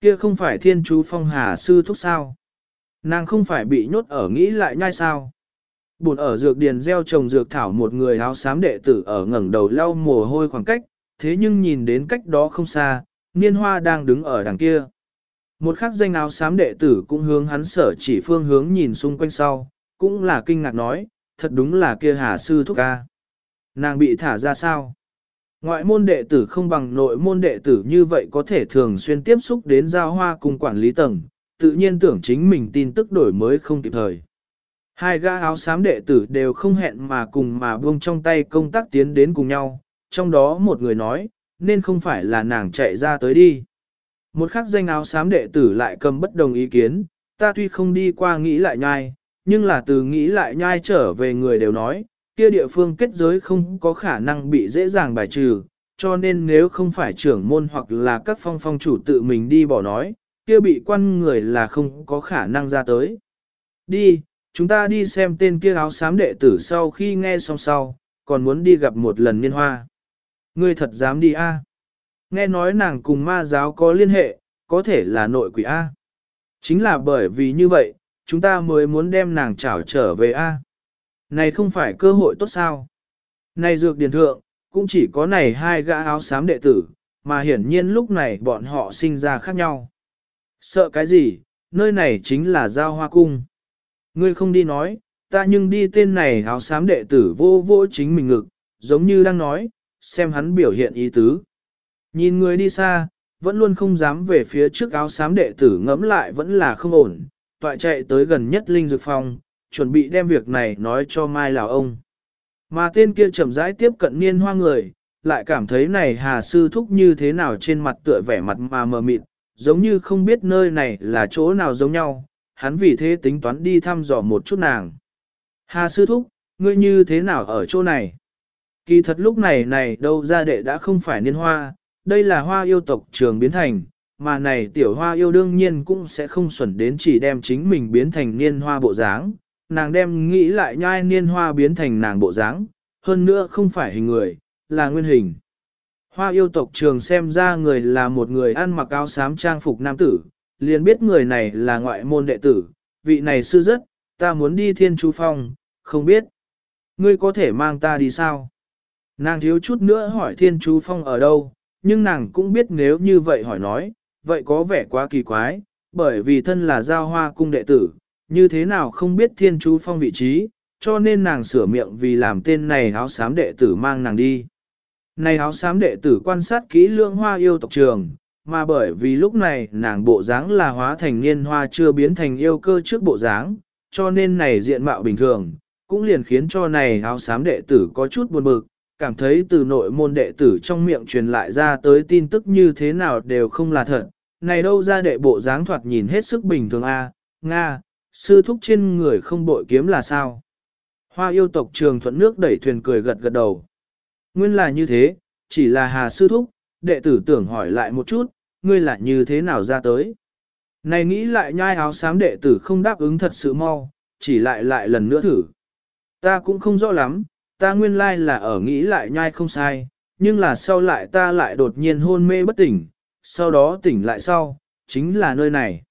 Kia không phải thiên chú phong hà sư thúc sao? Nàng không phải bị nhốt ở nghĩ lại nhai sao? Bụt ở dược điền gieo trồng dược thảo một người áo xám đệ tử ở ngẩng đầu lau mồ hôi khoảng cách, thế nhưng nhìn đến cách đó không xa, niên hoa đang đứng ở đằng kia. Một khắc danh áo xám đệ tử cũng hướng hắn sở chỉ phương hướng nhìn xung quanh sau, cũng là kinh ngạc nói, thật đúng là kia hà sư thúc ca. Nàng bị thả ra sao? Ngoại môn đệ tử không bằng nội môn đệ tử như vậy có thể thường xuyên tiếp xúc đến giao hoa cùng quản lý tầng, tự nhiên tưởng chính mình tin tức đổi mới không kịp thời. Hai gã áo xám đệ tử đều không hẹn mà cùng mà buông trong tay công tác tiến đến cùng nhau, trong đó một người nói, nên không phải là nàng chạy ra tới đi. Một khắc danh áo xám đệ tử lại cầm bất đồng ý kiến, ta tuy không đi qua nghĩ lại nhai, nhưng là từ nghĩ lại nhai trở về người đều nói, kia địa phương kết giới không có khả năng bị dễ dàng bài trừ, cho nên nếu không phải trưởng môn hoặc là các phong phong chủ tự mình đi bỏ nói, kia bị quan người là không có khả năng ra tới. Đi, chúng ta đi xem tên kia áo xám đệ tử sau khi nghe xong sau, còn muốn đi gặp một lần niên hoa. Ngươi thật dám đi a? Nghe nói nàng cùng ma giáo có liên hệ, có thể là nội quỷ a. Chính là bởi vì như vậy, chúng ta mới muốn đem nàng trảo trở về a. Này không phải cơ hội tốt sao? Này dược điền thượng, cũng chỉ có này hai gã áo xám đệ tử, mà hiển nhiên lúc này bọn họ sinh ra khác nhau. Sợ cái gì, nơi này chính là giao hoa cung. Ngươi không đi nói, ta nhưng đi tên này áo xám đệ tử vô vô chính mình ngực, giống như đang nói, xem hắn biểu hiện ý tứ. Nhìn người đi xa, vẫn luôn không dám về phía trước áo xám đệ tử ngẫm lại vẫn là không ổn, toại chạy tới gần nhất linh dược phòng, chuẩn bị đem việc này nói cho Mai Lào ông. Mà tên kia chậm rãi tiếp cận niên hoa người, lại cảm thấy này hà sư thúc như thế nào trên mặt tựa vẻ mặt mà mờ mịt, giống như không biết nơi này là chỗ nào giống nhau, hắn vì thế tính toán đi thăm dò một chút nàng. Hà sư thúc, ngươi như thế nào ở chỗ này? Kỳ thật lúc này này đâu ra đệ đã không phải niên hoa, đây là hoa yêu tộc trường biến thành, mà này tiểu hoa yêu đương nhiên cũng sẽ không xuẩn đến chỉ đem chính mình biến thành niên hoa bộ dáng, nàng đem nghĩ lại nhai niên hoa biến thành nàng bộ dáng, hơn nữa không phải hình người, là nguyên hình. Hoa yêu tộc trường xem ra người là một người ăn mặc áo xám trang phục nam tử, liền biết người này là ngoại môn đệ tử, vị này sư rất, ta muốn đi thiên chú phong, không biết. Ngươi có thể mang ta đi sao? Nàng thiếu chút nữa hỏi thiên chú phong ở đâu, nhưng nàng cũng biết nếu như vậy hỏi nói, vậy có vẻ quá kỳ quái, bởi vì thân là giao hoa cung đệ tử, như thế nào không biết thiên chú phong vị trí, cho nên nàng sửa miệng vì làm tên này áo xám đệ tử mang nàng đi. Này áo xám đệ tử quan sát kỹ lưỡng hoa yêu tộc trường, mà bởi vì lúc này nàng bộ dáng là hóa thành niên hoa chưa biến thành yêu cơ trước bộ dáng, cho nên này diện mạo bình thường, cũng liền khiến cho này áo xám đệ tử có chút buồn bực, cảm thấy từ nội môn đệ tử trong miệng truyền lại ra tới tin tức như thế nào đều không là thật. Này đâu ra đệ bộ dáng thoạt nhìn hết sức bình thường a Nga, sư thúc trên người không bội kiếm là sao? Hoa yêu tộc trường thuận nước đẩy thuyền cười gật gật đầu. Nguyên là như thế, chỉ là hà sư thúc, đệ tử tưởng hỏi lại một chút, ngươi là như thế nào ra tới? Này nghĩ lại nhai áo xám đệ tử không đáp ứng thật sự mau, chỉ lại lại lần nữa thử. Ta cũng không rõ lắm, ta nguyên lai là ở nghĩ lại nhai không sai, nhưng là sau lại ta lại đột nhiên hôn mê bất tỉnh, sau đó tỉnh lại sau, chính là nơi này.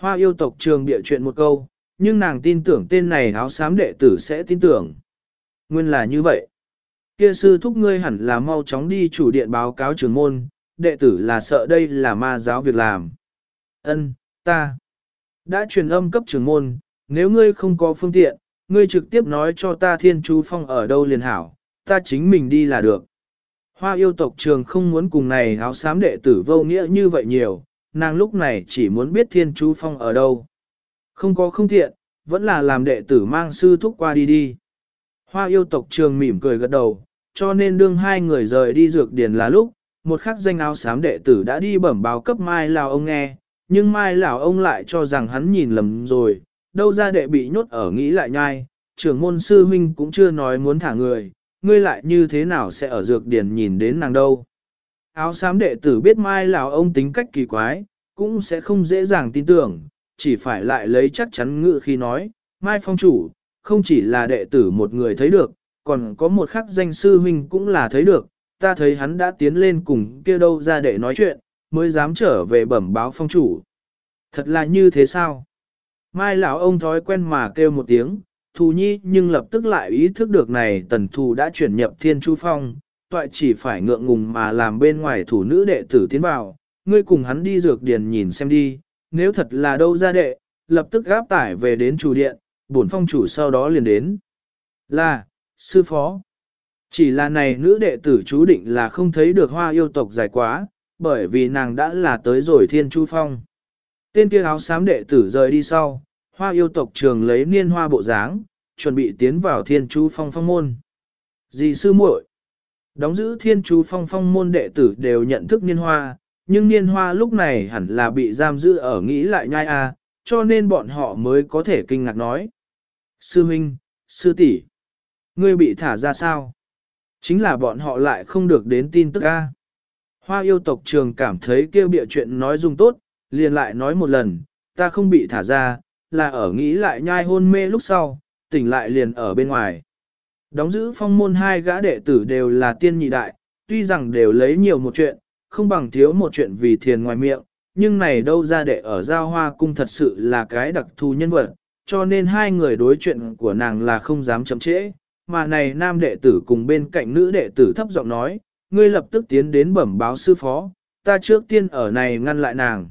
Hoa yêu tộc trường địa chuyện một câu, nhưng nàng tin tưởng tên này áo xám đệ tử sẽ tin tưởng. Nguyên là như vậy. Kia sư thúc ngươi hẳn là mau chóng đi chủ điện báo cáo trường môn, đệ tử là sợ đây là ma giáo việc làm. Ân, ta đã truyền âm cấp trường môn, nếu ngươi không có phương tiện, ngươi trực tiếp nói cho ta thiên chú phong ở đâu liền hảo, ta chính mình đi là được. Hoa yêu tộc trường không muốn cùng này áo xám đệ tử vô nghĩa như vậy nhiều, nàng lúc này chỉ muốn biết thiên chú phong ở đâu. Không có không tiện, vẫn là làm đệ tử mang sư thúc qua đi đi. Hoa yêu tộc trường mỉm cười gật đầu, cho nên đương hai người rời đi dược điền là lúc, một khắc danh áo xám đệ tử đã đi bẩm báo cấp Mai Lào ông nghe, nhưng Mai Lào ông lại cho rằng hắn nhìn lầm rồi, đâu ra đệ bị nhốt ở nghĩ lại nhai, trưởng môn sư huynh cũng chưa nói muốn thả người, ngươi lại như thế nào sẽ ở dược điển nhìn đến nàng đâu. Áo xám đệ tử biết Mai Lào ông tính cách kỳ quái, cũng sẽ không dễ dàng tin tưởng, chỉ phải lại lấy chắc chắn ngự khi nói, Mai Phong chủ, không chỉ là đệ tử một người thấy được, còn có một khắc danh sư huynh cũng là thấy được, ta thấy hắn đã tiến lên cùng kia đâu ra để nói chuyện, mới dám trở về bẩm báo phong chủ. Thật là như thế sao? Mai lão ông thói quen mà kêu một tiếng, thù nhi nhưng lập tức lại ý thức được này tần thù đã chuyển nhập thiên chu phong, toại chỉ phải ngượng ngùng mà làm bên ngoài thủ nữ đệ tử tiến vào, ngươi cùng hắn đi dược điền nhìn xem đi, nếu thật là đâu ra đệ, lập tức gáp tải về đến chủ điện, bổn phong chủ sau đó liền đến. Là, sư phó. Chỉ là này nữ đệ tử chú định là không thấy được hoa yêu tộc dài quá, bởi vì nàng đã là tới rồi thiên chu phong. Tên kia áo xám đệ tử rời đi sau, hoa yêu tộc trường lấy niên hoa bộ dáng, chuẩn bị tiến vào thiên chu phong phong môn. Dì sư muội, đóng giữ thiên chú phong phong môn đệ tử đều nhận thức niên hoa, nhưng niên hoa lúc này hẳn là bị giam giữ ở nghĩ lại nhai a, cho nên bọn họ mới có thể kinh ngạc nói. Sư huynh, sư tỷ, ngươi bị thả ra sao? Chính là bọn họ lại không được đến tin tức a. Hoa yêu tộc trường cảm thấy kêu bịa chuyện nói dung tốt, liền lại nói một lần, ta không bị thả ra, là ở nghĩ lại nhai hôn mê lúc sau, tỉnh lại liền ở bên ngoài. Đóng giữ phong môn hai gã đệ tử đều là tiên nhị đại, tuy rằng đều lấy nhiều một chuyện, không bằng thiếu một chuyện vì thiền ngoài miệng, nhưng này đâu ra đệ ở giao hoa cung thật sự là cái đặc thù nhân vật, cho nên hai người đối chuyện của nàng là không dám chậm trễ, mà này nam đệ tử cùng bên cạnh nữ đệ tử thấp giọng nói, ngươi lập tức tiến đến bẩm báo sư phó, ta trước tiên ở này ngăn lại nàng.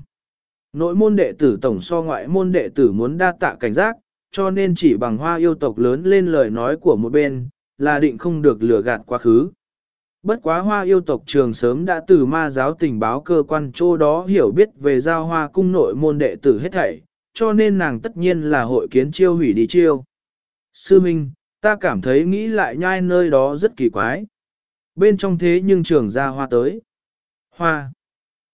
Nội môn đệ tử tổng so ngoại môn đệ tử muốn đa tạ cảnh giác, cho nên chỉ bằng hoa yêu tộc lớn lên lời nói của một bên, là định không được lừa gạt quá khứ. Bất quá hoa yêu tộc trường sớm đã từ ma giáo tình báo cơ quan chỗ đó hiểu biết về giao hoa cung nội môn đệ tử hết thảy, cho nên nàng tất nhiên là hội kiến chiêu hủy đi chiêu. Sư Minh, ta cảm thấy nghĩ lại nhai nơi đó rất kỳ quái. Bên trong thế nhưng trường ra hoa tới. Hoa.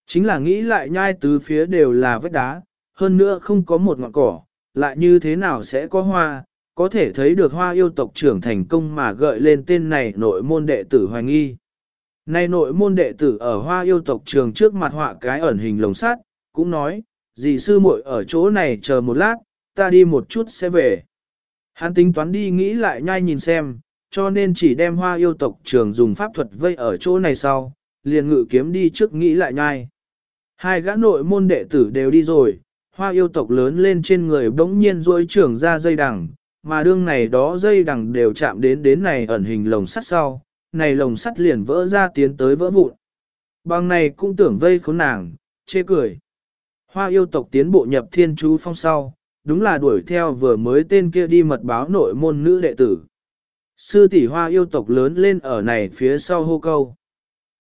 Chính là nghĩ lại nhai tứ phía đều là vết đá, hơn nữa không có một ngọn cỏ, lại như thế nào sẽ có hoa, có thể thấy được hoa yêu tộc trưởng thành công mà gợi lên tên này nội môn đệ tử hoài nghi. Này nội môn đệ tử ở hoa yêu tộc trường trước mặt họa cái ẩn hình lồng sắt, cũng nói, dì sư muội ở chỗ này chờ một lát, ta đi một chút sẽ về. Hắn tính toán đi nghĩ lại nhai nhìn xem, cho nên chỉ đem hoa yêu tộc trường dùng pháp thuật vây ở chỗ này sau, liền ngự kiếm đi trước nghĩ lại nhai. Hai gã nội môn đệ tử đều đi rồi, hoa yêu tộc lớn lên trên người bỗng nhiên rôi trưởng ra dây đằng, mà đương này đó dây đằng đều chạm đến đến này ẩn hình lồng sắt sau, này lồng sắt liền vỡ ra tiến tới vỡ vụn. Bằng này cũng tưởng vây khốn nàng, chê cười. Hoa yêu tộc tiến bộ nhập thiên chú phong sau, đúng là đuổi theo vừa mới tên kia đi mật báo nội môn nữ đệ tử. Sư tỷ hoa yêu tộc lớn lên ở này phía sau hô câu.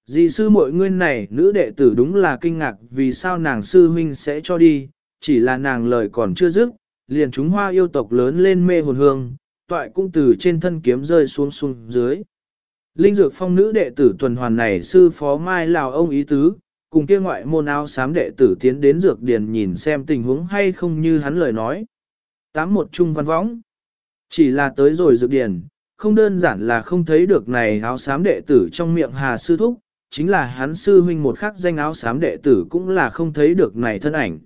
Dì sư mọi nguyên này nữ đệ tử đúng là kinh ngạc vì sao nàng sư huynh sẽ cho đi, chỉ là nàng lời còn chưa dứt, liền chúng hoa yêu tộc lớn lên mê hồn hương, toại cũng từ trên thân kiếm rơi xuống xuống dưới. Linh dược phong nữ đệ tử tuần hoàn này sư phó mai lào ông ý tứ, cùng kia ngoại môn áo xám đệ tử tiến đến dược điền nhìn xem tình huống hay không như hắn lời nói. Tám một trung văn võng. Chỉ là tới rồi dược điền, không đơn giản là không thấy được này áo xám đệ tử trong miệng hà sư thúc, chính là hắn sư huynh một khắc danh áo xám đệ tử cũng là không thấy được này thân ảnh.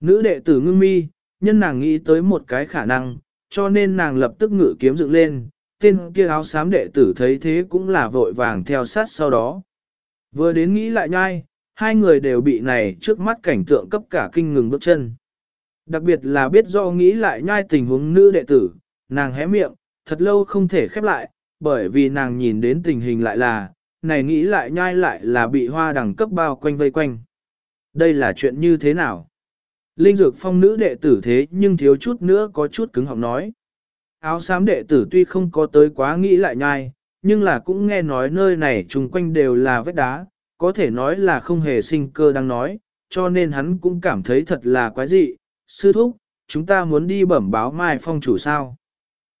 Nữ đệ tử ngưng mi, nhân nàng nghĩ tới một cái khả năng, cho nên nàng lập tức ngự kiếm dựng lên, tên kia áo xám đệ tử thấy thế cũng là vội vàng theo sát sau đó. Vừa đến nghĩ lại nhai, hai người đều bị này trước mắt cảnh tượng cấp cả kinh ngừng bước chân. Đặc biệt là biết do nghĩ lại nhai tình huống nữ đệ tử, nàng hé miệng, thật lâu không thể khép lại, bởi vì nàng nhìn đến tình hình lại là, này nghĩ lại nhai lại là bị hoa đẳng cấp bao quanh vây quanh. Đây là chuyện như thế nào? Linh dược phong nữ đệ tử thế nhưng thiếu chút nữa có chút cứng họng nói. Áo xám đệ tử tuy không có tới quá nghĩ lại nhai, nhưng là cũng nghe nói nơi này chung quanh đều là vết đá, có thể nói là không hề sinh cơ đang nói, cho nên hắn cũng cảm thấy thật là quái dị. Sư thúc, chúng ta muốn đi bẩm báo mai phong chủ sao.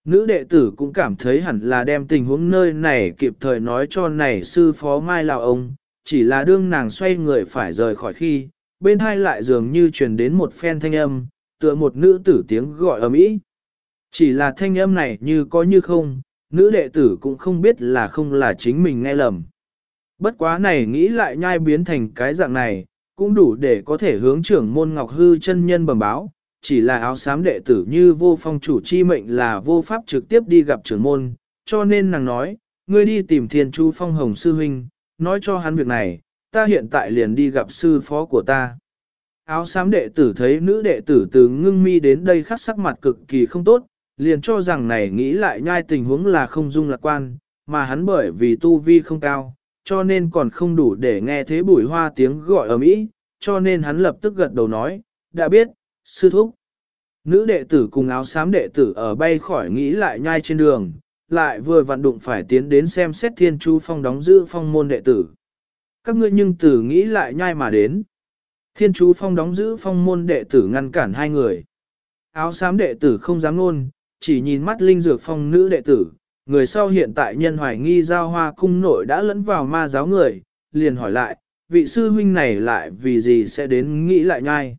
Nữ đệ tử cũng cảm thấy hẳn là đem tình huống nơi này kịp thời nói cho này sư phó mai lào ông, chỉ là đương nàng xoay người phải rời khỏi khi, bên hai lại dường như truyền đến một phen thanh âm, tựa một nữ tử tiếng gọi ầm ĩ. Chỉ là thanh âm này như có như không, nữ đệ tử cũng không biết là không là chính mình nghe lầm. Bất quá này nghĩ lại nhai biến thành cái dạng này, cũng đủ để có thể hướng trưởng môn ngọc hư chân nhân bẩm báo, chỉ là áo xám đệ tử như vô phong chủ chi mệnh là vô pháp trực tiếp đi gặp trưởng môn, cho nên nàng nói, ngươi đi tìm thiên chu phong hồng sư huynh, nói cho hắn việc này, ta hiện tại liền đi gặp sư phó của ta. Áo xám đệ tử thấy nữ đệ tử từ ngưng mi đến đây khắc sắc mặt cực kỳ không tốt, liền cho rằng này nghĩ lại nhai tình huống là không dung lạc quan, mà hắn bởi vì tu vi không cao, cho nên còn không đủ để nghe thế bùi hoa tiếng gọi ở mỹ, cho nên hắn lập tức gật đầu nói, đã biết, sư thúc. Nữ đệ tử cùng áo xám đệ tử ở bay khỏi nghĩ lại nhai trên đường, lại vừa vặn đụng phải tiến đến xem xét thiên chu phong đóng giữ phong môn đệ tử. Các ngươi nhưng tử nghĩ lại nhai mà đến. Thiên chú phong đóng giữ phong môn đệ tử ngăn cản hai người. Áo xám đệ tử không dám luôn, chỉ nhìn mắt linh dược phong nữ đệ tử. Người sau hiện tại nhân hoài nghi giao hoa cung nội đã lẫn vào ma giáo người, liền hỏi lại, vị sư huynh này lại vì gì sẽ đến nghĩ lại nhai.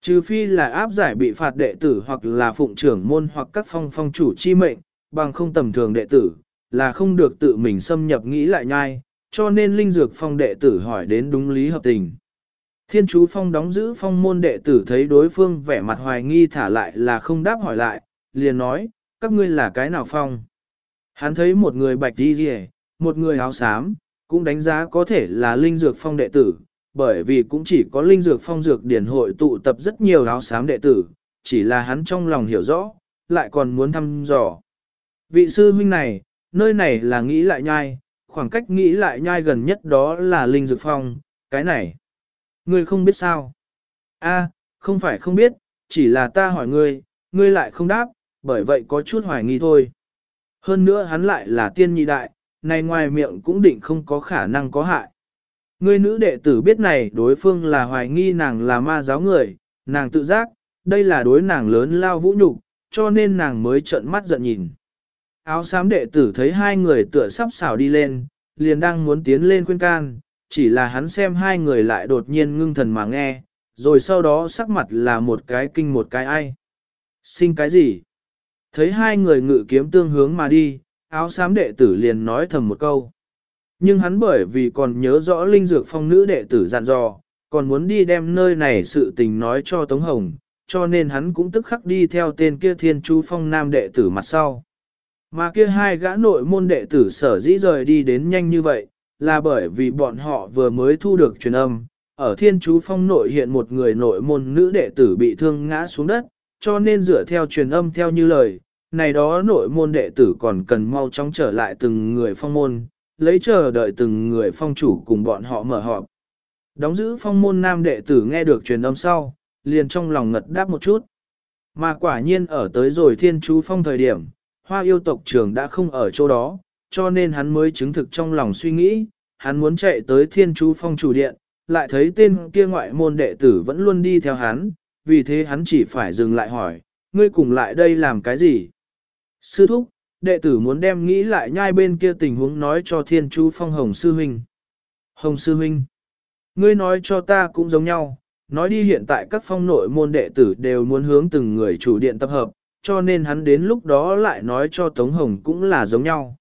Trừ phi là áp giải bị phạt đệ tử hoặc là phụng trưởng môn hoặc các phong phong chủ chi mệnh, bằng không tầm thường đệ tử, là không được tự mình xâm nhập nghĩ lại nhai, cho nên linh dược phong đệ tử hỏi đến đúng lý hợp tình. Thiên chú phong đóng giữ phong môn đệ tử thấy đối phương vẻ mặt hoài nghi thả lại là không đáp hỏi lại, liền nói, các ngươi là cái nào phong? Hắn thấy một người bạch đi rìa, một người áo xám, cũng đánh giá có thể là linh dược phong đệ tử, bởi vì cũng chỉ có linh dược phong dược điển hội tụ tập rất nhiều áo xám đệ tử, chỉ là hắn trong lòng hiểu rõ, lại còn muốn thăm dò. Vị sư huynh này, nơi này là nghĩ lại nhai, khoảng cách nghĩ lại nhai gần nhất đó là linh dược phong, cái này. Ngươi không biết sao? A, không phải không biết, chỉ là ta hỏi ngươi, ngươi lại không đáp, bởi vậy có chút hoài nghi thôi. Hơn nữa hắn lại là tiên nhị đại, này ngoài miệng cũng định không có khả năng có hại. Ngươi nữ đệ tử biết này đối phương là hoài nghi nàng là ma giáo người, nàng tự giác, đây là đối nàng lớn lao vũ nhục, cho nên nàng mới trợn mắt giận nhìn. Áo xám đệ tử thấy hai người tựa sắp xảo đi lên, liền đang muốn tiến lên khuyên can, chỉ là hắn xem hai người lại đột nhiên ngưng thần mà nghe, rồi sau đó sắc mặt là một cái kinh một cái ai. Sinh cái gì? Thấy hai người ngự kiếm tương hướng mà đi, áo xám đệ tử liền nói thầm một câu. Nhưng hắn bởi vì còn nhớ rõ linh dược phong nữ đệ tử dặn dò, còn muốn đi đem nơi này sự tình nói cho Tống Hồng, cho nên hắn cũng tức khắc đi theo tên kia thiên chú phong nam đệ tử mặt sau. Mà kia hai gã nội môn đệ tử sở dĩ rời đi đến nhanh như vậy, là bởi vì bọn họ vừa mới thu được truyền âm, ở thiên chú phong nội hiện một người nội môn nữ đệ tử bị thương ngã xuống đất, cho nên dựa theo truyền âm theo như lời, này đó nội môn đệ tử còn cần mau chóng trở lại từng người phong môn, lấy chờ đợi từng người phong chủ cùng bọn họ mở họp. Đóng giữ phong môn nam đệ tử nghe được truyền âm sau, liền trong lòng ngật đáp một chút. Mà quả nhiên ở tới rồi thiên chú phong thời điểm, hoa yêu tộc trưởng đã không ở chỗ đó, cho nên hắn mới chứng thực trong lòng suy nghĩ, hắn muốn chạy tới thiên chú phong chủ điện, lại thấy tên kia ngoại môn đệ tử vẫn luôn đi theo hắn, vì thế hắn chỉ phải dừng lại hỏi, ngươi cùng lại đây làm cái gì? Sư thúc, đệ tử muốn đem nghĩ lại nhai bên kia tình huống nói cho thiên chú phong hồng sư huynh. Hồng sư huynh, ngươi nói cho ta cũng giống nhau, nói đi hiện tại các phong nội môn đệ tử đều muốn hướng từng người chủ điện tập hợp, cho nên hắn đến lúc đó lại nói cho Tống Hồng cũng là giống nhau.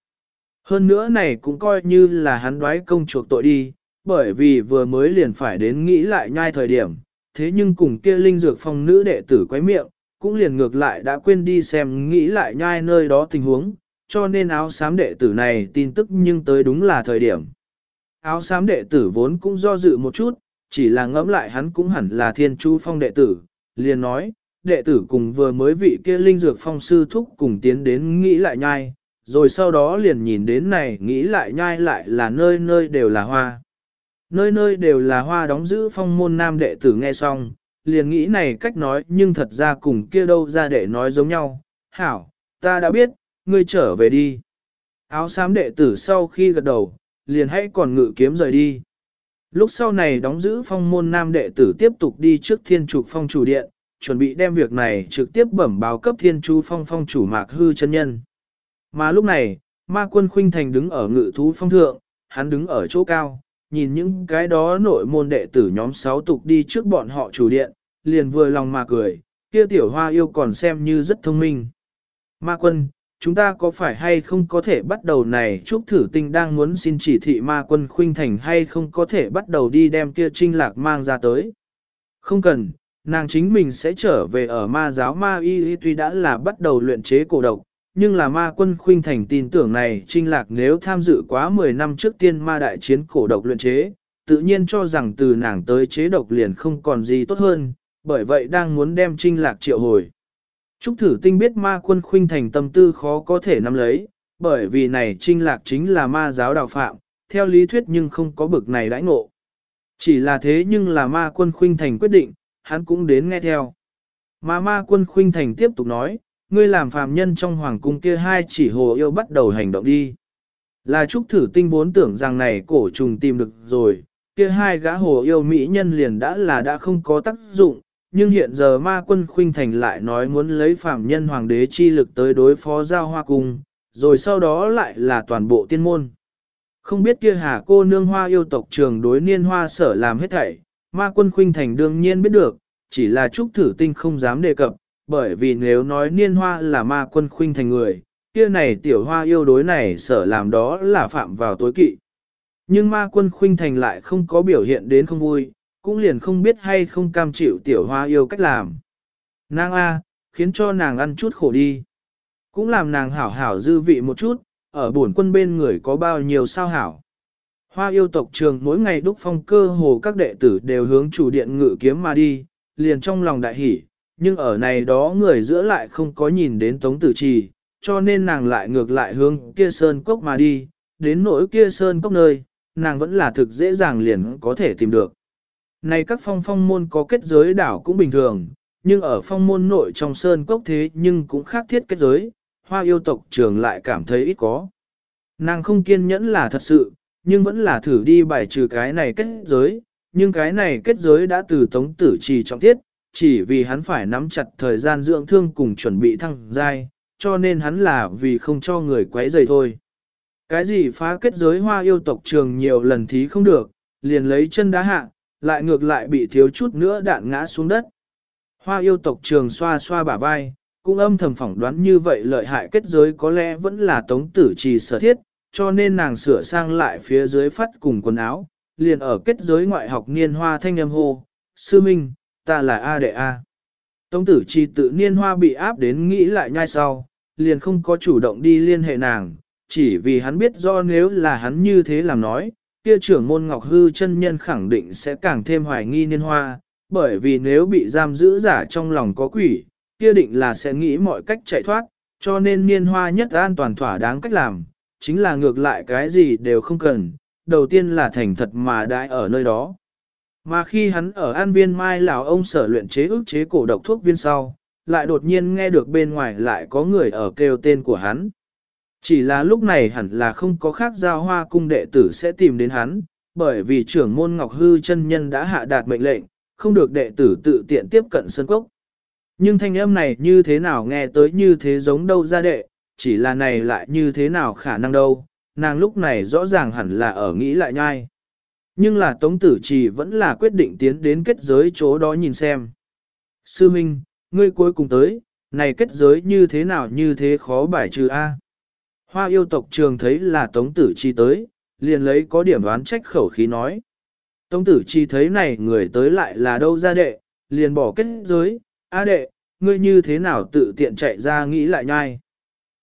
Hơn nữa này cũng coi như là hắn đoái công chuộc tội đi, bởi vì vừa mới liền phải đến nghĩ lại nhai thời điểm, thế nhưng cùng kia linh dược phong nữ đệ tử quấy miệng, cũng liền ngược lại đã quên đi xem nghĩ lại nhai nơi đó tình huống, cho nên áo xám đệ tử này tin tức nhưng tới đúng là thời điểm. Áo xám đệ tử vốn cũng do dự một chút, chỉ là ngẫm lại hắn cũng hẳn là thiên chu phong đệ tử, liền nói, đệ tử cùng vừa mới vị kia linh dược phong sư thúc cùng tiến đến nghĩ lại nhai, rồi sau đó liền nhìn đến này nghĩ lại nhai lại là nơi nơi đều là hoa. Nơi nơi đều là hoa đóng giữ phong môn nam đệ tử nghe xong, liền nghĩ này cách nói nhưng thật ra cùng kia đâu ra để nói giống nhau. Hảo, ta đã biết, ngươi trở về đi. Áo xám đệ tử sau khi gật đầu, liền hãy còn ngự kiếm rời đi. Lúc sau này đóng giữ phong môn nam đệ tử tiếp tục đi trước thiên trục phong chủ điện, chuẩn bị đem việc này trực tiếp bẩm báo cấp thiên chú phong phong chủ mạc hư chân nhân. Mà lúc này, ma quân khuynh thành đứng ở ngự thú phong thượng, hắn đứng ở chỗ cao, nhìn những cái đó nội môn đệ tử nhóm sáu tục đi trước bọn họ chủ điện, liền vừa lòng mà cười, kia tiểu hoa yêu còn xem như rất thông minh. Ma quân, chúng ta có phải hay không có thể bắt đầu này chúc thử tinh đang muốn xin chỉ thị ma quân khuynh thành hay không có thể bắt đầu đi đem kia trinh lạc mang ra tới. Không cần, nàng chính mình sẽ trở về ở ma giáo ma y tuy đã là bắt đầu luyện chế cổ độc, nhưng là ma quân khuynh thành tin tưởng này trinh lạc nếu tham dự quá 10 năm trước tiên ma đại chiến cổ độc luyện chế, tự nhiên cho rằng từ nàng tới chế độc liền không còn gì tốt hơn, bởi vậy đang muốn đem trinh lạc triệu hồi. Trúc thử tinh biết ma quân khuynh thành tâm tư khó có thể nắm lấy, bởi vì này trinh lạc chính là ma giáo đạo phạm, theo lý thuyết nhưng không có bực này đãi ngộ. Chỉ là thế nhưng là ma quân khuynh thành quyết định, hắn cũng đến nghe theo. Mà ma quân khuynh thành tiếp tục nói, ngươi làm phàm nhân trong hoàng cung kia hai chỉ hồ yêu bắt đầu hành động đi. Là trúc thử tinh vốn tưởng rằng này cổ trùng tìm được rồi, kia hai gã hồ yêu mỹ nhân liền đã là đã không có tác dụng, nhưng hiện giờ ma quân khuynh thành lại nói muốn lấy phàm nhân hoàng đế chi lực tới đối phó giao hoa cung, rồi sau đó lại là toàn bộ tiên môn. Không biết kia hà cô nương hoa yêu tộc trường đối niên hoa sở làm hết thảy, ma quân khuynh thành đương nhiên biết được, chỉ là trúc thử tinh không dám đề cập, bởi vì nếu nói niên hoa là ma quân khuynh thành người, kia này tiểu hoa yêu đối này sở làm đó là phạm vào tối kỵ. Nhưng ma quân khuynh thành lại không có biểu hiện đến không vui, cũng liền không biết hay không cam chịu tiểu hoa yêu cách làm. Nàng A, khiến cho nàng ăn chút khổ đi. Cũng làm nàng hảo hảo dư vị một chút, ở bổn quân bên người có bao nhiêu sao hảo. Hoa yêu tộc trường mỗi ngày đúc phong cơ hồ các đệ tử đều hướng chủ điện ngự kiếm mà đi, liền trong lòng đại hỉ, nhưng ở này đó người giữa lại không có nhìn đến tống tử trì, cho nên nàng lại ngược lại hướng kia sơn cốc mà đi, đến nỗi kia sơn cốc nơi, nàng vẫn là thực dễ dàng liền có thể tìm được. Này các phong phong môn có kết giới đảo cũng bình thường, nhưng ở phong môn nội trong sơn cốc thế nhưng cũng khác thiết kết giới, hoa yêu tộc trường lại cảm thấy ít có. Nàng không kiên nhẫn là thật sự, nhưng vẫn là thử đi bài trừ cái này kết giới, nhưng cái này kết giới đã từ tống tử trì trọng thiết, chỉ vì hắn phải nắm chặt thời gian dưỡng thương cùng chuẩn bị thăng giai, cho nên hắn là vì không cho người quấy rầy thôi. Cái gì phá kết giới hoa yêu tộc trường nhiều lần thí không được, liền lấy chân đá hạ, lại ngược lại bị thiếu chút nữa đạn ngã xuống đất. Hoa yêu tộc trường xoa xoa bả vai, cũng âm thầm phỏng đoán như vậy lợi hại kết giới có lẽ vẫn là tống tử trì sở thiết, cho nên nàng sửa sang lại phía dưới phát cùng quần áo, liền ở kết giới ngoại học niên hoa thanh âm hô, sư minh, ta là A đệ A. Tống tử chi tự niên hoa bị áp đến nghĩ lại nhai sau, liền không có chủ động đi liên hệ nàng, chỉ vì hắn biết do nếu là hắn như thế làm nói, kia trưởng môn ngọc hư chân nhân khẳng định sẽ càng thêm hoài nghi niên hoa, bởi vì nếu bị giam giữ giả trong lòng có quỷ, kia định là sẽ nghĩ mọi cách chạy thoát, cho nên niên hoa nhất an toàn thỏa đáng cách làm, chính là ngược lại cái gì đều không cần, đầu tiên là thành thật mà đãi ở nơi đó. Mà khi hắn ở an viên mai lão ông sở luyện chế ức chế cổ độc thuốc viên sau, lại đột nhiên nghe được bên ngoài lại có người ở kêu tên của hắn. Chỉ là lúc này hẳn là không có khác giao hoa cung đệ tử sẽ tìm đến hắn, bởi vì trưởng môn Ngọc Hư chân nhân đã hạ đạt mệnh lệnh, không được đệ tử tự tiện tiếp cận sân cốc. Nhưng thanh âm này như thế nào nghe tới như thế giống đâu ra đệ, chỉ là này lại như thế nào khả năng đâu, nàng lúc này rõ ràng hẳn là ở nghĩ lại nhai. Nhưng là Tống Tử Trì vẫn là quyết định tiến đến kết giới chỗ đó nhìn xem. Sư Minh, ngươi cuối cùng tới, này kết giới như thế nào như thế khó bài trừ A. Hoa yêu tộc trường thấy là Tống Tử Chi tới, liền lấy có điểm đoán trách khẩu khí nói. Tống Tử Chi thấy này người tới lại là đâu ra đệ, liền bỏ kết giới, A đệ, ngươi như thế nào tự tiện chạy ra nghĩ lại nhai.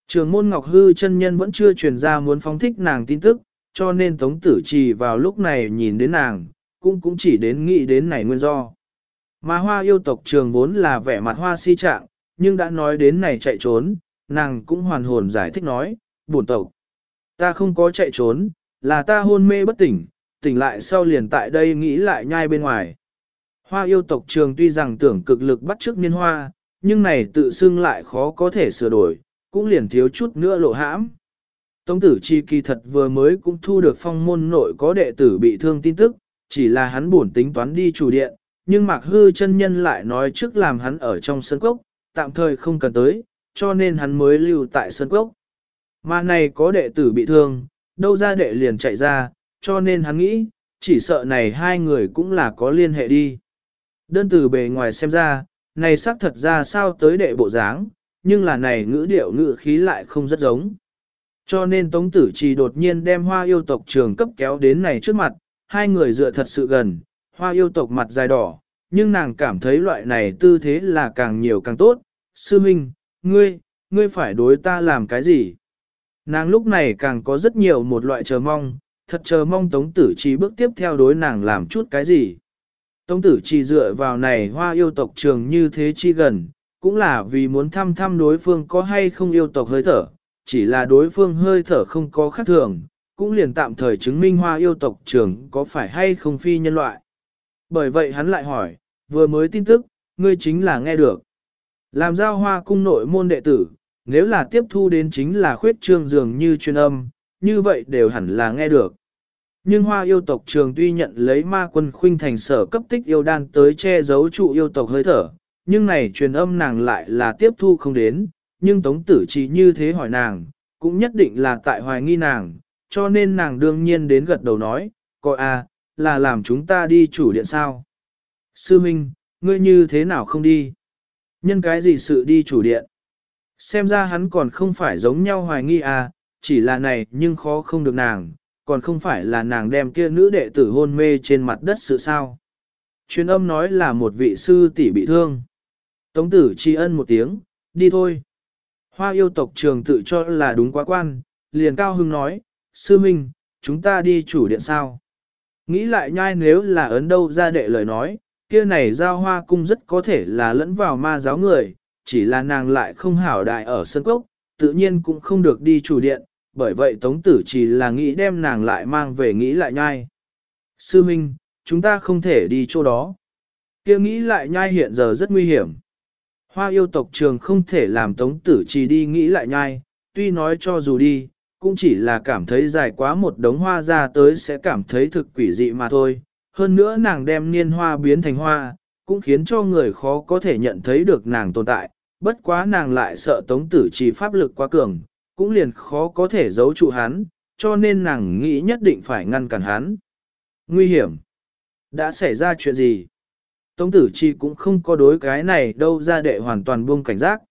Trường môn Ngọc Hư chân nhân vẫn chưa truyền ra muốn phóng thích nàng tin tức, cho nên Tống Tử Trì vào lúc này nhìn đến nàng, cũng cũng chỉ đến nghĩ đến này nguyên do. Mà hoa yêu tộc trường vốn là vẻ mặt hoa si trạng, nhưng đã nói đến này chạy trốn, nàng cũng hoàn hồn giải thích nói, buồn tộc. Ta không có chạy trốn, là ta hôn mê bất tỉnh, tỉnh lại sau liền tại đây nghĩ lại nhai bên ngoài. Hoa yêu tộc trường tuy rằng tưởng cực lực bắt trước niên hoa, nhưng này tự xưng lại khó có thể sửa đổi, cũng liền thiếu chút nữa lộ hãm. Tống tử chi kỳ thật vừa mới cũng thu được phong môn nội có đệ tử bị thương tin tức, chỉ là hắn buồn tính toán đi chủ điện, nhưng Mạc Hư chân nhân lại nói trước làm hắn ở trong sân cốc, tạm thời không cần tới, cho nên hắn mới lưu tại sân cốc. Mà này có đệ tử bị thương, đâu ra đệ liền chạy ra, cho nên hắn nghĩ, chỉ sợ này hai người cũng là có liên hệ đi. Đơn từ bề ngoài xem ra, này xác thật ra sao tới đệ bộ dáng, nhưng là này ngữ điệu ngữ khí lại không rất giống. Cho nên Tống Tử Trì đột nhiên đem hoa yêu tộc trường cấp kéo đến này trước mặt, hai người dựa thật sự gần, hoa yêu tộc mặt dài đỏ, nhưng nàng cảm thấy loại này tư thế là càng nhiều càng tốt. Sư Minh, ngươi, ngươi phải đối ta làm cái gì? Nàng lúc này càng có rất nhiều một loại chờ mong, thật chờ mong Tống Tử trì bước tiếp theo đối nàng làm chút cái gì. Tống Tử trì dựa vào này hoa yêu tộc trường như thế chi gần, cũng là vì muốn thăm thăm đối phương có hay không yêu tộc hơi thở, chỉ là đối phương hơi thở không có khác thường, cũng liền tạm thời chứng minh hoa yêu tộc trường có phải hay không phi nhân loại. Bởi vậy hắn lại hỏi, vừa mới tin tức, ngươi chính là nghe được. Làm giao hoa cung nội môn đệ tử, nếu là tiếp thu đến chính là khuyết trương dường như chuyên âm, như vậy đều hẳn là nghe được. Nhưng hoa yêu tộc trường tuy nhận lấy ma quân khuynh thành sở cấp tích yêu đan tới che giấu trụ yêu tộc hơi thở, nhưng này truyền âm nàng lại là tiếp thu không đến, nhưng tống tử Trí như thế hỏi nàng, cũng nhất định là tại hoài nghi nàng, cho nên nàng đương nhiên đến gật đầu nói, coi à là làm chúng ta đi chủ điện sao. Sư Minh, ngươi như thế nào không đi? Nhân cái gì sự đi chủ điện? Xem ra hắn còn không phải giống nhau hoài nghi à, chỉ là này nhưng khó không được nàng, còn không phải là nàng đem kia nữ đệ tử hôn mê trên mặt đất sự sao. Truyền âm nói là một vị sư tỷ bị thương. Tống tử tri ân một tiếng, đi thôi. Hoa yêu tộc trường tự cho là đúng quá quan, liền cao hưng nói, sư minh, chúng ta đi chủ điện sao. Nghĩ lại nhai nếu là ấn đâu ra đệ lời nói, kia này giao hoa cung rất có thể là lẫn vào ma giáo người, chỉ là nàng lại không hảo đại ở sân cốc, tự nhiên cũng không được đi chủ điện, bởi vậy tống tử chỉ là nghĩ đem nàng lại mang về nghĩ lại nhai. Sư Minh, chúng ta không thể đi chỗ đó. kia nghĩ lại nhai hiện giờ rất nguy hiểm. Hoa yêu tộc trường không thể làm tống tử chỉ đi nghĩ lại nhai, tuy nói cho dù đi, cũng chỉ là cảm thấy dài quá một đống hoa ra tới sẽ cảm thấy thực quỷ dị mà thôi. Hơn nữa nàng đem niên hoa biến thành hoa, cũng khiến cho người khó có thể nhận thấy được nàng tồn tại, bất quá nàng lại sợ tống tử chỉ pháp lực quá cường, cũng liền khó có thể giấu trụ hắn, cho nên nàng nghĩ nhất định phải ngăn cản hắn. Nguy hiểm! Đã xảy ra chuyện gì? Tống tử chi cũng không có đối cái này đâu ra đệ hoàn toàn buông cảnh giác.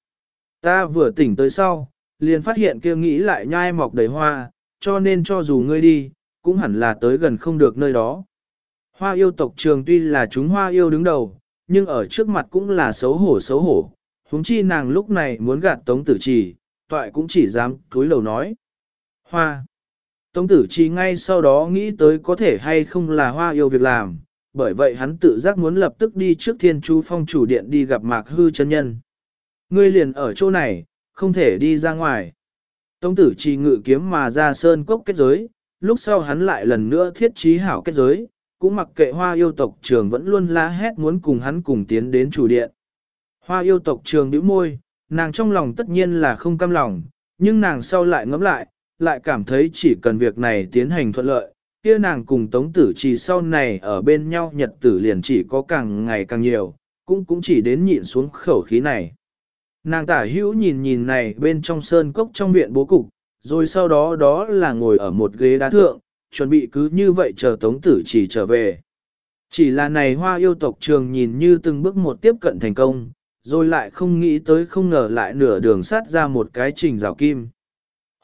Ta vừa tỉnh tới sau, liền phát hiện kia nghĩ lại nhai mọc đầy hoa, cho nên cho dù ngươi đi, cũng hẳn là tới gần không được nơi đó. Hoa yêu tộc trường tuy là chúng hoa yêu đứng đầu, nhưng ở trước mặt cũng là xấu hổ xấu hổ. Húng chi nàng lúc này muốn gạt tống tử trì, toại cũng chỉ dám cúi lầu nói. Hoa. Tống tử trì ngay sau đó nghĩ tới có thể hay không là hoa yêu việc làm, bởi vậy hắn tự giác muốn lập tức đi trước thiên chú phong chủ điện đi gặp mạc hư chân nhân. Ngươi liền ở chỗ này, không thể đi ra ngoài. Tống tử trì ngự kiếm mà ra sơn cốc kết giới, lúc sau hắn lại lần nữa thiết trí hảo kết giới, cũng mặc kệ hoa yêu tộc trường vẫn luôn la hét muốn cùng hắn cùng tiến đến chủ điện. Hoa yêu tộc trường bĩu môi, nàng trong lòng tất nhiên là không cam lòng, nhưng nàng sau lại ngẫm lại, lại cảm thấy chỉ cần việc này tiến hành thuận lợi, kia nàng cùng tống tử trì sau này ở bên nhau nhật tử liền chỉ có càng ngày càng nhiều, cũng cũng chỉ đến nhịn xuống khẩu khí này. Nàng tả hữu nhìn nhìn này bên trong sơn cốc trong viện bố cục, rồi sau đó đó là ngồi ở một ghế đá thượng, chuẩn bị cứ như vậy chờ tống tử trì trở về. Chỉ là này hoa yêu tộc trường nhìn như từng bước một tiếp cận thành công, rồi lại không nghĩ tới không ngờ lại nửa đường sát ra một cái trình rào kim.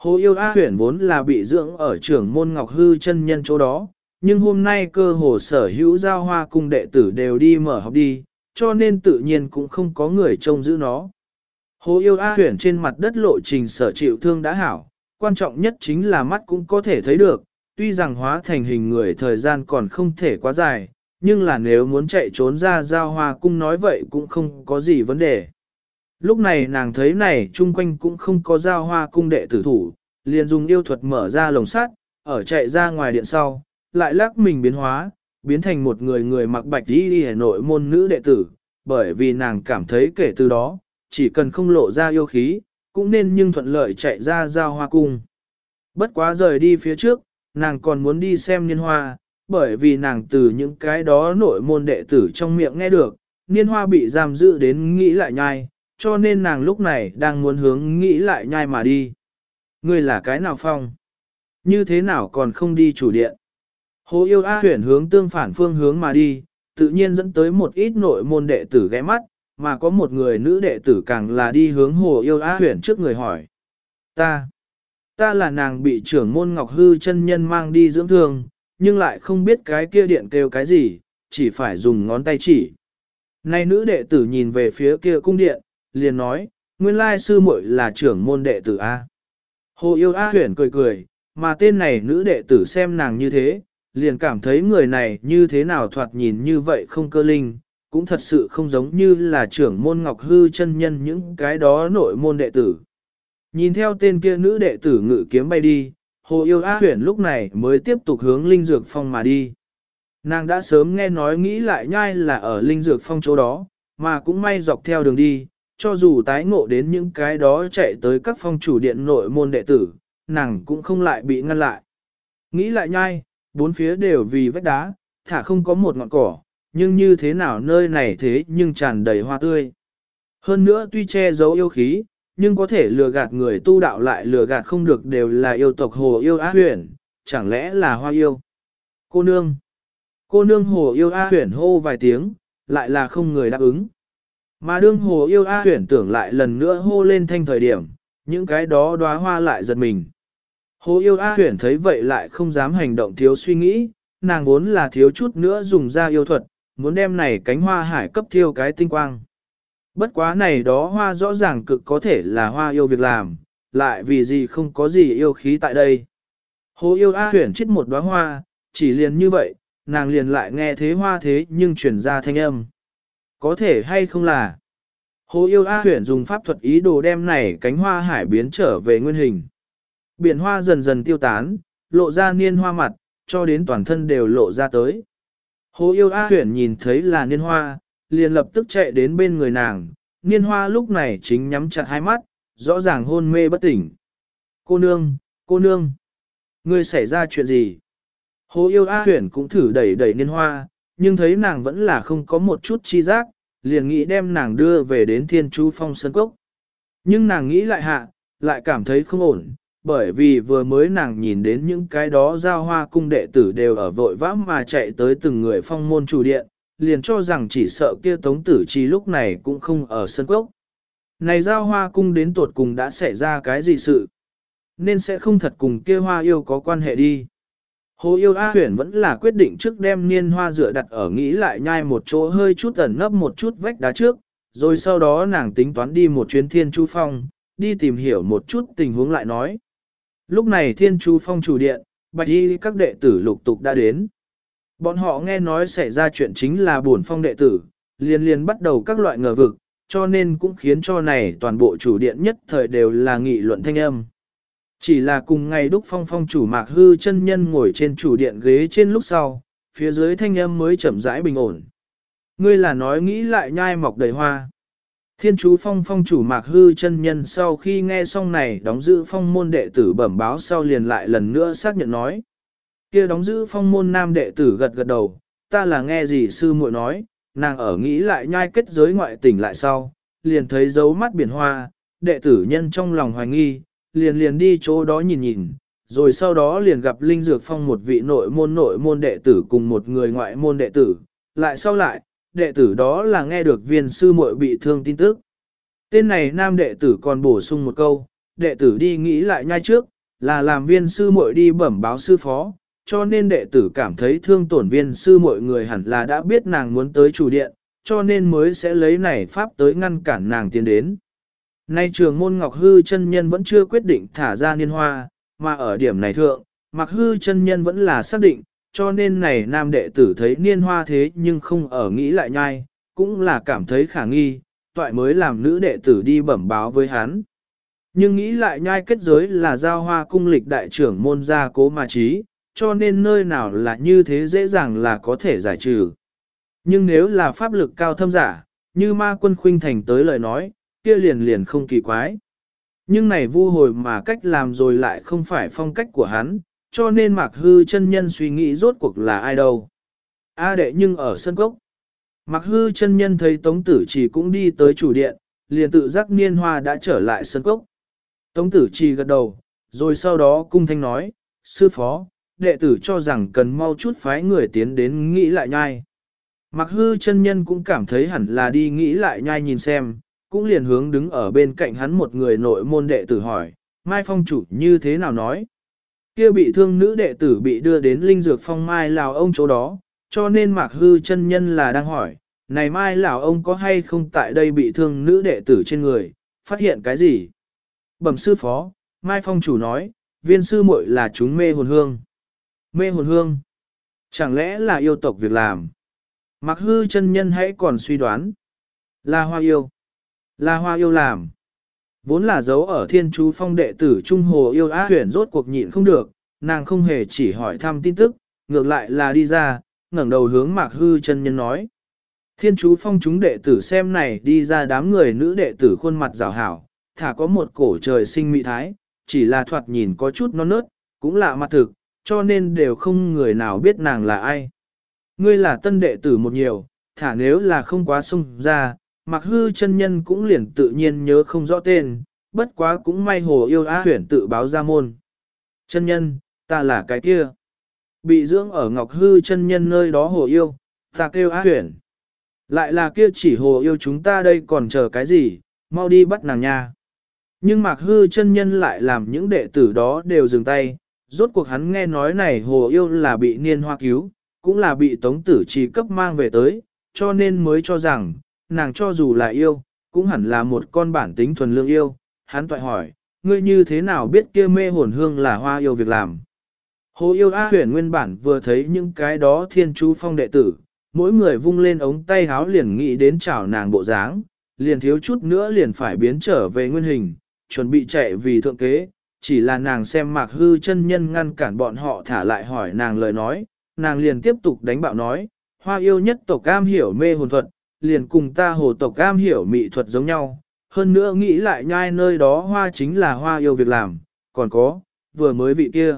Hồ yêu A huyển vốn là bị dưỡng ở trưởng môn ngọc hư chân nhân chỗ đó, nhưng hôm nay cơ hồ sở hữu giao hoa cung đệ tử đều đi mở học đi, cho nên tự nhiên cũng không có người trông giữ nó. Hồ yêu A huyển trên mặt đất lộ trình sở chịu thương đã hảo, quan trọng nhất chính là mắt cũng có thể thấy được, tuy rằng hóa thành hình người thời gian còn không thể quá dài, nhưng là nếu muốn chạy trốn ra giao hoa cung nói vậy cũng không có gì vấn đề. Lúc này nàng thấy này chung quanh cũng không có giao hoa cung đệ tử thủ, liền dùng yêu thuật mở ra lồng sắt, ở chạy ra ngoài điện sau, lại lắc mình biến hóa, biến thành một người người mặc bạch đi đi nội môn nữ đệ tử, bởi vì nàng cảm thấy kể từ đó, chỉ cần không lộ ra yêu khí, cũng nên nhưng thuận lợi chạy ra giao hoa cung. Bất quá rời đi phía trước, nàng còn muốn đi xem niên hoa, bởi vì nàng từ những cái đó nội môn đệ tử trong miệng nghe được, niên hoa bị giam giữ đến nghĩ lại nhai, cho nên nàng lúc này đang muốn hướng nghĩ lại nhai mà đi. Ngươi là cái nào phong? Như thế nào còn không đi chủ điện? Hồ yêu A huyển hướng tương phản phương hướng mà đi, tự nhiên dẫn tới một ít nội môn đệ tử ghé mắt, mà có một người nữ đệ tử càng là đi hướng hồ yêu A huyển trước người hỏi. Ta, ta là nàng bị trưởng môn Ngọc Hư chân nhân mang đi dưỡng thương, nhưng lại không biết cái kia điện kêu cái gì, chỉ phải dùng ngón tay chỉ. Này nữ đệ tử nhìn về phía kia cung điện, liền nói, nguyên lai sư muội là trưởng môn đệ tử A. Hồ yêu A huyển cười cười, Mà tên này nữ đệ tử xem nàng như thế, liền cảm thấy người này như thế nào thoạt nhìn như vậy không cơ linh, cũng thật sự không giống như là trưởng môn ngọc hư chân nhân những cái đó nội môn đệ tử. Nhìn theo tên kia nữ đệ tử ngự kiếm bay đi, hồ yêu a huyển lúc này mới tiếp tục hướng linh dược phong mà đi. Nàng đã sớm nghe nói nghĩ lại nhai là ở linh dược phong chỗ đó, mà cũng may dọc theo đường đi, cho dù tái ngộ đến những cái đó chạy tới các phong chủ điện nội môn đệ tử, nàng cũng không lại bị ngăn lại. Nghĩ lại nhai, bốn phía đều vì vách đá, thả không có một ngọn cỏ, nhưng như thế nào nơi này thế nhưng tràn đầy hoa tươi. Hơn nữa tuy che giấu yêu khí, nhưng có thể lừa gạt người tu đạo lại lừa gạt không được đều là yêu tộc hồ yêu á huyền, chẳng lẽ là hoa yêu. Cô nương. Cô nương hồ yêu á huyền hô vài tiếng, lại là không người đáp ứng. Mà đương hồ yêu a huyền tưởng lại lần nữa hô lên thanh thời điểm, những cái đó đóa hoa lại giật mình. Hồ yêu A huyền thấy vậy lại không dám hành động thiếu suy nghĩ, nàng vốn là thiếu chút nữa dùng ra yêu thuật, muốn đem này cánh hoa hải cấp thiêu cái tinh quang. Bất quá này đó hoa rõ ràng cực có thể là hoa yêu việc làm, lại vì gì không có gì yêu khí tại đây. Hồ yêu A huyền chết một đóa hoa, chỉ liền như vậy, nàng liền lại nghe thế hoa thế nhưng chuyển ra thanh âm. Có thể hay không là. Hồ yêu A huyển dùng pháp thuật ý đồ đem này cánh hoa hải biến trở về nguyên hình. Biển hoa dần dần tiêu tán, lộ ra niên hoa mặt, cho đến toàn thân đều lộ ra tới. Hồ yêu A huyển nhìn thấy là niên hoa, liền lập tức chạy đến bên người nàng, niên hoa lúc này chính nhắm chặt hai mắt, rõ ràng hôn mê bất tỉnh. Cô nương, cô nương, ngươi xảy ra chuyện gì? Hồ yêu A huyển cũng thử đẩy đẩy niên hoa, nhưng thấy nàng vẫn là không có một chút chi giác, liền nghĩ đem nàng đưa về đến thiên chú phong sân cốc. Nhưng nàng nghĩ lại hạ, lại cảm thấy không ổn, bởi vì vừa mới nàng nhìn đến những cái đó giao hoa cung đệ tử đều ở vội vã mà chạy tới từng người phong môn chủ điện, liền cho rằng chỉ sợ kia tống tử chi lúc này cũng không ở sân cốc. Này giao hoa cung đến tuột cùng đã xảy ra cái gì sự, nên sẽ không thật cùng kia hoa yêu có quan hệ đi. Hồ yêu A huyền vẫn là quyết định trước đem niên hoa dựa đặt ở nghĩ lại nhai một chỗ hơi chút ẩn nấp một chút vách đá trước, rồi sau đó nàng tính toán đi một chuyến thiên chu phong, đi tìm hiểu một chút tình huống lại nói. Lúc này thiên chu phong chủ điện, bạch y các đệ tử lục tục đã đến. Bọn họ nghe nói xảy ra chuyện chính là buồn phong đệ tử, liền liền bắt đầu các loại ngờ vực, cho nên cũng khiến cho này toàn bộ chủ điện nhất thời đều là nghị luận thanh âm. Chỉ là cùng ngày đúc phong phong chủ mạc hư chân nhân ngồi trên chủ điện ghế trên lúc sau, phía dưới thanh âm mới chậm rãi bình ổn. Ngươi là nói nghĩ lại nhai mọc đầy hoa. Thiên chú phong phong chủ mạc hư chân nhân sau khi nghe xong này đóng giữ phong môn đệ tử bẩm báo sau liền lại lần nữa xác nhận nói. kia đóng giữ phong môn nam đệ tử gật gật đầu, ta là nghe gì sư muội nói, nàng ở nghĩ lại nhai kết giới ngoại tỉnh lại sau, liền thấy dấu mắt biển hoa, đệ tử nhân trong lòng hoài nghi, liền liền đi chỗ đó nhìn nhìn, rồi sau đó liền gặp Linh Dược Phong một vị nội môn nội môn đệ tử cùng một người ngoại môn đệ tử, lại sau lại, đệ tử đó là nghe được viên sư muội bị thương tin tức. Tên này nam đệ tử còn bổ sung một câu, đệ tử đi nghĩ lại ngay trước, là làm viên sư muội đi bẩm báo sư phó, cho nên đệ tử cảm thấy thương tổn viên sư muội người hẳn là đã biết nàng muốn tới chủ điện, cho nên mới sẽ lấy này pháp tới ngăn cản nàng tiến đến. Nay trường môn Ngọc Hư chân nhân vẫn chưa quyết định thả ra niên hoa, mà ở điểm này thượng, Mặc Hư chân nhân vẫn là xác định, cho nên này nam đệ tử thấy niên hoa thế nhưng không ở nghĩ lại nhai, cũng là cảm thấy khả nghi, toại mới làm nữ đệ tử đi bẩm báo với hắn. Nhưng nghĩ lại nhai kết giới là giao hoa cung lịch đại trưởng môn gia cố mà trí, cho nên nơi nào là như thế dễ dàng là có thể giải trừ. Nhưng nếu là pháp lực cao thâm giả, như ma quân khuynh thành tới lời nói, kia liền liền không kỳ quái. Nhưng này vu hồi mà cách làm rồi lại không phải phong cách của hắn, cho nên Mạc Hư chân nhân suy nghĩ rốt cuộc là ai đâu. A đệ nhưng ở sân cốc. Mạc Hư chân nhân thấy Tống Tử Trì cũng đi tới chủ điện, liền tự giác niên hoa đã trở lại sân cốc. Tống Tử Trì gật đầu, rồi sau đó cung thanh nói, sư phó, đệ tử cho rằng cần mau chút phái người tiến đến nghĩ lại nhai. Mạc Hư chân nhân cũng cảm thấy hẳn là đi nghĩ lại nhai nhìn xem, cũng liền hướng đứng ở bên cạnh hắn một người nội môn đệ tử hỏi, Mai Phong chủ như thế nào nói. Kia bị thương nữ đệ tử bị đưa đến linh dược phong Mai Lào ông chỗ đó, cho nên Mạc Hư chân nhân là đang hỏi, này Mai Lào ông có hay không tại đây bị thương nữ đệ tử trên người, phát hiện cái gì? Bẩm sư phó, Mai Phong chủ nói, viên sư muội là chúng mê hồn hương. Mê hồn hương. Chẳng lẽ là yêu tộc việc làm? Mặc hư chân nhân hãy còn suy đoán. Là hoa yêu. Là hoa yêu làm. Vốn là dấu ở thiên chú phong đệ tử Trung Hồ yêu á huyền rốt cuộc nhịn không được, nàng không hề chỉ hỏi thăm tin tức, ngược lại là đi ra, ngẩng đầu hướng mạc hư chân nhân nói. Thiên chú phong chúng đệ tử xem này đi ra đám người nữ đệ tử khuôn mặt rào hảo, thả có một cổ trời sinh mỹ thái, chỉ là thoạt nhìn có chút non nớt, cũng lạ mặt thực, cho nên đều không người nào biết nàng là ai. Ngươi là tân đệ tử một nhiều, thả nếu là không quá sung ra, mặc hư chân nhân cũng liền tự nhiên nhớ không rõ tên, bất quá cũng may hồ yêu á huyển tự báo ra môn. Chân nhân, ta là cái kia. Bị dưỡng ở ngọc hư chân nhân nơi đó hồ yêu, ta kêu á huyển. Lại là kia chỉ hồ yêu chúng ta đây còn chờ cái gì, mau đi bắt nàng nha. Nhưng mạc hư chân nhân lại làm những đệ tử đó đều dừng tay, rốt cuộc hắn nghe nói này hồ yêu là bị niên hoa cứu, cũng là bị tống tử trì cấp mang về tới, cho nên mới cho rằng, nàng cho dù là yêu, cũng hẳn là một con bản tính thuần lương yêu. Hắn toại hỏi, ngươi như thế nào biết kia mê hồn hương là hoa yêu việc làm? Hồ yêu A huyền nguyên bản vừa thấy những cái đó thiên chú phong đệ tử, mỗi người vung lên ống tay háo liền nghĩ đến chào nàng bộ dáng, liền thiếu chút nữa liền phải biến trở về nguyên hình, chuẩn bị chạy vì thượng kế, chỉ là nàng xem mạc hư chân nhân ngăn cản bọn họ thả lại hỏi nàng lời nói, nàng liền tiếp tục đánh bạo nói, hoa yêu nhất tộc cam hiểu mê hồn thuật, liền cùng ta hồ tộc cam hiểu mỹ thuật giống nhau, hơn nữa nghĩ lại nhai nơi đó hoa chính là hoa yêu việc làm, còn có, vừa mới vị kia.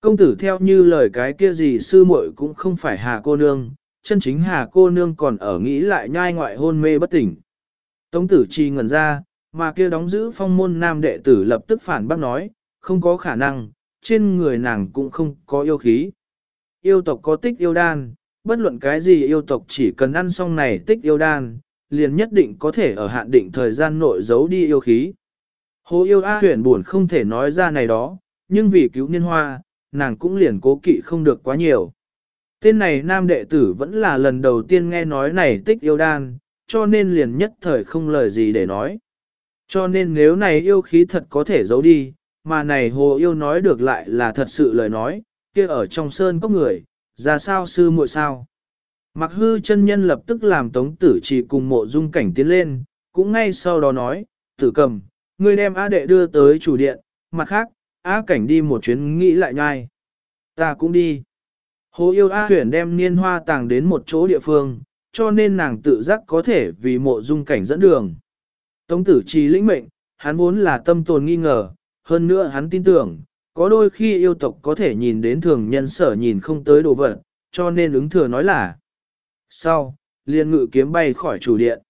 Công tử theo như lời cái kia gì sư muội cũng không phải hà cô nương, chân chính hà cô nương còn ở nghĩ lại nhai ngoại hôn mê bất tỉnh. Tống tử chi ngẩn ra, mà kia đóng giữ phong môn nam đệ tử lập tức phản bác nói, không có khả năng, trên người nàng cũng không có yêu khí. Yêu tộc có tích yêu đan, bất luận cái gì yêu tộc chỉ cần ăn xong này tích yêu đan, liền nhất định có thể ở hạn định thời gian nội giấu đi yêu khí. Hồ yêu A huyền buồn không thể nói ra này đó, nhưng vì cứu niên hoa, nàng cũng liền cố kỵ không được quá nhiều. Tên này nam đệ tử vẫn là lần đầu tiên nghe nói này tích yêu đan, cho nên liền nhất thời không lời gì để nói. Cho nên nếu này yêu khí thật có thể giấu đi, mà này hồ yêu nói được lại là thật sự lời nói, kia ở trong sơn có người, ra sao sư muội sao. Mặc hư chân nhân lập tức làm tống tử chỉ cùng mộ dung cảnh tiến lên, cũng ngay sau đó nói, tử cầm, ngươi đem á đệ đưa tới chủ điện, mặt khác, á cảnh đi một chuyến nghĩ lại nhai. Ta cũng đi. Hồ yêu A tuyển đem niên hoa tàng đến một chỗ địa phương, cho nên nàng tự giác có thể vì mộ dung cảnh dẫn đường. Tống tử trì lĩnh mệnh, hắn vốn là tâm tồn nghi ngờ, hơn nữa hắn tin tưởng, có đôi khi yêu tộc có thể nhìn đến thường nhân sở nhìn không tới đồ vật, cho nên ứng thừa nói là. Sau, liền ngự kiếm bay khỏi chủ điện.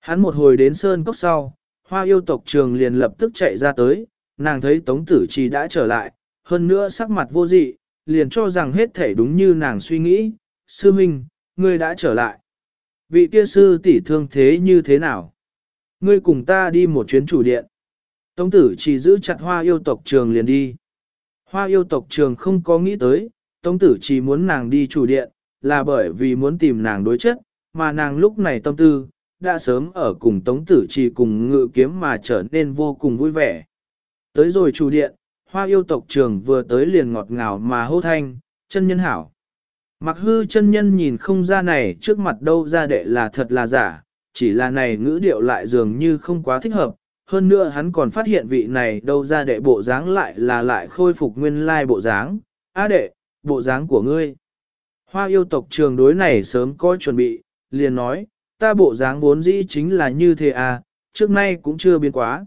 Hắn một hồi đến sơn cốc sau, hoa yêu tộc trường liền lập tức chạy ra tới, nàng thấy tống tử trì đã trở lại, hơn nữa sắc mặt vô dị, liền cho rằng hết thể đúng như nàng suy nghĩ, sư minh, ngươi đã trở lại. Vị kia sư tỷ thương thế như thế nào? Ngươi cùng ta đi một chuyến chủ điện. Tống tử chỉ giữ chặt hoa yêu tộc trường liền đi. Hoa yêu tộc trường không có nghĩ tới, tống tử chỉ muốn nàng đi chủ điện, là bởi vì muốn tìm nàng đối chất, mà nàng lúc này tâm tư, đã sớm ở cùng tống tử chỉ cùng ngự kiếm mà trở nên vô cùng vui vẻ. Tới rồi chủ điện, hoa yêu tộc trường vừa tới liền ngọt ngào mà hô thanh, chân nhân hảo. Mặc hư chân nhân nhìn không ra này trước mặt đâu ra đệ là thật là giả, chỉ là này ngữ điệu lại dường như không quá thích hợp, hơn nữa hắn còn phát hiện vị này đâu ra đệ bộ dáng lại là lại khôi phục nguyên lai bộ dáng, á đệ, bộ dáng của ngươi. Hoa yêu tộc trường đối này sớm có chuẩn bị, liền nói, ta bộ dáng vốn dĩ chính là như thế à, trước nay cũng chưa biến quá.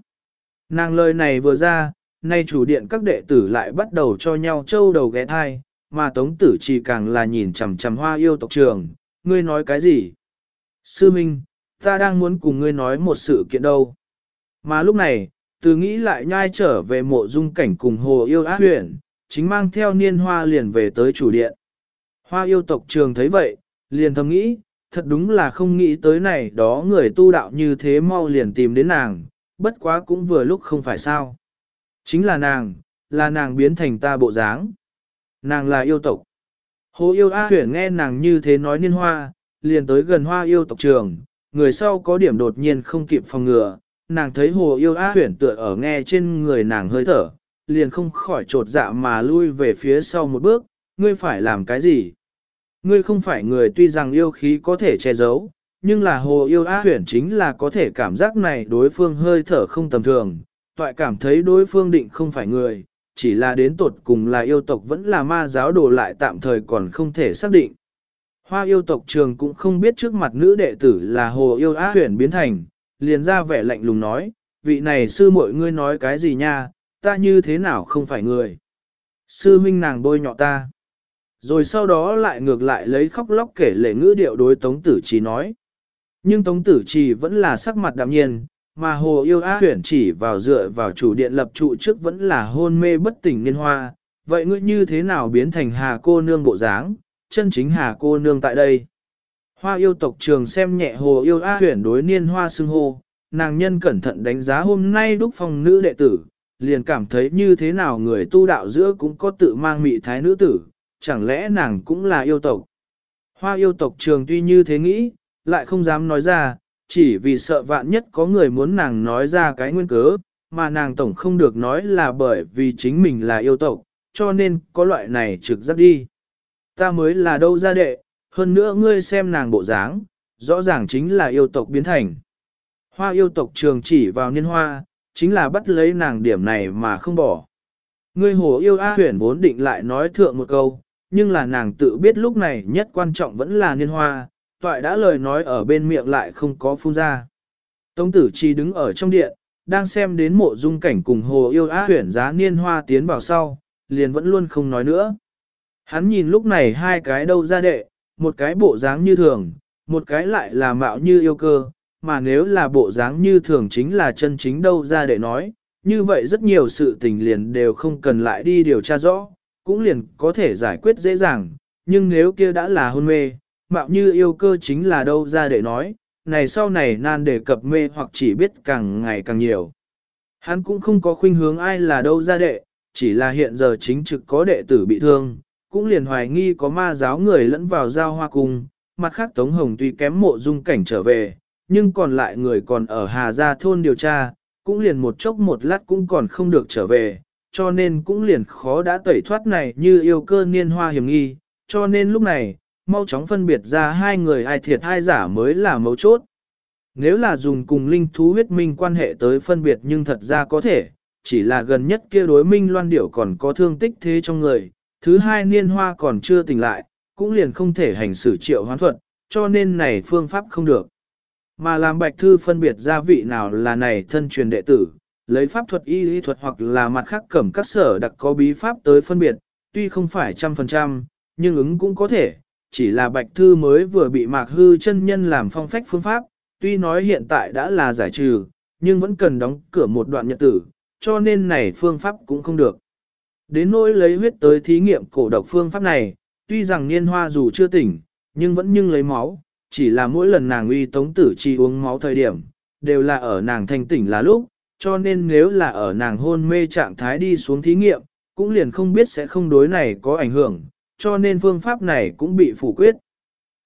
Nàng lời này vừa ra, nay chủ điện các đệ tử lại bắt đầu cho nhau trâu đầu ghé thai, mà tống tử chỉ càng là nhìn chằm chằm hoa yêu tộc trường, ngươi nói cái gì? Sư Minh, ta đang muốn cùng ngươi nói một sự kiện đâu. Mà lúc này, từ nghĩ lại nhai trở về mộ dung cảnh cùng hồ yêu ác huyện, chính mang theo niên hoa liền về tới chủ điện. Hoa yêu tộc trường thấy vậy, liền thầm nghĩ, thật đúng là không nghĩ tới này đó người tu đạo như thế mau liền tìm đến nàng, bất quá cũng vừa lúc không phải sao. Chính là nàng, là nàng biến thành ta bộ dáng. Nàng là yêu tộc. Hồ yêu A huyển nghe nàng như thế nói niên hoa, liền tới gần hoa yêu tộc trường, người sau có điểm đột nhiên không kịp phòng ngừa, nàng thấy hồ yêu á huyển tựa ở nghe trên người nàng hơi thở, liền không khỏi trột dạ mà lui về phía sau một bước, ngươi phải làm cái gì? Ngươi không phải người tuy rằng yêu khí có thể che giấu, nhưng là hồ yêu á huyển chính là có thể cảm giác này đối phương hơi thở không tầm thường, toại cảm thấy đối phương định không phải người, chỉ là đến tột cùng là yêu tộc vẫn là ma giáo đồ lại tạm thời còn không thể xác định. Hoa yêu tộc trường cũng không biết trước mặt nữ đệ tử là hồ yêu á huyển biến thành, liền ra vẻ lạnh lùng nói, vị này sư muội ngươi nói cái gì nha, ta như thế nào không phải người. Sư huynh nàng bôi nhọ ta. Rồi sau đó lại ngược lại lấy khóc lóc kể lệ ngữ điệu đối Tống Tử Trì nói. Nhưng Tống Tử Trì vẫn là sắc mặt đạm nhiên, mà Hồ Yêu Á huyển chỉ vào dựa vào chủ điện lập trụ trước vẫn là hôn mê bất tỉnh niên hoa. Vậy ngươi như thế nào biến thành hà cô nương bộ dáng, chân chính hà cô nương tại đây? Hoa yêu tộc trường xem nhẹ Hồ Yêu Á huyển đối niên hoa xưng hô, nàng nhân cẩn thận đánh giá hôm nay đúc phong nữ đệ tử, liền cảm thấy như thế nào người tu đạo giữa cũng có tự mang mị thái nữ tử, chẳng lẽ nàng cũng là yêu tộc. Hoa yêu tộc trường tuy như thế nghĩ, lại không dám nói ra, chỉ vì sợ vạn nhất có người muốn nàng nói ra cái nguyên cớ, mà nàng tổng không được nói là bởi vì chính mình là yêu tộc, cho nên có loại này trực giác đi. Ta mới là đâu ra đệ, hơn nữa ngươi xem nàng bộ dáng, rõ ràng chính là yêu tộc biến thành. Hoa yêu tộc trường chỉ vào niên hoa, chính là bắt lấy nàng điểm này mà không bỏ. Ngươi hồ yêu A huyền vốn định lại nói thượng một câu, nhưng là nàng tự biết lúc này nhất quan trọng vẫn là niên hoa, toại đã lời nói ở bên miệng lại không có phun ra. Tống tử chi đứng ở trong điện, đang xem đến mộ dung cảnh cùng hồ yêu á huyển giá niên hoa tiến vào sau, liền vẫn luôn không nói nữa. Hắn nhìn lúc này hai cái đâu ra đệ, một cái bộ dáng như thường, một cái lại là mạo như yêu cơ, mà nếu là bộ dáng như thường chính là chân chính đâu ra đệ nói, như vậy rất nhiều sự tình liền đều không cần lại đi điều tra rõ, cũng liền có thể giải quyết dễ dàng, nhưng nếu kia đã là hôn mê, mạo như yêu cơ chính là đâu ra để nói, này sau này nan đề cập mê hoặc chỉ biết càng ngày càng nhiều. Hắn cũng không có khuynh hướng ai là đâu ra đệ, chỉ là hiện giờ chính trực có đệ tử bị thương, cũng liền hoài nghi có ma giáo người lẫn vào giao hoa cung, mặt khác Tống Hồng tuy kém mộ dung cảnh trở về, nhưng còn lại người còn ở Hà Gia thôn điều tra, cũng liền một chốc một lát cũng còn không được trở về, cho nên cũng liền khó đã tẩy thoát này như yêu cơ niên hoa hiểm nghi, cho nên lúc này, mau chóng phân biệt ra hai người ai thiệt hai giả mới là mấu chốt. Nếu là dùng cùng linh thú huyết minh quan hệ tới phân biệt nhưng thật ra có thể, chỉ là gần nhất kia đối minh loan điểu còn có thương tích thế trong người, thứ hai niên hoa còn chưa tỉnh lại, cũng liền không thể hành xử triệu hoán thuật, cho nên này phương pháp không được. Mà làm bạch thư phân biệt ra vị nào là này thân truyền đệ tử, lấy pháp thuật y lý thuật hoặc là mặt khác cẩm các sở đặc có bí pháp tới phân biệt, tuy không phải trăm phần trăm, nhưng ứng cũng có thể, chỉ là bạch thư mới vừa bị mạc hư chân nhân làm phong phách phương pháp, tuy nói hiện tại đã là giải trừ, nhưng vẫn cần đóng cửa một đoạn nhật tử, cho nên này phương pháp cũng không được. Đến nỗi lấy huyết tới thí nghiệm cổ độc phương pháp này, tuy rằng niên hoa dù chưa tỉnh, nhưng vẫn nhưng lấy máu, chỉ là mỗi lần nàng uy tống tử chi uống máu thời điểm, đều là ở nàng thanh tỉnh là lúc, cho nên nếu là ở nàng hôn mê trạng thái đi xuống thí nghiệm, cũng liền không biết sẽ không đối này có ảnh hưởng, cho nên phương pháp này cũng bị phủ quyết.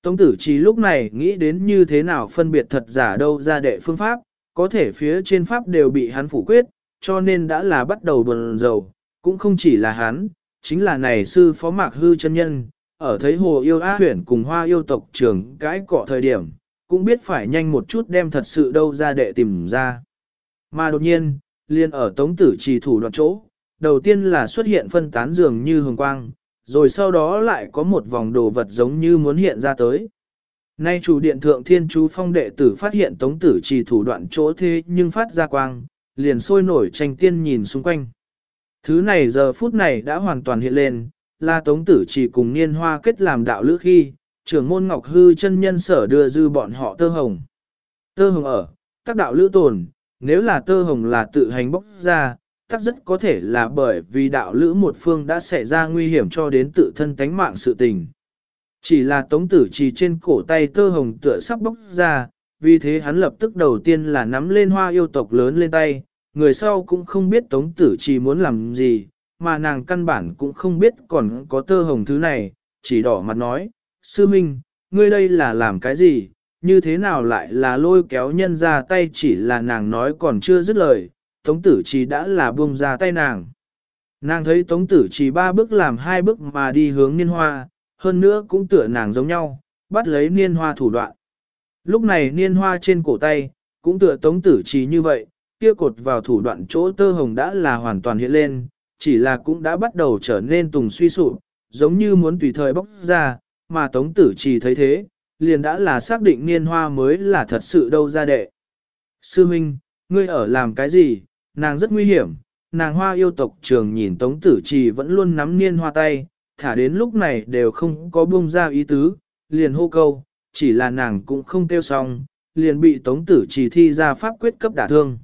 Tống tử chi lúc này nghĩ đến như thế nào phân biệt thật giả đâu ra đệ phương pháp, có thể phía trên pháp đều bị hắn phủ quyết, cho nên đã là bắt đầu buồn dầu, cũng không chỉ là hắn, chính là này sư phó mạc hư chân nhân, ở thấy hồ yêu á huyển cùng hoa yêu tộc trưởng cái cọ thời điểm, cũng biết phải nhanh một chút đem thật sự đâu ra để tìm ra. Mà đột nhiên, liền ở tống tử trì thủ đoạn chỗ, đầu tiên là xuất hiện phân tán dường như hồng quang, rồi sau đó lại có một vòng đồ vật giống như muốn hiện ra tới. Nay chủ điện thượng thiên chú phong đệ tử phát hiện tống tử trì thủ đoạn chỗ thế nhưng phát ra quang, liền sôi nổi tranh tiên nhìn xung quanh. Thứ này giờ phút này đã hoàn toàn hiện lên, là tống tử trì cùng niên hoa kết làm đạo lữ khi, trưởng môn ngọc hư chân nhân sở đưa dư bọn họ tơ hồng. Tơ hồng ở, các đạo lữ tồn, nếu là tơ hồng là tự hành bốc ra, tắc rất có thể là bởi vì đạo lữ một phương đã xảy ra nguy hiểm cho đến tự thân tánh mạng sự tình. Chỉ là tống tử chỉ trên cổ tay tơ hồng tựa sắp bốc ra, vì thế hắn lập tức đầu tiên là nắm lên hoa yêu tộc lớn lên tay, người sau cũng không biết tống tử chỉ muốn làm gì, mà nàng căn bản cũng không biết còn có tơ hồng thứ này, chỉ đỏ mặt nói, sư minh, ngươi đây là làm cái gì, như thế nào lại là lôi kéo nhân ra tay chỉ là nàng nói còn chưa dứt lời, tống tử chỉ đã là buông ra tay nàng. Nàng thấy tống tử chỉ ba bước làm hai bước mà đi hướng niên hoa, hơn nữa cũng tựa nàng giống nhau, bắt lấy niên hoa thủ đoạn. Lúc này niên hoa trên cổ tay, cũng tựa tống tử chỉ như vậy, kia cột vào thủ đoạn chỗ tơ hồng đã là hoàn toàn hiện lên, chỉ là cũng đã bắt đầu trở nên tùng suy sụp, giống như muốn tùy thời bóc ra, mà tống tử chỉ thấy thế, liền đã là xác định niên hoa mới là thật sự đâu ra đệ. Sư Minh, ngươi ở làm cái gì, nàng rất nguy hiểm, nàng hoa yêu tộc trường nhìn tống tử trì vẫn luôn nắm niên hoa tay, thả đến lúc này đều không có buông ra ý tứ, liền hô câu, chỉ là nàng cũng không tiêu xong, liền bị tống tử trì thi ra pháp quyết cấp đả thương.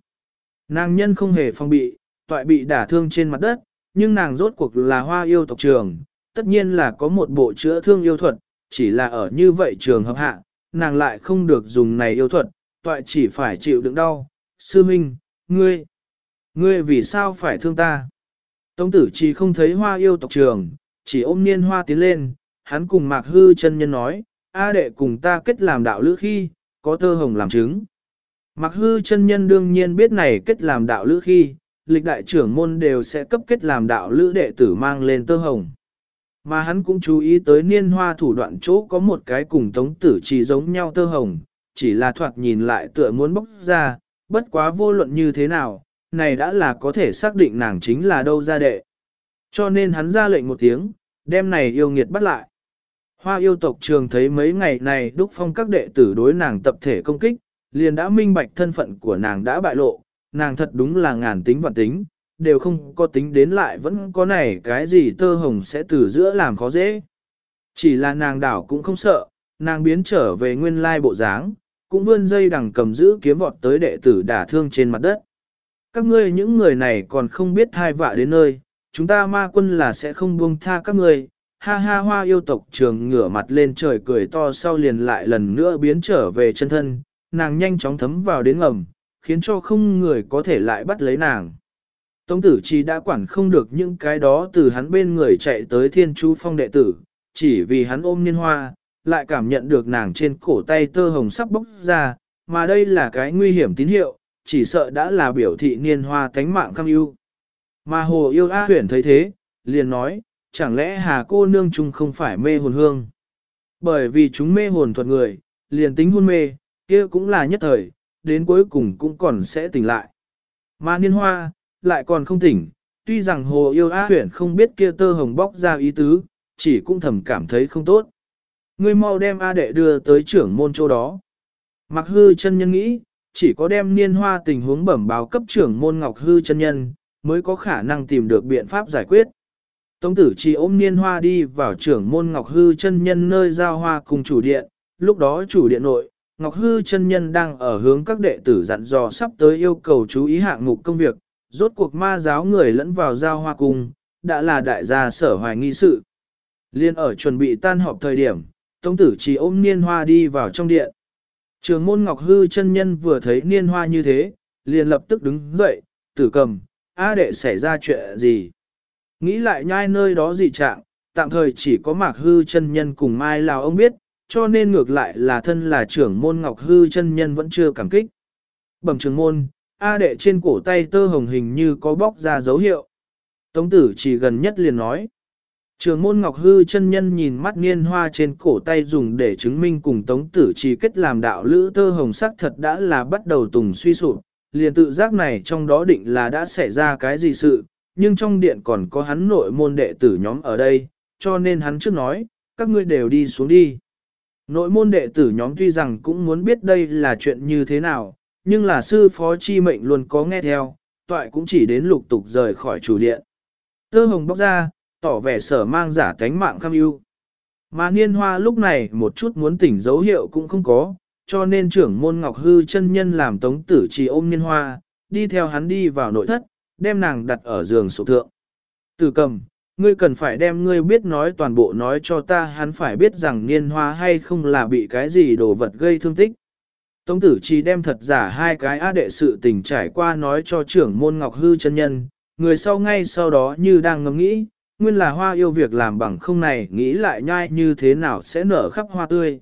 Nàng nhân không hề phong bị, toại bị đả thương trên mặt đất, nhưng nàng rốt cuộc là hoa yêu tộc trường, tất nhiên là có một bộ chữa thương yêu thuật, chỉ là ở như vậy trường hợp hạ, nàng lại không được dùng này yêu thuật, toại chỉ phải chịu đựng đau. Sư Minh, ngươi, ngươi vì sao phải thương ta? Tống tử chỉ không thấy hoa yêu tộc trường, chỉ ôm niên hoa tiến lên, hắn cùng mạc hư chân nhân nói, A đệ cùng ta kết làm đạo lữ khi, có thơ hồng làm chứng. Mạc hư chân nhân đương nhiên biết này kết làm đạo lữ khi, lịch đại trưởng môn đều sẽ cấp kết làm đạo lữ đệ tử mang lên tơ hồng. Mà hắn cũng chú ý tới niên hoa thủ đoạn chỗ có một cái cùng tống tử chỉ giống nhau tơ hồng, chỉ là thoạt nhìn lại tựa muốn bốc ra, bất quá vô luận như thế nào, này đã là có thể xác định nàng chính là đâu ra đệ. Cho nên hắn ra lệnh một tiếng, đem này yêu nghiệt bắt lại. Hoa yêu tộc trường thấy mấy ngày này đúc phong các đệ tử đối nàng tập thể công kích, liền đã minh bạch thân phận của nàng đã bại lộ, nàng thật đúng là ngàn tính vạn tính, đều không có tính đến lại vẫn có này cái gì tơ hồng sẽ từ giữa làm khó dễ. Chỉ là nàng đảo cũng không sợ, nàng biến trở về nguyên lai bộ dáng, cũng vươn dây đằng cầm giữ kiếm vọt tới đệ tử đả thương trên mặt đất. Các ngươi những người này còn không biết thai vạ đến nơi, chúng ta ma quân là sẽ không buông tha các ngươi. Ha ha hoa yêu tộc trường ngửa mặt lên trời cười to sau liền lại lần nữa biến trở về chân thân, nàng nhanh chóng thấm vào đến ngầm, khiến cho không người có thể lại bắt lấy nàng. Tống tử chỉ đã quản không được những cái đó từ hắn bên người chạy tới thiên chú phong đệ tử, chỉ vì hắn ôm niên hoa, lại cảm nhận được nàng trên cổ tay tơ hồng sắp bốc ra, mà đây là cái nguy hiểm tín hiệu, chỉ sợ đã là biểu thị niên hoa tánh mạng khăm ưu. Mà hồ yêu A huyển thấy thế, liền nói, chẳng lẽ hà cô nương chung không phải mê hồn hương. Bởi vì chúng mê hồn thuật người, liền tính hôn mê, kia cũng là nhất thời, đến cuối cùng cũng còn sẽ tỉnh lại. Mà niên hoa, lại còn không tỉnh, tuy rằng hồ yêu á huyển không biết kia tơ hồng bóc ra ý tứ, chỉ cũng thầm cảm thấy không tốt. Ngươi mau đem A đệ đưa tới trưởng môn chỗ đó. Mặc hư chân nhân nghĩ, chỉ có đem niên hoa tình huống bẩm báo cấp trưởng môn ngọc hư chân nhân, mới có khả năng tìm được biện pháp giải quyết. Tống tử chỉ ôm niên hoa đi vào trưởng môn ngọc hư chân nhân nơi giao hoa cùng chủ điện, lúc đó chủ điện nội, Ngọc Hư chân nhân đang ở hướng các đệ tử dặn dò sắp tới yêu cầu chú ý hạng mục công việc, rốt cuộc ma giáo người lẫn vào giao hoa cung, đã là đại gia sở hoài nghi sự. Liên ở chuẩn bị tan họp thời điểm, Tống tử chỉ ôm niên hoa đi vào trong điện. Trường môn Ngọc Hư chân nhân vừa thấy niên hoa như thế, liền lập tức đứng dậy, tử cầm, A đệ xảy ra chuyện gì? Nghĩ lại nhai nơi đó dị trạng, tạm thời chỉ có Mạc Hư chân nhân cùng Mai Lào ông biết, cho nên ngược lại là thân là trưởng môn Ngọc Hư chân nhân vẫn chưa cảm kích. Bẩm trường môn, A đệ trên cổ tay tơ hồng hình như có bóc ra dấu hiệu. Tống tử chỉ gần nhất liền nói. Trường môn Ngọc Hư chân nhân nhìn mắt niên hoa trên cổ tay dùng để chứng minh cùng tống tử chỉ kết làm đạo lữ tơ hồng sắc thật đã là bắt đầu tùng suy sụp, liền tự giác này trong đó định là đã xảy ra cái gì sự, nhưng trong điện còn có hắn nội môn đệ tử nhóm ở đây, cho nên hắn trước nói, các ngươi đều đi xuống đi. Nội môn đệ tử nhóm tuy rằng cũng muốn biết đây là chuyện như thế nào, nhưng là sư phó chi mệnh luôn có nghe theo, toại cũng chỉ đến lục tục rời khỏi chủ điện. Tơ hồng bóc ra, tỏ vẻ sở mang giả cánh mạng kham ưu. Mà niên hoa lúc này một chút muốn tỉnh dấu hiệu cũng không có, cho nên trưởng môn ngọc hư chân nhân làm tống tử chỉ ôm niên hoa, đi theo hắn đi vào nội thất, đem nàng đặt ở giường sổ thượng. Tử cầm, ngươi cần phải đem ngươi biết nói toàn bộ nói cho ta hắn phải biết rằng niên hoa hay không là bị cái gì đồ vật gây thương tích. Tống tử chỉ đem thật giả hai cái á đệ sự tình trải qua nói cho trưởng môn ngọc hư chân nhân, người sau ngay sau đó như đang ngẫm nghĩ, nguyên là hoa yêu việc làm bằng không này nghĩ lại nhai như thế nào sẽ nở khắp hoa tươi.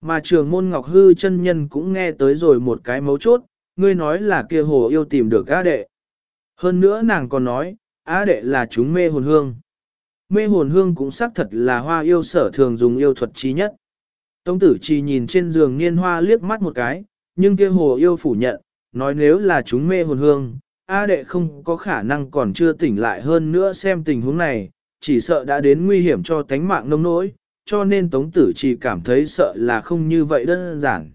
Mà trưởng môn ngọc hư chân nhân cũng nghe tới rồi một cái mấu chốt, ngươi nói là kia hồ yêu tìm được á đệ. Hơn nữa nàng còn nói, á đệ là chúng mê hồn hương. Mê hồn hương cũng xác thật là hoa yêu sở thường dùng yêu thuật trí nhất. Tống tử chỉ nhìn trên giường niên hoa liếc mắt một cái, nhưng kia hồ yêu phủ nhận, nói nếu là chúng mê hồn hương, A đệ không có khả năng còn chưa tỉnh lại hơn nữa xem tình huống này, chỉ sợ đã đến nguy hiểm cho tánh mạng nông nỗi, cho nên Tống Tử chỉ cảm thấy sợ là không như vậy đơn giản.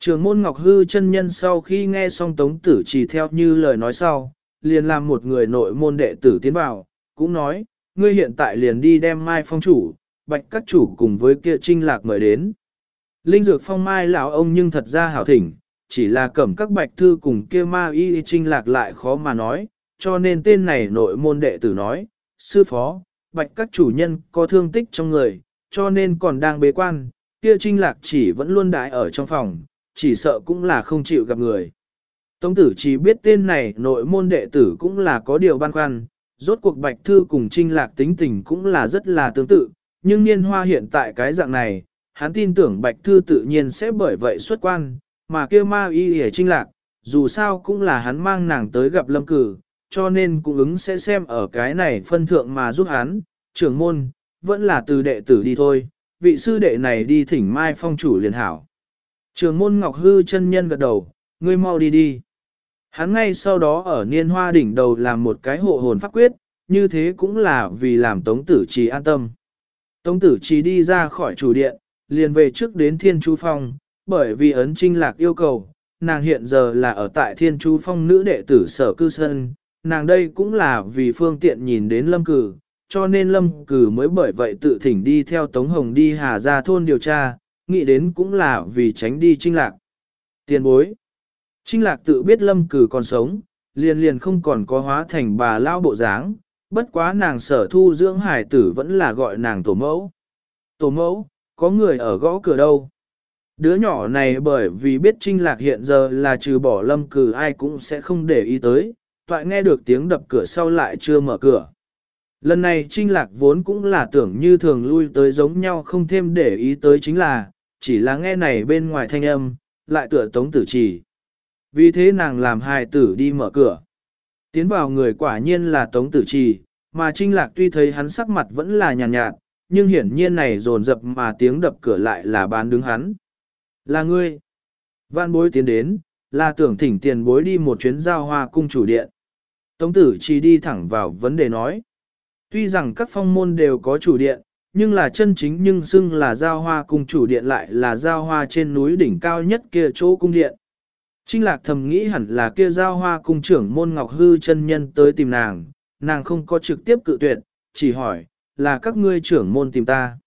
Trường môn Ngọc Hư chân nhân sau khi nghe xong Tống Tử chỉ theo như lời nói sau, liền làm một người nội môn đệ tử tiến vào, cũng nói, ngươi hiện tại liền đi đem mai phong chủ, bạch các chủ cùng với kia trinh lạc mời đến. Linh dược phong mai lão ông nhưng thật ra hảo thỉnh, chỉ là cẩm các bạch thư cùng kia ma y trinh lạc lại khó mà nói, cho nên tên này nội môn đệ tử nói, sư phó, bạch các chủ nhân có thương tích trong người, cho nên còn đang bế quan, kia trinh lạc chỉ vẫn luôn đại ở trong phòng, chỉ sợ cũng là không chịu gặp người. Tống tử chỉ biết tên này nội môn đệ tử cũng là có điều băn khoăn, rốt cuộc bạch thư cùng trinh lạc tính tình cũng là rất là tương tự, nhưng niên hoa hiện tại cái dạng này, hắn tin tưởng bạch thư tự nhiên sẽ bởi vậy xuất quan, mà kêu ma y hề trinh lạc, dù sao cũng là hắn mang nàng tới gặp lâm cử, cho nên cũng ứng sẽ xem ở cái này phân thượng mà giúp hắn, trưởng môn, vẫn là từ đệ tử đi thôi, vị sư đệ này đi thỉnh mai phong chủ liền hảo. Trường môn Ngọc Hư chân nhân gật đầu, ngươi mau đi đi. Hắn ngay sau đó ở niên hoa đỉnh đầu làm một cái hộ hồn pháp quyết, như thế cũng là vì làm tống tử trì an tâm. Tống tử trì đi ra khỏi chủ điện, liền về trước đến thiên Chu phong, bởi vì ấn trinh lạc yêu cầu, nàng hiện giờ là ở tại thiên Chu phong nữ đệ tử sở cư sân, nàng đây cũng là vì phương tiện nhìn đến lâm cử, cho nên lâm cử mới bởi vậy tự thỉnh đi theo Tống Hồng đi hà ra thôn điều tra, nghĩ đến cũng là vì tránh đi trinh lạc. Tiền bối. Trinh lạc tự biết lâm cử còn sống, liền liền không còn có hóa thành bà lao bộ dáng, bất quá nàng sở thu dưỡng hải tử vẫn là gọi nàng tổ mẫu. Tổ mẫu, có người ở gõ cửa đâu? Đứa nhỏ này bởi vì biết trinh lạc hiện giờ là trừ bỏ lâm cử ai cũng sẽ không để ý tới, toại nghe được tiếng đập cửa sau lại chưa mở cửa. Lần này trinh lạc vốn cũng là tưởng như thường lui tới giống nhau không thêm để ý tới chính là, chỉ là nghe này bên ngoài thanh âm, lại tựa tống tử chỉ. Vì thế nàng làm hài tử đi mở cửa. Tiến vào người quả nhiên là tống tử trì, mà trinh lạc tuy thấy hắn sắc mặt vẫn là nhàn nhạt, nhạt, nhưng hiển nhiên này dồn dập mà tiếng đập cửa lại là bán đứng hắn. Là ngươi. Văn bối tiến đến, là tưởng thỉnh tiền bối đi một chuyến giao hoa cung chủ điện. Tống tử trì đi thẳng vào vấn đề nói. Tuy rằng các phong môn đều có chủ điện, nhưng là chân chính nhưng xưng là giao hoa cung chủ điện lại là giao hoa trên núi đỉnh cao nhất kia chỗ cung điện. Trinh lạc thầm nghĩ hẳn là kia giao hoa cung trưởng môn ngọc hư chân nhân tới tìm nàng, nàng không có trực tiếp cự tuyệt, chỉ hỏi, là các ngươi trưởng môn tìm ta.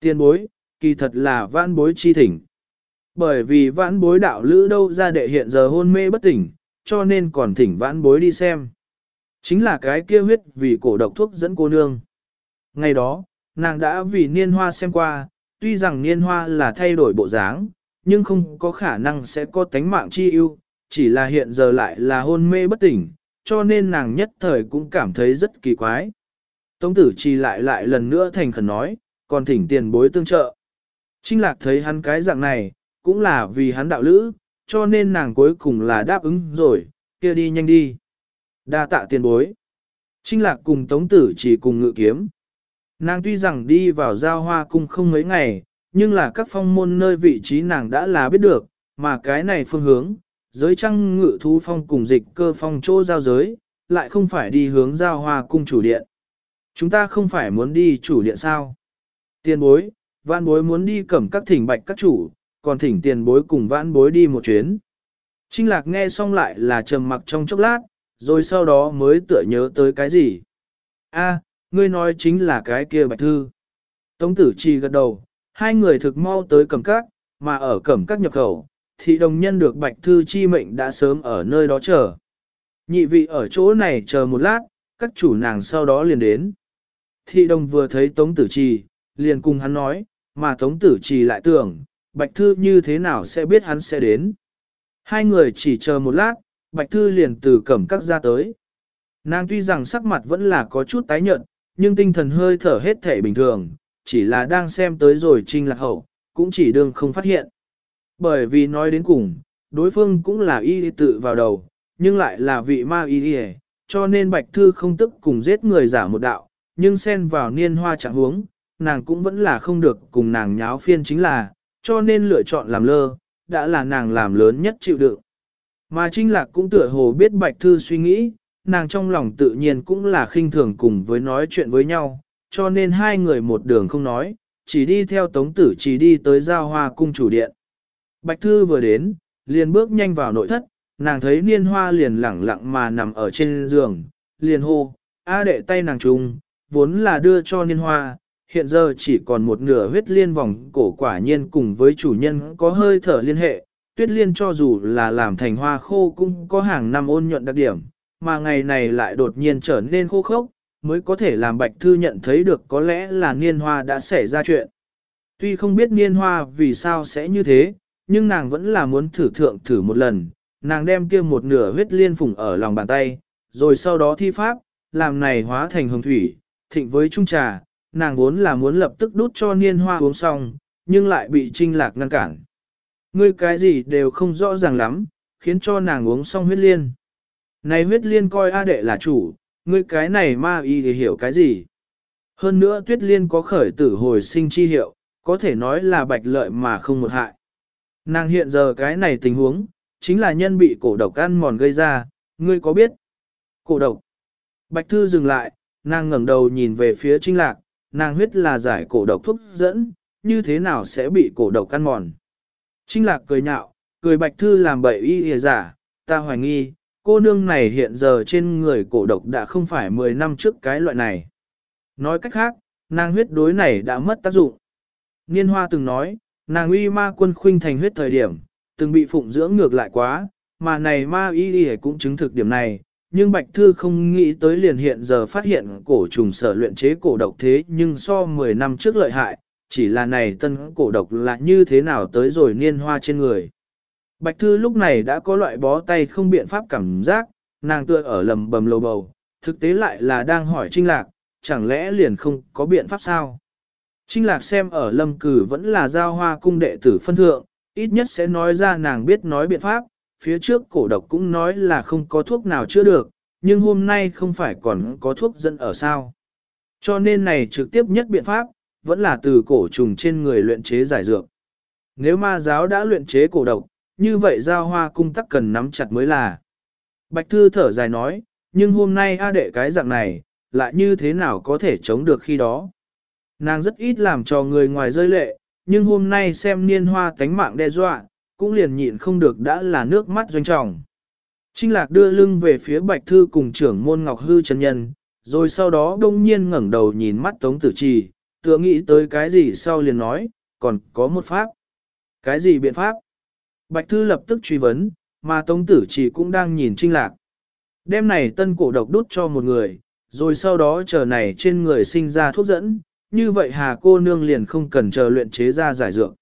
Tiên bối, kỳ thật là vãn bối chi thỉnh. Bởi vì vãn bối đạo lữ đâu ra đệ hiện giờ hôn mê bất tỉnh, cho nên còn thỉnh vãn bối đi xem. Chính là cái kia huyết vì cổ độc thuốc dẫn cô nương. Ngày đó, nàng đã vì niên hoa xem qua, tuy rằng niên hoa là thay đổi bộ dáng, nhưng không có khả năng sẽ có tánh mạng chi ưu, chỉ là hiện giờ lại là hôn mê bất tỉnh, cho nên nàng nhất thời cũng cảm thấy rất kỳ quái. Tống tử chi lại lại lần nữa thành khẩn nói, còn thỉnh tiền bối tương trợ. Trinh lạc thấy hắn cái dạng này, cũng là vì hắn đạo lữ, cho nên nàng cuối cùng là đáp ứng rồi, kia đi nhanh đi. Đa tạ tiền bối. Trinh lạc cùng tống tử chỉ cùng ngự kiếm. Nàng tuy rằng đi vào giao hoa cung không mấy ngày, nhưng là các phong môn nơi vị trí nàng đã là biết được, mà cái này phương hướng, giới trăng ngự thú phong cùng dịch cơ phong chỗ giao giới, lại không phải đi hướng giao hoa cung chủ điện. Chúng ta không phải muốn đi chủ điện sao? Tiền bối, vãn bối muốn đi cẩm các thỉnh bạch các chủ, còn thỉnh tiền bối cùng vãn bối đi một chuyến. Trinh lạc nghe xong lại là trầm mặc trong chốc lát, rồi sau đó mới tựa nhớ tới cái gì. A, ngươi nói chính là cái kia bạch thư. Tống tử chi gật đầu, hai người thực mau tới cẩm các, mà ở cẩm các nhập khẩu, thị đồng nhân được bạch thư chi mệnh đã sớm ở nơi đó chờ. Nhị vị ở chỗ này chờ một lát, các chủ nàng sau đó liền đến. Thị đồng vừa thấy tống tử trì, liền cùng hắn nói, mà tống tử trì lại tưởng, Bạch Thư như thế nào sẽ biết hắn sẽ đến. Hai người chỉ chờ một lát, Bạch Thư liền từ cẩm các ra tới. Nàng tuy rằng sắc mặt vẫn là có chút tái nhợt, nhưng tinh thần hơi thở hết thể bình thường, chỉ là đang xem tới rồi trinh lạc hậu, cũng chỉ đương không phát hiện. Bởi vì nói đến cùng, đối phương cũng là y tự vào đầu, nhưng lại là vị ma y y cho nên Bạch Thư không tức cùng giết người giả một đạo, nhưng xen vào niên hoa trạng huống, nàng cũng vẫn là không được cùng nàng nháo phiên chính là, cho nên lựa chọn làm lơ, đã là nàng làm lớn nhất chịu đựng. Mà Trinh Lạc cũng tựa hồ biết Bạch Thư suy nghĩ, nàng trong lòng tự nhiên cũng là khinh thường cùng với nói chuyện với nhau, cho nên hai người một đường không nói, chỉ đi theo tống tử chỉ đi tới giao hoa cung chủ điện. Bạch Thư vừa đến, liền bước nhanh vào nội thất, nàng thấy niên hoa liền lẳng lặng mà nằm ở trên giường, liền hô, A đệ tay nàng trùng, vốn là đưa cho niên hoa, hiện giờ chỉ còn một nửa huyết liên vòng cổ quả nhiên cùng với chủ nhân có hơi thở liên hệ, tuyết liên cho dù là làm thành hoa khô cũng có hàng năm ôn nhuận đặc điểm, mà ngày này lại đột nhiên trở nên khô khốc, mới có thể làm bạch thư nhận thấy được có lẽ là niên hoa đã xảy ra chuyện. Tuy không biết niên hoa vì sao sẽ như thế, nhưng nàng vẫn là muốn thử thượng thử một lần, nàng đem kia một nửa huyết liên phùng ở lòng bàn tay, rồi sau đó thi pháp, làm này hóa thành hồng thủy, thịnh với trung trà, nàng vốn là muốn lập tức đút cho niên hoa uống xong, nhưng lại bị trinh lạc ngăn cản. Ngươi cái gì đều không rõ ràng lắm, khiến cho nàng uống xong huyết liên. Này huyết liên coi A đệ là chủ, ngươi cái này ma y thì hiểu cái gì. Hơn nữa tuyết liên có khởi tử hồi sinh chi hiệu, có thể nói là bạch lợi mà không một hại. Nàng hiện giờ cái này tình huống, chính là nhân bị cổ độc ăn mòn gây ra, ngươi có biết? Cổ độc. Bạch Thư dừng lại, nàng ngẩng đầu nhìn về phía Trinh Lạc, nàng huyết là giải cổ độc thuốc dẫn, như thế nào sẽ bị cổ độc ăn mòn? Trinh Lạc cười nhạo, cười Bạch Thư làm bậy y hề giả, ta hoài nghi, cô nương này hiện giờ trên người cổ độc đã không phải 10 năm trước cái loại này. Nói cách khác, nàng huyết đối này đã mất tác dụng. Niên Hoa từng nói, nàng uy ma quân khuynh thành huyết thời điểm, từng bị phụng dưỡng ngược lại quá, mà này ma y y cũng chứng thực điểm này, nhưng Bạch Thư không nghĩ tới liền hiện giờ phát hiện cổ trùng sở luyện chế cổ độc thế nhưng so 10 năm trước lợi hại, chỉ là này tân cổ độc là như thế nào tới rồi niên hoa trên người. Bạch Thư lúc này đã có loại bó tay không biện pháp cảm giác, nàng tựa ở lầm bầm lầu bầu, thực tế lại là đang hỏi Trinh Lạc, chẳng lẽ liền không có biện pháp sao? Trinh Lạc xem ở lâm cử vẫn là giao hoa cung đệ tử phân thượng, ít nhất sẽ nói ra nàng biết nói biện pháp, phía trước cổ độc cũng nói là không có thuốc nào chữa được, nhưng hôm nay không phải còn có thuốc dẫn ở sao. Cho nên này trực tiếp nhất biện pháp, vẫn là từ cổ trùng trên người luyện chế giải dược. Nếu ma giáo đã luyện chế cổ độc, như vậy giao hoa cung tắc cần nắm chặt mới là. Bạch Thư thở dài nói, nhưng hôm nay A đệ cái dạng này, lại như thế nào có thể chống được khi đó. Nàng rất ít làm cho người ngoài rơi lệ, nhưng hôm nay xem niên hoa tánh mạng đe dọa, cũng liền nhịn không được đã là nước mắt doanh trọng. Trinh Lạc đưa lưng về phía Bạch Thư cùng trưởng môn Ngọc Hư chân nhân, rồi sau đó đông nhiên ngẩng đầu nhìn mắt Tống Tử Trì, tựa nghĩ tới cái gì sau liền nói, còn có một pháp. Cái gì biện pháp? Bạch Thư lập tức truy vấn, mà Tống Tử chỉ cũng đang nhìn Trinh Lạc. Đêm này tân cổ độc đút cho một người, rồi sau đó chờ này trên người sinh ra thuốc dẫn, như vậy Hà cô nương liền không cần chờ luyện chế ra giải dược.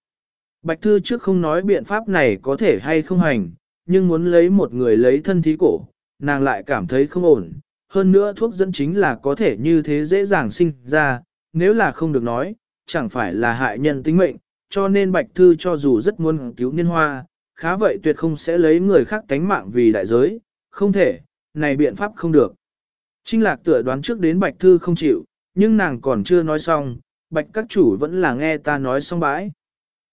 Bạch Thư trước không nói biện pháp này có thể hay không hành, nhưng muốn lấy một người lấy thân thí cổ, nàng lại cảm thấy không ổn. Hơn nữa thuốc dẫn chính là có thể như thế dễ dàng sinh ra, nếu là không được nói, chẳng phải là hại nhân tính mệnh, cho nên Bạch Thư cho dù rất muốn cứu niên hoa, khá vậy tuyệt không sẽ lấy người khác tánh mạng vì đại giới, không thể, này biện pháp không được. Trinh lạc tựa đoán trước đến Bạch Thư không chịu, nhưng nàng còn chưa nói xong, Bạch các chủ vẫn là nghe ta nói xong bãi.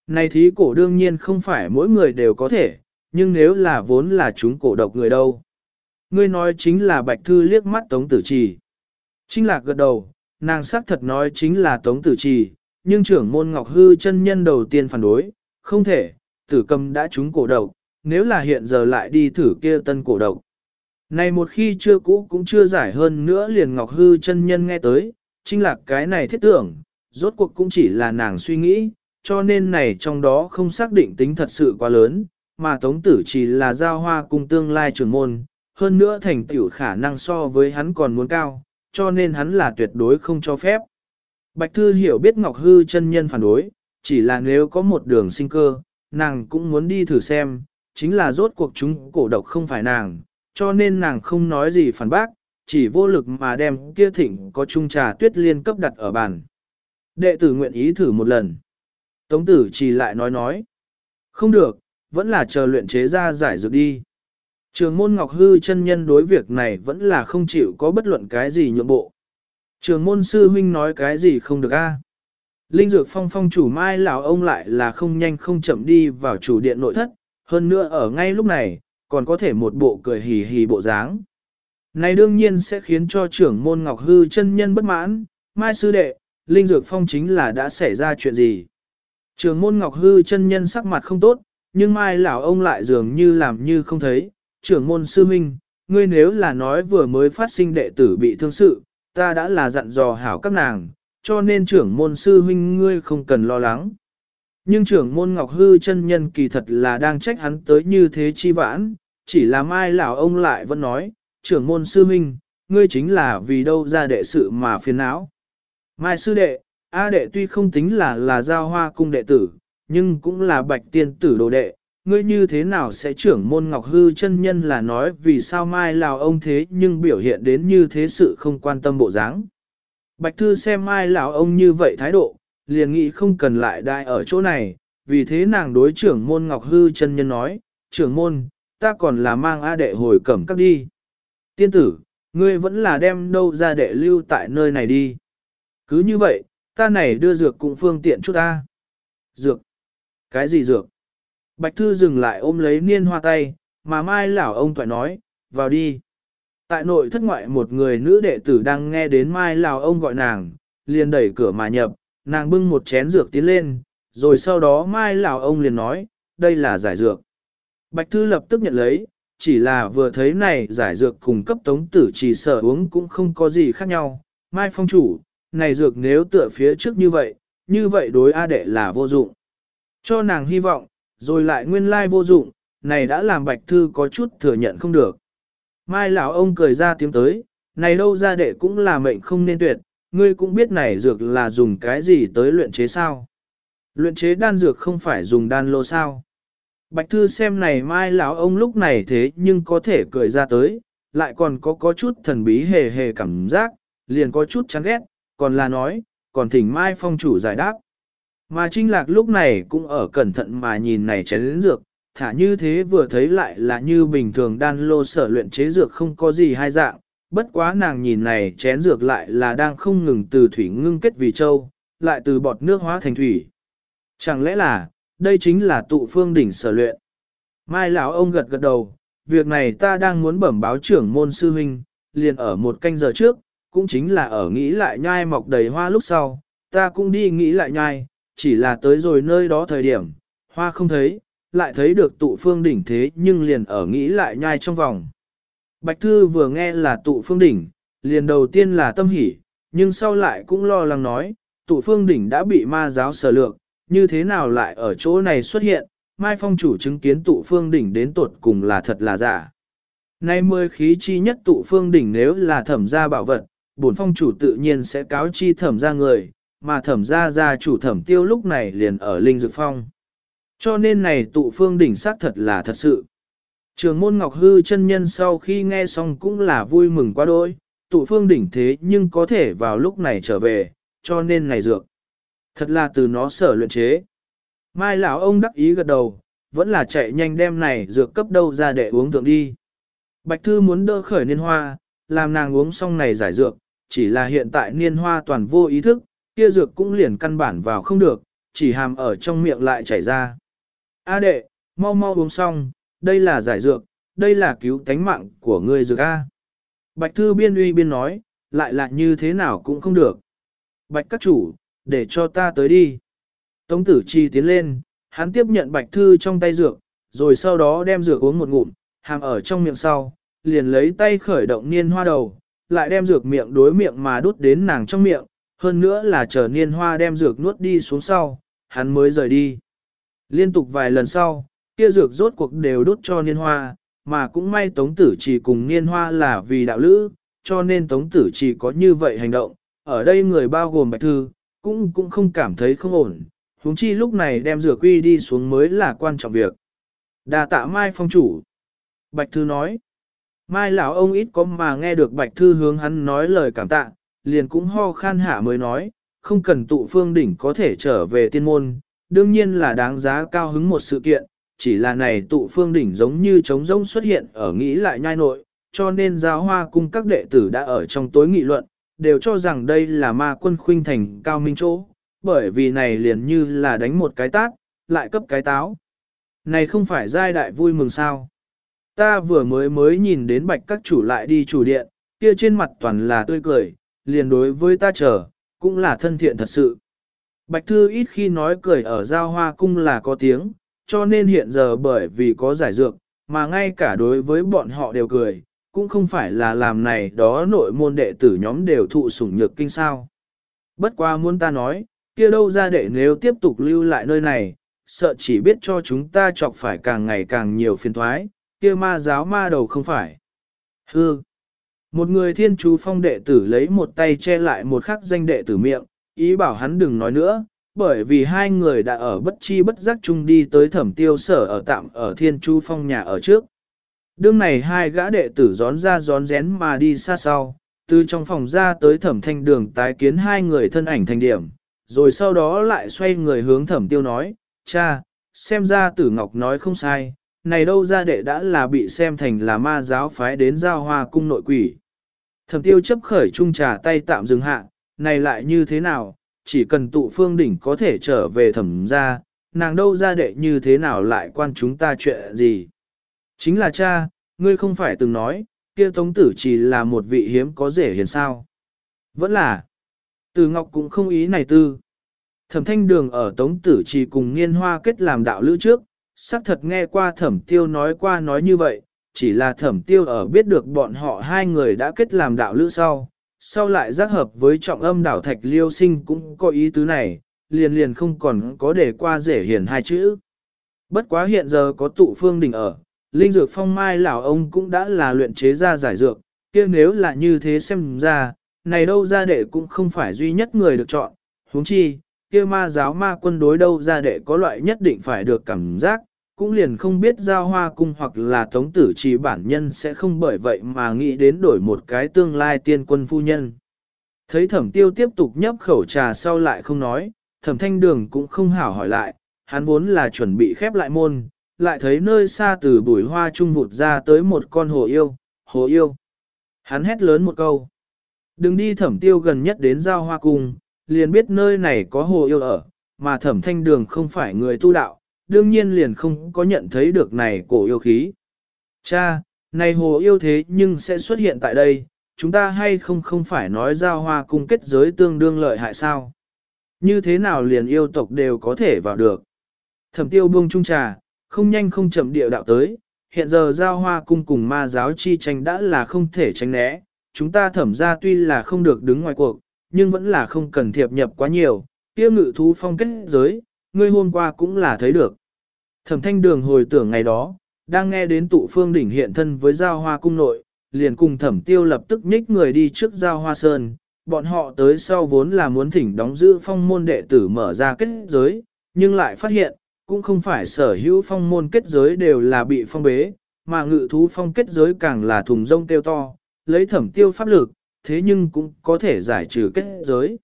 Này thí cổ đương nhiên không phải mỗi người đều có thể, nhưng nếu là vốn là chúng cổ độc người đâu. Ngươi nói chính là Bạch Thư liếc mắt Tống Tử Trì. Trinh lạc gật đầu, nàng xác thật nói chính là Tống Tử Trì, nhưng trưởng môn Ngọc Hư chân nhân đầu tiên phản đối, không thể, tử cầm đã trúng cổ độc, nếu là hiện giờ lại đi thử kia tân cổ độc. Này một khi chưa cũ cũng chưa giải hơn nữa liền Ngọc Hư chân nhân nghe tới, chính là cái này thiết tưởng, rốt cuộc cũng chỉ là nàng suy nghĩ, cho nên này trong đó không xác định tính thật sự quá lớn, mà Tống Tử chỉ là giao hoa cung tương lai trưởng môn, hơn nữa thành tựu khả năng so với hắn còn muốn cao, cho nên hắn là tuyệt đối không cho phép. Bạch Thư hiểu biết Ngọc Hư chân nhân phản đối, chỉ là nếu có một đường sinh cơ, nàng cũng muốn đi thử xem, chính là rốt cuộc chúng cổ độc không phải nàng, cho nên nàng không nói gì phản bác, chỉ vô lực mà đem kia thịnh có chung trà tuyết liên cấp đặt ở bàn. Đệ tử nguyện ý thử một lần. Tống tử chỉ lại nói nói. Không được, vẫn là chờ luyện chế ra giải dược đi. Trường môn Ngọc Hư chân nhân đối việc này vẫn là không chịu có bất luận cái gì nhượng bộ. Trường môn sư huynh nói cái gì không được a? Linh dược phong phong chủ mai lão ông lại là không nhanh không chậm đi vào chủ điện nội thất, hơn nữa ở ngay lúc này, còn có thể một bộ cười hì hì bộ dáng. Này đương nhiên sẽ khiến cho trưởng môn Ngọc Hư chân nhân bất mãn, mai sư đệ, Linh dược phong chính là đã xảy ra chuyện gì. Trường môn Ngọc Hư chân nhân sắc mặt không tốt, nhưng mai lão ông lại dường như làm như không thấy, trưởng môn sư minh, ngươi nếu là nói vừa mới phát sinh đệ tử bị thương sự, ta đã là dặn dò hảo các nàng, cho nên trưởng môn sư huynh ngươi không cần lo lắng. Nhưng trưởng môn Ngọc Hư chân nhân kỳ thật là đang trách hắn tới như thế chi vãn, chỉ là mai lão ông lại vẫn nói, trưởng môn sư huynh, ngươi chính là vì đâu ra đệ sự mà phiền não. Mai sư đệ, A đệ tuy không tính là là giao hoa cung đệ tử, nhưng cũng là bạch tiên tử đồ đệ, ngươi như thế nào sẽ trưởng môn Ngọc Hư chân nhân là nói vì sao mai lào ông thế nhưng biểu hiện đến như thế sự không quan tâm bộ dáng. Bạch Thư xem mai lão ông như vậy thái độ, liền nghĩ không cần lại đại ở chỗ này, vì thế nàng đối trưởng môn Ngọc Hư chân nhân nói, trưởng môn, ta còn là mang A đệ hồi cẩm các đi. Tiên tử, ngươi vẫn là đem đâu ra đệ lưu tại nơi này đi. Cứ như vậy, ta này đưa dược cũng phương tiện chút ta. Dược? Cái gì dược? Bạch Thư dừng lại ôm lấy niên hoa tay, mà mai lão ông toại nói, vào đi. Tại nội thất ngoại một người nữ đệ tử đang nghe đến mai Lào ông gọi nàng, liền đẩy cửa mà nhập, nàng bưng một chén dược tiến lên, rồi sau đó mai Lào ông liền nói, đây là giải dược. Bạch Thư lập tức nhận lấy, chỉ là vừa thấy này giải dược cùng cấp tống tử chỉ sở uống cũng không có gì khác nhau. Mai phong chủ, này dược nếu tựa phía trước như vậy, như vậy đối A đệ là vô dụng. Cho nàng hy vọng, rồi lại nguyên lai vô dụng, này đã làm bạch thư có chút thừa nhận không được. Mai lão ông cười ra tiếng tới, này đâu ra đệ cũng là mệnh không nên tuyệt, ngươi cũng biết này dược là dùng cái gì tới luyện chế sao. Luyện chế đan dược không phải dùng đan lô sao. Bạch thư xem này mai lão ông lúc này thế nhưng có thể cười ra tới, lại còn có có chút thần bí hề hề cảm giác, liền có chút chán ghét, còn là nói, còn thỉnh mai phong chủ giải đáp. Mà trinh lạc lúc này cũng ở cẩn thận mà nhìn này chén lĩnh dược, thả như thế vừa thấy lại là như bình thường đan lô sở luyện chế dược không có gì hai dạng, bất quá nàng nhìn này chén dược lại là đang không ngừng từ thủy ngưng kết vì châu, lại từ bọt nước hóa thành thủy. Chẳng lẽ là, đây chính là tụ phương đỉnh sở luyện. Mai lão ông gật gật đầu, việc này ta đang muốn bẩm báo trưởng môn sư huynh, liền ở một canh giờ trước, cũng chính là ở nghĩ lại nhai mọc đầy hoa lúc sau, ta cũng đi nghĩ lại nhai, chỉ là tới rồi nơi đó thời điểm, hoa không thấy, lại thấy được tụ phương đỉnh thế nhưng liền ở nghĩ lại nhai trong vòng. Bạch Thư vừa nghe là tụ phương đỉnh, liền đầu tiên là tâm hỉ, nhưng sau lại cũng lo lắng nói, tụ phương đỉnh đã bị ma giáo sở lược, như thế nào lại ở chỗ này xuất hiện, Mai Phong chủ chứng kiến tụ phương đỉnh đến tột cùng là thật là giả. Nay mười khí chi nhất tụ phương đỉnh nếu là thẩm gia bảo vật, bổn phong chủ tự nhiên sẽ cáo chi thẩm gia người, mà thẩm gia gia chủ thẩm tiêu lúc này liền ở Linh Dược Phong. Cho nên này tụ phương đỉnh xác thật là thật sự. Trường môn Ngọc Hư chân nhân sau khi nghe xong cũng là vui mừng quá đôi, tụ phương đỉnh thế nhưng có thể vào lúc này trở về, cho nên này dược. Thật là từ nó sở luyện chế. Mai lão ông đắc ý gật đầu, vẫn là chạy nhanh đem này dược cấp đâu ra để uống thượng đi. Bạch Thư muốn đỡ khởi niên hoa, làm nàng uống xong này giải dược, chỉ là hiện tại niên hoa toàn vô ý thức, kia dược cũng liền căn bản vào không được, chỉ hàm ở trong miệng lại chảy ra. A đệ, mau mau uống xong, đây là giải dược, đây là cứu tánh mạng của ngươi dược A. Bạch Thư biên uy biên nói, lại là như thế nào cũng không được. Bạch các chủ, để cho ta tới đi. Tống tử chi tiến lên, hắn tiếp nhận Bạch Thư trong tay dược, rồi sau đó đem dược uống một ngụm, hàm ở trong miệng sau, liền lấy tay khởi động niên hoa đầu, lại đem dược miệng đối miệng mà đút đến nàng trong miệng, hơn nữa là chờ niên hoa đem dược nuốt đi xuống sau, hắn mới rời đi. Liên tục vài lần sau, kia dược rốt cuộc đều đốt cho niên hoa, mà cũng may tống tử chỉ cùng niên hoa là vì đạo lữ, cho nên tống tử chỉ có như vậy hành động, ở đây người bao gồm bạch thư, cũng cũng không cảm thấy không ổn, huống chi lúc này đem rửa quy đi xuống mới là quan trọng việc. Đà tạ mai phong chủ. Bạch thư nói, mai lão ông ít có mà nghe được bạch thư hướng hắn nói lời cảm tạ, liền cũng ho khan hạ mới nói, không cần tụ phương đỉnh có thể trở về tiên môn, đương nhiên là đáng giá cao hứng một sự kiện, chỉ là này tụ phương đỉnh giống như trống rỗng xuất hiện ở nghĩ lại nhai nội, cho nên giáo hoa cung các đệ tử đã ở trong tối nghị luận, đều cho rằng đây là ma quân khuynh thành cao minh chỗ, bởi vì này liền như là đánh một cái tát, lại cấp cái táo. Này không phải giai đại vui mừng sao. Ta vừa mới mới nhìn đến bạch các chủ lại đi chủ điện, kia trên mặt toàn là tươi cười, liền đối với ta chờ, cũng là thân thiện thật sự. Bạch Thư ít khi nói cười ở giao hoa cung là có tiếng, cho nên hiện giờ bởi vì có giải dược, mà ngay cả đối với bọn họ đều cười, cũng không phải là làm này đó nội môn đệ tử nhóm đều thụ sủng nhược kinh sao. Bất qua muốn ta nói, kia đâu ra đệ nếu tiếp tục lưu lại nơi này, sợ chỉ biết cho chúng ta chọc phải càng ngày càng nhiều phiền thoái, kia ma giáo ma đầu không phải. Hư! Một người thiên chú phong đệ tử lấy một tay che lại một khắc danh đệ tử miệng, ý bảo hắn đừng nói nữa, bởi vì hai người đã ở bất chi bất giác chung đi tới thẩm tiêu sở ở tạm ở thiên chu phong nhà ở trước. Đương này hai gã đệ tử gión ra gión rén mà đi xa sau, từ trong phòng ra tới thẩm thanh đường tái kiến hai người thân ảnh thành điểm, rồi sau đó lại xoay người hướng thẩm tiêu nói, cha, xem ra tử ngọc nói không sai, này đâu ra đệ đã là bị xem thành là ma giáo phái đến giao hoa cung nội quỷ. Thẩm tiêu chấp khởi trung trà tay tạm dừng hạ, này lại như thế nào, chỉ cần tụ phương đỉnh có thể trở về thẩm ra, nàng đâu ra đệ như thế nào lại quan chúng ta chuyện gì. Chính là cha, ngươi không phải từng nói, kia tống tử chỉ là một vị hiếm có rể hiền sao. Vẫn là, từ ngọc cũng không ý này tư. Thẩm thanh đường ở tống tử chỉ cùng nghiên hoa kết làm đạo lữ trước, xác thật nghe qua thẩm tiêu nói qua nói như vậy, chỉ là thẩm tiêu ở biết được bọn họ hai người đã kết làm đạo lữ sau, sau lại giác hợp với trọng âm đảo thạch liêu sinh cũng có ý tứ này, liền liền không còn có để qua dễ hiển hai chữ. Bất quá hiện giờ có tụ phương đình ở, linh dược phong mai lão ông cũng đã là luyện chế ra giải dược, kia nếu là như thế xem ra, này đâu ra đệ cũng không phải duy nhất người được chọn, huống chi, kia ma giáo ma quân đối đâu ra đệ có loại nhất định phải được cảm giác, cũng liền không biết giao hoa cung hoặc là tống tử chỉ bản nhân sẽ không bởi vậy mà nghĩ đến đổi một cái tương lai tiên quân phu nhân. Thấy thẩm tiêu tiếp tục nhấp khẩu trà sau lại không nói, thẩm thanh đường cũng không hảo hỏi lại, hắn vốn là chuẩn bị khép lại môn, lại thấy nơi xa từ bụi hoa trung vụt ra tới một con hồ yêu, hồ yêu. Hắn hét lớn một câu. Đừng đi thẩm tiêu gần nhất đến giao hoa cung, liền biết nơi này có hồ yêu ở, mà thẩm thanh đường không phải người tu đạo, đương nhiên liền không có nhận thấy được này cổ yêu khí. Cha, này hồ yêu thế nhưng sẽ xuất hiện tại đây, chúng ta hay không không phải nói giao hoa cung kết giới tương đương lợi hại sao? Như thế nào liền yêu tộc đều có thể vào được? Thẩm tiêu buông trung trà, không nhanh không chậm địa đạo tới, hiện giờ giao hoa cung cùng ma giáo chi tranh đã là không thể tránh né, chúng ta thẩm ra tuy là không được đứng ngoài cuộc, nhưng vẫn là không cần thiệp nhập quá nhiều, tiêu ngự thú phong kết giới, ngươi hôm qua cũng là thấy được. Thẩm thanh đường hồi tưởng ngày đó, đang nghe đến tụ phương đỉnh hiện thân với giao hoa cung nội, liền cùng thẩm tiêu lập tức nhích người đi trước giao hoa sơn, bọn họ tới sau vốn là muốn thỉnh đóng giữ phong môn đệ tử mở ra kết giới, nhưng lại phát hiện, cũng không phải sở hữu phong môn kết giới đều là bị phong bế, mà ngự thú phong kết giới càng là thùng rông tiêu to, lấy thẩm tiêu pháp lực, thế nhưng cũng có thể giải trừ kết giới.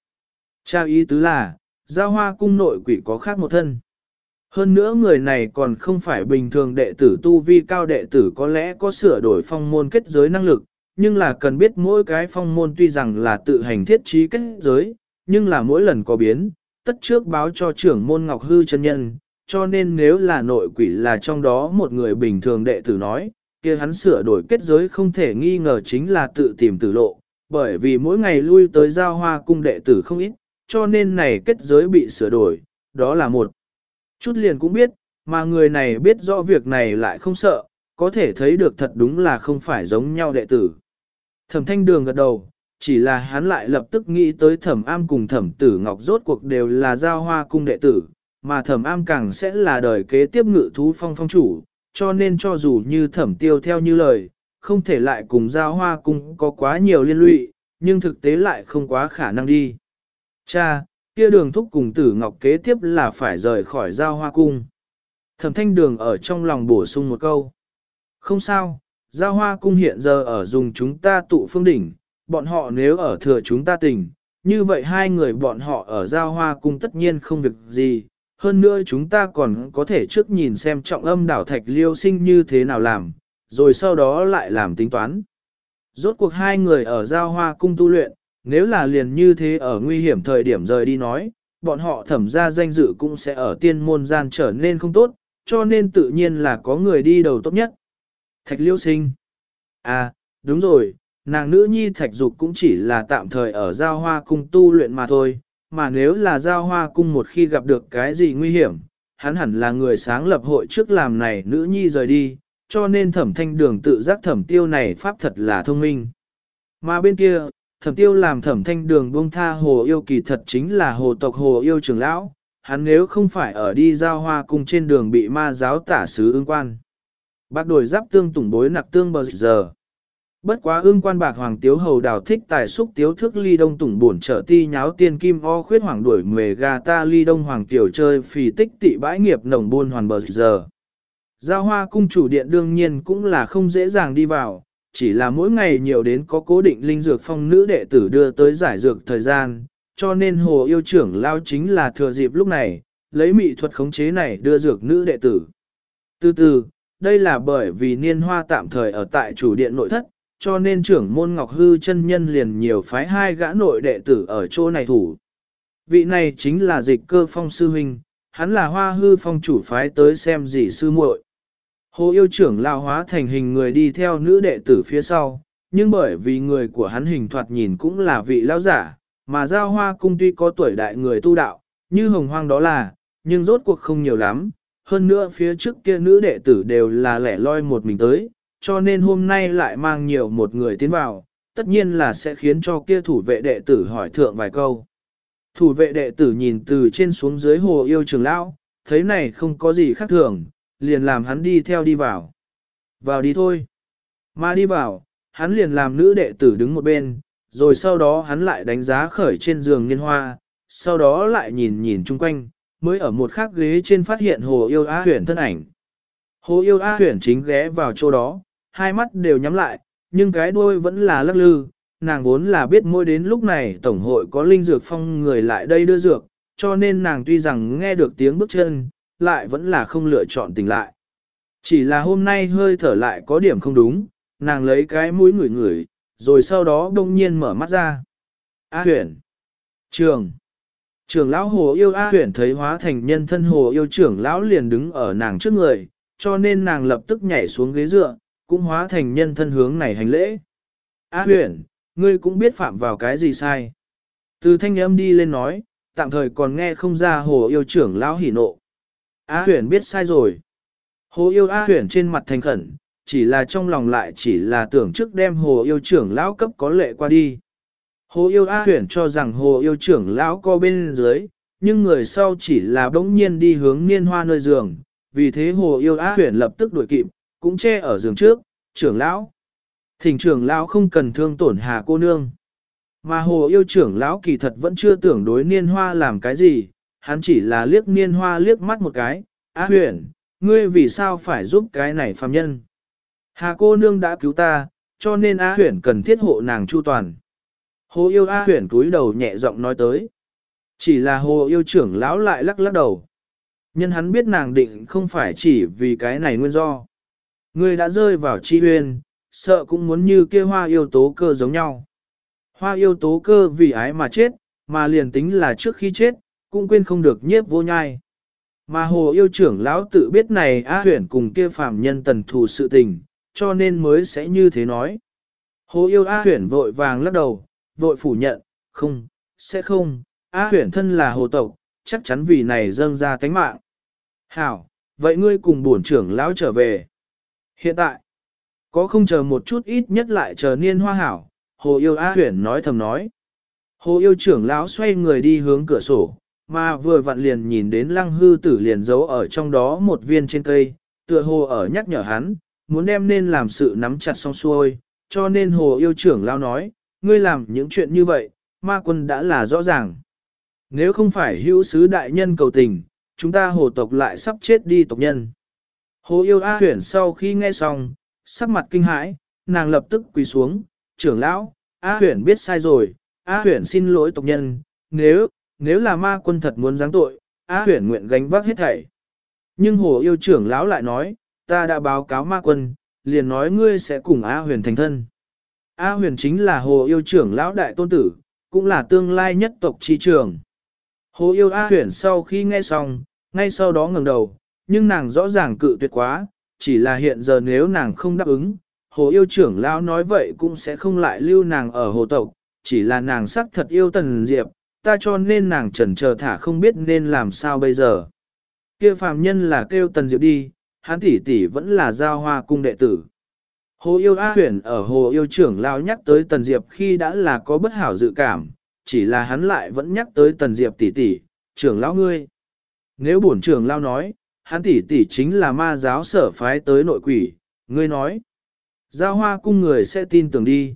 Trao ý tứ là, giao hoa cung nội quỷ có khác một thân. Hơn nữa người này còn không phải bình thường đệ tử tu vi cao đệ tử có lẽ có sửa đổi phong môn kết giới năng lực, nhưng là cần biết mỗi cái phong môn tuy rằng là tự hành thiết trí kết giới, nhưng là mỗi lần có biến, tất trước báo cho trưởng môn Ngọc Hư chân nhân, cho nên nếu là nội quỷ là trong đó một người bình thường đệ tử nói, kia hắn sửa đổi kết giới không thể nghi ngờ chính là tự tìm tử lộ, bởi vì mỗi ngày lui tới giao hoa cung đệ tử không ít, cho nên này kết giới bị sửa đổi, đó là một. Chút liền cũng biết, mà người này biết rõ việc này lại không sợ, có thể thấy được thật đúng là không phải giống nhau đệ tử. Thẩm thanh đường gật đầu, chỉ là hắn lại lập tức nghĩ tới thẩm am cùng thẩm tử ngọc rốt cuộc đều là giao hoa cung đệ tử, mà thẩm am càng sẽ là đời kế tiếp ngự thú phong phong chủ, cho nên cho dù như thẩm tiêu theo như lời, không thể lại cùng giao hoa cung có quá nhiều liên lụy, nhưng thực tế lại không quá khả năng đi. Cha, kia đường thúc cùng tử ngọc kế tiếp là phải rời khỏi giao hoa cung. Thẩm thanh đường ở trong lòng bổ sung một câu. Không sao, giao hoa cung hiện giờ ở dùng chúng ta tụ phương đỉnh, bọn họ nếu ở thừa chúng ta tỉnh, như vậy hai người bọn họ ở giao hoa cung tất nhiên không việc gì, hơn nữa chúng ta còn có thể trước nhìn xem trọng âm đảo thạch liêu sinh như thế nào làm, rồi sau đó lại làm tính toán. Rốt cuộc hai người ở giao hoa cung tu luyện, nếu là liền như thế ở nguy hiểm thời điểm rời đi nói, bọn họ thẩm ra danh dự cũng sẽ ở tiên môn gian trở nên không tốt, cho nên tự nhiên là có người đi đầu tốt nhất. Thạch liêu sinh. À, đúng rồi, nàng nữ nhi thạch dục cũng chỉ là tạm thời ở giao hoa cung tu luyện mà thôi, mà nếu là giao hoa cung một khi gặp được cái gì nguy hiểm, hắn hẳn là người sáng lập hội trước làm này nữ nhi rời đi, cho nên thẩm thanh đường tự giác thẩm tiêu này pháp thật là thông minh. Mà bên kia, thẩm tiêu làm thẩm thanh đường buông tha hồ yêu kỳ thật chính là hồ tộc hồ yêu trưởng lão, hắn nếu không phải ở đi giao hoa cung trên đường bị ma giáo tả sứ ương quan. Bác đổi giáp tương tủng bối nặc tương bờ giờ. Bất quá ương quan bạc hoàng tiếu hầu đào thích tài xúc tiếu thức ly đông tủng buồn trợ ti nháo tiên kim o khuyết hoàng đuổi mề gà ta ly đông hoàng tiểu chơi phì tích tị bãi nghiệp nồng buôn hoàn bờ giờ. Giao hoa cung chủ điện đương nhiên cũng là không dễ dàng đi vào, chỉ là mỗi ngày nhiều đến có cố định linh dược phong nữ đệ tử đưa tới giải dược thời gian, cho nên hồ yêu trưởng lao chính là thừa dịp lúc này, lấy mị thuật khống chế này đưa dược nữ đệ tử. Từ từ, đây là bởi vì niên hoa tạm thời ở tại chủ điện nội thất, cho nên trưởng môn Ngọc Hư chân nhân liền nhiều phái hai gã nội đệ tử ở chỗ này thủ. Vị này chính là dịch cơ phong sư huynh, hắn là hoa hư phong chủ phái tới xem gì sư muội. Hồ yêu trưởng lao hóa thành hình người đi theo nữ đệ tử phía sau, nhưng bởi vì người của hắn hình thoạt nhìn cũng là vị lão giả, mà giao hoa cung tuy có tuổi đại người tu đạo, như hồng hoang đó là, nhưng rốt cuộc không nhiều lắm, hơn nữa phía trước kia nữ đệ tử đều là lẻ loi một mình tới, cho nên hôm nay lại mang nhiều một người tiến vào, tất nhiên là sẽ khiến cho kia thủ vệ đệ tử hỏi thượng vài câu. Thủ vệ đệ tử nhìn từ trên xuống dưới hồ yêu trường lão, thấy này không có gì khác thường, liền làm hắn đi theo đi vào. Vào đi thôi. Mà đi vào, hắn liền làm nữ đệ tử đứng một bên, rồi sau đó hắn lại đánh giá khởi trên giường nghiên hoa, sau đó lại nhìn nhìn chung quanh, mới ở một khắc ghế trên phát hiện hồ yêu á huyển thân ảnh. Hồ yêu á huyển chính ghé vào chỗ đó, hai mắt đều nhắm lại, nhưng cái đuôi vẫn là lắc lư, nàng vốn là biết mỗi đến lúc này Tổng hội có linh dược phong người lại đây đưa dược, cho nên nàng tuy rằng nghe được tiếng bước chân, lại vẫn là không lựa chọn tỉnh lại. Chỉ là hôm nay hơi thở lại có điểm không đúng, nàng lấy cái mũi ngửi ngửi, rồi sau đó đông nhiên mở mắt ra. A huyển. Trường. Trường lão hồ yêu A huyển thấy hóa thành nhân thân hồ yêu trưởng lão liền đứng ở nàng trước người, cho nên nàng lập tức nhảy xuống ghế dựa, cũng hóa thành nhân thân hướng này hành lễ. A huyển, ngươi cũng biết phạm vào cái gì sai. Từ thanh âm đi lên nói, tạm thời còn nghe không ra hồ yêu trưởng lão hỉ nộ. A huyền biết sai rồi. Hồ yêu A Huyền trên mặt thành khẩn, chỉ là trong lòng lại chỉ là tưởng trước đem hồ yêu trưởng lão cấp có lệ qua đi. Hồ yêu A Huyền cho rằng hồ yêu trưởng lão co bên dưới, nhưng người sau chỉ là bỗng nhiên đi hướng niên hoa nơi giường, vì thế hồ yêu A Huyền lập tức đuổi kịp, cũng che ở giường trước, trưởng lão. Thỉnh trưởng lão không cần thương tổn hà cô nương. Mà hồ yêu trưởng lão kỳ thật vẫn chưa tưởng đối niên hoa làm cái gì, hắn chỉ là liếc niên hoa liếc mắt một cái, á huyền, ngươi vì sao phải giúp cái này phàm nhân. Hà cô nương đã cứu ta, cho nên á huyền cần thiết hộ nàng chu toàn. Hồ yêu á huyền túi đầu nhẹ giọng nói tới. Chỉ là hồ yêu trưởng lão lại lắc lắc đầu. Nhân hắn biết nàng định không phải chỉ vì cái này nguyên do. Ngươi đã rơi vào chi huyền, sợ cũng muốn như kia hoa yêu tố cơ giống nhau. Hoa yêu tố cơ vì ái mà chết, mà liền tính là trước khi chết, cũng quên không được nhiếp vô nhai. Mà hồ yêu trưởng lão tự biết này á huyển cùng kia phàm nhân tần thù sự tình, cho nên mới sẽ như thế nói. Hồ yêu á huyển vội vàng lắc đầu, vội phủ nhận, không, sẽ không, á huyển thân là hồ tộc, chắc chắn vì này dâng ra tánh mạng. Hảo, vậy ngươi cùng bổn trưởng lão trở về. Hiện tại, có không chờ một chút ít nhất lại chờ niên hoa hảo, hồ yêu á huyển nói thầm nói. Hồ yêu trưởng lão xoay người đi hướng cửa sổ, mà vừa vặn liền nhìn đến lăng hư tử liền giấu ở trong đó một viên trên cây, tựa hồ ở nhắc nhở hắn, muốn đem nên làm sự nắm chặt xong xuôi, cho nên hồ yêu trưởng lão nói, ngươi làm những chuyện như vậy, ma quân đã là rõ ràng. Nếu không phải hữu sứ đại nhân cầu tình, chúng ta hồ tộc lại sắp chết đi tộc nhân. Hồ yêu A huyển sau khi nghe xong, sắc mặt kinh hãi, nàng lập tức quỳ xuống, trưởng lão, A huyển biết sai rồi, A huyển xin lỗi tộc nhân, nếu, nếu là ma quân thật muốn giáng tội, Á huyền nguyện gánh vác hết thảy. Nhưng hồ yêu trưởng lão lại nói, ta đã báo cáo ma quân, liền nói ngươi sẽ cùng Á huyền thành thân. Á huyền chính là hồ yêu trưởng lão đại tôn tử, cũng là tương lai nhất tộc chi trường. Hồ yêu Á huyền sau khi nghe xong, ngay sau đó ngẩng đầu, nhưng nàng rõ ràng cự tuyệt quá, chỉ là hiện giờ nếu nàng không đáp ứng, hồ yêu trưởng lão nói vậy cũng sẽ không lại lưu nàng ở hồ tộc, chỉ là nàng sắc thật yêu tần diệp, ta cho nên nàng trần chờ thả không biết nên làm sao bây giờ. Kia phàm nhân là kêu tần diệp đi, hắn tỷ tỷ vẫn là giao hoa cung đệ tử. Hồ yêu A huyền ở hồ yêu trưởng lão nhắc tới tần diệp khi đã là có bất hảo dự cảm, chỉ là hắn lại vẫn nhắc tới tần diệp tỷ tỷ, trưởng lão ngươi. Nếu bổn trưởng lão nói, hắn tỷ tỷ chính là ma giáo sở phái tới nội quỷ, ngươi nói. Giao hoa cung người sẽ tin tưởng đi.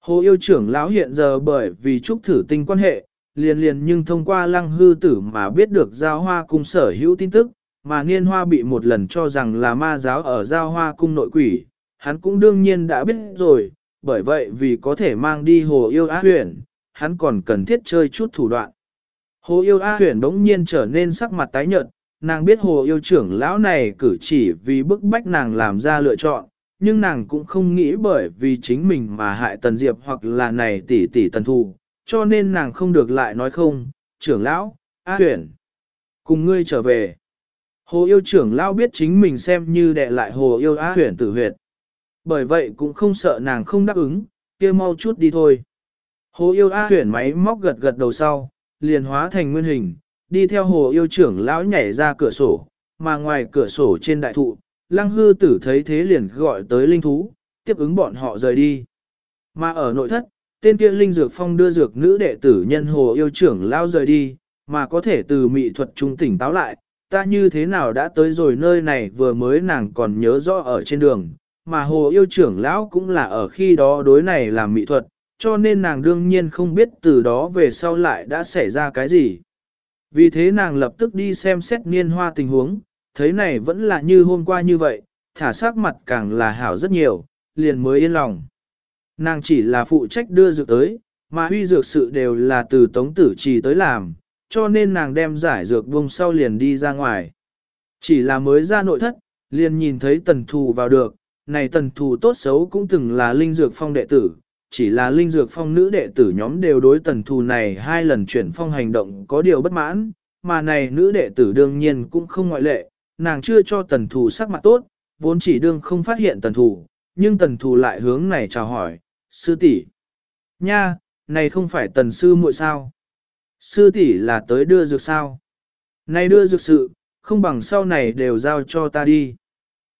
Hồ yêu trưởng lão hiện giờ bởi vì trúc thử tinh quan hệ, liền liền nhưng thông qua lăng hư tử mà biết được giao hoa cung sở hữu tin tức, mà nghiên hoa bị một lần cho rằng là ma giáo ở giao hoa cung nội quỷ, hắn cũng đương nhiên đã biết rồi, bởi vậy vì có thể mang đi hồ yêu á huyền, hắn còn cần thiết chơi chút thủ đoạn. Hồ yêu á huyền đống nhiên trở nên sắc mặt tái nhợt, nàng biết hồ yêu trưởng lão này cử chỉ vì bức bách nàng làm ra lựa chọn, nhưng nàng cũng không nghĩ bởi vì chính mình mà hại Tần Diệp hoặc là này tỷ tỷ Tần Thù, cho nên nàng không được lại nói không, trưởng lão, A huyền, cùng ngươi trở về. Hồ yêu trưởng lão biết chính mình xem như đệ lại hồ yêu A huyền tử huyệt. Bởi vậy cũng không sợ nàng không đáp ứng, kia mau chút đi thôi. Hồ yêu A huyền máy móc gật gật đầu sau, liền hóa thành nguyên hình, đi theo hồ yêu trưởng lão nhảy ra cửa sổ, mà ngoài cửa sổ trên đại thụ, lăng hư tử thấy thế liền gọi tới linh thú, tiếp ứng bọn họ rời đi. Mà ở nội thất, tên kia linh dược phong đưa dược nữ đệ tử nhân hồ yêu trưởng lao rời đi, mà có thể từ mị thuật trung tỉnh táo lại, ta như thế nào đã tới rồi nơi này vừa mới nàng còn nhớ rõ ở trên đường, mà hồ yêu trưởng lão cũng là ở khi đó đối này làm mị thuật, cho nên nàng đương nhiên không biết từ đó về sau lại đã xảy ra cái gì. Vì thế nàng lập tức đi xem xét niên hoa tình huống, thấy này vẫn là như hôm qua như vậy, thả sắc mặt càng là hảo rất nhiều, liền mới yên lòng. Nàng chỉ là phụ trách đưa dược tới, mà huy dược sự đều là từ tống tử trì tới làm, cho nên nàng đem giải dược buông sau liền đi ra ngoài. Chỉ là mới ra nội thất, liền nhìn thấy tần thù vào được, này tần thù tốt xấu cũng từng là linh dược phong đệ tử, chỉ là linh dược phong nữ đệ tử nhóm đều đối tần thù này hai lần chuyển phong hành động có điều bất mãn, mà này nữ đệ tử đương nhiên cũng không ngoại lệ, nàng chưa cho tần thù sắc mặt tốt, vốn chỉ đương không phát hiện tần thù, nhưng tần thù lại hướng này chào hỏi, sư tỷ, Nha, này không phải tần sư muội sao? Sư tỷ là tới đưa dược sao? Này đưa dược sự, không bằng sau này đều giao cho ta đi.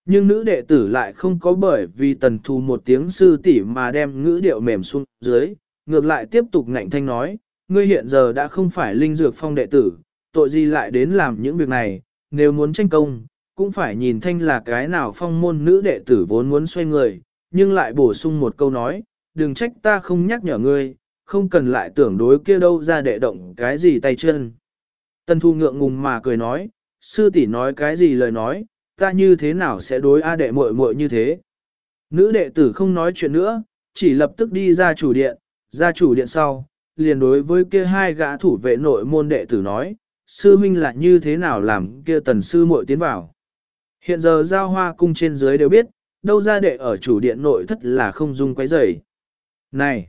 Nhưng nữ đệ tử lại không có bởi vì tần thù một tiếng sư tỷ mà đem ngữ điệu mềm xuống dưới, ngược lại tiếp tục ngạnh thanh nói, ngươi hiện giờ đã không phải linh dược phong đệ tử, tội gì lại đến làm những việc này, nếu muốn tranh công, cũng phải nhìn thanh là cái nào phong môn nữ đệ tử vốn muốn xoay người, nhưng lại bổ sung một câu nói, đừng trách ta không nhắc nhở ngươi, không cần lại tưởng đối kia đâu ra đệ động cái gì tay chân. Tân thu ngượng ngùng mà cười nói, sư tỷ nói cái gì lời nói, ta như thế nào sẽ đối A đệ muội muội như thế. Nữ đệ tử không nói chuyện nữa, chỉ lập tức đi ra chủ điện, ra chủ điện sau, liền đối với kia hai gã thủ vệ nội môn đệ tử nói, sư huynh là như thế nào làm kia tần sư muội tiến vào. Hiện giờ giao hoa cung trên dưới đều biết, đâu ra đệ ở chủ điện nội thất là không dung quấy rầy. Này!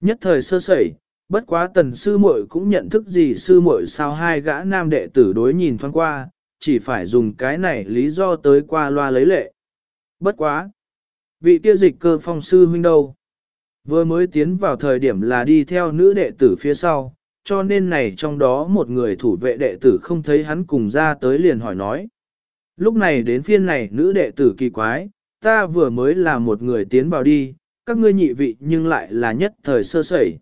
Nhất thời sơ sẩy, bất quá tần sư muội cũng nhận thức gì sư muội sao hai gã nam đệ tử đối nhìn thoáng qua, chỉ phải dùng cái này lý do tới qua loa lấy lệ. Bất quá! Vị kia dịch cơ phong sư huynh đâu? Vừa mới tiến vào thời điểm là đi theo nữ đệ tử phía sau, cho nên này trong đó một người thủ vệ đệ tử không thấy hắn cùng ra tới liền hỏi nói. Lúc này đến phiên này nữ đệ tử kỳ quái, ta vừa mới là một người tiến vào đi, các ngươi nhị vị nhưng lại là nhất thời sơ sẩy.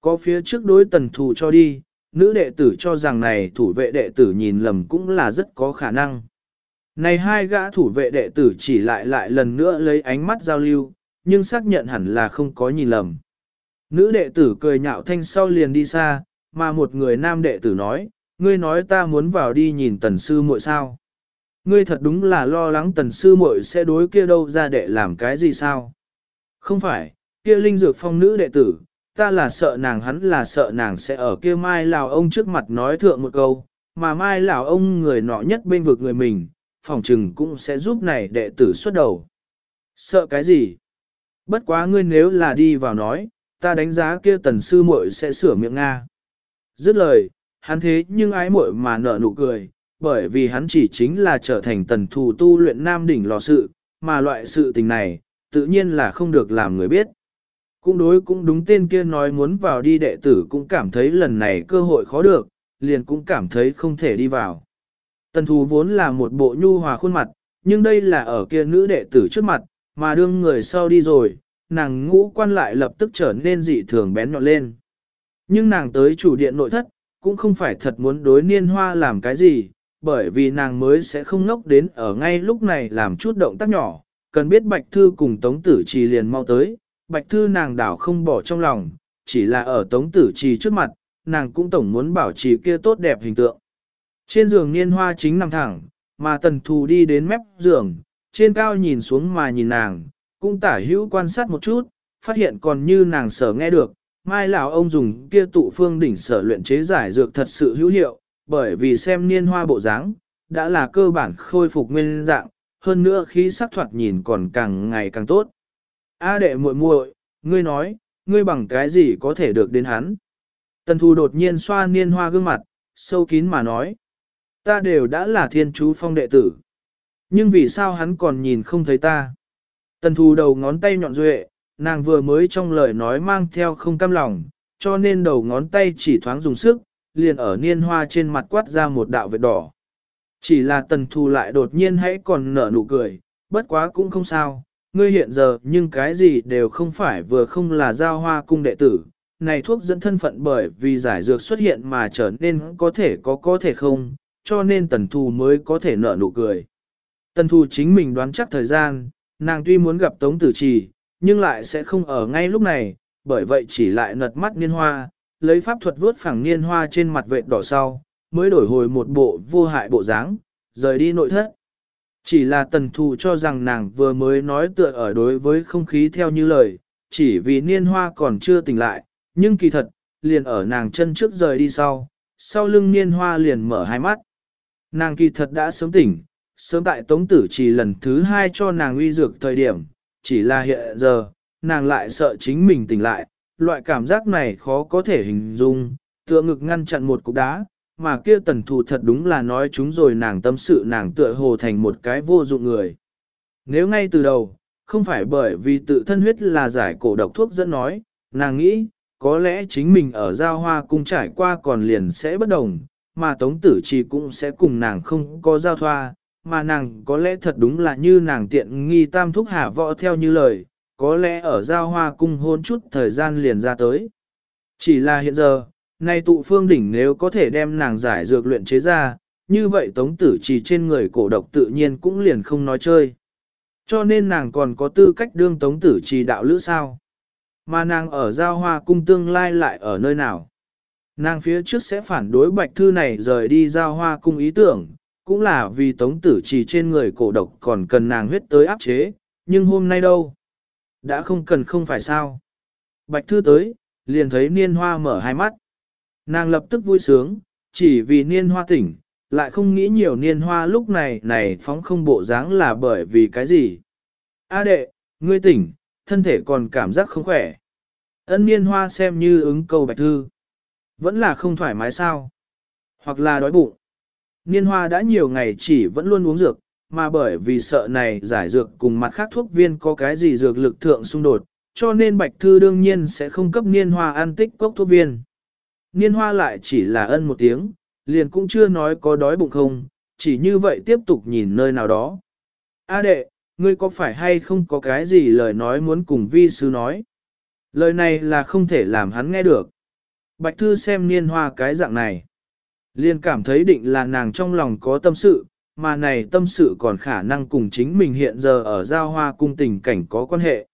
Có phía trước đối tần thù cho đi, nữ đệ tử cho rằng này thủ vệ đệ tử nhìn lầm cũng là rất có khả năng. Này hai gã thủ vệ đệ tử chỉ lại lại lần nữa lấy ánh mắt giao lưu, nhưng xác nhận hẳn là không có nhìn lầm. Nữ đệ tử cười nhạo thanh sau liền đi xa, mà một người nam đệ tử nói, ngươi nói ta muốn vào đi nhìn tần sư muội sao. Ngươi thật đúng là lo lắng tần sư muội sẽ đối kia đâu ra đệ làm cái gì sao. Không phải, kia linh dược phong nữ đệ tử, ta là sợ nàng hắn là sợ nàng sẽ ở kia mai lào ông trước mặt nói thượng một câu, mà mai lão ông người nọ nhất bên vực người mình, phòng trừng cũng sẽ giúp này đệ tử xuất đầu. Sợ cái gì? Bất quá ngươi nếu là đi vào nói, ta đánh giá kia tần sư muội sẽ sửa miệng Nga. Dứt lời, hắn thế nhưng ái muội mà nở nụ cười, bởi vì hắn chỉ chính là trở thành tần thù tu luyện nam đỉnh lò sự, mà loại sự tình này, tự nhiên là không được làm người biết. Cũng đối cũng đúng tên kia nói muốn vào đi đệ tử cũng cảm thấy lần này cơ hội khó được, liền cũng cảm thấy không thể đi vào. Tần Thú vốn là một bộ nhu hòa khuôn mặt, nhưng đây là ở kia nữ đệ tử trước mặt, mà đương người sau đi rồi, nàng ngũ quan lại lập tức trở nên dị thường bén nhọn lên. Nhưng nàng tới chủ điện nội thất, cũng không phải thật muốn đối niên hoa làm cái gì, bởi vì nàng mới sẽ không ngốc đến ở ngay lúc này làm chút động tác nhỏ, cần biết Bạch Thư cùng Tống Tử Trì liền mau tới, Bạch Thư nàng đảo không bỏ trong lòng, chỉ là ở Tống Tử Trì trước mặt, nàng cũng tổng muốn bảo trì kia tốt đẹp hình tượng. Trên giường niên hoa chính nằm thẳng, mà tần thù đi đến mép giường, trên cao nhìn xuống mà nhìn nàng, cũng tả hữu quan sát một chút, phát hiện còn như nàng sở nghe được, mai lão ông dùng kia tụ phương đỉnh sở luyện chế giải dược thật sự hữu hiệu, bởi vì xem niên hoa bộ dáng, đã là cơ bản khôi phục nguyên dạng, hơn nữa khí sắc thoạt nhìn còn càng ngày càng tốt. A đệ muội muội, ngươi nói, ngươi bằng cái gì có thể được đến hắn? Tần thu đột nhiên xoa niên hoa gương mặt, sâu kín mà nói. Ta đều đã là thiên chú phong đệ tử. Nhưng vì sao hắn còn nhìn không thấy ta? Tần thu đầu ngón tay nhọn duệ, nàng vừa mới trong lời nói mang theo không cam lòng, cho nên đầu ngón tay chỉ thoáng dùng sức, liền ở niên hoa trên mặt quát ra một đạo vệt đỏ. Chỉ là tần thù lại đột nhiên hãy còn nở nụ cười, bất quá cũng không sao, ngươi hiện giờ nhưng cái gì đều không phải vừa không là giao hoa cung đệ tử. Này thuốc dẫn thân phận bởi vì giải dược xuất hiện mà trở nên có thể có có thể không, cho nên tần thù mới có thể nở nụ cười. Tần thù chính mình đoán chắc thời gian, nàng tuy muốn gặp tống tử trì, nhưng lại sẽ không ở ngay lúc này, bởi vậy chỉ lại nật mắt niên hoa, lấy pháp thuật vuốt phẳng niên hoa trên mặt vệ đỏ sau, mới đổi hồi một bộ vô hại bộ dáng, rời đi nội thất. Chỉ là tần thù cho rằng nàng vừa mới nói tựa ở đối với không khí theo như lời, chỉ vì niên hoa còn chưa tỉnh lại, nhưng kỳ thật, liền ở nàng chân trước rời đi sau, sau lưng niên hoa liền mở hai mắt. Nàng kỳ thật đã sớm tỉnh, sớm tại tống tử chỉ lần thứ hai cho nàng uy dược thời điểm, chỉ là hiện giờ, nàng lại sợ chính mình tỉnh lại, loại cảm giác này khó có thể hình dung, tựa ngực ngăn chặn một cục đá, mà kia tần thù thật đúng là nói chúng rồi nàng tâm sự nàng tựa hồ thành một cái vô dụng người. Nếu ngay từ đầu, không phải bởi vì tự thân huyết là giải cổ độc thuốc dẫn nói, nàng nghĩ, có lẽ chính mình ở giao hoa cung trải qua còn liền sẽ bất đồng, mà tống tử chỉ cũng sẽ cùng nàng không có giao thoa, mà nàng có lẽ thật đúng là như nàng tiện nghi tam thúc hạ võ theo như lời, có lẽ ở giao hoa cung hôn chút thời gian liền ra tới. Chỉ là hiện giờ, nay tụ phương đỉnh nếu có thể đem nàng giải dược luyện chế ra, như vậy tống tử chỉ trên người cổ độc tự nhiên cũng liền không nói chơi. Cho nên nàng còn có tư cách đương tống tử trì đạo lữ sao. Mà nàng ở giao hoa cung tương lai lại ở nơi nào. Nàng phía trước sẽ phản đối bạch thư này rời đi giao hoa cung ý tưởng, cũng là vì tống tử trì trên người cổ độc còn cần nàng huyết tới áp chế, nhưng hôm nay đâu? Đã không cần không phải sao. Bạch thư tới, liền thấy niên hoa mở hai mắt. Nàng lập tức vui sướng, chỉ vì niên hoa tỉnh, lại không nghĩ nhiều niên hoa lúc này này phóng không bộ dáng là bởi vì cái gì. A đệ, ngươi tỉnh, thân thể còn cảm giác không khỏe. Ân niên hoa xem như ứng câu bạch thư. Vẫn là không thoải mái sao. Hoặc là đói bụng. Niên hoa đã nhiều ngày chỉ vẫn luôn uống dược, mà bởi vì sợ này giải dược cùng mặt khác thuốc viên có cái gì dược lực thượng xung đột, cho nên Bạch Thư đương nhiên sẽ không cấp niên hoa ăn tích cốc thuốc viên. Niên hoa lại chỉ là ân một tiếng, liền cũng chưa nói có đói bụng không, chỉ như vậy tiếp tục nhìn nơi nào đó. A đệ, ngươi có phải hay không có cái gì lời nói muốn cùng vi sư nói? Lời này là không thể làm hắn nghe được. Bạch Thư xem niên hoa cái dạng này. Liền cảm thấy định là nàng trong lòng có tâm sự, mà này tâm sự còn khả năng cùng chính mình hiện giờ ở giao hoa cung tình cảnh có quan hệ.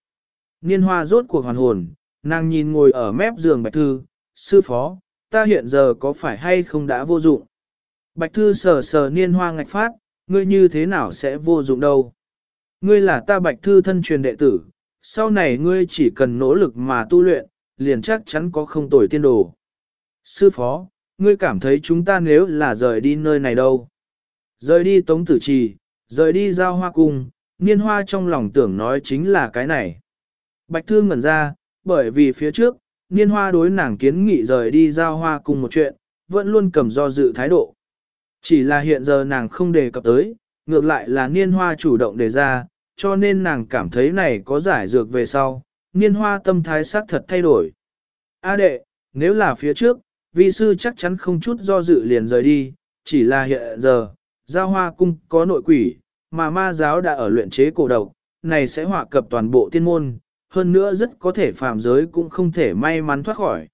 Niên hoa rốt cuộc hoàn hồn, nàng nhìn ngồi ở mép giường Bạch Thư, sư phó, ta hiện giờ có phải hay không đã vô dụng? Bạch Thư sờ sờ niên hoa ngạch phát, ngươi như thế nào sẽ vô dụng đâu? Ngươi là ta Bạch Thư thân truyền đệ tử, sau này ngươi chỉ cần nỗ lực mà tu luyện, liền chắc chắn có không tồi tiên đồ. Sư phó, ngươi cảm thấy chúng ta nếu là rời đi nơi này đâu? Rời đi tống tử trì, rời đi giao hoa cung, niên hoa trong lòng tưởng nói chính là cái này. Bạch thư ngẩn ra, bởi vì phía trước, niên hoa đối nàng kiến nghị rời đi giao hoa cùng một chuyện, vẫn luôn cầm do dự thái độ. Chỉ là hiện giờ nàng không đề cập tới, ngược lại là niên hoa chủ động đề ra, cho nên nàng cảm thấy này có giải dược về sau, niên hoa tâm thái sắc thật thay đổi. A đệ, nếu là phía trước, vi sư chắc chắn không chút do dự liền rời đi, chỉ là hiện giờ, giao hoa cung có nội quỷ, mà ma giáo đã ở luyện chế cổ độc, này sẽ họa cập toàn bộ tiên môn, hơn nữa rất có thể phàm giới cũng không thể may mắn thoát khỏi.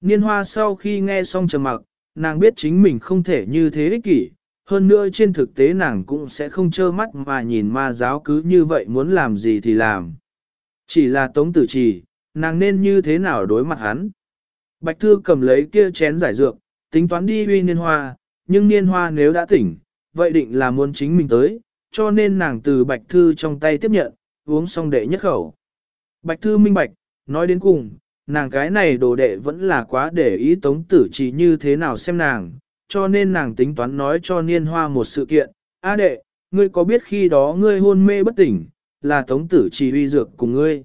Niên hoa sau khi nghe xong trầm mặc, nàng biết chính mình không thể như thế ích kỷ, hơn nữa trên thực tế nàng cũng sẽ không trơ mắt mà nhìn ma giáo cứ như vậy muốn làm gì thì làm. Chỉ là tống tử trì, nàng nên như thế nào đối mặt hắn. Bạch Thư cầm lấy kia chén giải dược, tính toán đi uy niên hoa, nhưng niên hoa nếu đã tỉnh, vậy định là muốn chính mình tới, cho nên nàng từ Bạch Thư trong tay tiếp nhận, uống xong đệ nhất khẩu. Bạch Thư minh bạch, nói đến cùng, nàng cái này đồ đệ vẫn là quá để ý tống tử chỉ như thế nào xem nàng, cho nên nàng tính toán nói cho niên hoa một sự kiện. A đệ, ngươi có biết khi đó ngươi hôn mê bất tỉnh, là tống tử chỉ uy dược cùng ngươi.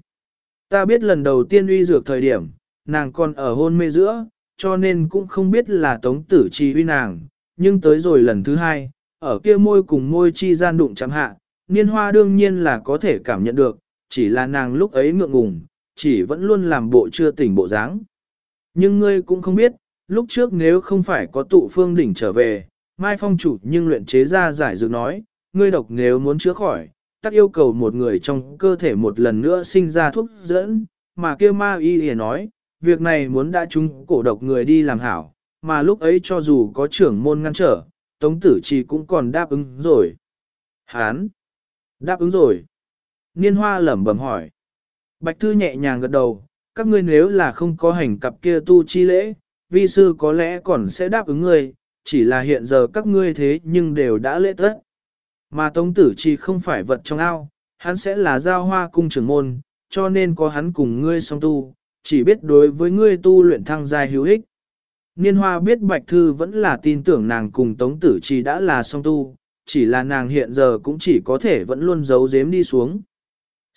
Ta biết lần đầu tiên uy dược thời điểm, nàng còn ở hôn mê giữa, cho nên cũng không biết là tống tử chỉ uy nàng, nhưng tới rồi lần thứ hai, ở kia môi cùng môi chi gian đụng chẳng hạ, niên hoa đương nhiên là có thể cảm nhận được, chỉ là nàng lúc ấy ngượng ngùng, chỉ vẫn luôn làm bộ chưa tỉnh bộ dáng. Nhưng ngươi cũng không biết, lúc trước nếu không phải có tụ phương đỉnh trở về, Mai Phong chủ nhưng luyện chế ra giải dược nói, ngươi độc nếu muốn chữa khỏi, tắc yêu cầu một người trong cơ thể một lần nữa sinh ra thuốc dẫn, mà kia ma y hề nói, việc này muốn đã chúng cổ độc người đi làm hảo, mà lúc ấy cho dù có trưởng môn ngăn trở, Tống Tử Trì cũng còn đáp ứng rồi. Hán! Đáp ứng rồi. Niên hoa lẩm bẩm hỏi. Bạch Thư nhẹ nhàng gật đầu, các ngươi nếu là không có hành cặp kia tu chi lễ, vi sư có lẽ còn sẽ đáp ứng ngươi, chỉ là hiện giờ các ngươi thế nhưng đều đã lễ tất. Mà Tống Tử Chi không phải vật trong ao, hắn sẽ là giao hoa cung trưởng môn, cho nên có hắn cùng ngươi song tu, chỉ biết đối với ngươi tu luyện thăng dài hữu ích. Niên hoa biết Bạch Thư vẫn là tin tưởng nàng cùng Tống Tử Chi đã là song tu, chỉ là nàng hiện giờ cũng chỉ có thể vẫn luôn giấu giếm đi xuống.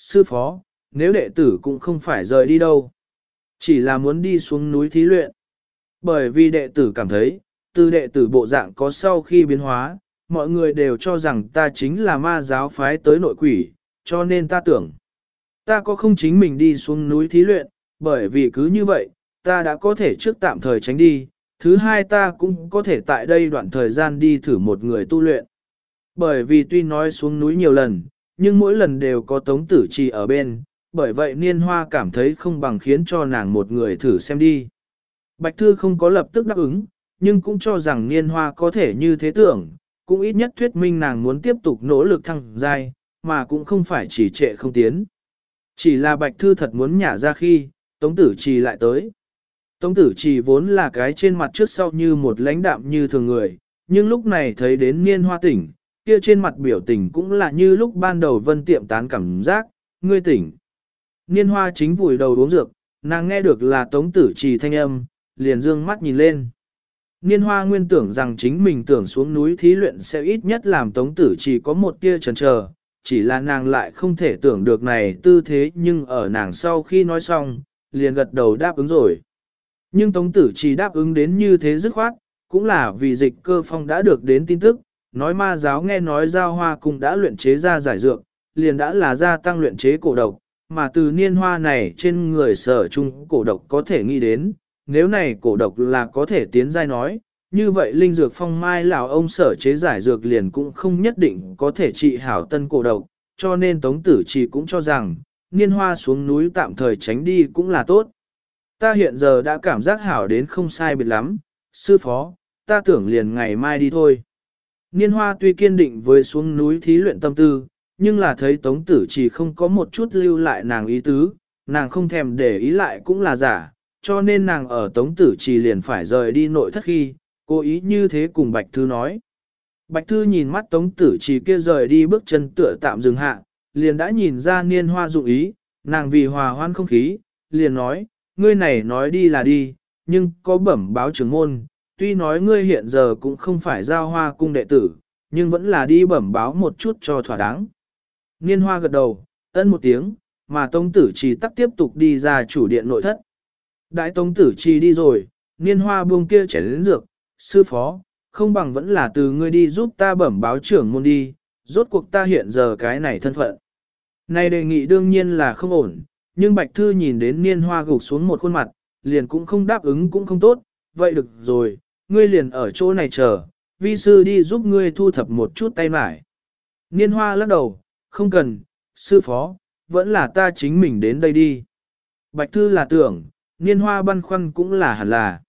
Sư phó, nếu đệ tử cũng không phải rời đi đâu, chỉ là muốn đi xuống núi thí luyện. Bởi vì đệ tử cảm thấy, từ đệ tử bộ dạng có sau khi biến hóa, mọi người đều cho rằng ta chính là ma giáo phái tới nội quỷ, cho nên ta tưởng, ta có không chính mình đi xuống núi thí luyện, bởi vì cứ như vậy, ta đã có thể trước tạm thời tránh đi, thứ hai ta cũng có thể tại đây đoạn thời gian đi thử một người tu luyện. Bởi vì tuy nói xuống núi nhiều lần, nhưng mỗi lần đều có tống tử trì ở bên, bởi vậy niên hoa cảm thấy không bằng khiến cho nàng một người thử xem đi. Bạch Thư không có lập tức đáp ứng, nhưng cũng cho rằng niên hoa có thể như thế tưởng, cũng ít nhất thuyết minh nàng muốn tiếp tục nỗ lực thăng giai, mà cũng không phải chỉ trệ không tiến. Chỉ là Bạch Thư thật muốn nhả ra khi, Tống Tử Trì lại tới. Tống Tử Trì vốn là cái trên mặt trước sau như một lãnh đạm như thường người, nhưng lúc này thấy đến niên hoa tỉnh, kia trên mặt biểu tình cũng là như lúc ban đầu vân tiệm tán cảm giác, ngươi tỉnh. Niên hoa chính vùi đầu uống dược, nàng nghe được là Tống Tử Trì thanh âm, liền dương mắt nhìn lên. Niên hoa nguyên tưởng rằng chính mình tưởng xuống núi thí luyện sẽ ít nhất làm tống tử chỉ có một tia chần chờ, chỉ là nàng lại không thể tưởng được này tư thế nhưng ở nàng sau khi nói xong, liền gật đầu đáp ứng rồi. Nhưng tống tử chỉ đáp ứng đến như thế dứt khoát, cũng là vì dịch cơ phong đã được đến tin tức, nói ma giáo nghe nói giao hoa cung đã luyện chế ra giải dược, liền đã là gia tăng luyện chế cổ độc, mà từ niên hoa này trên người sở chung cổ độc có thể nghĩ đến, nếu này cổ độc là có thể tiến giai nói, như vậy linh dược phong mai lão ông sở chế giải dược liền cũng không nhất định có thể trị hảo tân cổ độc, cho nên Tống Tử Chỉ cũng cho rằng, niên hoa xuống núi tạm thời tránh đi cũng là tốt. Ta hiện giờ đã cảm giác hảo đến không sai biệt lắm, sư phó, ta tưởng liền ngày mai đi thôi. Niên hoa tuy kiên định với xuống núi thí luyện tâm tư, nhưng là thấy Tống Tử Chỉ không có một chút lưu lại nàng ý tứ, nàng không thèm để ý lại cũng là giả, cho nên nàng ở Tống Tử Chỉ liền phải rời đi nội thất khi, cố ý như thế cùng Bạch Thư nói. Bạch Thư nhìn mắt Tống Tử Chỉ kia rời đi bước chân tựa tạm dừng hạ, liền đã nhìn ra niên hoa dụng ý, nàng vì hòa hoan không khí, liền nói, ngươi này nói đi là đi, nhưng có bẩm báo trưởng môn, tuy nói ngươi hiện giờ cũng không phải giao hoa cung đệ tử, nhưng vẫn là đi bẩm báo một chút cho thỏa đáng. Niên hoa gật đầu, ân một tiếng, mà tông tử trì tắc tiếp tục đi ra chủ điện nội thất. Đại tông tử trì đi rồi, niên hoa buông kia chảy đến dược, sư phó, không bằng vẫn là từ ngươi đi giúp ta bẩm báo trưởng môn đi, rốt cuộc ta hiện giờ cái này thân phận. Này đề nghị đương nhiên là không ổn, nhưng Bạch Thư nhìn đến niên hoa gục xuống một khuôn mặt, liền cũng không đáp ứng cũng không tốt, vậy được rồi, ngươi liền ở chỗ này chờ, vi sư đi giúp ngươi thu thập một chút tay mải. Niên hoa lắc đầu, không cần, sư phó, vẫn là ta chính mình đến đây đi. Bạch Thư là tưởng, niên hoa băn khoăn cũng là hẳn là.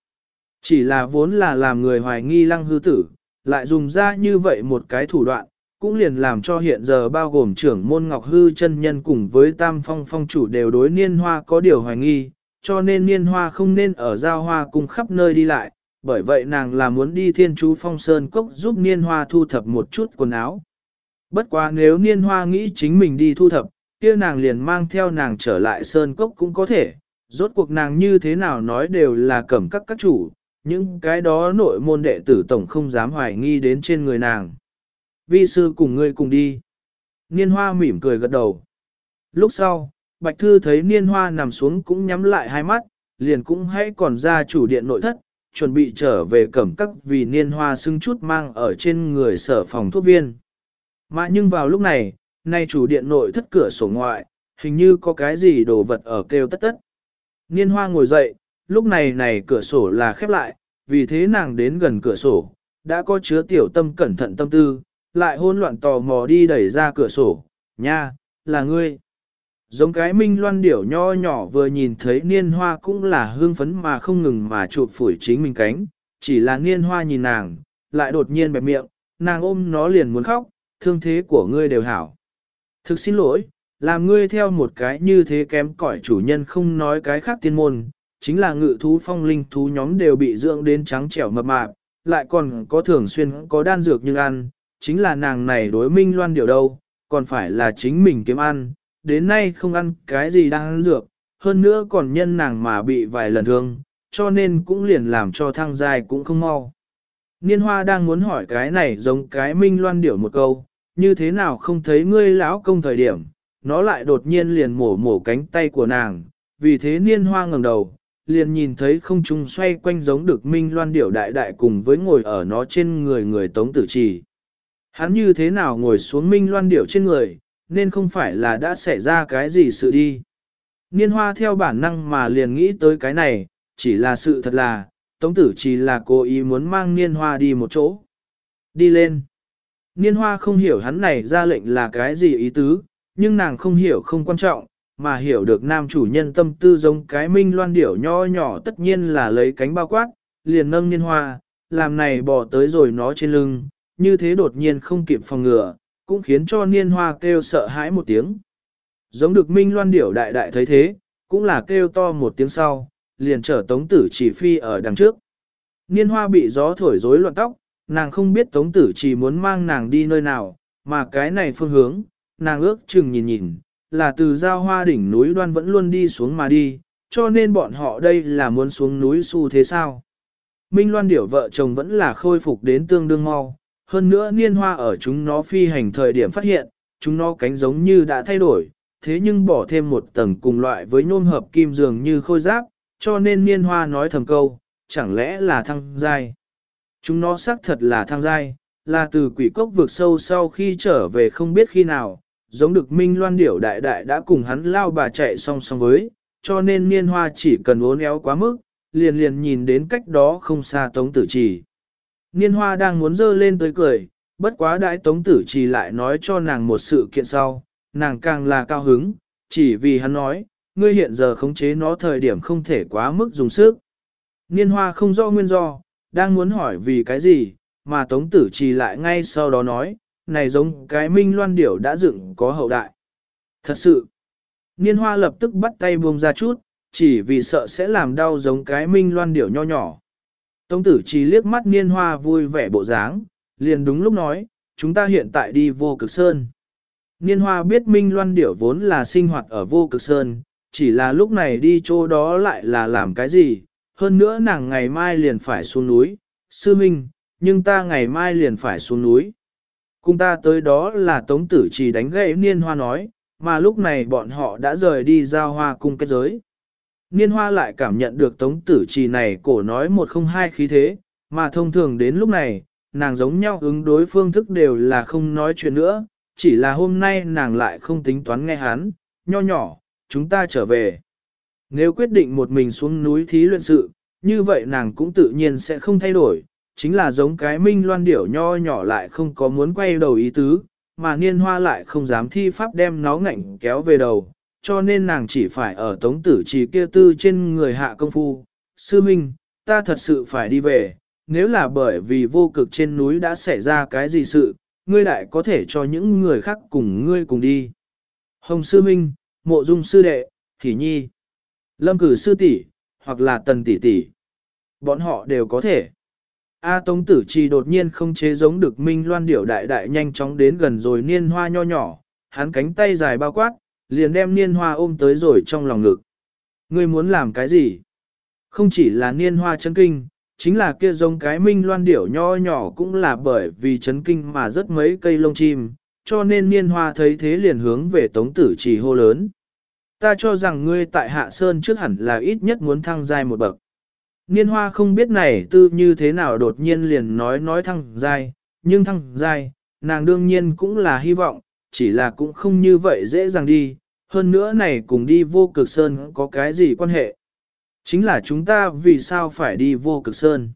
Chỉ là vốn là làm người hoài nghi lăng hư tử, lại dùng ra như vậy một cái thủ đoạn, cũng liền làm cho hiện giờ bao gồm trưởng môn Ngọc Hư chân nhân cùng với Tam Phong Phong chủ đều đối niên hoa có điều hoài nghi, cho nên niên hoa không nên ở giao hoa cùng khắp nơi đi lại, bởi vậy nàng là muốn đi thiên chú phong sơn cốc giúp niên hoa thu thập một chút quần áo. Bất quá nếu niên hoa nghĩ chính mình đi thu thập, kia nàng liền mang theo nàng trở lại sơn cốc cũng có thể, rốt cuộc nàng như thế nào nói đều là cẩm các các chủ, những cái đó nội môn đệ tử tổng không dám hoài nghi đến trên người nàng. Vi sư cùng ngươi cùng đi. Niên hoa mỉm cười gật đầu. Lúc sau, Bạch Thư thấy Niên hoa nằm xuống cũng nhắm lại hai mắt, liền cũng hãy còn ra chủ điện nội thất, chuẩn bị trở về cẩm các vì Niên hoa xưng chút mang ở trên người sở phòng thuốc viên. Mà nhưng vào lúc này, nay chủ điện nội thất cửa sổ ngoại, hình như có cái gì đồ vật ở kêu tất tất. Niên hoa ngồi dậy, lúc này này cửa sổ là khép lại, vì thế nàng đến gần cửa sổ, đã có chứa tiểu tâm cẩn thận tâm tư, lại hôn loạn tò mò đi đẩy ra cửa sổ, nha, là ngươi. Giống cái minh loan điểu nho nhỏ vừa nhìn thấy niên hoa cũng là hương phấn mà không ngừng mà chụp phủi chính mình cánh, chỉ là niên hoa nhìn nàng, lại đột nhiên bẹp miệng, nàng ôm nó liền muốn khóc, thương thế của ngươi đều hảo. Thực xin lỗi, làm ngươi theo một cái như thế kém cỏi chủ nhân không nói cái khác tiên môn, chính là ngự thú phong linh thú nhóm đều bị dưỡng đến trắng trẻo mập mạp, lại còn có thường xuyên có đan dược nhưng ăn, chính là nàng này đối minh loan điều đâu, còn phải là chính mình kiếm ăn, đến nay không ăn cái gì đang ăn dược, hơn nữa còn nhân nàng mà bị vài lần thương, cho nên cũng liền làm cho thăng dài cũng không mau. Niên hoa đang muốn hỏi cái này giống cái minh loan điểu một câu, như thế nào không thấy ngươi lão công thời điểm, nó lại đột nhiên liền mổ mổ cánh tay của nàng, vì thế niên hoa ngẩng đầu, liền nhìn thấy không trung xoay quanh giống được minh loan điểu đại đại cùng với ngồi ở nó trên người người tống tử trì. Hắn như thế nào ngồi xuống minh loan điểu trên người, nên không phải là đã xảy ra cái gì sự đi. Niên hoa theo bản năng mà liền nghĩ tới cái này, chỉ là sự thật là, tống tử chỉ là cố ý muốn mang niên hoa đi một chỗ. Đi lên. Niên hoa không hiểu hắn này ra lệnh là cái gì ý tứ, nhưng nàng không hiểu không quan trọng, mà hiểu được nam chủ nhân tâm tư giống cái minh loan điểu nho nhỏ tất nhiên là lấy cánh bao quát, liền nâng niên hoa, làm này bỏ tới rồi nó trên lưng, như thế đột nhiên không kịp phòng ngừa, cũng khiến cho niên hoa kêu sợ hãi một tiếng. Giống được minh loan điểu đại đại thấy thế, cũng là kêu to một tiếng sau, liền trở tống tử chỉ phi ở đằng trước. Niên hoa bị gió thổi rối loạn tóc, nàng không biết tống tử chỉ muốn mang nàng đi nơi nào, mà cái này phương hướng, nàng ước chừng nhìn nhìn, là từ giao hoa đỉnh núi đoan vẫn luôn đi xuống mà đi, cho nên bọn họ đây là muốn xuống núi xu thế sao. Minh Loan điểu vợ chồng vẫn là khôi phục đến tương đương mau, hơn nữa niên hoa ở chúng nó phi hành thời điểm phát hiện, chúng nó cánh giống như đã thay đổi, thế nhưng bỏ thêm một tầng cùng loại với nhôm hợp kim dường như khôi giáp, cho nên niên hoa nói thầm câu, chẳng lẽ là thăng giai. Chúng nó xác thật là thăng giai, là từ quỷ cốc vượt sâu sau khi trở về không biết khi nào, giống được minh loan điểu đại đại đã cùng hắn lao bà chạy song song với, cho nên niên hoa chỉ cần uốn éo quá mức, liền liền nhìn đến cách đó không xa tống tử trì. Niên hoa đang muốn dơ lên tới cười, bất quá đại tống tử Chỉ lại nói cho nàng một sự kiện sau, nàng càng là cao hứng, chỉ vì hắn nói, ngươi hiện giờ khống chế nó thời điểm không thể quá mức dùng sức. Niên hoa không rõ nguyên do, đang muốn hỏi vì cái gì, mà tống tử Chỉ lại ngay sau đó nói, này giống cái minh loan điểu đã dựng có hậu đại. Thật sự, niên hoa lập tức bắt tay buông ra chút, chỉ vì sợ sẽ làm đau giống cái minh loan điểu nho nhỏ. Tống tử chỉ liếc mắt niên hoa vui vẻ bộ dáng, liền đúng lúc nói, chúng ta hiện tại đi vô cực sơn. Niên hoa biết minh loan điểu vốn là sinh hoạt ở vô cực sơn, chỉ là lúc này đi chỗ đó lại là làm cái gì, hơn nữa nàng ngày mai liền phải xuống núi, sư minh, nhưng ta ngày mai liền phải xuống núi. Cùng ta tới đó là tống tử chỉ đánh gậy niên hoa nói, mà lúc này bọn họ đã rời đi giao hoa cung kết giới. Niên hoa lại cảm nhận được tống tử trì này cổ nói một không hai khí thế, mà thông thường đến lúc này, nàng giống nhau ứng đối phương thức đều là không nói chuyện nữa, chỉ là hôm nay nàng lại không tính toán nghe hắn, nho nhỏ, chúng ta trở về. Nếu quyết định một mình xuống núi thí luyện sự, như vậy nàng cũng tự nhiên sẽ không thay đổi, chính là giống cái minh loan điểu nho nhỏ lại không có muốn quay đầu ý tứ, mà niên hoa lại không dám thi pháp đem nó ngạnh kéo về đầu, cho nên nàng chỉ phải ở tống tử trì kia tư trên người hạ công phu. Sư Minh, ta thật sự phải đi về, nếu là bởi vì vô cực trên núi đã xảy ra cái gì sự, ngươi lại có thể cho những người khác cùng ngươi cùng đi. Hồng Sư Minh, Mộ Dung Sư Đệ, Thỉ Nhi, Lâm Cử Sư tỷ hoặc là Tần tỷ tỷ, bọn họ đều có thể. A Tống Tử Trì đột nhiên không chế giống được Minh Loan điểu đại đại nhanh chóng đến gần rồi niên hoa nho nhỏ, hắn cánh tay dài bao quát, liền đem niên hoa ôm tới rồi trong lòng ngực. Ngươi muốn làm cái gì? Không chỉ là niên hoa chấn kinh, chính là kia giống cái Minh Loan điểu nho nhỏ cũng là bởi vì chấn kinh mà rất mấy cây lông chim, cho nên niên hoa thấy thế liền hướng về Tống Tử Trì hô lớn. Ta cho rằng ngươi tại Hạ Sơn trước hẳn là ít nhất muốn thăng giai một bậc. Niên hoa không biết này tư như thế nào đột nhiên liền nói nói thăng giai, nhưng thăng giai, nàng đương nhiên cũng là hy vọng, chỉ là cũng không như vậy dễ dàng đi, hơn nữa này cùng đi vô cực sơn có cái gì quan hệ. Chính là chúng ta vì sao phải đi vô cực sơn.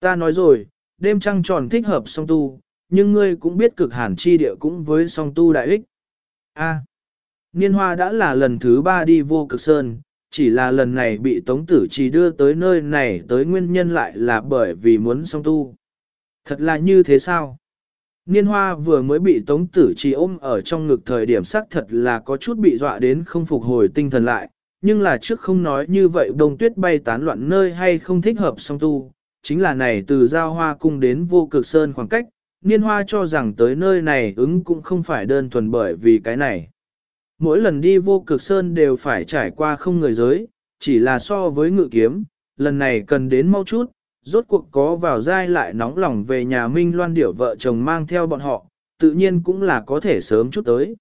Ta nói rồi, đêm trăng tròn thích hợp song tu, nhưng ngươi cũng biết cực hàn chi địa cũng với song tu đại ích. A. Niên hoa đã là lần thứ ba đi vô cực sơn, chỉ là lần này bị Tống Tử Trì đưa tới nơi này tới nguyên nhân lại là bởi vì muốn song tu. Thật là như thế sao? Niên hoa vừa mới bị Tống Tử Trì ôm ở trong ngực thời điểm xác thật là có chút bị dọa đến không phục hồi tinh thần lại, nhưng là trước không nói như vậy đông tuyết bay tán loạn nơi hay không thích hợp song tu, chính là này từ giao hoa cung đến vô cực sơn khoảng cách, niên hoa cho rằng tới nơi này ứng cũng không phải đơn thuần bởi vì cái này. Mỗi lần đi vô cực sơn đều phải trải qua không người giới, chỉ là so với ngự kiếm, lần này cần đến mau chút, rốt cuộc có vào dai lại nóng lòng về nhà Minh Loan điểu vợ chồng mang theo bọn họ, tự nhiên cũng là có thể sớm chút tới.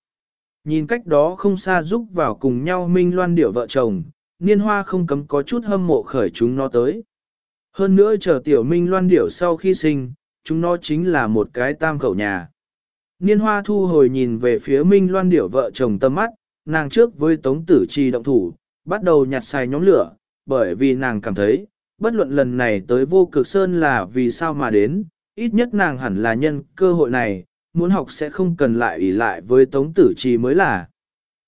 Nhìn cách đó không xa giúp vào cùng nhau Minh Loan điểu vợ chồng, niên hoa không cấm có chút hâm mộ khởi chúng nó tới. Hơn nữa chờ tiểu Minh Loan điểu sau khi sinh, chúng nó chính là một cái tam khẩu nhà. Niên hoa thu hồi nhìn về phía Minh Loan điểu vợ chồng tâm mắt, nàng trước với Tống Tử Chi động thủ, bắt đầu nhặt xài nhóm lửa, bởi vì nàng cảm thấy, bất luận lần này tới vô cực sơn là vì sao mà đến, ít nhất nàng hẳn là nhân cơ hội này, muốn học sẽ không cần lại ủy lại với Tống Tử Chi mới là.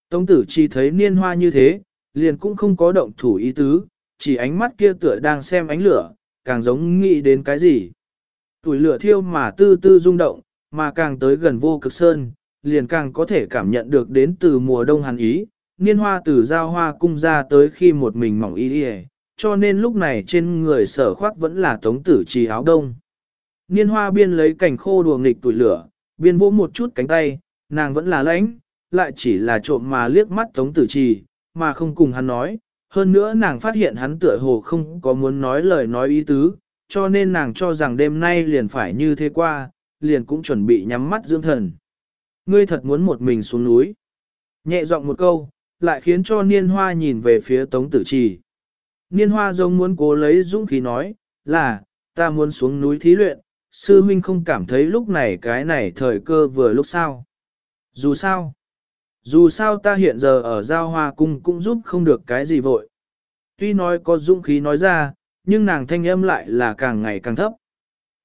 Tống Tử Chi thấy niên hoa như thế, liền cũng không có động thủ ý tứ, chỉ ánh mắt kia tựa đang xem ánh lửa, càng giống nghĩ đến cái gì. Tuổi lửa thiêu mà tư tư rung động, mà càng tới gần vô cực sơn, liền càng có thể cảm nhận được đến từ mùa đông hàn ý, niên hoa từ giao hoa cung ra tới khi một mình mỏng y đi cho nên lúc này trên người sở khoác vẫn là tống tử trì áo đông. Niên hoa biên lấy cảnh khô đùa nghịch tuổi lửa, biên vỗ một chút cánh tay, nàng vẫn là lãnh, lại chỉ là trộm mà liếc mắt tống tử trì, mà không cùng hắn nói. Hơn nữa nàng phát hiện hắn tựa hồ không có muốn nói lời nói ý tứ, cho nên nàng cho rằng đêm nay liền phải như thế qua, liền cũng chuẩn bị nhắm mắt dưỡng thần. Ngươi thật muốn một mình xuống núi. Nhẹ giọng một câu, lại khiến cho niên hoa nhìn về phía tống tử trì. Niên hoa giống muốn cố lấy dũng khí nói, là, ta muốn xuống núi thí luyện, sư huynh không cảm thấy lúc này cái này thời cơ vừa lúc sao. Dù sao, dù sao ta hiện giờ ở giao hoa cung cũng giúp không được cái gì vội. Tuy nói có dũng khí nói ra, nhưng nàng thanh âm lại là càng ngày càng thấp.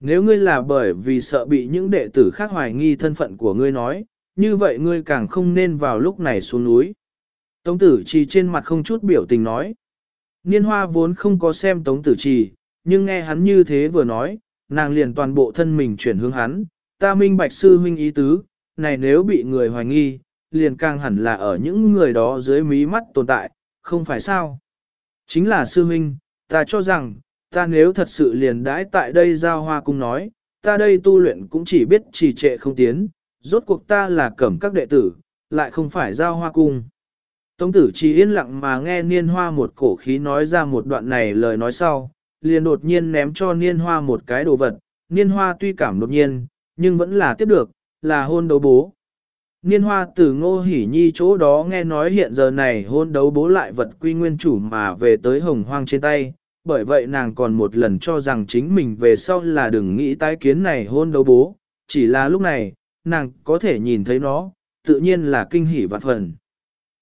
Nếu ngươi là bởi vì sợ bị những đệ tử khác hoài nghi thân phận của ngươi nói, như vậy ngươi càng không nên vào lúc này xuống núi. Tống tử chỉ trên mặt không chút biểu tình nói. Niên hoa vốn không có xem tống tử trì, nhưng nghe hắn như thế vừa nói, nàng liền toàn bộ thân mình chuyển hướng hắn, ta minh bạch sư huynh ý tứ, này nếu bị người hoài nghi, liền càng hẳn là ở những người đó dưới mí mắt tồn tại, không phải sao. Chính là sư huynh, ta cho rằng, ta nếu thật sự liền đãi tại đây giao hoa cung nói, ta đây tu luyện cũng chỉ biết trì trệ không tiến, rốt cuộc ta là cẩm các đệ tử, lại không phải giao hoa cung. Tống tử chỉ yên lặng mà nghe niên hoa một cổ khí nói ra một đoạn này lời nói sau, liền đột nhiên ném cho niên hoa một cái đồ vật, niên hoa tuy cảm đột nhiên, nhưng vẫn là tiếp được, là hôn đấu bố. Niên hoa từ ngô hỉ nhi chỗ đó nghe nói hiện giờ này hôn đấu bố lại vật quy nguyên chủ mà về tới hồng hoang trên tay, bởi vậy nàng còn một lần cho rằng chính mình về sau là đừng nghĩ tái kiến này hôn đấu bố, chỉ là lúc này, nàng có thể nhìn thấy nó, tự nhiên là kinh hỉ vạn phần.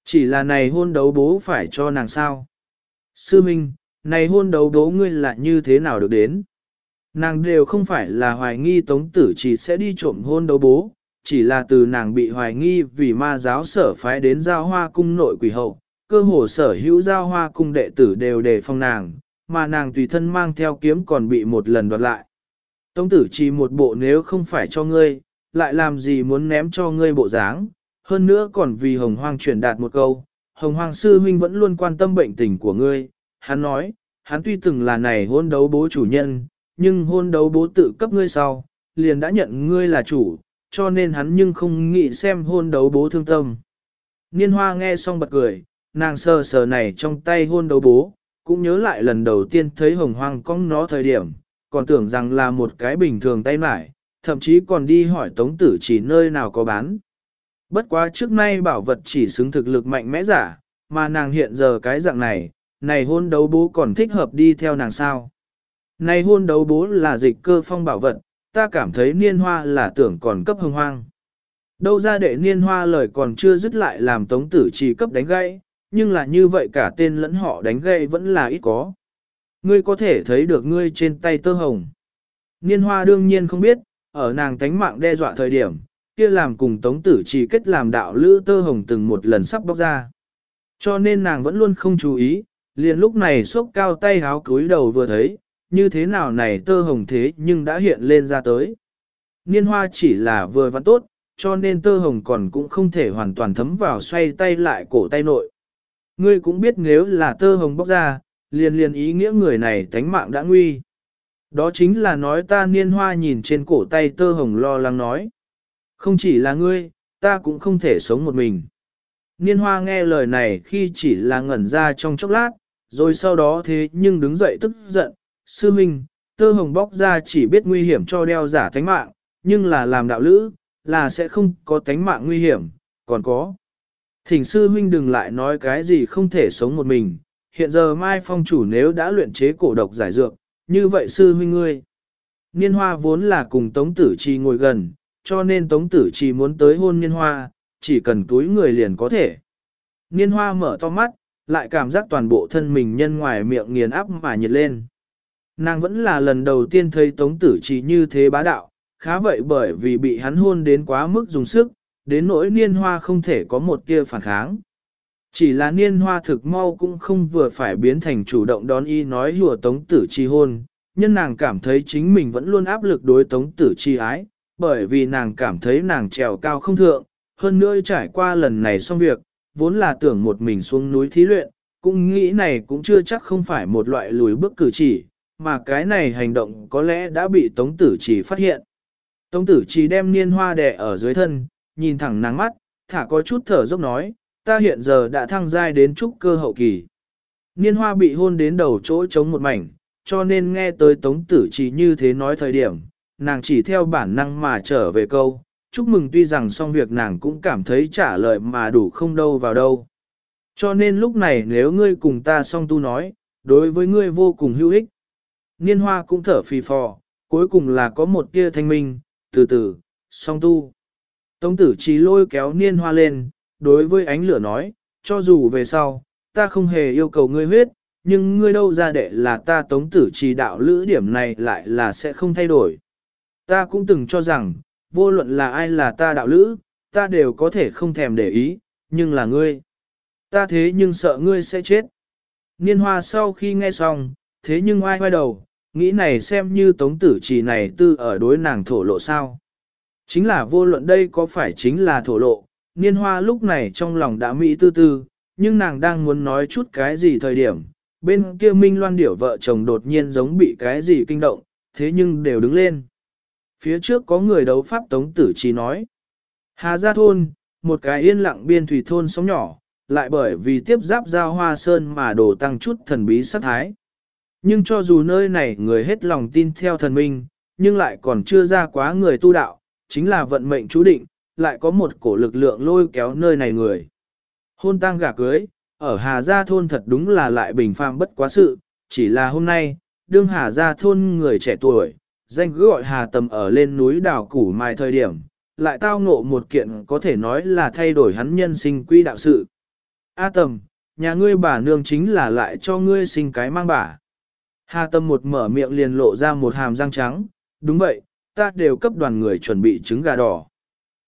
Chỉ là này hôn đấu bố phải cho nàng sao? Sư Minh, này hôn đấu bố ngươi là như thế nào được đến? Nàng đều không phải là hoài nghi tống tử chỉ sẽ đi trộm hôn đấu bố, chỉ là từ nàng bị hoài nghi vì ma giáo sở phái đến giao hoa cung nội quỷ hậu, cơ hồ sở hữu giao hoa cung đệ tử đều đề phòng nàng, mà nàng tùy thân mang theo kiếm còn bị một lần đoạt lại. Tống tử chỉ một bộ nếu không phải cho ngươi, lại làm gì muốn ném cho ngươi bộ dáng, hơn nữa còn vì hồng hoang truyền đạt một câu, hồng hoang sư huynh vẫn luôn quan tâm bệnh tình của ngươi, hắn nói, hắn tuy từng là này hôn đấu bố chủ nhân, nhưng hôn đấu bố tự cấp ngươi sau, liền đã nhận ngươi là chủ, cho nên hắn nhưng không nghĩ xem hôn đấu bố thương tâm. Niên hoa nghe xong bật cười, nàng sờ sờ này trong tay hôn đấu bố, cũng nhớ lại lần đầu tiên thấy hồng hoang cong nó thời điểm, còn tưởng rằng là một cái bình thường tay mải, thậm chí còn đi hỏi tống tử chỉ nơi nào có bán. Bất quá trước nay bảo vật chỉ xứng thực lực mạnh mẽ giả, mà nàng hiện giờ cái dạng này, này hôn đấu bố còn thích hợp đi theo nàng sao. Này hôn đấu bố là dịch cơ phong bảo vật, ta cảm thấy niên hoa là tưởng còn cấp hồng hoang. Đâu ra đệ niên hoa lời còn chưa dứt lại làm tống tử chỉ cấp đánh gãy, nhưng là như vậy cả tên lẫn họ đánh gãy vẫn là ít có. Ngươi có thể thấy được ngươi trên tay tơ hồng. Niên hoa đương nhiên không biết, ở nàng tánh mạng đe dọa thời điểm, kia làm cùng tống tử chỉ kết làm đạo lữ tơ hồng từng một lần sắp bóc ra. Cho nên nàng vẫn luôn không chú ý, liền lúc này sốc cao tay háo cúi đầu vừa thấy, như thế nào này tơ hồng thế nhưng đã hiện lên ra tới. Niên hoa chỉ là vừa văn tốt, cho nên tơ hồng còn cũng không thể hoàn toàn thấm vào xoay tay lại cổ tay nội. Ngươi cũng biết nếu là tơ hồng bóc ra, liền liền ý nghĩa người này tánh mạng đã nguy. Đó chính là nói ta niên hoa nhìn trên cổ tay tơ hồng lo lắng nói. Không chỉ là ngươi, ta cũng không thể sống một mình. Niên hoa nghe lời này khi chỉ là ngẩn ra trong chốc lát, rồi sau đó thế nhưng đứng dậy tức giận, sư minh, tơ hồng bóc ra chỉ biết nguy hiểm cho đeo giả thánh mạng, nhưng là làm đạo lữ, là sẽ không có thánh mạng nguy hiểm, còn có. Thỉnh sư huynh đừng lại nói cái gì không thể sống một mình, hiện giờ Mai Phong chủ nếu đã luyện chế cổ độc giải dược, như vậy sư huynh ngươi. Niên hoa vốn là cùng Tống Tử Chi ngồi gần, cho nên Tống Tử Chi muốn tới hôn Niên hoa, chỉ cần túi người liền có thể. Niên hoa mở to mắt, lại cảm giác toàn bộ thân mình nhân ngoài miệng nghiền áp mà nhiệt lên. Nàng vẫn là lần đầu tiên thấy Tống Tử Chi như thế bá đạo, khá vậy bởi vì bị hắn hôn đến quá mức dùng sức, đến nỗi niên hoa không thể có một tia phản kháng. Chỉ là niên hoa thực mau cũng không vừa phải biến thành chủ động đón y nói hùa tống tử chi hôn, nhân nàng cảm thấy chính mình vẫn luôn áp lực đối tống tử chi ái, bởi vì nàng cảm thấy nàng trèo cao không thượng, hơn nữa trải qua lần này xong việc, vốn là tưởng một mình xuống núi thí luyện, cũng nghĩ này cũng chưa chắc không phải một loại lùi bước cử chỉ, mà cái này hành động có lẽ đã bị tống tử chỉ phát hiện. Tống tử chỉ đem niên hoa đè ở dưới thân, nhìn thẳng nàng mắt, thả có chút thở dốc nói, ta hiện giờ đã thăng giai đến trúc cơ hậu kỳ. Niên hoa bị hôn đến đầu chỗ chống một mảnh, cho nên nghe tới tống tử chỉ như thế nói thời điểm, nàng chỉ theo bản năng mà trở về câu, chúc mừng tuy rằng xong việc nàng cũng cảm thấy trả lời mà đủ không đâu vào đâu. Cho nên lúc này nếu ngươi cùng ta song tu nói, đối với ngươi vô cùng hữu ích. Niên hoa cũng thở phì phò, cuối cùng là có một tia thanh minh, từ từ, song tu. Tống tử trí lôi kéo niên hoa lên, đối với ánh lửa nói, cho dù về sau, ta không hề yêu cầu ngươi huyết, nhưng ngươi đâu ra đệ là ta tống tử trì đạo lữ điểm này lại là sẽ không thay đổi. Ta cũng từng cho rằng, vô luận là ai là ta đạo lữ, ta đều có thể không thèm để ý, nhưng là ngươi. Ta thế nhưng sợ ngươi sẽ chết. Niên hoa sau khi nghe xong, thế nhưng ai quay đầu, nghĩ này xem như tống tử chỉ này tư ở đối nàng thổ lộ sao. Chính là vô luận đây có phải chính là thổ lộ, niên hoa lúc này trong lòng đã mỹ tư tư, nhưng nàng đang muốn nói chút cái gì thời điểm, bên kia Minh Loan điểu vợ chồng đột nhiên giống bị cái gì kinh động, thế nhưng đều đứng lên. Phía trước có người đấu pháp tống tử chỉ nói. Hà Gia Thôn, một cái yên lặng biên thủy thôn sống nhỏ, lại bởi vì tiếp giáp giao hoa sơn mà đổ tăng chút thần bí sát thái. Nhưng cho dù nơi này người hết lòng tin theo thần minh, nhưng lại còn chưa ra quá người tu đạo, chính là vận mệnh chú định, lại có một cổ lực lượng lôi kéo nơi này người. Hôn tang gả cưới, ở Hà Gia thôn thật đúng là lại bình phàm bất quá sự, chỉ là hôm nay, đương Hà Gia thôn người trẻ tuổi, danh cứ gọi Hà Tầm ở lên núi đảo củ mai thời điểm, lại tao ngộ một kiện có thể nói là thay đổi hắn nhân sinh quy đạo sự. A Tầm, nhà ngươi bà nương chính là lại cho ngươi sinh cái mang bà. Hà Tâm một mở miệng liền lộ ra một hàm răng trắng, đúng vậy, ta đều cấp đoàn người chuẩn bị trứng gà đỏ.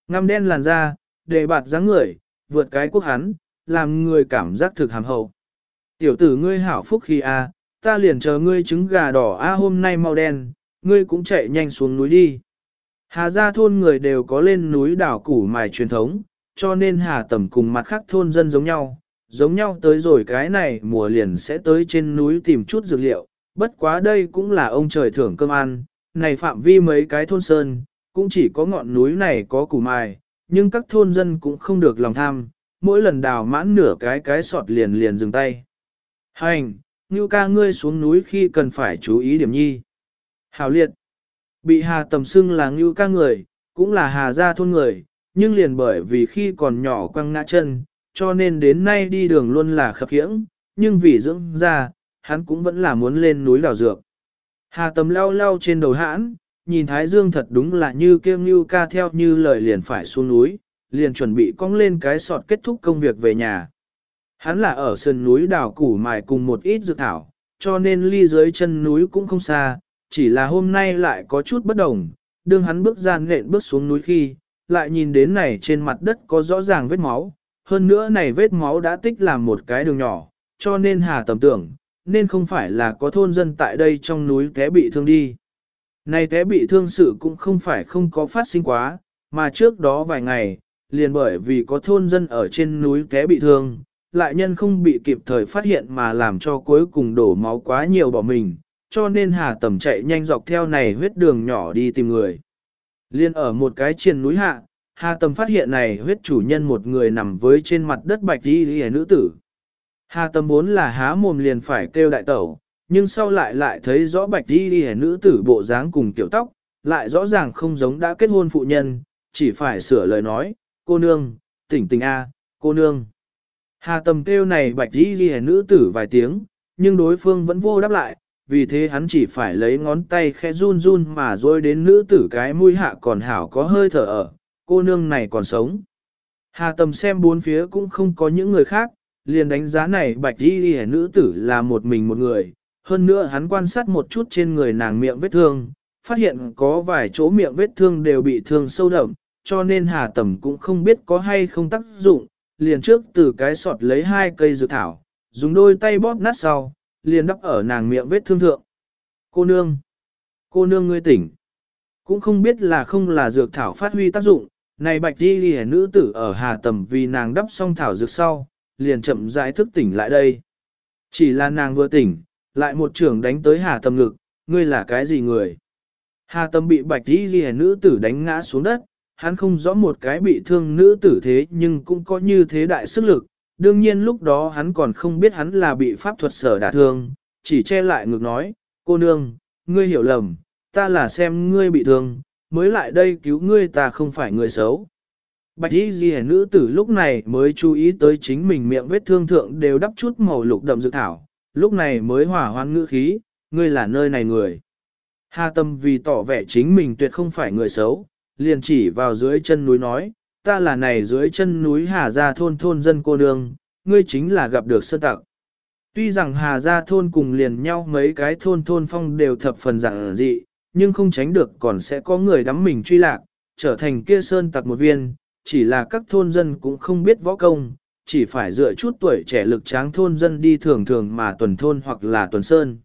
Ngăm đen làn da, đề bạt dáng người, vượt cái quốc hắn, làm người cảm giác thực hàm hậu. Tiểu tử ngươi hảo phúc khi a, ta liền chờ ngươi trứng gà đỏ a hôm nay mau đen, ngươi cũng chạy nhanh xuống núi đi. Hà gia thôn người đều có lên núi đảo củ mài truyền thống, cho nên hà tầm cùng mặt khác thôn dân giống nhau, giống nhau tới rồi cái này mùa liền sẽ tới trên núi tìm chút dược liệu, bất quá đây cũng là ông trời thưởng cơm ăn, này phạm vi mấy cái thôn sơn, cũng chỉ có ngọn núi này có củ mài, nhưng các thôn dân cũng không được lòng tham, mỗi lần đào mãn nửa cái cái sọt liền liền dừng tay. Hành, như ca ngươi xuống núi khi cần phải chú ý điểm nhi. Hào liệt, bị hà tầm xưng là ngưu ca người, cũng là hà gia thôn người, nhưng liền bởi vì khi còn nhỏ quăng ngã chân, cho nên đến nay đi đường luôn là khập khiễng, nhưng vì dưỡng ra, hắn cũng vẫn là muốn lên núi đào dược. Hà tầm lao lao trên đầu hãn, nhìn Thái Dương thật đúng là như kêu như ca theo như lời liền phải xuống núi, liền chuẩn bị cong lên cái sọt kết thúc công việc về nhà. Hắn là ở sườn núi đào củ mài cùng một ít dược thảo, cho nên ly dưới chân núi cũng không xa, chỉ là hôm nay lại có chút bất đồng, đương hắn bước ra nện bước xuống núi khi, lại nhìn đến này trên mặt đất có rõ ràng vết máu, hơn nữa này vết máu đã tích làm một cái đường nhỏ, cho nên hà tầm tưởng, nên không phải là có thôn dân tại đây trong núi té bị thương đi. Này té bị thương sự cũng không phải không có phát sinh quá, mà trước đó vài ngày, liền bởi vì có thôn dân ở trên núi té bị thương, lại nhân không bị kịp thời phát hiện mà làm cho cuối cùng đổ máu quá nhiều bỏ mình, cho nên hà tầm chạy nhanh dọc theo này huyết đường nhỏ đi tìm người. Liên ở một cái triền núi hạ, hà tầm phát hiện này huyết chủ nhân một người nằm với trên mặt đất bạch đi hề nữ tử. Hà tầm vốn là há mồm liền phải kêu đại tẩu, nhưng sau lại lại thấy rõ bạch đi hề nữ tử bộ dáng cùng tiểu tóc, lại rõ ràng không giống đã kết hôn phụ nhân, chỉ phải sửa lời nói, cô nương, tỉnh tỉnh A, cô nương. Hà tầm kêu này bạch đi hề nữ tử vài tiếng, nhưng đối phương vẫn vô đáp lại, vì thế hắn chỉ phải lấy ngón tay khẽ run run mà rồi đến nữ tử cái mũi hạ còn hảo có hơi thở ở, cô nương này còn sống. Hà tầm xem bốn phía cũng không có những người khác, liền đánh giá này bạch đi ghi nữ tử là một mình một người, hơn nữa hắn quan sát một chút trên người nàng miệng vết thương, phát hiện có vài chỗ miệng vết thương đều bị thương sâu đậm, cho nên hà tầm cũng không biết có hay không tác dụng, liền trước từ cái sọt lấy hai cây dược thảo, dùng đôi tay bóp nát sau, liền đắp ở nàng miệng vết thương thượng. Cô nương! Cô nương ngươi tỉnh! Cũng không biết là không là dược thảo phát huy tác dụng, này bạch đi lìa nữ tử ở hà tầm vì nàng đắp xong thảo dược sau, liền chậm rãi thức tỉnh lại đây. Chỉ là nàng vừa tỉnh, lại một trưởng đánh tới hà tầm ngực, ngươi là cái gì người? Hà tầm bị bạch đi lìa nữ tử đánh ngã xuống đất, hắn không rõ một cái bị thương nữ tử thế nhưng cũng có như thế đại sức lực, đương nhiên lúc đó hắn còn không biết hắn là bị pháp thuật sở đả thương, chỉ che lại ngược nói, cô nương, ngươi hiểu lầm, ta là xem ngươi bị thương, mới lại đây cứu ngươi ta không phải người xấu. Bạch y ghi nữ tử lúc này mới chú ý tới chính mình miệng vết thương thượng đều đắp chút màu lục đậm dự thảo, lúc này mới hỏa hoan ngữ khí, ngươi là nơi này người. Hà tâm vì tỏ vẻ chính mình tuyệt không phải người xấu, liền chỉ vào dưới chân núi nói, ta là này dưới chân núi Hà Gia thôn thôn dân cô nương, ngươi chính là gặp được sơn tặc. Tuy rằng Hà Gia thôn cùng liền nhau mấy cái thôn thôn phong đều thập phần dạng dị, nhưng không tránh được còn sẽ có người đắm mình truy lạc, trở thành kia sơn tặc một viên, chỉ là các thôn dân cũng không biết võ công, chỉ phải dựa chút tuổi trẻ lực tráng thôn dân đi thường thường mà tuần thôn hoặc là tuần sơn.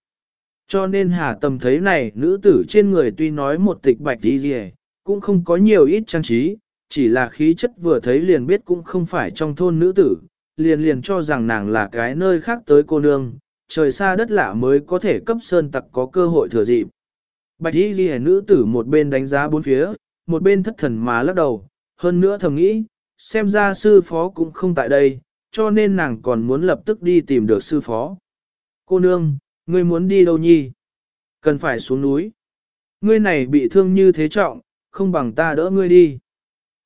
Cho nên Hà Tầm thấy này nữ tử trên người tuy nói một tịch bạch đi gì, cũng không có nhiều ít trang trí, chỉ là khí chất vừa thấy liền biết cũng không phải trong thôn nữ tử, liền liền cho rằng nàng là cái nơi khác tới cô nương, trời xa đất lạ mới có thể cấp sơn tặc có cơ hội thừa dịp. Bạch y ghi nữ tử một bên đánh giá bốn phía, một bên thất thần mà lắc đầu, hơn nữa thầm nghĩ, xem ra sư phó cũng không tại đây, cho nên nàng còn muốn lập tức đi tìm được sư phó. Cô nương, ngươi muốn đi đâu nhi? Cần phải xuống núi. Ngươi này bị thương như thế trọng, không bằng ta đỡ ngươi đi.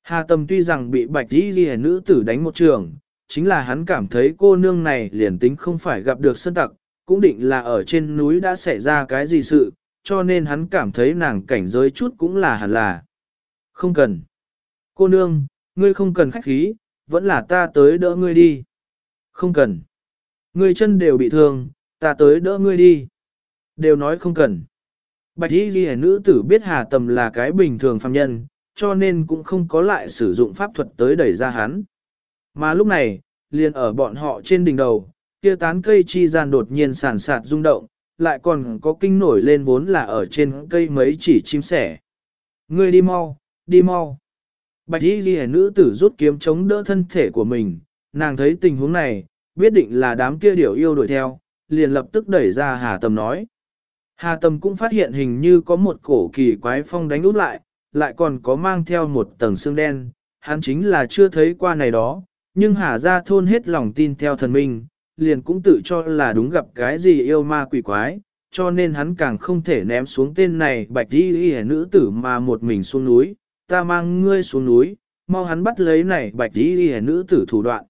Hà Tâm tuy rằng bị bạch đi ghi nữ tử đánh một trường, chính là hắn cảm thấy cô nương này liền tính không phải gặp được sân tặc, cũng định là ở trên núi đã xảy ra cái gì sự, cho nên hắn cảm thấy nàng cảnh giới chút cũng là hẳn là. Không cần. Cô nương, ngươi không cần khách khí, vẫn là ta tới đỡ ngươi đi. Không cần. Ngươi chân đều bị thương, ta tới đỡ ngươi đi. Đều nói không cần. Bạch y ghi nữ tử biết hà tầm là cái bình thường phàm nhân, cho nên cũng không có lại sử dụng pháp thuật tới đẩy ra hắn. Mà lúc này, liền ở bọn họ trên đỉnh đầu, kia tán cây chi gian đột nhiên sản sạt rung động, lại còn có kinh nổi lên vốn là ở trên cây mấy chỉ chim sẻ. Ngươi đi mau, đi mau. Bạch y ghi nữ tử rút kiếm chống đỡ thân thể của mình, nàng thấy tình huống này, biết định là đám kia điểu yêu đuổi theo, liền lập tức đẩy ra Hà Tầm nói. Hà Tầm cũng phát hiện hình như có một cổ kỳ quái phong đánh út lại, lại còn có mang theo một tầng xương đen, hắn chính là chưa thấy qua này đó, nhưng Hà ra thôn hết lòng tin theo thần minh, liền cũng tự cho là đúng gặp cái gì yêu ma quỷ quái, cho nên hắn càng không thể ném xuống tên này bạch đi hề nữ tử mà một mình xuống núi, ta mang ngươi xuống núi, mau hắn bắt lấy này bạch đi hề nữ tử thủ đoạn.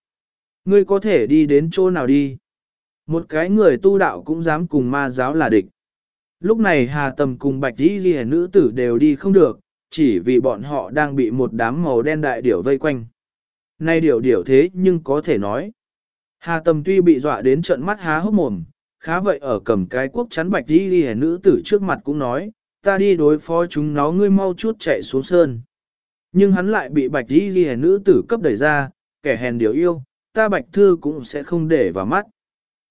Ngươi có thể đi đến chỗ nào đi? Một cái người tu đạo cũng dám cùng ma giáo là địch. Lúc này Hà Tầm cùng Bạch Di Ghi nữ tử đều đi không được, chỉ vì bọn họ đang bị một đám màu đen đại điểu vây quanh. Nay điểu điểu thế nhưng có thể nói. Hà Tầm tuy bị dọa đến trận mắt há hốc mồm, khá vậy ở cầm cái quốc chắn Bạch Di đi nữ tử trước mặt cũng nói, ta đi đối phó chúng nó ngươi mau chút chạy xuống sơn. Nhưng hắn lại bị Bạch Di đi nữ tử cấp đẩy ra, kẻ hèn điểu yêu, ta Bạch Thư cũng sẽ không để vào mắt.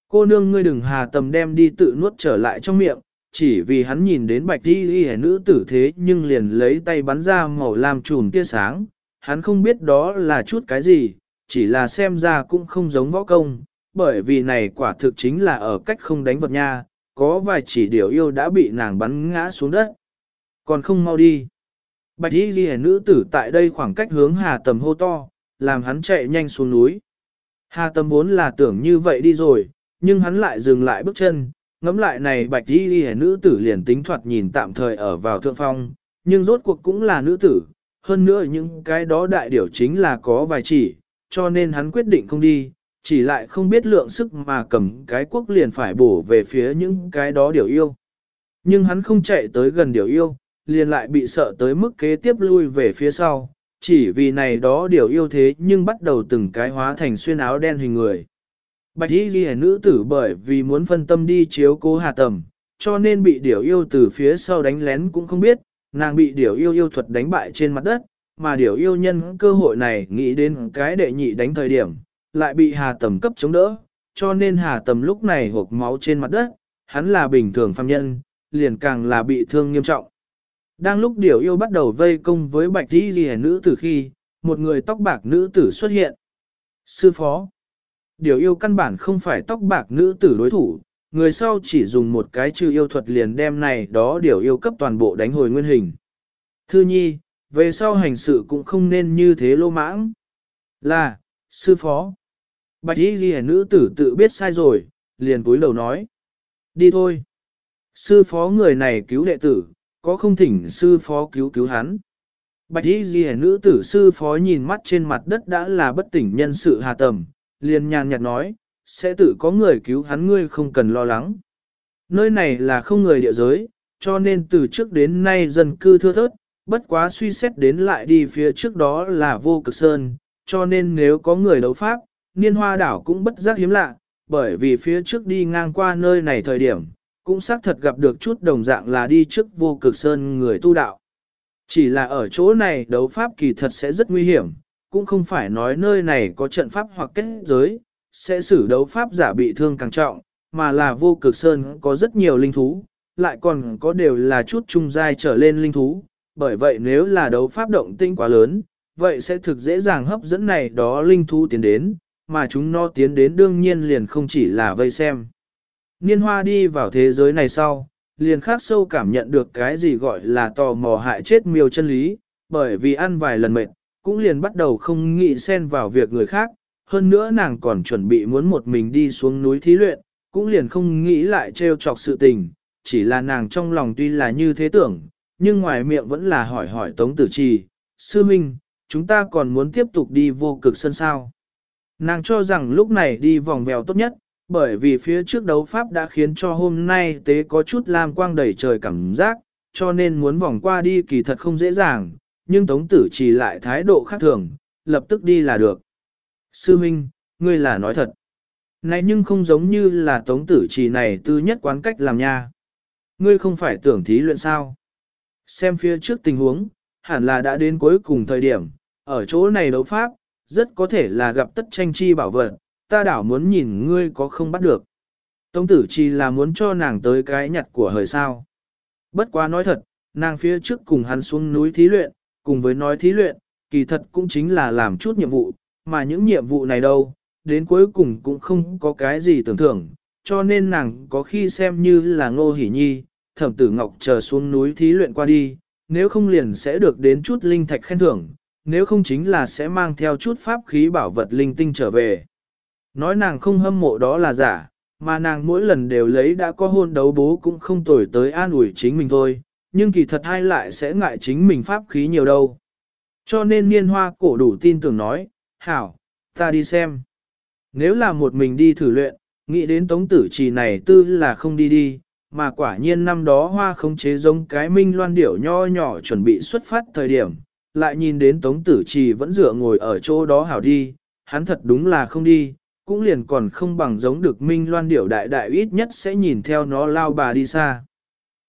Cô nương ngươi đừng hà tầm đem đi tự nuốt trở lại trong miệng, chỉ vì hắn nhìn đến bạch đi y nữ tử thế nhưng liền lấy tay bắn ra màu lam trùn tia sáng, hắn không biết đó là chút cái gì, chỉ là xem ra cũng không giống võ công, bởi vì này quả thực chính là ở cách không đánh vật nha, có vài chỉ điều yêu đã bị nàng bắn ngã xuống đất. Còn không mau đi. Bạch y ghi nữ tử tại đây khoảng cách hướng hà tầm hô to, làm hắn chạy nhanh xuống núi. Hà tầm vốn là tưởng như vậy đi rồi, nhưng hắn lại dừng lại bước chân, ngắm lại này bạch y ghi nữ tử liền tính thoạt nhìn tạm thời ở vào thượng phong, nhưng rốt cuộc cũng là nữ tử, hơn nữa những cái đó đại điểu chính là có vài chỉ, cho nên hắn quyết định không đi, chỉ lại không biết lượng sức mà cầm cái quốc liền phải bổ về phía những cái đó điểu yêu. Nhưng hắn không chạy tới gần điểu yêu, liền lại bị sợ tới mức kế tiếp lui về phía sau, chỉ vì này đó điểu yêu thế nhưng bắt đầu từng cái hóa thành xuyên áo đen hình người. Bạch y ghi nữ tử bởi vì muốn phân tâm đi chiếu cố hà tầm, cho nên bị điểu yêu từ phía sau đánh lén cũng không biết, nàng bị điểu yêu yêu thuật đánh bại trên mặt đất, mà điểu yêu nhân cơ hội này nghĩ đến cái đệ nhị đánh thời điểm, lại bị hà tầm cấp chống đỡ, cho nên hà tầm lúc này hộp máu trên mặt đất, hắn là bình thường phàm nhân, liền càng là bị thương nghiêm trọng. Đang lúc điểu yêu bắt đầu vây công với bạch y ghi nữ tử khi, một người tóc bạc nữ tử xuất hiện. Sư phó Điều yêu căn bản không phải tóc bạc nữ tử đối thủ, người sau chỉ dùng một cái trừ yêu thuật liền đem này đó điều yêu cấp toàn bộ đánh hồi nguyên hình. Thư nhi, về sau hành sự cũng không nên như thế lô mãng. Là, sư phó. Bạch y ghi nữ tử tự biết sai rồi, liền cúi đầu nói. Đi thôi. Sư phó người này cứu đệ tử, có không thỉnh sư phó cứu cứu hắn. Bạch y ghi nữ tử sư phó nhìn mắt trên mặt đất đã là bất tỉnh nhân sự hà tầm, liền nhàn nhạt nói, sẽ tự có người cứu hắn ngươi không cần lo lắng. Nơi này là không người địa giới, cho nên từ trước đến nay dân cư thưa thớt, bất quá suy xét đến lại đi phía trước đó là vô cực sơn, cho nên nếu có người đấu pháp, niên hoa đảo cũng bất giác hiếm lạ, bởi vì phía trước đi ngang qua nơi này thời điểm, cũng xác thật gặp được chút đồng dạng là đi trước vô cực sơn người tu đạo. Chỉ là ở chỗ này đấu pháp kỳ thật sẽ rất nguy hiểm, cũng không phải nói nơi này có trận pháp hoặc kết giới, sẽ xử đấu pháp giả bị thương càng trọng, mà là vô cực sơn có rất nhiều linh thú, lại còn có đều là chút trung giai trở lên linh thú, bởi vậy nếu là đấu pháp động tinh quá lớn, vậy sẽ thực dễ dàng hấp dẫn này đó linh thú tiến đến, mà chúng nó tiến đến đương nhiên liền không chỉ là vây xem. Niên hoa đi vào thế giới này sau, liền khác sâu cảm nhận được cái gì gọi là tò mò hại chết miêu chân lý, bởi vì ăn vài lần mệt, cũng liền bắt đầu không nghĩ xen vào việc người khác, hơn nữa nàng còn chuẩn bị muốn một mình đi xuống núi thí luyện, cũng liền không nghĩ lại trêu chọc sự tình, chỉ là nàng trong lòng tuy là như thế tưởng, nhưng ngoài miệng vẫn là hỏi hỏi Tống Tử Trì, Sư Minh, chúng ta còn muốn tiếp tục đi vô cực sân sao. Nàng cho rằng lúc này đi vòng vèo tốt nhất, bởi vì phía trước đấu pháp đã khiến cho hôm nay tế có chút lam quang đầy trời cảm giác, cho nên muốn vòng qua đi kỳ thật không dễ dàng, nhưng Tống Tử Trì lại thái độ khác thường, lập tức đi là được. Sư Minh, ngươi là nói thật. Này nhưng không giống như là Tống Tử Trì này tư nhất quán cách làm nha. Ngươi không phải tưởng thí luyện sao. Xem phía trước tình huống, hẳn là đã đến cuối cùng thời điểm, ở chỗ này đấu pháp, rất có thể là gặp tất tranh chi bảo vật, ta đảo muốn nhìn ngươi có không bắt được. Tống tử trì là muốn cho nàng tới cái nhặt của hời sao. Bất quá nói thật, nàng phía trước cùng hắn xuống núi thí luyện, cùng với nói thí luyện, kỳ thật cũng chính là làm chút nhiệm vụ, mà những nhiệm vụ này đâu, đến cuối cùng cũng không có cái gì tưởng thưởng, cho nên nàng có khi xem như là ngô hỉ nhi, thẩm tử ngọc chờ xuống núi thí luyện qua đi, nếu không liền sẽ được đến chút linh thạch khen thưởng, nếu không chính là sẽ mang theo chút pháp khí bảo vật linh tinh trở về. Nói nàng không hâm mộ đó là giả, mà nàng mỗi lần đều lấy đã có hôn đấu bố cũng không tồi tới an ủi chính mình thôi, nhưng kỳ thật hai lại sẽ ngại chính mình pháp khí nhiều đâu. Cho nên niên hoa cổ đủ tin tưởng nói, hảo, ta đi xem. Nếu là một mình đi thử luyện, nghĩ đến tống tử trì này tư là không đi đi, mà quả nhiên năm đó hoa không chế giống cái minh loan điểu nho nhỏ chuẩn bị xuất phát thời điểm, lại nhìn đến tống tử trì vẫn dựa ngồi ở chỗ đó hảo đi, hắn thật đúng là không đi, cũng liền còn không bằng giống được minh loan điểu đại đại ít nhất sẽ nhìn theo nó lao bà đi xa.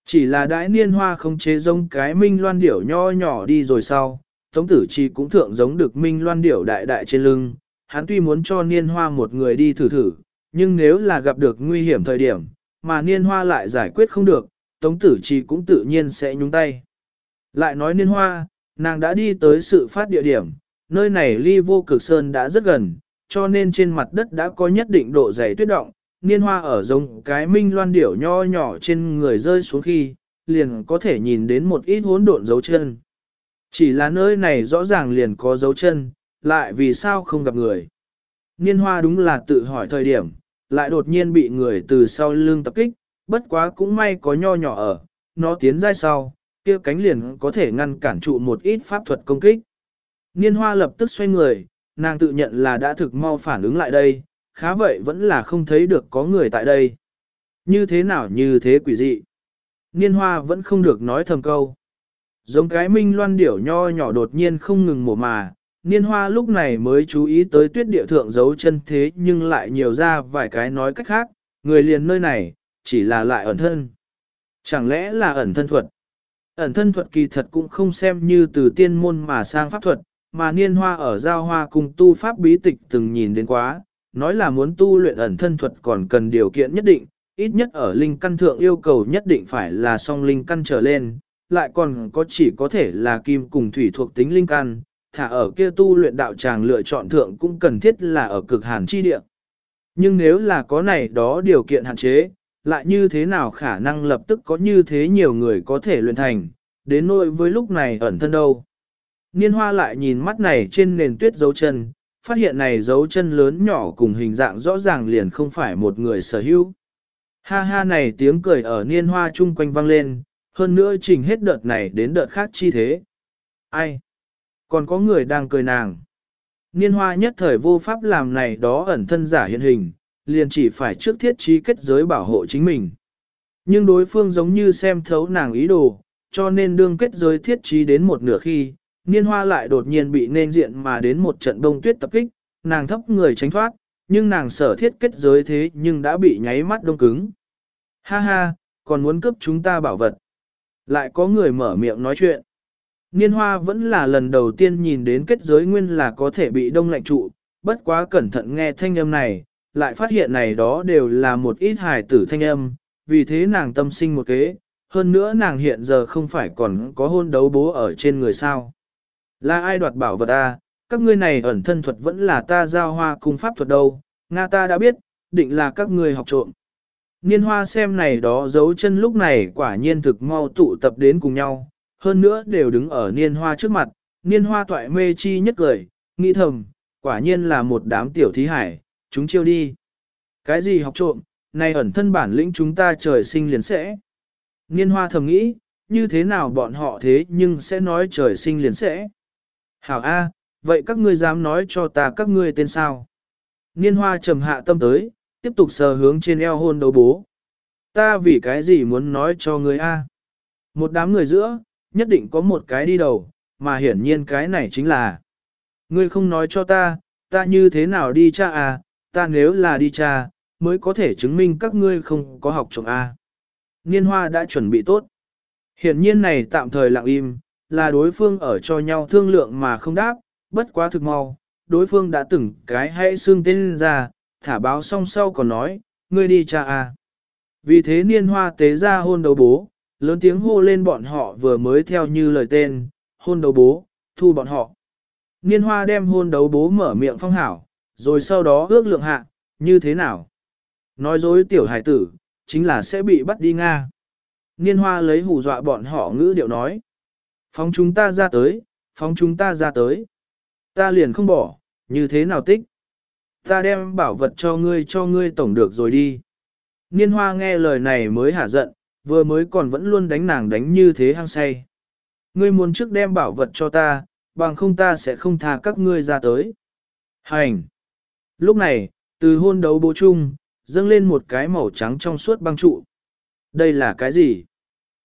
Chỉ là đại niên hoa không chế giống cái minh loan điểu nho nhỏ đi rồi sau, tống tử chi cũng thượng giống được minh loan điểu đại đại trên lưng, hắn tuy muốn cho niên hoa một người đi thử thử, nhưng nếu là gặp được nguy hiểm thời điểm, mà niên hoa lại giải quyết không được, tống tử chi cũng tự nhiên sẽ nhúng tay. Lại nói niên hoa, nàng đã đi tới sự phát địa điểm, nơi này ly vô cực sơn đã rất gần, cho nên trên mặt đất đã có nhất định độ dày tuyết động, niên hoa ở giống cái minh loan điểu nho nhỏ trên người rơi xuống khi, liền có thể nhìn đến một ít hỗn độn dấu chân. Chỉ là nơi này rõ ràng liền có dấu chân, lại vì sao không gặp người. Niên hoa đúng là tự hỏi thời điểm, lại đột nhiên bị người từ sau lưng tập kích, bất quá cũng may có nho nhỏ ở, nó tiến ra sau, kia cánh liền có thể ngăn cản trụ một ít pháp thuật công kích. Niên hoa lập tức xoay người, nàng tự nhận là đã thực mau phản ứng lại đây, khá vậy vẫn là không thấy được có người tại đây. Như thế nào như thế quỷ dị. Niên hoa vẫn không được nói thầm câu. Giống cái minh loan điểu nho nhỏ đột nhiên không ngừng mổ mà, niên hoa lúc này mới chú ý tới tuyết địa thượng giấu chân thế nhưng lại nhiều ra vài cái nói cách khác, người liền nơi này, chỉ là lại ẩn thân. Chẳng lẽ là ẩn thân thuật? Ẩn thân thuật kỳ thật cũng không xem như từ tiên môn mà sang pháp thuật, mà niên hoa ở giao hoa cùng tu pháp bí tịch từng nhìn đến quá, nói là muốn tu luyện ẩn thân thuật còn cần điều kiện nhất định, ít nhất ở linh căn thượng yêu cầu nhất định phải là song linh căn trở lên, lại còn có chỉ có thể là kim cùng thủy thuộc tính linh căn, thả ở kia tu luyện đạo tràng lựa chọn thượng cũng cần thiết là ở cực hàn chi địa. Nhưng nếu là có này đó điều kiện hạn chế, lại như thế nào khả năng lập tức có như thế nhiều người có thể luyện thành, đến nỗi với lúc này ẩn thân đâu. Niên hoa lại nhìn mắt này trên nền tuyết dấu chân, phát hiện này dấu chân lớn nhỏ cùng hình dạng rõ ràng liền không phải một người sở hữu. Ha ha này tiếng cười ở niên hoa chung quanh vang lên, hơn nữa trình hết đợt này đến đợt khác chi thế. Ai? Còn có người đang cười nàng. Niên hoa nhất thời vô pháp làm này đó ẩn thân giả hiện hình, liền chỉ phải trước thiết trí kết giới bảo hộ chính mình. Nhưng đối phương giống như xem thấu nàng ý đồ, cho nên đương kết giới thiết trí đến một nửa khi, niên hoa lại đột nhiên bị nên diện mà đến một trận đông tuyết tập kích, nàng thấp người tránh thoát, nhưng nàng sở thiết kết giới thế nhưng đã bị nháy mắt đông cứng. Ha ha, còn muốn cướp chúng ta bảo vật. Lại có người mở miệng nói chuyện. Niên hoa vẫn là lần đầu tiên nhìn đến kết giới nguyên là có thể bị đông lạnh trụ, bất quá cẩn thận nghe thanh âm này, lại phát hiện này đó đều là một ít hài tử thanh âm, vì thế nàng tâm sinh một kế, hơn nữa nàng hiện giờ không phải còn có hôn đấu bố ở trên người sao. Là ai đoạt bảo vật ta, các ngươi này ẩn thân thuật vẫn là ta giao hoa cung pháp thuật đâu, Nga ta đã biết, định là các ngươi học trộm. Niên hoa xem này đó dấu chân lúc này quả nhiên thực mau tụ tập đến cùng nhau, hơn nữa đều đứng ở niên hoa trước mặt, niên hoa toại mê chi nhất cười, nghĩ thầm, quả nhiên là một đám tiểu thí hải, chúng chiêu đi. Cái gì học trộm, Này ẩn thân bản lĩnh chúng ta trời sinh liền sẽ. Niên hoa thầm nghĩ, như thế nào bọn họ thế nhưng sẽ nói trời sinh liền sẽ. Hảo A, vậy các ngươi dám nói cho ta các ngươi tên sao? Niên hoa trầm hạ tâm tới, tiếp tục sờ hướng trên eo hôn đấu bố. Ta vì cái gì muốn nói cho ngươi A? Một đám người giữa, nhất định có một cái đi đầu, mà hiển nhiên cái này chính là. Ngươi không nói cho ta, ta như thế nào đi cha à, ta nếu là đi cha, mới có thể chứng minh các ngươi không có học trộm A. Niên hoa đã chuẩn bị tốt. Hiển nhiên này tạm thời lặng im, là đối phương ở cho nhau thương lượng mà không đáp, bất quá thực mau, đối phương đã từng cái hãy xương tên ra, thả báo xong sau còn nói, ngươi đi cha à. Vì thế niên hoa tế ra hôn đầu bố, lớn tiếng hô lên bọn họ vừa mới theo như lời tên, hôn đầu bố, thu bọn họ. Niên hoa đem hôn đấu bố mở miệng phong hảo, rồi sau đó ước lượng hạ, như thế nào? Nói dối tiểu hải tử, chính là sẽ bị bắt đi Nga. Niên hoa lấy hù dọa bọn họ ngữ điệu nói. Phóng chúng ta ra tới, phóng chúng ta ra tới. Ta liền không bỏ, như thế nào tích? Ta đem bảo vật cho ngươi cho ngươi tổng được rồi đi. Niên hoa nghe lời này mới hả giận, vừa mới còn vẫn luôn đánh nàng đánh như thế hăng say. Ngươi muốn trước đem bảo vật cho ta, bằng không ta sẽ không tha các ngươi ra tới. Hành! Lúc này, từ hôn đấu bố chung, dâng lên một cái màu trắng trong suốt băng trụ. Đây là cái gì?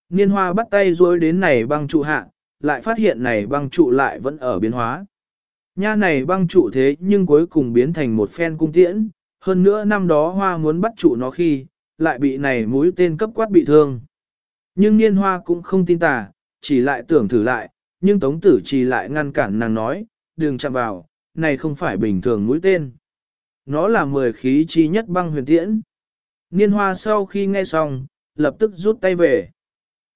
Niên hoa bắt tay rối đến này băng trụ hạ, lại phát hiện này băng trụ lại vẫn ở biến hóa. Nha này băng trụ thế nhưng cuối cùng biến thành một phen cung tiễn, hơn nữa năm đó hoa muốn bắt trụ nó khi, lại bị này mũi tên cấp quát bị thương. Nhưng niên hoa cũng không tin tà, chỉ lại tưởng thử lại, nhưng tống tử chỉ lại ngăn cản nàng nói, đừng chạm vào, này không phải bình thường mũi tên. Nó là mười khí chi nhất băng huyền tiễn. Niên hoa sau khi nghe xong, lập tức rút tay về.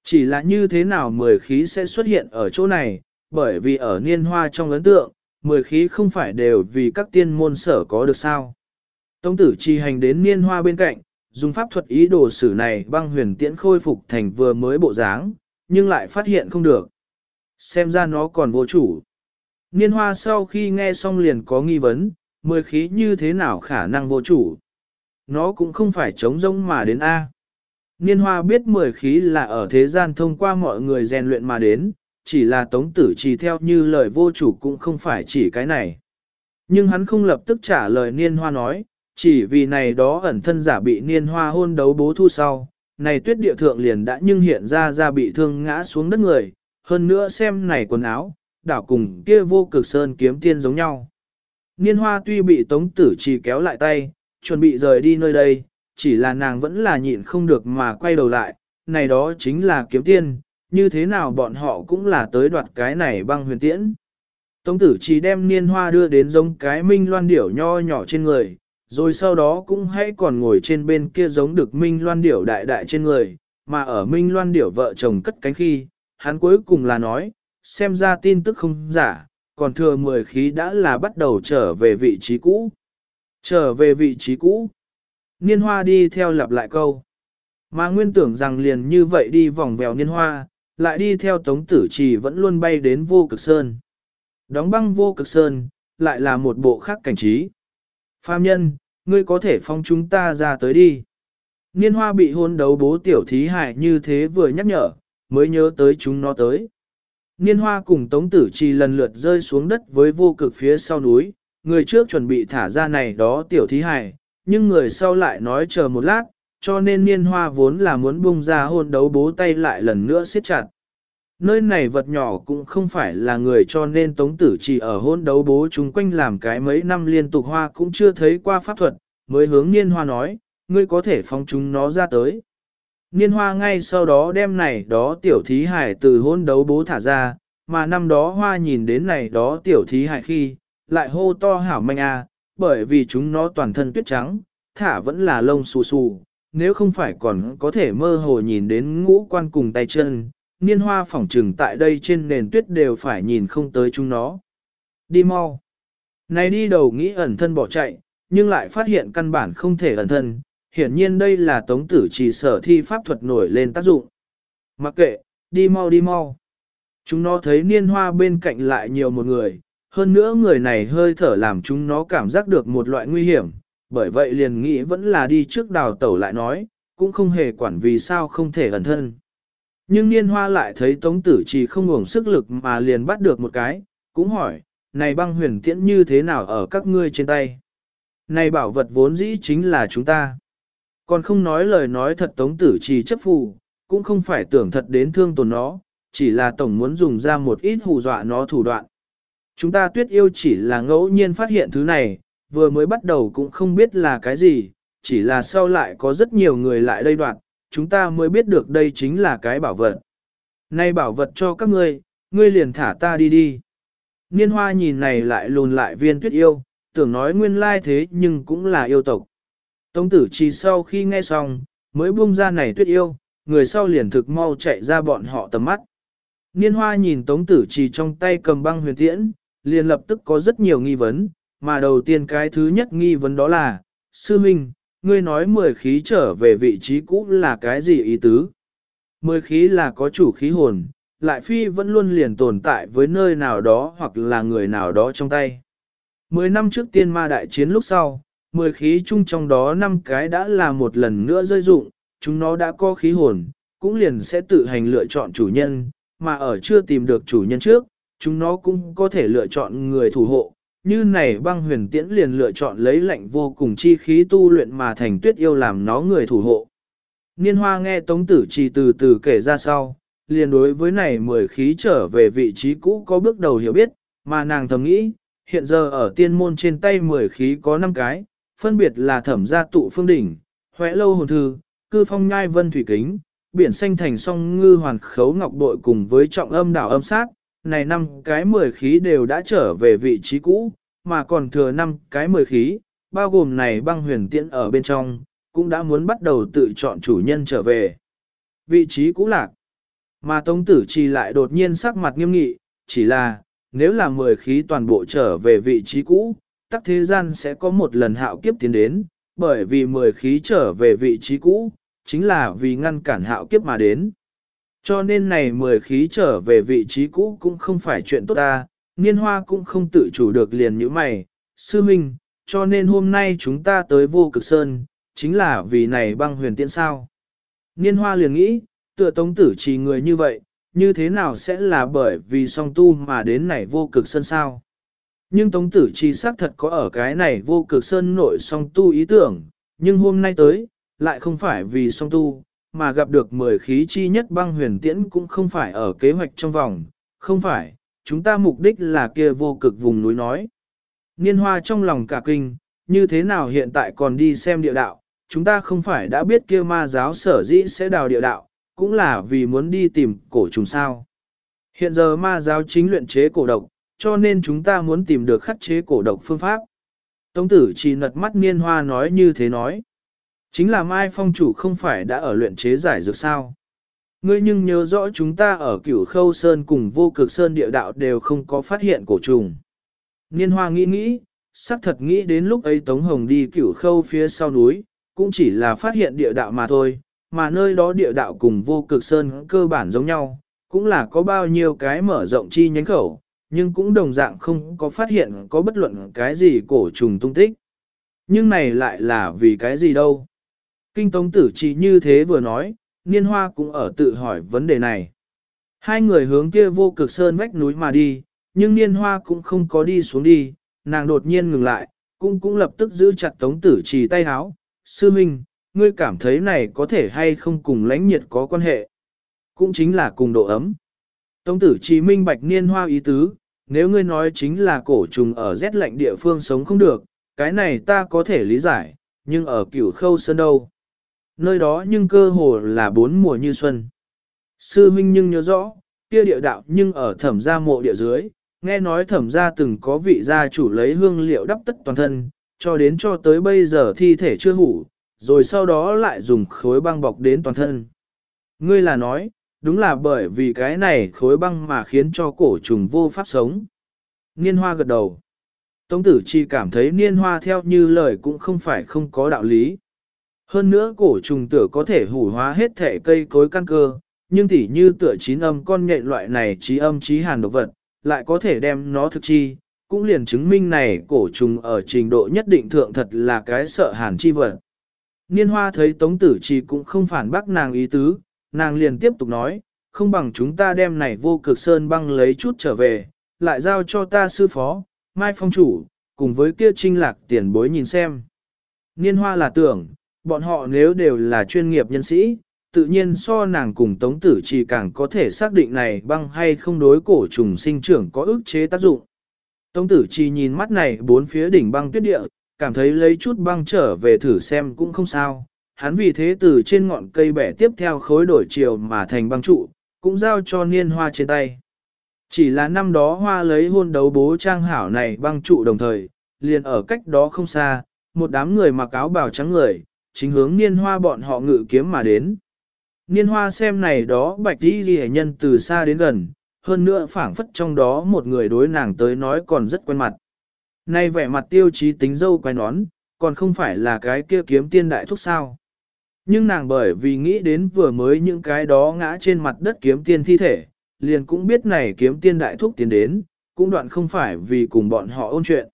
Chỉ là như thế nào mười khí sẽ xuất hiện ở chỗ này, bởi vì ở niên hoa trong ấn tượng, mười khí không phải đều vì các tiên môn sở có được sao. Tống tử chi hành đến niên hoa bên cạnh, dùng pháp thuật ý đồ sử này băng huyền tiễn khôi phục thành vừa mới bộ dáng, nhưng lại phát hiện không được. Xem ra nó còn vô chủ. Niên hoa sau khi nghe xong liền có nghi vấn, mười khí như thế nào khả năng vô chủ. Nó cũng không phải chống rông mà đến A. Niên hoa biết mười khí là ở thế gian thông qua mọi người rèn luyện mà đến, chỉ là tống tử chỉ theo như lời vô chủ cũng không phải chỉ cái này. Nhưng hắn không lập tức trả lời niên hoa nói, chỉ vì này đó ẩn thân giả bị niên hoa hôn đấu bố thu sau, này tuyết địa thượng liền đã nhưng hiện ra ra bị thương ngã xuống đất người, hơn nữa xem này quần áo, đảo cùng kia vô cực sơn kiếm tiên giống nhau. Niên hoa tuy bị tống tử chỉ kéo lại tay, chuẩn bị rời đi nơi đây, chỉ là nàng vẫn là nhịn không được mà quay đầu lại, này đó chính là kiếm tiên, như thế nào bọn họ cũng là tới đoạt cái này băng huyền tiễn. Tống tử chỉ đem niên hoa đưa đến giống cái minh loan điểu nho nhỏ trên người, rồi sau đó cũng hãy còn ngồi trên bên kia giống được minh loan điểu đại đại trên người, mà ở minh loan điểu vợ chồng cất cánh khi, hắn cuối cùng là nói, xem ra tin tức không giả, còn thừa 10 khí đã là bắt đầu trở về vị trí cũ. Trở về vị trí cũ. Niên hoa đi theo lặp lại câu. Mà nguyên tưởng rằng liền như vậy đi vòng vèo niên hoa, lại đi theo tống tử trì vẫn luôn bay đến vô cực sơn. Đóng băng vô cực sơn, lại là một bộ khác cảnh trí. Phàm nhân, ngươi có thể phong chúng ta ra tới đi. Niên hoa bị hôn đấu bố tiểu thí hại như thế vừa nhắc nhở, mới nhớ tới chúng nó tới. Niên hoa cùng tống tử trì lần lượt rơi xuống đất với vô cực phía sau núi, người trước chuẩn bị thả ra này đó tiểu thí Hải nhưng người sau lại nói chờ một lát, cho nên niên hoa vốn là muốn bung ra hôn đấu bố tay lại lần nữa siết chặt. Nơi này vật nhỏ cũng không phải là người cho nên tống tử chỉ ở hôn đấu bố chúng quanh làm cái mấy năm liên tục hoa cũng chưa thấy qua pháp thuật, mới hướng niên hoa nói, ngươi có thể phóng chúng nó ra tới. Niên hoa ngay sau đó đem này đó tiểu thí hải từ hôn đấu bố thả ra, mà năm đó hoa nhìn đến này đó tiểu thí hải khi, lại hô to hảo manh a, bởi vì chúng nó toàn thân tuyết trắng, thả vẫn là lông xù xù, nếu không phải còn có thể mơ hồ nhìn đến ngũ quan cùng tay chân, niên hoa phỏng trừng tại đây trên nền tuyết đều phải nhìn không tới chúng nó. Đi mau. Này đi đầu nghĩ ẩn thân bỏ chạy, nhưng lại phát hiện căn bản không thể ẩn thân, hiển nhiên đây là tống tử chỉ sở thi pháp thuật nổi lên tác dụng. Mặc kệ, đi mau đi mau. Chúng nó thấy niên hoa bên cạnh lại nhiều một người, hơn nữa người này hơi thở làm chúng nó cảm giác được một loại nguy hiểm, bởi vậy liền nghĩ vẫn là đi trước đào tẩu lại nói, cũng không hề quản vì sao không thể ẩn thân. Nhưng niên hoa lại thấy tống tử chỉ không ngủng sức lực mà liền bắt được một cái, cũng hỏi, này băng huyền tiễn như thế nào ở các ngươi trên tay? Này bảo vật vốn dĩ chính là chúng ta. Còn không nói lời nói thật tống tử chỉ chấp phù, cũng không phải tưởng thật đến thương tổn nó, chỉ là tổng muốn dùng ra một ít hù dọa nó thủ đoạn. Chúng ta tuyết yêu chỉ là ngẫu nhiên phát hiện thứ này, vừa mới bắt đầu cũng không biết là cái gì, chỉ là sau lại có rất nhiều người lại đây đoạn, chúng ta mới biết được đây chính là cái bảo vật. Nay bảo vật cho các ngươi, ngươi liền thả ta đi đi. Niên hoa nhìn này lại lùn lại viên tuyết yêu, tưởng nói nguyên lai thế nhưng cũng là yêu tộc. Tống tử chỉ sau khi nghe xong, mới buông ra này tuyết yêu, người sau liền thực mau chạy ra bọn họ tầm mắt. Niên hoa nhìn tống tử chỉ trong tay cầm băng huyền tiễn, liền lập tức có rất nhiều nghi vấn, mà đầu tiên cái thứ nhất nghi vấn đó là, Sư Minh, ngươi nói mười khí trở về vị trí cũ là cái gì ý tứ? Mười khí là có chủ khí hồn, lại phi vẫn luôn liền tồn tại với nơi nào đó hoặc là người nào đó trong tay. Mười năm trước tiên ma đại chiến lúc sau, mười khí chung trong đó năm cái đã là một lần nữa rơi dụng, chúng nó đã có khí hồn, cũng liền sẽ tự hành lựa chọn chủ nhân, mà ở chưa tìm được chủ nhân trước, chúng nó cũng có thể lựa chọn người thủ hộ. Như này băng huyền tiễn liền lựa chọn lấy lệnh vô cùng chi khí tu luyện mà thành tuyết yêu làm nó người thủ hộ. Niên hoa nghe tống tử trì từ từ kể ra sau, liền đối với này mười khí trở về vị trí cũ có bước đầu hiểu biết, mà nàng thầm nghĩ, hiện giờ ở tiên môn trên tay mười khí có 5 cái, phân biệt là thẩm gia tụ phương đỉnh, huệ lâu hồn thư, cư phong nhai vân thủy kính, biển xanh thành song ngư hoàn khấu ngọc bội cùng với trọng âm đảo âm sát, này năm cái mười khí đều đã trở về vị trí cũ, mà còn thừa năm cái mười khí, bao gồm này băng huyền tiễn ở bên trong, cũng đã muốn bắt đầu tự chọn chủ nhân trở về. Vị trí cũ lạc, mà Tống Tử Chi lại đột nhiên sắc mặt nghiêm nghị, chỉ là, nếu là mười khí toàn bộ trở về vị trí cũ, tắc thế gian sẽ có một lần hạo kiếp tiến đến, bởi vì mười khí trở về vị trí cũ, chính là vì ngăn cản hạo kiếp mà đến. Cho nên này mười khí trở về vị trí cũ cũng không phải chuyện tốt ta, niên hoa cũng không tự chủ được liền như mày, sư minh, cho nên hôm nay chúng ta tới vô cực sơn, chính là vì này băng huyền tiễn sao. Niên hoa liền nghĩ, tựa tống tử chỉ người như vậy, như thế nào sẽ là bởi vì song tu mà đến này vô cực sơn sao. Nhưng tống tử chi xác thật có ở cái này vô cực sơn nội song tu ý tưởng, nhưng hôm nay tới, lại không phải vì song tu, mà gặp được mười khí chi nhất băng huyền tiễn cũng không phải ở kế hoạch trong vòng, không phải, chúng ta mục đích là kia vô cực vùng núi nói. Niên hoa trong lòng cả kinh, như thế nào hiện tại còn đi xem địa đạo, chúng ta không phải đã biết kia ma giáo sở dĩ sẽ đào địa đạo, cũng là vì muốn đi tìm cổ trùng sao. Hiện giờ ma giáo chính luyện chế cổ độc, cho nên chúng ta muốn tìm được khắc chế cổ độc phương pháp. Tống tử chỉ nật mắt niên hoa nói như thế nói. Chính là Mai Phong chủ không phải đã ở luyện chế giải dược sao. Ngươi nhưng nhớ rõ chúng ta ở cửu khâu sơn cùng vô cực sơn địa đạo đều không có phát hiện cổ trùng. Niên hoa nghĩ nghĩ, xác thật nghĩ đến lúc ấy Tống Hồng đi cửu khâu phía sau núi, cũng chỉ là phát hiện địa đạo mà thôi, mà nơi đó địa đạo cùng vô cực sơn cơ bản giống nhau, cũng là có bao nhiêu cái mở rộng chi nhánh khẩu, nhưng cũng đồng dạng không có phát hiện có bất luận cái gì cổ trùng tung tích. Nhưng này lại là vì cái gì đâu? Kinh Tống Tử chỉ như thế vừa nói, Niên Hoa cũng ở tự hỏi vấn đề này. Hai người hướng kia vô cực sơn vách núi mà đi, nhưng Niên Hoa cũng không có đi xuống đi, nàng đột nhiên ngừng lại, cũng cũng lập tức giữ chặt Tống Tử chỉ tay háo. Sư Minh, ngươi cảm thấy này có thể hay không cùng lãnh nhiệt có quan hệ? Cũng chính là cùng độ ấm. Tống Tử chỉ minh bạch Niên Hoa ý tứ, nếu ngươi nói chính là cổ trùng ở rét lạnh địa phương sống không được, cái này ta có thể lý giải, nhưng ở cửu khâu sơn đâu? Nơi đó nhưng cơ hồ là bốn mùa như xuân. Sư huynh nhưng nhớ rõ, kia địa đạo nhưng ở thẩm gia mộ địa dưới, nghe nói thẩm gia từng có vị gia chủ lấy hương liệu đắp tất toàn thân, cho đến cho tới bây giờ thi thể chưa hủ, rồi sau đó lại dùng khối băng bọc đến toàn thân. Ngươi là nói, đúng là bởi vì cái này khối băng mà khiến cho cổ trùng vô pháp sống. Niên hoa gật đầu. Tống tử chi cảm thấy niên hoa theo như lời cũng không phải không có đạo lý. Hơn nữa cổ trùng tựa có thể hủ hóa hết thể cây cối căn cơ, nhưng tỉ như tựa chín âm con nhện loại này trí âm trí hàn độc vật, lại có thể đem nó thực chi, cũng liền chứng minh này cổ trùng ở trình độ nhất định thượng thật là cái sợ hàn chi vật. Niên hoa thấy tống tử trì cũng không phản bác nàng ý tứ, nàng liền tiếp tục nói, không bằng chúng ta đem này vô cực sơn băng lấy chút trở về, lại giao cho ta sư phó, mai phong chủ, cùng với kia trinh lạc tiền bối nhìn xem. Niên hoa là tưởng, bọn họ nếu đều là chuyên nghiệp nhân sĩ, tự nhiên so nàng cùng tống tử chỉ càng có thể xác định này băng hay không đối cổ trùng sinh trưởng có ức chế tác dụng. Tống tử chỉ nhìn mắt này bốn phía đỉnh băng tuyết địa, cảm thấy lấy chút băng trở về thử xem cũng không sao. Hắn vì thế từ trên ngọn cây bẻ tiếp theo khối đổi chiều mà thành băng trụ, cũng giao cho niên hoa trên tay. Chỉ là năm đó hoa lấy hôn đấu bố trang hảo này băng trụ đồng thời, liền ở cách đó không xa, một đám người mặc áo bào trắng người, chính hướng niên hoa bọn họ ngự kiếm mà đến. Niên hoa xem này đó bạch đi ghi nhân từ xa đến gần, hơn nữa phảng phất trong đó một người đối nàng tới nói còn rất quen mặt. Nay vẻ mặt tiêu chí tính dâu quay nón, còn không phải là cái kia kiếm tiên đại thúc sao. Nhưng nàng bởi vì nghĩ đến vừa mới những cái đó ngã trên mặt đất kiếm tiên thi thể, liền cũng biết này kiếm tiên đại thúc tiến đến, cũng đoạn không phải vì cùng bọn họ ôn chuyện.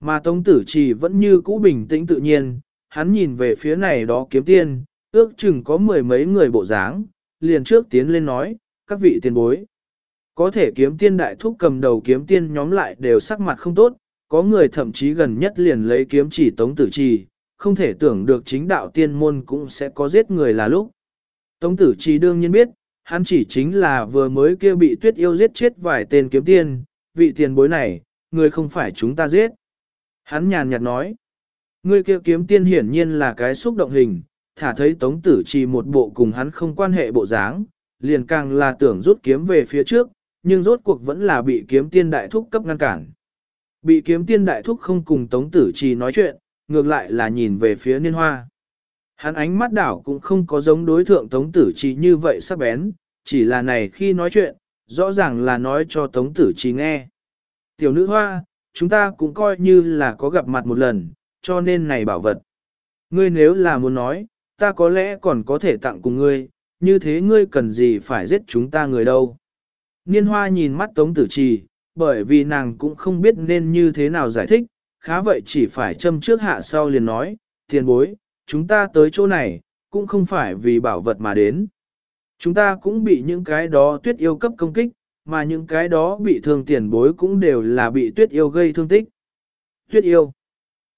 Mà Tống Tử Trì vẫn như cũ bình tĩnh tự nhiên, hắn nhìn về phía này đó kiếm tiên, ước chừng có mười mấy người bộ dáng, liền trước tiến lên nói, các vị tiền bối. Có thể kiếm tiên đại thúc cầm đầu kiếm tiên nhóm lại đều sắc mặt không tốt, có người thậm chí gần nhất liền lấy kiếm chỉ Tống Tử Trì, không thể tưởng được chính đạo tiên môn cũng sẽ có giết người là lúc. Tống Tử Trì đương nhiên biết, hắn chỉ chính là vừa mới kia bị tuyết yêu giết chết vài tên kiếm tiên, vị tiền bối này, người không phải chúng ta giết. Hắn nhàn nhạt nói, người kia kiếm tiên hiển nhiên là cái xúc động hình, thả thấy tống tử chỉ một bộ cùng hắn không quan hệ bộ dáng, liền càng là tưởng rút kiếm về phía trước, nhưng rốt cuộc vẫn là bị kiếm tiên đại thúc cấp ngăn cản. Bị kiếm tiên đại thúc không cùng tống tử trì nói chuyện, ngược lại là nhìn về phía niên hoa. Hắn ánh mắt đảo cũng không có giống đối thượng tống tử trì như vậy sắc bén, chỉ là này khi nói chuyện, rõ ràng là nói cho tống tử trì nghe. Tiểu nữ hoa, chúng ta cũng coi như là có gặp mặt một lần, cho nên này bảo vật. Ngươi nếu là muốn nói, ta có lẽ còn có thể tặng cùng ngươi, như thế ngươi cần gì phải giết chúng ta người đâu. Niên hoa nhìn mắt tống tử trì, bởi vì nàng cũng không biết nên như thế nào giải thích, khá vậy chỉ phải châm trước hạ sau liền nói, tiền bối, chúng ta tới chỗ này, cũng không phải vì bảo vật mà đến. Chúng ta cũng bị những cái đó tuyết yêu cấp công kích, mà những cái đó bị thương tiền bối cũng đều là bị tuyết yêu gây thương tích. Tuyết yêu.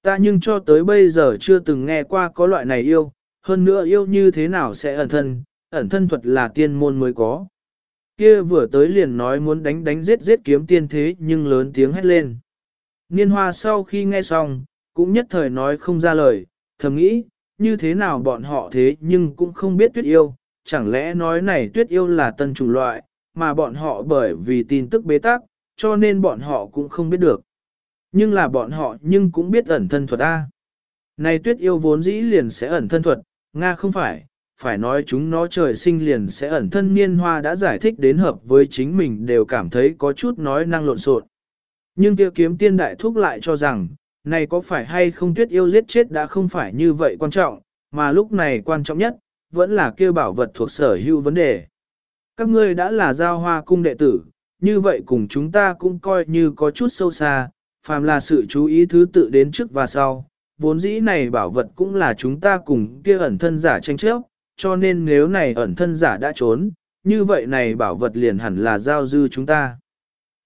Ta nhưng cho tới bây giờ chưa từng nghe qua có loại này yêu, hơn nữa yêu như thế nào sẽ ẩn thân, ẩn thân thuật là tiên môn mới có. Kia vừa tới liền nói muốn đánh đánh giết giết kiếm tiên thế nhưng lớn tiếng hét lên. Niên hoa sau khi nghe xong, cũng nhất thời nói không ra lời, thầm nghĩ, như thế nào bọn họ thế nhưng cũng không biết tuyết yêu, chẳng lẽ nói này tuyết yêu là tân chủng loại, mà bọn họ bởi vì tin tức bế tắc, cho nên bọn họ cũng không biết được. Nhưng là bọn họ nhưng cũng biết ẩn thân thuật A. Này tuyết yêu vốn dĩ liền sẽ ẩn thân thuật, Nga không phải, phải nói chúng nó trời sinh liền sẽ ẩn thân niên hoa đã giải thích đến hợp với chính mình đều cảm thấy có chút nói năng lộn xộn. Nhưng kia kiếm tiên đại thúc lại cho rằng, này có phải hay không tuyết yêu giết chết đã không phải như vậy quan trọng, mà lúc này quan trọng nhất, vẫn là kêu bảo vật thuộc sở hữu vấn đề. Các ngươi đã là giao hoa cung đệ tử, như vậy cùng chúng ta cũng coi như có chút sâu xa, phàm là sự chú ý thứ tự đến trước và sau. Vốn dĩ này bảo vật cũng là chúng ta cùng kia ẩn thân giả tranh chấp, cho nên nếu này ẩn thân giả đã trốn, như vậy này bảo vật liền hẳn là giao dư chúng ta.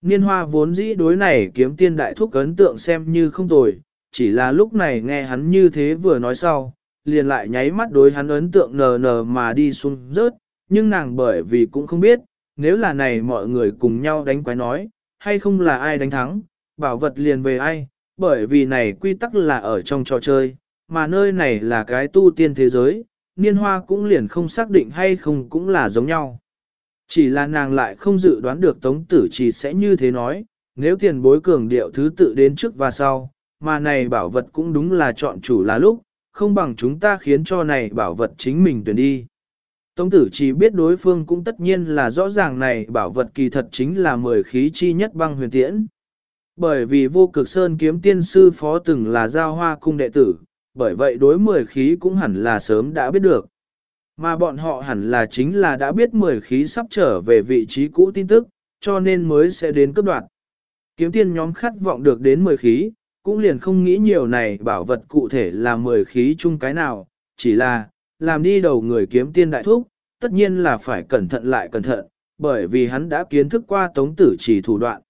Niên hoa vốn dĩ đối này kiếm tiên đại thúc ấn tượng xem như không tồi, chỉ là lúc này nghe hắn như thế vừa nói sau, liền lại nháy mắt đối hắn ấn tượng nờ nờ mà đi xuống rớt, nhưng nàng bởi vì cũng không biết, nếu là này mọi người cùng nhau đánh quái nói, hay không là ai đánh thắng, bảo vật liền về ai, bởi vì này quy tắc là ở trong trò chơi, mà nơi này là cái tu tiên thế giới, niên hoa cũng liền không xác định hay không cũng là giống nhau. Chỉ là nàng lại không dự đoán được tống tử chỉ sẽ như thế nói, nếu tiền bối cường điệu thứ tự đến trước và sau, mà này bảo vật cũng đúng là chọn chủ là lúc, không bằng chúng ta khiến cho này bảo vật chính mình tuyển đi. Tống tử chỉ biết đối phương cũng tất nhiên là rõ ràng này bảo vật kỳ thật chính là mười khí chi nhất băng huyền tiễn. Bởi vì vô cực sơn kiếm tiên sư phó từng là giao hoa cung đệ tử, bởi vậy đối mười khí cũng hẳn là sớm đã biết được. Mà bọn họ hẳn là chính là đã biết mười khí sắp trở về vị trí cũ tin tức, cho nên mới sẽ đến cấp đoạn. Kiếm tiên nhóm khát vọng được đến 10 khí, cũng liền không nghĩ nhiều này bảo vật cụ thể là 10 khí chung cái nào, chỉ là, làm đi đầu người kiếm tiên đại thúc, tất nhiên là phải cẩn thận lại cẩn thận, bởi vì hắn đã kiến thức qua tống tử chỉ thủ đoạn.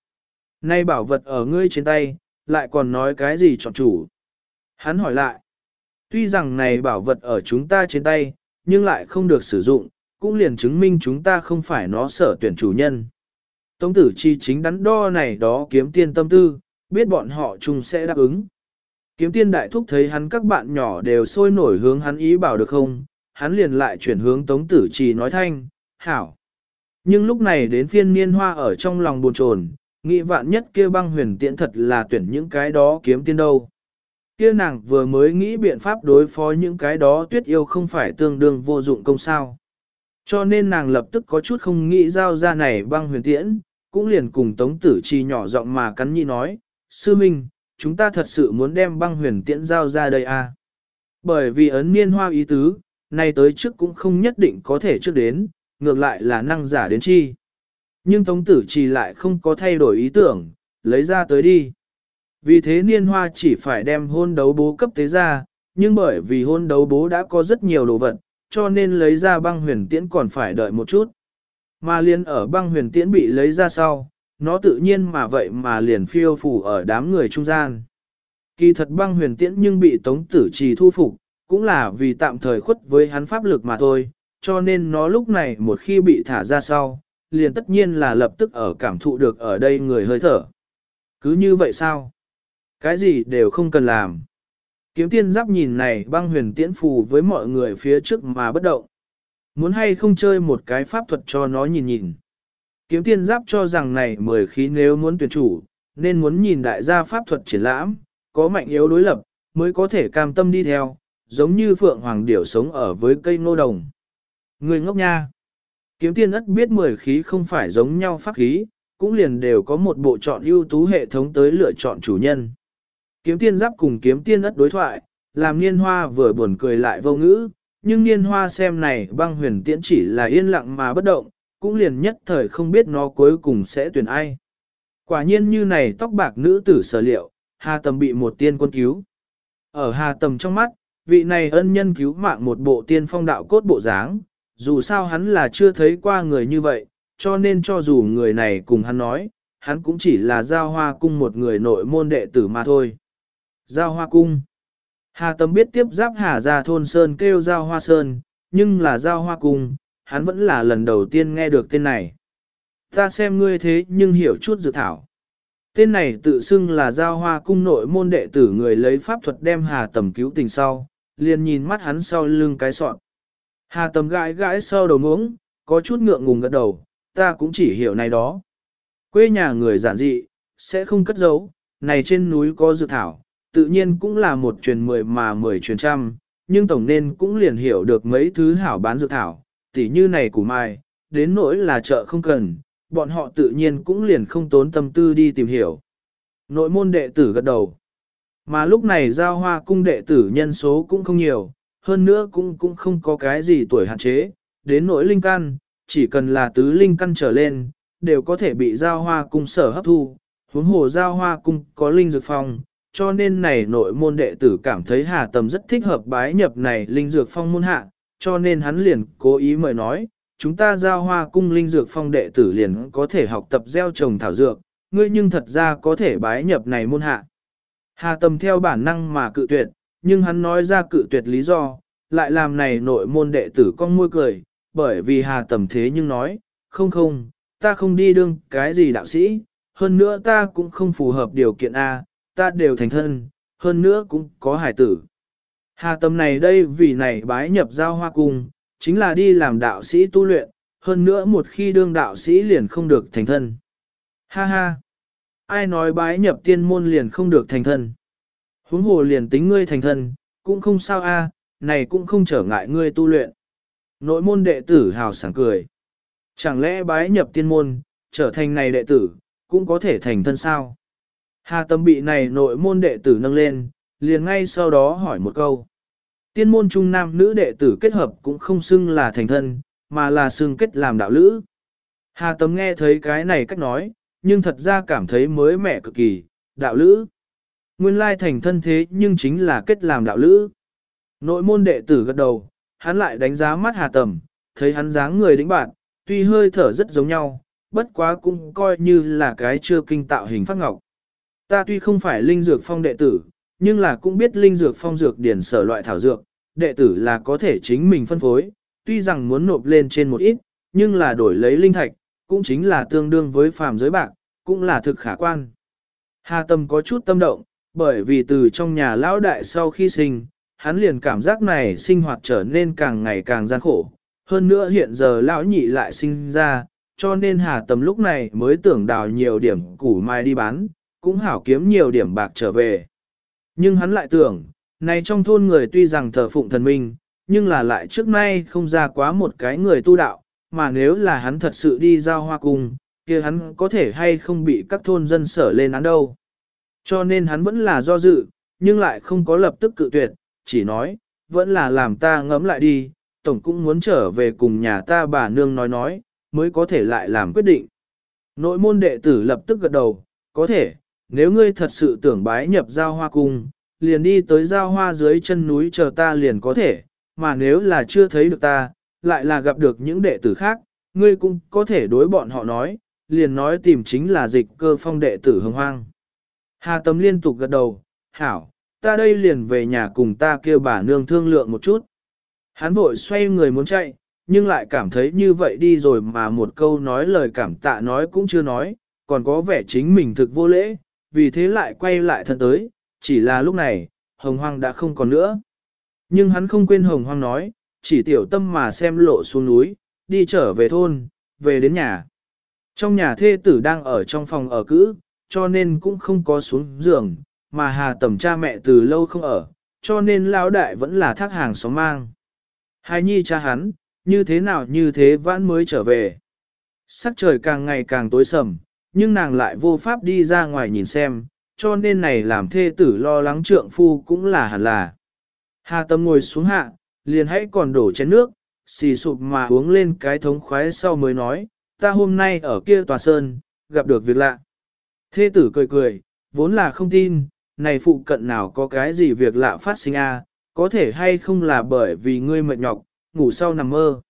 Nay bảo vật ở ngươi trên tay, lại còn nói cái gì chọn chủ. Hắn hỏi lại, tuy rằng này bảo vật ở chúng ta trên tay, nhưng lại không được sử dụng, cũng liền chứng minh chúng ta không phải nó sở tuyển chủ nhân. Tống tử chi chính đắn đo này đó kiếm tiên tâm tư, biết bọn họ chung sẽ đáp ứng. Kiếm tiên đại thúc thấy hắn các bạn nhỏ đều sôi nổi hướng hắn ý bảo được không, hắn liền lại chuyển hướng tống tử trì nói thanh, hảo. Nhưng lúc này đến phiên niên hoa ở trong lòng buồn chồn, nghĩ vạn nhất kia băng huyền tiễn thật là tuyển những cái đó kiếm tiên đâu. Kia nàng vừa mới nghĩ biện pháp đối phó những cái đó tuyết yêu không phải tương đương vô dụng công sao. Cho nên nàng lập tức có chút không nghĩ giao ra này băng huyền tiễn, cũng liền cùng tống tử chi nhỏ giọng mà cắn nhị nói, sư minh, chúng ta thật sự muốn đem băng huyền tiễn giao ra đây à. Bởi vì ấn niên hoa ý tứ, nay tới trước cũng không nhất định có thể trước đến, ngược lại là năng giả đến chi. Nhưng Tống Tử Trì lại không có thay đổi ý tưởng, lấy ra tới đi. Vì thế niên hoa chỉ phải đem hôn đấu bố cấp tế ra, nhưng bởi vì hôn đấu bố đã có rất nhiều đồ vật, cho nên lấy ra băng huyền tiễn còn phải đợi một chút. Mà liền ở băng huyền tiễn bị lấy ra sau, nó tự nhiên mà vậy mà liền phiêu phủ ở đám người trung gian. Kỳ thật băng huyền tiễn nhưng bị tống tử trì thu phục, cũng là vì tạm thời khuất với hắn pháp lực mà thôi, cho nên nó lúc này một khi bị thả ra sau, liền tất nhiên là lập tức ở cảm thụ được ở đây người hơi thở. Cứ như vậy sao? Cái gì đều không cần làm. Kiếm tiên giáp nhìn này băng huyền tiễn phù với mọi người phía trước mà bất động. Muốn hay không chơi một cái pháp thuật cho nó nhìn nhìn. Kiếm tiên giáp cho rằng này mười khí nếu muốn tuyển chủ, nên muốn nhìn đại gia pháp thuật triển lãm, có mạnh yếu đối lập, mới có thể cam tâm đi theo, giống như phượng hoàng điểu sống ở với cây nô đồng. Người ngốc nha. Kiếm tiên ất biết mười khí không phải giống nhau pháp khí, cũng liền đều có một bộ chọn ưu tú hệ thống tới lựa chọn chủ nhân. Kiếm tiên giáp cùng kiếm tiên ất đối thoại, làm niên hoa vừa buồn cười lại vô ngữ, nhưng niên hoa xem này băng huyền tiễn chỉ là yên lặng mà bất động, cũng liền nhất thời không biết nó cuối cùng sẽ tuyển ai. Quả nhiên như này tóc bạc nữ tử sở liệu, Hà Tầm bị một tiên quân cứu. Ở Hà Tầm trong mắt, vị này ân nhân cứu mạng một bộ tiên phong đạo cốt bộ dáng, dù sao hắn là chưa thấy qua người như vậy, cho nên cho dù người này cùng hắn nói, hắn cũng chỉ là giao hoa cung một người nội môn đệ tử mà thôi. Giao hoa cung. Hà Tầm biết tiếp giáp Hà ra thôn Sơn kêu giao hoa Sơn, nhưng là giao hoa cung, hắn vẫn là lần đầu tiên nghe được tên này. Ta xem ngươi thế nhưng hiểu chút dự thảo. Tên này tự xưng là giao hoa cung nội môn đệ tử người lấy pháp thuật đem Hà Tầm cứu tình sau, liền nhìn mắt hắn sau lưng cái sọn. Hà Tầm gãi gãi sau đầu muống, có chút ngượng ngùng gật đầu, ta cũng chỉ hiểu này đó. Quê nhà người giản dị, sẽ không cất giấu, này trên núi có dược thảo, tự nhiên cũng là một truyền mười mà mười truyền trăm, nhưng tổng nên cũng liền hiểu được mấy thứ hảo bán dược thảo, tỉ như này của mai, đến nỗi là chợ không cần, bọn họ tự nhiên cũng liền không tốn tâm tư đi tìm hiểu. Nội môn đệ tử gật đầu. Mà lúc này giao hoa cung đệ tử nhân số cũng không nhiều, hơn nữa cũng cũng không có cái gì tuổi hạn chế, đến nỗi linh căn, chỉ cần là tứ linh căn trở lên, đều có thể bị giao hoa cung sở hấp thu, huống hồ giao hoa cung có linh dược phong, cho nên này nội môn đệ tử cảm thấy hà tầm rất thích hợp bái nhập này linh dược phong môn hạ, cho nên hắn liền cố ý mời nói, chúng ta giao hoa cung linh dược phong đệ tử liền có thể học tập gieo trồng thảo dược, ngươi nhưng thật ra có thể bái nhập này môn hạ. Hà tầm theo bản năng mà cự tuyệt, nhưng hắn nói ra cự tuyệt lý do, lại làm này nội môn đệ tử con môi cười, bởi vì hà tầm thế nhưng nói, không không, ta không đi đương cái gì đạo sĩ, hơn nữa ta cũng không phù hợp điều kiện A, ta đều thành thân, hơn nữa cũng có hải tử. Hà tầm này đây vì này bái nhập giao hoa cung, chính là đi làm đạo sĩ tu luyện, hơn nữa một khi đương đạo sĩ liền không được thành thân. Ha ha! Ai nói bái nhập tiên môn liền không được thành thân? Huống hồ liền tính ngươi thành thân, cũng không sao a, này cũng không trở ngại ngươi tu luyện. Nội môn đệ tử hào sảng cười. Chẳng lẽ bái nhập tiên môn, trở thành này đệ tử, cũng có thể thành thân sao? Hà tâm bị này nội môn đệ tử nâng lên, liền ngay sau đó hỏi một câu. Tiên môn trung nam nữ đệ tử kết hợp cũng không xưng là thành thân, mà là xưng kết làm đạo lữ. Hà Tấm nghe thấy cái này cách nói, nhưng thật ra cảm thấy mới mẻ cực kỳ, đạo lữ. Nguyên lai thành thân thế nhưng chính là kết làm đạo lữ. Nội môn đệ tử gật đầu, hắn lại đánh giá mắt hà tầm, thấy hắn dáng người đĩnh bạn, tuy hơi thở rất giống nhau, bất quá cũng coi như là cái chưa kinh tạo hình phát ngọc. Ta tuy không phải linh dược phong đệ tử, nhưng là cũng biết linh dược phong dược điển sở loại thảo dược, đệ tử là có thể chính mình phân phối, tuy rằng muốn nộp lên trên một ít, nhưng là đổi lấy linh thạch, cũng chính là tương đương với phàm giới bạc, cũng là thực khả quan. Hà Tâm có chút tâm động, bởi vì từ trong nhà lão đại sau khi sinh, hắn liền cảm giác này sinh hoạt trở nên càng ngày càng gian khổ. Hơn nữa hiện giờ lão nhị lại sinh ra, cho nên Hà tầm lúc này mới tưởng đào nhiều điểm củ mai đi bán, cũng hảo kiếm nhiều điểm bạc trở về. Nhưng hắn lại tưởng, này trong thôn người tuy rằng thờ phụng thần minh, nhưng là lại trước nay không ra quá một cái người tu đạo, mà nếu là hắn thật sự đi giao hoa cung, kia hắn có thể hay không bị các thôn dân sở lên án đâu. Cho nên hắn vẫn là do dự, nhưng lại không có lập tức cự tuyệt, chỉ nói, vẫn là làm ta ngẫm lại đi, tổng cũng muốn trở về cùng nhà ta bà nương nói nói, mới có thể lại làm quyết định. Nội môn đệ tử lập tức gật đầu, có thể, nếu ngươi thật sự tưởng bái nhập giao hoa cung, liền đi tới giao hoa dưới chân núi chờ ta liền có thể, mà nếu là chưa thấy được ta, lại là gặp được những đệ tử khác, ngươi cũng có thể đối bọn họ nói, liền nói tìm chính là dịch cơ phong đệ tử hồng hoang. Hà Tâm liên tục gật đầu, hảo, ta đây liền về nhà cùng ta kia bà nương thương lượng một chút. Hắn vội xoay người muốn chạy, nhưng lại cảm thấy như vậy đi rồi mà một câu nói lời cảm tạ nói cũng chưa nói, còn có vẻ chính mình thực vô lễ, vì thế lại quay lại thân tới, chỉ là lúc này, hồng hoang đã không còn nữa. Nhưng hắn không quên hồng hoang nói, chỉ tiểu tâm mà xem lộ xuống núi, đi trở về thôn, về đến nhà. Trong nhà thê tử đang ở trong phòng ở cữ, cho nên cũng không có xuống giường, mà hà tầm cha mẹ từ lâu không ở, cho nên lão đại vẫn là thác hàng xóm mang. Hai nhi cha hắn, như thế nào như thế vãn mới trở về. Sắc trời càng ngày càng tối sầm, nhưng nàng lại vô pháp đi ra ngoài nhìn xem, cho nên này làm thê tử lo lắng trượng phu cũng là hẳn là. Hà tâm ngồi xuống hạ, liền hãy còn đổ chén nước, xì sụp mà uống lên cái thống khoái sau mới nói, ta hôm nay ở kia tòa sơn, gặp được việc lạ. Thê tử cười cười, vốn là không tin, này phụ cận nào có cái gì việc lạ phát sinh a, à, có thể hay không là bởi vì ngươi mệt nhọc, ngủ sau nằm mơ.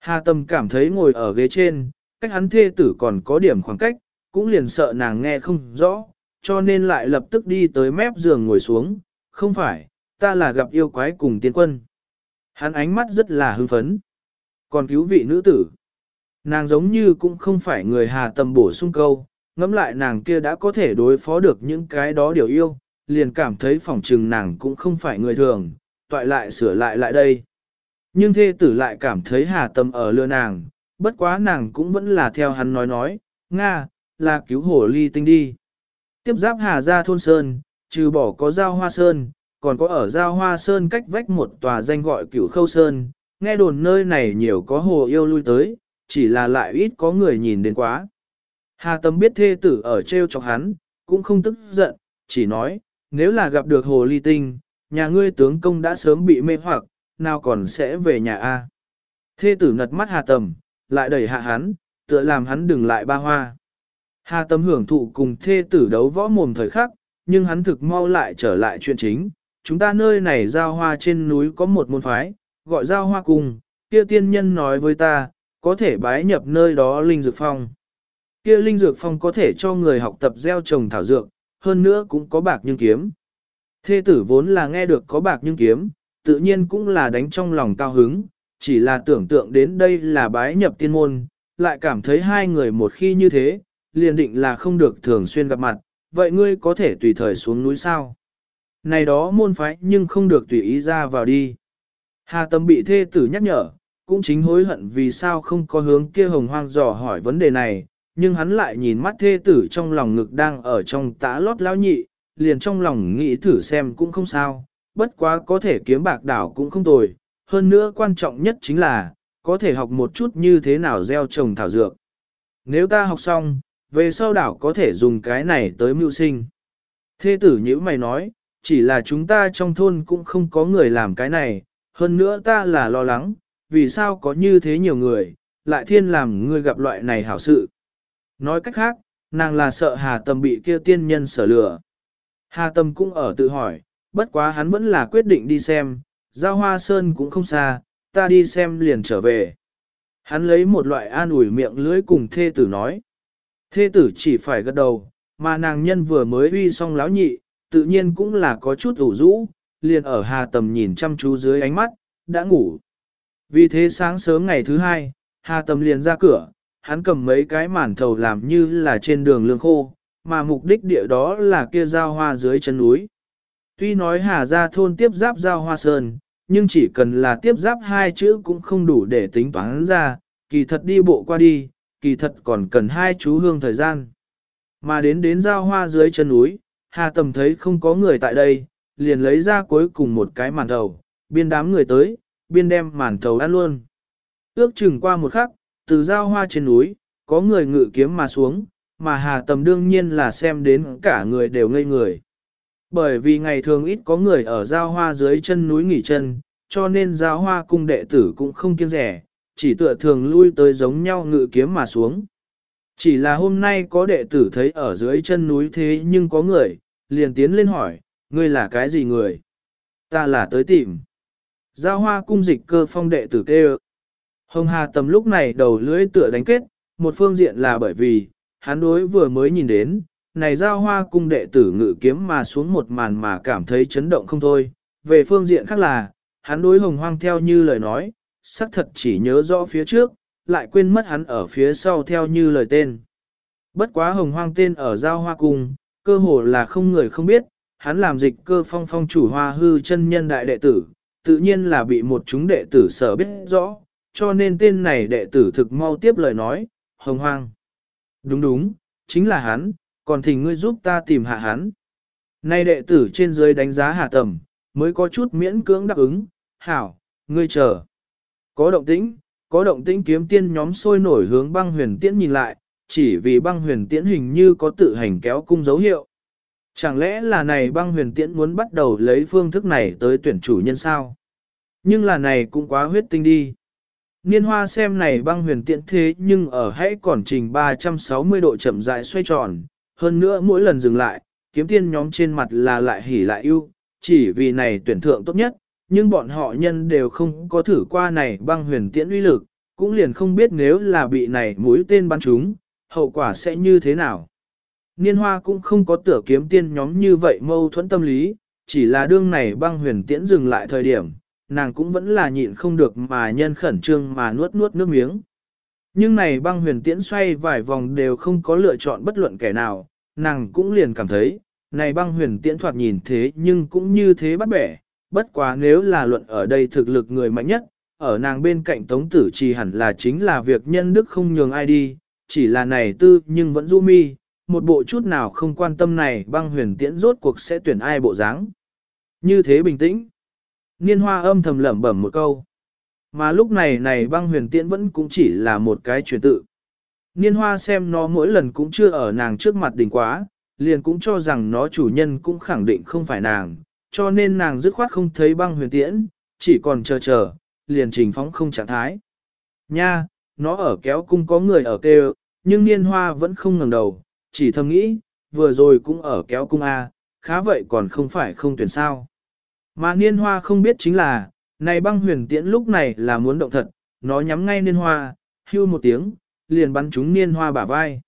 Hà tâm cảm thấy ngồi ở ghế trên, cách hắn thê tử còn có điểm khoảng cách, cũng liền sợ nàng nghe không rõ, cho nên lại lập tức đi tới mép giường ngồi xuống, không phải, ta là gặp yêu quái cùng tiên quân. Hắn ánh mắt rất là hưng phấn. Còn cứu vị nữ tử. Nàng giống như cũng không phải người hà tầm bổ sung câu, ngẫm lại nàng kia đã có thể đối phó được những cái đó điều yêu, liền cảm thấy phỏng trừng nàng cũng không phải người thường, toại lại sửa lại lại đây. Nhưng thê tử lại cảm thấy hà tâm ở lừa nàng, bất quá nàng cũng vẫn là theo hắn nói nói, Nga, là cứu hổ ly tinh đi. Tiếp giáp hà ra thôn sơn, trừ bỏ có giao hoa sơn, còn có ở giao hoa sơn cách vách một tòa danh gọi cửu khâu sơn, nghe đồn nơi này nhiều có hồ yêu lui tới, chỉ là lại ít có người nhìn đến quá. Hà Tâm biết thê tử ở treo chọc hắn, cũng không tức giận, chỉ nói, nếu là gặp được hồ ly tinh, nhà ngươi tướng công đã sớm bị mê hoặc, nào còn sẽ về nhà A. Thê tử nật mắt Hà Tâm, lại đẩy hạ hắn, tựa làm hắn đừng lại ba hoa. Hà Tâm hưởng thụ cùng thê tử đấu võ mồm thời khắc, nhưng hắn thực mau lại trở lại chuyện chính. Chúng ta nơi này giao hoa trên núi có một môn phái, gọi giao hoa cùng, kia tiên nhân nói với ta, có thể bái nhập nơi đó linh dược phong. Kia linh dược phong có thể cho người học tập gieo trồng thảo dược, hơn nữa cũng có bạc nhưng kiếm. Thê tử vốn là nghe được có bạc nhưng kiếm, tự nhiên cũng là đánh trong lòng cao hứng, chỉ là tưởng tượng đến đây là bái nhập tiên môn, lại cảm thấy hai người một khi như thế, liền định là không được thường xuyên gặp mặt, vậy ngươi có thể tùy thời xuống núi sao? Này đó môn phái nhưng không được tùy ý ra vào đi. Hà Tâm bị thê tử nhắc nhở, cũng chính hối hận vì sao không có hướng kia hồng hoang dò hỏi vấn đề này, nhưng hắn lại nhìn mắt thê tử trong lòng ngực đang ở trong tã lót lao nhị, liền trong lòng nghĩ thử xem cũng không sao, bất quá có thể kiếm bạc đảo cũng không tồi, hơn nữa quan trọng nhất chính là, có thể học một chút như thế nào gieo trồng thảo dược. Nếu ta học xong, về sau đảo có thể dùng cái này tới mưu sinh. Thê tử như mày nói, chỉ là chúng ta trong thôn cũng không có người làm cái này, hơn nữa ta là lo lắng, vì sao có như thế nhiều người, lại thiên làm ngươi gặp loại này hảo sự. Nói cách khác, nàng là sợ Hà Tâm bị kia tiên nhân sở lừa. Hà Tâm cũng ở tự hỏi, bất quá hắn vẫn là quyết định đi xem, giao hoa sơn cũng không xa, ta đi xem liền trở về. Hắn lấy một loại an ủi miệng lưỡi cùng thê tử nói. Thê tử chỉ phải gật đầu, mà nàng nhân vừa mới uy xong láo nhị, tự nhiên cũng là có chút ủ rũ, liền ở hà tầm nhìn chăm chú dưới ánh mắt, đã ngủ. Vì thế sáng sớm ngày thứ hai, hà tầm liền ra cửa, hắn cầm mấy cái màn thầu làm như là trên đường lương khô, mà mục đích địa đó là kia giao hoa dưới chân núi. Tuy nói hà gia thôn tiếp giáp giao hoa sơn, nhưng chỉ cần là tiếp giáp hai chữ cũng không đủ để tính toán ra, kỳ thật đi bộ qua đi, kỳ thật còn cần hai chú hương thời gian. Mà đến đến giao hoa dưới chân núi, Hà Tầm thấy không có người tại đây, liền lấy ra cuối cùng một cái màn thầu, biên đám người tới, biên đem màn thầu ăn luôn. Ước chừng qua một khắc, từ giao hoa trên núi, có người ngự kiếm mà xuống, mà Hà Tầm đương nhiên là xem đến cả người đều ngây người. Bởi vì ngày thường ít có người ở giao hoa dưới chân núi nghỉ chân, cho nên giao hoa cung đệ tử cũng không kiêng rẻ, chỉ tựa thường lui tới giống nhau ngự kiếm mà xuống. Chỉ là hôm nay có đệ tử thấy ở dưới chân núi thế nhưng có người, liền tiến lên hỏi, ngươi là cái gì người? Ta là tới tìm. Giao hoa cung dịch cơ phong đệ tử kêu. Hồng Hà tầm lúc này đầu lưỡi tựa đánh kết, một phương diện là bởi vì, hắn đối vừa mới nhìn đến, này giao hoa cung đệ tử ngự kiếm mà xuống một màn mà cảm thấy chấn động không thôi. Về phương diện khác là, hắn đối hồng hoang theo như lời nói, xác thật chỉ nhớ rõ phía trước, lại quên mất hắn ở phía sau theo như lời tên. Bất quá hồng hoang tên ở giao hoa cung, cơ hồ là không người không biết, hắn làm dịch cơ phong phong chủ hoa hư chân nhân đại đệ tử, tự nhiên là bị một chúng đệ tử sở biết rõ, cho nên tên này đệ tử thực mau tiếp lời nói, hồng hoang. Đúng đúng, chính là hắn, còn thỉnh ngươi giúp ta tìm hạ hắn. Nay đệ tử trên dưới đánh giá hạ tầm, mới có chút miễn cưỡng đáp ứng, hảo, ngươi chờ. Có động tĩnh, có động tĩnh kiếm tiên nhóm sôi nổi hướng băng huyền tiễn nhìn lại, chỉ vì băng huyền tiễn hình như có tự hành kéo cung dấu hiệu. Chẳng lẽ là này băng huyền tiễn muốn bắt đầu lấy phương thức này tới tuyển chủ nhân sao? Nhưng là này cũng quá huyết tinh đi. Niên hoa xem này băng huyền tiễn thế nhưng ở hãy còn trình 360 độ chậm rãi xoay tròn, hơn nữa mỗi lần dừng lại, kiếm tiên nhóm trên mặt là lại hỉ lại ưu, chỉ vì này tuyển thượng tốt nhất, nhưng bọn họ nhân đều không có thử qua này băng huyền tiễn uy lực, cũng liền không biết nếu là bị này mũi tên bắn chúng, hậu quả sẽ như thế nào. Niên hoa cũng không có tửa kiếm tiên nhóm như vậy mâu thuẫn tâm lý, chỉ là đương này băng huyền tiễn dừng lại thời điểm, nàng cũng vẫn là nhịn không được mà nhân khẩn trương mà nuốt nuốt nước miếng. Nhưng này băng huyền tiễn xoay vài vòng đều không có lựa chọn bất luận kẻ nào, nàng cũng liền cảm thấy, này băng huyền tiễn thoạt nhìn thế nhưng cũng như thế bắt bẻ, bất quá nếu là luận ở đây thực lực người mạnh nhất, ở nàng bên cạnh tống tử chỉ hẳn là chính là việc nhân đức không nhường ai đi, chỉ là này tư nhưng vẫn du mi, một bộ chút nào không quan tâm này băng huyền tiễn rốt cuộc sẽ tuyển ai bộ dáng. Như thế bình tĩnh. Niên hoa âm thầm lẩm bẩm một câu. Mà lúc này này băng huyền tiễn vẫn cũng chỉ là một cái truyền tự. Niên hoa xem nó mỗi lần cũng chưa ở nàng trước mặt đỉnh quá, liền cũng cho rằng nó chủ nhân cũng khẳng định không phải nàng, cho nên nàng dứt khoát không thấy băng huyền tiễn, chỉ còn chờ chờ, liền trình phóng không trạng thái. Nha, nó ở kéo cung có người ở kêu, nhưng niên hoa vẫn không ngẩng đầu, chỉ thầm nghĩ, vừa rồi cũng ở kéo cung A, khá vậy còn không phải không tuyển sao. Mà niên hoa không biết chính là, này băng huyền tiễn lúc này là muốn động thật, nó nhắm ngay niên hoa, hưu một tiếng, liền bắn trúng niên hoa bả vai.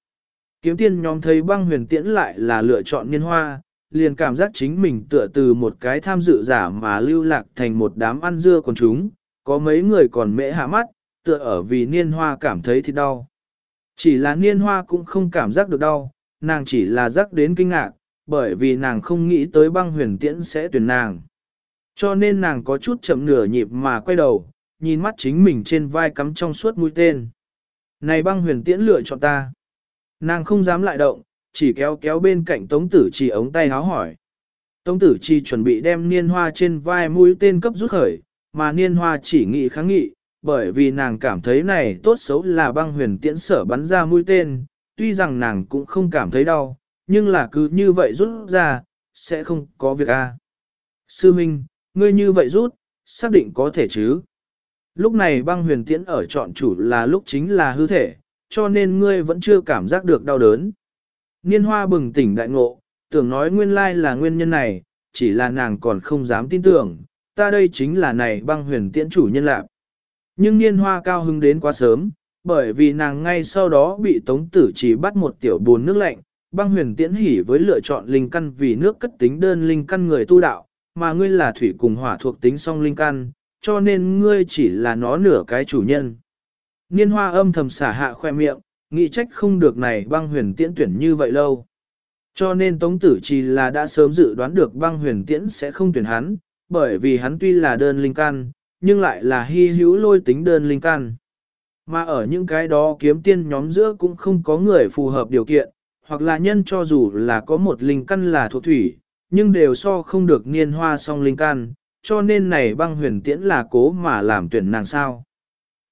Kiếm tiên nhóm thấy băng huyền tiễn lại là lựa chọn niên hoa, liền cảm giác chính mình tựa từ một cái tham dự giả mà lưu lạc thành một đám ăn dưa còn chúng, có mấy người còn mễ hạ mắt, tựa ở vì niên hoa cảm thấy thì đau. Chỉ là niên hoa cũng không cảm giác được đau, nàng chỉ là giác đến kinh ngạc, bởi vì nàng không nghĩ tới băng huyền tiễn sẽ tuyển nàng. Cho nên nàng có chút chậm nửa nhịp mà quay đầu, nhìn mắt chính mình trên vai cắm trong suốt mũi tên. Này băng huyền tiễn lựa chọn ta. Nàng không dám lại động, chỉ kéo kéo bên cạnh tống tử chỉ ống tay háo hỏi. Tống tử chi chuẩn bị đem niên hoa trên vai mũi tên cấp rút khởi, mà niên hoa chỉ nghị kháng nghị, bởi vì nàng cảm thấy này tốt xấu là băng huyền tiễn sở bắn ra mũi tên, tuy rằng nàng cũng không cảm thấy đau, nhưng là cứ như vậy rút ra, sẽ không có việc a. Sư Minh, ngươi như vậy rút, xác định có thể chứ. Lúc này băng huyền tiễn ở chọn chủ là lúc chính là hư thể, cho nên ngươi vẫn chưa cảm giác được đau đớn. Niên hoa bừng tỉnh đại ngộ, tưởng nói nguyên lai là nguyên nhân này, chỉ là nàng còn không dám tin tưởng, ta đây chính là này băng huyền tiễn chủ nhân lạc. Nhưng niên hoa cao hứng đến quá sớm, bởi vì nàng ngay sau đó bị tống tử chỉ bắt một tiểu buồn nước lạnh, băng huyền tiễn hỉ với lựa chọn linh căn vì nước cất tính đơn linh căn người tu đạo, mà ngươi là thủy cùng hỏa thuộc tính song linh căn, cho nên ngươi chỉ là nó nửa cái chủ nhân. Niên hoa âm thầm xả hạ khoe miệng, nghĩ trách không được này băng huyền tiễn tuyển như vậy lâu. Cho nên Tống Tử Chỉ là đã sớm dự đoán được băng huyền tiễn sẽ không tuyển hắn, bởi vì hắn tuy là đơn linh căn, nhưng lại là hy hữu lôi tính đơn linh căn. Mà ở những cái đó kiếm tiên nhóm giữa cũng không có người phù hợp điều kiện, hoặc là nhân cho dù là có một linh căn là thuộc thủy, nhưng đều so không được niên hoa song linh căn, cho nên này băng huyền tiễn là cố mà làm tuyển nàng sao.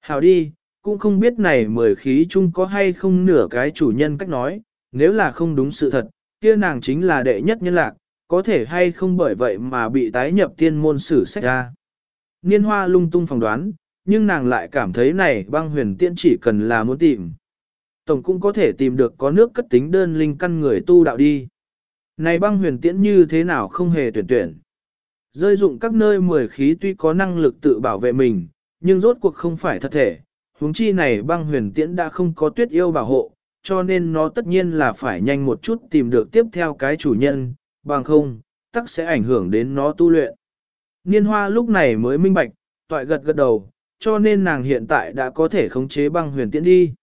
Hào đi, cũng không biết này mười khí chung có hay không nửa cái chủ nhân cách nói, nếu là không đúng sự thật, kia nàng chính là đệ nhất nhân lạc, có thể hay không bởi vậy mà bị tái nhập tiên môn sử sách ra. Niên hoa lung tung phỏng đoán, nhưng nàng lại cảm thấy này băng huyền tiễn chỉ cần là muốn tìm. Tổng cũng có thể tìm được có nước cất tính đơn linh căn người tu đạo đi. Này băng huyền tiễn như thế nào không hề tuyển tuyển. Rơi dụng các nơi mười khí tuy có năng lực tự bảo vệ mình, nhưng rốt cuộc không phải thật thể. huống chi này băng huyền tiễn đã không có tuyết yêu bảo hộ, cho nên nó tất nhiên là phải nhanh một chút tìm được tiếp theo cái chủ nhân, bằng không, tắc sẽ ảnh hưởng đến nó tu luyện. Niên hoa lúc này mới minh bạch, toại gật gật đầu, cho nên nàng hiện tại đã có thể khống chế băng huyền tiễn đi.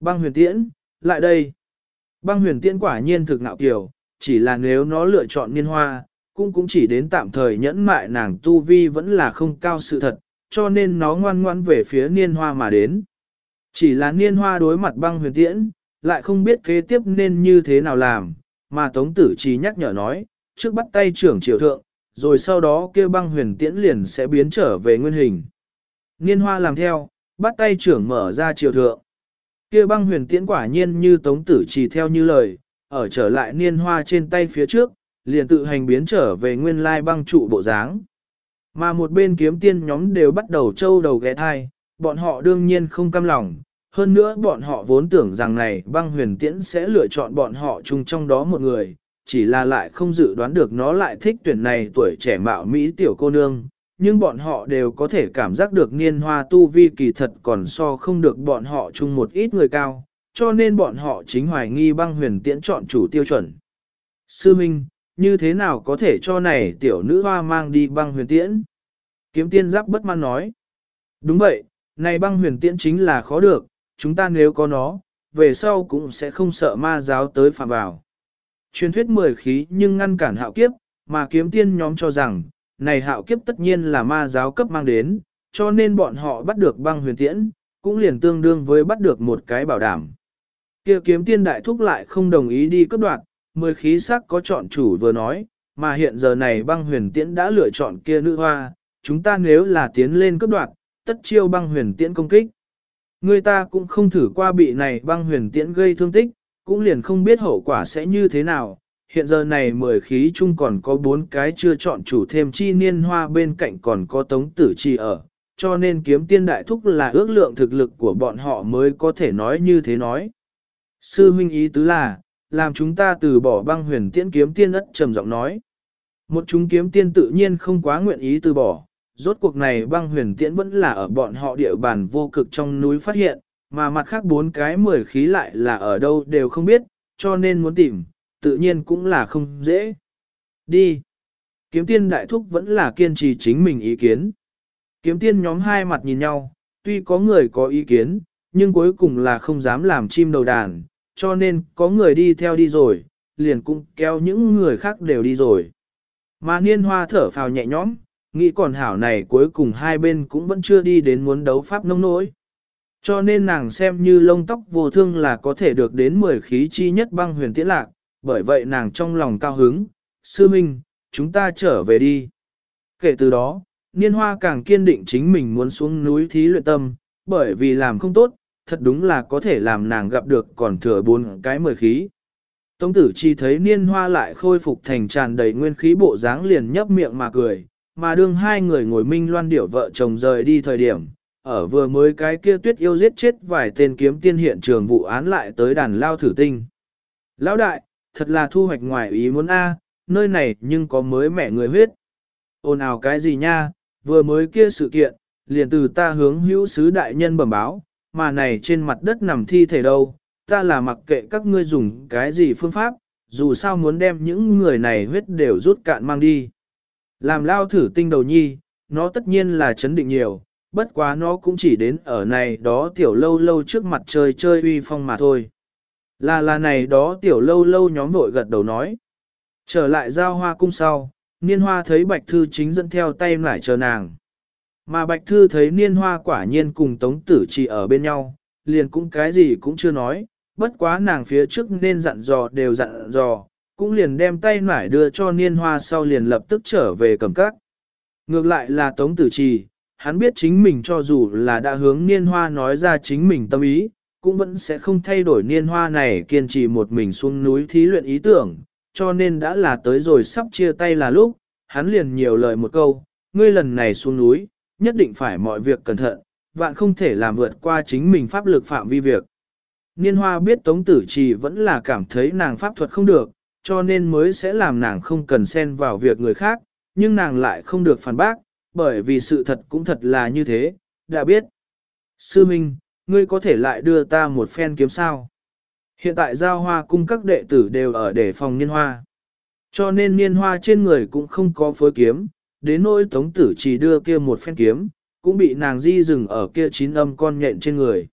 Băng huyền tiễn, lại đây. Băng huyền tiễn quả nhiên thực ngạo kiểu, chỉ là nếu nó lựa chọn niên hoa, cũng cũng chỉ đến tạm thời nhẫn mại nàng tu vi vẫn là không cao sự thật, cho nên nó ngoan ngoan về phía niên hoa mà đến. Chỉ là niên hoa đối mặt băng huyền tiễn, lại không biết kế tiếp nên như thế nào làm, mà Tống Tử Trí nhắc nhở nói, trước bắt tay trưởng triều thượng, rồi sau đó kia băng huyền tiễn liền sẽ biến trở về nguyên hình. Niên hoa làm theo, bắt tay trưởng mở ra triều thượng. Kia băng huyền tiễn quả nhiên như Tống Tử trì theo như lời, ở trở lại niên hoa trên tay phía trước, liền tự hành biến trở về nguyên lai băng trụ bộ dáng. Mà một bên kiếm tiên nhóm đều bắt đầu trâu đầu ghé thai, bọn họ đương nhiên không cam lòng, hơn nữa bọn họ vốn tưởng rằng này băng huyền tiễn sẽ lựa chọn bọn họ chung trong đó một người, chỉ là lại không dự đoán được nó lại thích tuyển này tuổi trẻ mạo Mỹ tiểu cô nương, nhưng bọn họ đều có thể cảm giác được niên hoa tu vi kỳ thật còn so không được bọn họ chung một ít người cao, cho nên bọn họ chính hoài nghi băng huyền tiễn chọn chủ tiêu chuẩn. Sư Minh, như thế nào có thể cho này tiểu nữ hoa mang đi băng huyền tiễn? Kiếm tiên giáp bất mãn nói. Đúng vậy, này băng huyền tiễn chính là khó được, chúng ta nếu có nó, về sau cũng sẽ không sợ ma giáo tới phạm vào. Truyền thuyết mười khí nhưng ngăn cản hạo kiếp, mà kiếm tiên nhóm cho rằng, này hạo kiếp tất nhiên là ma giáo cấp mang đến, cho nên bọn họ bắt được băng huyền tiễn, cũng liền tương đương với bắt được một cái bảo đảm. Kia kiếm tiên đại thúc lại không đồng ý đi cấp đoạt, mười khí sắc có chọn chủ vừa nói, mà hiện giờ này băng huyền tiễn đã lựa chọn kia nữ hoa, chúng ta nếu là tiến lên cấp đoạt, tất chiêu băng huyền tiễn công kích. Người ta cũng không thử qua bị này băng huyền tiễn gây thương tích, cũng liền không biết hậu quả sẽ như thế nào. Hiện giờ này mười khí chung còn có bốn cái chưa chọn chủ thêm chi niên hoa bên cạnh còn có tống tử chi ở, cho nên kiếm tiên đại thúc là ước lượng thực lực của bọn họ mới có thể nói như thế nói. Sư huynh ý tứ là, làm chúng ta từ bỏ băng huyền tiễn kiếm tiên ất trầm giọng nói. Một chúng kiếm tiên tự nhiên không quá nguyện ý từ bỏ, rốt cuộc này băng huyền tiễn vẫn là ở bọn họ địa bàn vô cực trong núi phát hiện, mà mặt khác bốn cái mười khí lại là ở đâu đều không biết, cho nên muốn tìm, tự nhiên cũng là không dễ. Đi! Kiếm tiên đại thúc vẫn là kiên trì chính mình ý kiến. Kiếm tiên nhóm hai mặt nhìn nhau, tuy có người có ý kiến, nhưng cuối cùng là không dám làm chim đầu đàn, cho nên có người đi theo đi rồi, liền cũng kéo những người khác đều đi rồi. Mà niên hoa thở phào nhẹ nhõm, nghĩ còn hảo này cuối cùng hai bên cũng vẫn chưa đi đến muốn đấu pháp nông nỗi. Cho nên nàng xem như lông tóc vô thương là có thể được đến 10 khí chi nhất băng huyền tiễn lạc, bởi vậy nàng trong lòng cao hứng, sư minh, chúng ta trở về đi. Kể từ đó, niên hoa càng kiên định chính mình muốn xuống núi thí luyện tâm, bởi vì làm không tốt, thật đúng là có thể làm nàng gặp được còn thừa bốn cái mười khí. Tống tử chi thấy niên hoa lại khôi phục thành tràn đầy nguyên khí bộ dáng liền nhấp miệng mà cười, mà đương hai người ngồi minh loan điểu vợ chồng rời đi thời điểm, ở vừa mới cái kia tuyết yêu giết chết vài tên kiếm tiên hiện trường vụ án lại tới đàn lao thử tinh. Lão đại, thật là thu hoạch ngoài ý muốn A, nơi này nhưng có mới mẹ người huyết. Ôn ào cái gì nha, vừa mới kia sự kiện, liền từ ta hướng hữu sứ đại nhân bẩm báo, mà này trên mặt đất nằm thi thể đâu, ta là mặc kệ các ngươi dùng cái gì phương pháp, dù sao muốn đem những người này huyết đều rút cạn mang đi. Làm lao thử tinh đầu nhi, nó tất nhiên là chấn định nhiều, bất quá nó cũng chỉ đến ở này đó tiểu lâu lâu trước mặt chơi chơi uy phong mà thôi. Là là này đó tiểu lâu lâu nhóm vội gật đầu nói. Trở lại giao hoa cung sau, niên hoa thấy bạch thư chính dẫn theo tay lại chờ nàng. Mà bạch thư thấy niên hoa quả nhiên cùng tống tử chỉ ở bên nhau, liền cũng cái gì cũng chưa nói, bất quá nàng phía trước nên dặn dò đều dặn dò, cũng liền đem tay nải đưa cho niên hoa sau liền lập tức trở về cầm các. Ngược lại là tống tử trì, hắn biết chính mình cho dù là đã hướng niên hoa nói ra chính mình tâm ý, cũng vẫn sẽ không thay đổi niên hoa này kiên trì một mình xuống núi thí luyện ý tưởng, cho nên đã là tới rồi sắp chia tay là lúc, hắn liền nhiều lời một câu, ngươi lần này xuống núi, nhất định phải mọi việc cẩn thận, vạn không thể làm vượt qua chính mình pháp lực phạm vi việc. Niên hoa biết Tống Tử Trì vẫn là cảm thấy nàng pháp thuật không được, cho nên mới sẽ làm nàng không cần xen vào việc người khác, nhưng nàng lại không được phản bác, bởi vì sự thật cũng thật là như thế, đã biết. Sư Minh, ngươi có thể lại đưa ta một phen kiếm sao? Hiện tại giao hoa cung các đệ tử đều ở để phòng niên hoa. Cho nên niên hoa trên người cũng không có phối kiếm, đến nỗi tống tử chỉ đưa kia một phen kiếm, cũng bị nàng di dừng ở kia chín âm con nhện trên người.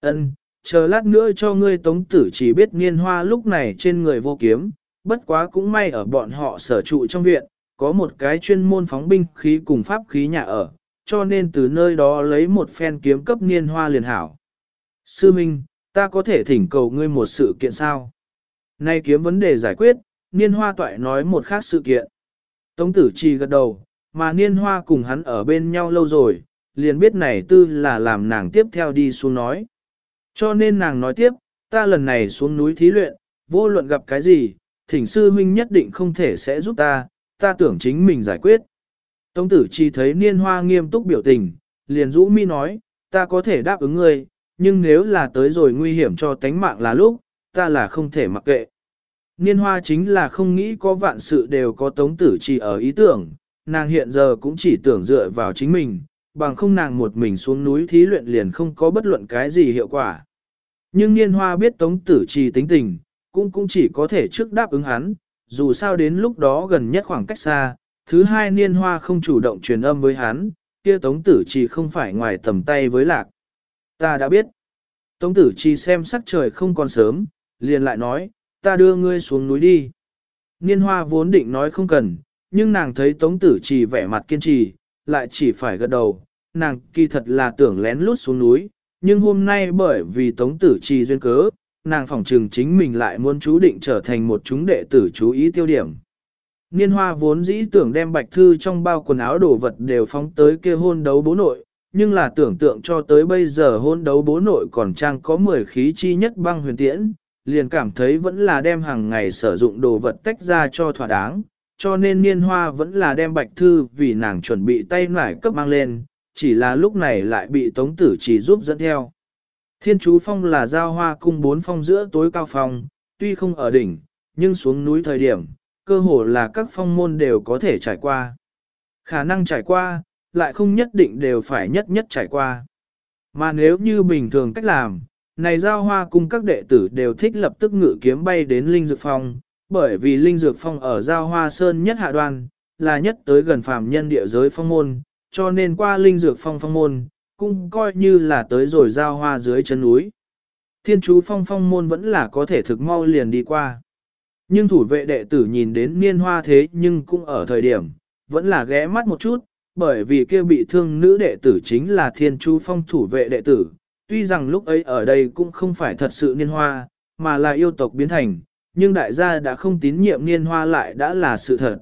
Ân, chờ lát nữa cho ngươi tống tử chỉ biết niên hoa lúc này trên người vô kiếm, bất quá cũng may ở bọn họ sở trụ trong viện, có một cái chuyên môn phóng binh khí cùng pháp khí nhà ở, cho nên từ nơi đó lấy một phen kiếm cấp niên hoa liền hảo. Sư Minh, ta có thể thỉnh cầu ngươi một sự kiện sao? Nay kiếm vấn đề giải quyết, niên hoa toại nói một khác sự kiện. Tống tử trì gật đầu, mà niên hoa cùng hắn ở bên nhau lâu rồi, liền biết này tư là làm nàng tiếp theo đi xuống nói. Cho nên nàng nói tiếp, ta lần này xuống núi thí luyện, vô luận gặp cái gì, thỉnh sư huynh nhất định không thể sẽ giúp ta, ta tưởng chính mình giải quyết. Tống tử chỉ thấy niên hoa nghiêm túc biểu tình, liền rũ mi nói, ta có thể đáp ứng ngươi, nhưng nếu là tới rồi nguy hiểm cho tánh mạng là lúc, ta là không thể mặc kệ. Niên hoa chính là không nghĩ có vạn sự đều có tống tử chỉ ở ý tưởng, nàng hiện giờ cũng chỉ tưởng dựa vào chính mình, bằng không nàng một mình xuống núi thí luyện liền không có bất luận cái gì hiệu quả. Nhưng niên hoa biết tống tử trì tính tình, cũng cũng chỉ có thể trước đáp ứng hắn, dù sao đến lúc đó gần nhất khoảng cách xa, thứ hai niên hoa không chủ động truyền âm với hắn, kia tống tử trì không phải ngoài tầm tay với lạc. Ta đã biết. Tống tử trì xem sắc trời không còn sớm, liền lại nói, ta đưa ngươi xuống núi đi. Niên hoa vốn định nói không cần, nhưng nàng thấy tống tử trì vẻ mặt kiên trì, lại chỉ phải gật đầu, nàng kỳ thật là tưởng lén lút xuống núi, nhưng hôm nay bởi vì tống tử trì duyên cớ, nàng phỏng trừng chính mình lại muốn chú định trở thành một chúng đệ tử chú ý tiêu điểm. Niên hoa vốn dĩ tưởng đem bạch thư trong bao quần áo đồ vật đều phóng tới kia hôn đấu bố nội, nhưng là tưởng tượng cho tới bây giờ hôn đấu bố nội còn trang có 10 khí chi nhất băng huyền tiễn, liền cảm thấy vẫn là đem hàng ngày sử dụng đồ vật tách ra cho thỏa đáng, cho nên niên hoa vẫn là đem bạch thư vì nàng chuẩn bị tay nải cấp mang lên, chỉ là lúc này lại bị tống tử chỉ giúp dẫn theo. Thiên chú phong là giao hoa cung bốn phong giữa tối cao phong, tuy không ở đỉnh, nhưng xuống núi thời điểm, cơ hồ là các phong môn đều có thể trải qua. Khả năng trải qua, lại không nhất định đều phải nhất nhất trải qua. Mà nếu như bình thường cách làm, này giao hoa cung các đệ tử đều thích lập tức ngự kiếm bay đến Linh Dược Phong, bởi vì Linh Dược Phong ở giao hoa sơn nhất hạ đoan, là nhất tới gần phàm nhân địa giới phong môn, cho nên qua Linh Dược Phong phong môn, cũng coi như là tới rồi giao hoa dưới chân núi. Thiên chú phong phong môn vẫn là có thể thực mau liền đi qua. Nhưng thủ vệ đệ tử nhìn đến niên hoa thế nhưng cũng ở thời điểm, vẫn là ghé mắt một chút, bởi vì kia bị thương nữ đệ tử chính là thiên chú phong thủ vệ đệ tử. Tuy rằng lúc ấy ở đây cũng không phải thật sự niên hoa, mà là yêu tộc biến thành, nhưng đại gia đã không tín nhiệm niên hoa lại đã là sự thật.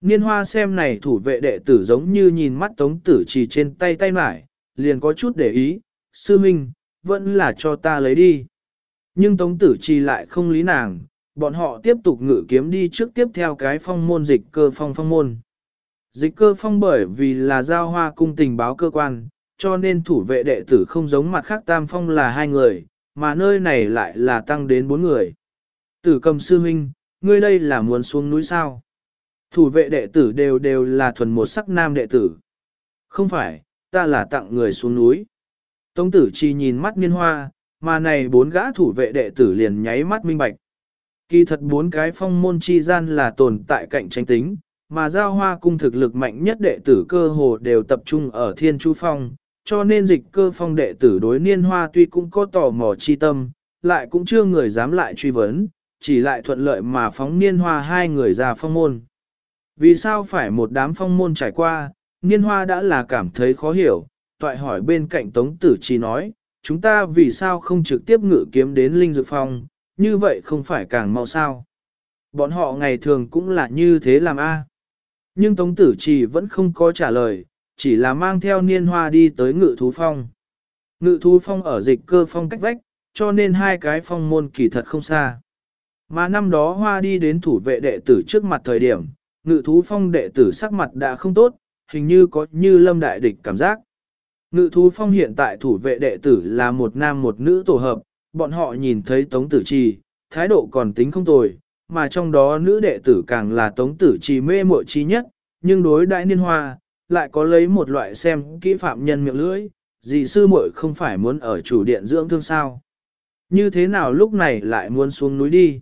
Niên hoa xem này thủ vệ đệ tử giống như nhìn mắt tống tử chỉ trên tay tay mải, liền có chút để ý, sư minh, vẫn là cho ta lấy đi. Nhưng tống tử chỉ lại không lý nàng, bọn họ tiếp tục ngự kiếm đi trước tiếp theo cái phong môn dịch cơ phong phong môn. Dịch cơ phong bởi vì là giao hoa cung tình báo cơ quan, cho nên thủ vệ đệ tử không giống mặt khác tam phong là hai người, mà nơi này lại là tăng đến bốn người. Tử cầm sư huynh, ngươi đây là muốn xuống núi sao? Thủ vệ đệ tử đều đều là thuần một sắc nam đệ tử. Không phải, ta là tặng người xuống núi. Tống tử chi nhìn mắt niên hoa, mà này bốn gã thủ vệ đệ tử liền nháy mắt minh bạch. Kỳ thật bốn cái phong môn chi gian là tồn tại cạnh tranh tính, mà giao hoa cung thực lực mạnh nhất đệ tử cơ hồ đều tập trung ở thiên chu phong, cho nên dịch cơ phong đệ tử đối niên hoa tuy cũng có tò mò chi tâm, lại cũng chưa người dám lại truy vấn, chỉ lại thuận lợi mà phóng niên hoa hai người ra phong môn. Vì sao phải một đám phong môn trải qua, niên hoa đã là cảm thấy khó hiểu, toại hỏi bên cạnh tống tử chi nói, chúng ta vì sao không trực tiếp ngự kiếm đến linh dược phong, như vậy không phải càng mau sao. Bọn họ ngày thường cũng là như thế làm a. Nhưng Tống Tử Trì vẫn không có trả lời, chỉ là mang theo niên hoa đi tới ngự thú phong. Ngự thú phong ở dịch cơ phong cách vách, cho nên hai cái phong môn kỳ thật không xa. Mà năm đó hoa đi đến thủ vệ đệ tử trước mặt thời điểm, ngự thú phong đệ tử sắc mặt đã không tốt, hình như có như lâm đại địch cảm giác. Ngự thú phong hiện tại thủ vệ đệ tử là một nam một nữ tổ hợp, bọn họ nhìn thấy tống tử trì, thái độ còn tính không tồi, mà trong đó nữ đệ tử càng là tống tử trì mê muội trí nhất, nhưng đối đại niên hoa, lại có lấy một loại xem kỹ phạm nhân miệng lưỡi, gì sư muội không phải muốn ở chủ điện dưỡng thương sao. Như thế nào lúc này lại muốn xuống núi đi?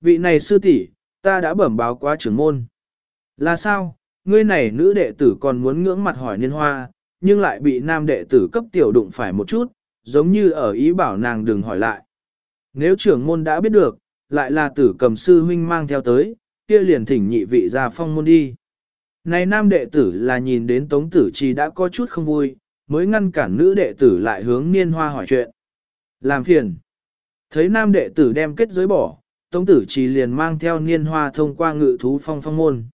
Vị này sư tỷ, ta đã bẩm báo quá trưởng môn. Là sao, ngươi này nữ đệ tử còn muốn ngưỡng mặt hỏi niên hoa, nhưng lại bị nam đệ tử cấp tiểu đụng phải một chút, giống như ở ý bảo nàng đừng hỏi lại. Nếu trưởng môn đã biết được, lại là tử cầm sư huynh mang theo tới, kia liền thỉnh nhị vị ra phong môn đi. Này nam đệ tử là nhìn đến tống tử trì đã có chút không vui, mới ngăn cản nữ đệ tử lại hướng niên hoa hỏi chuyện. Làm phiền. Thấy nam đệ tử đem kết giới bỏ, tống tử trì liền mang theo niên hoa thông qua ngự thú phong phong môn.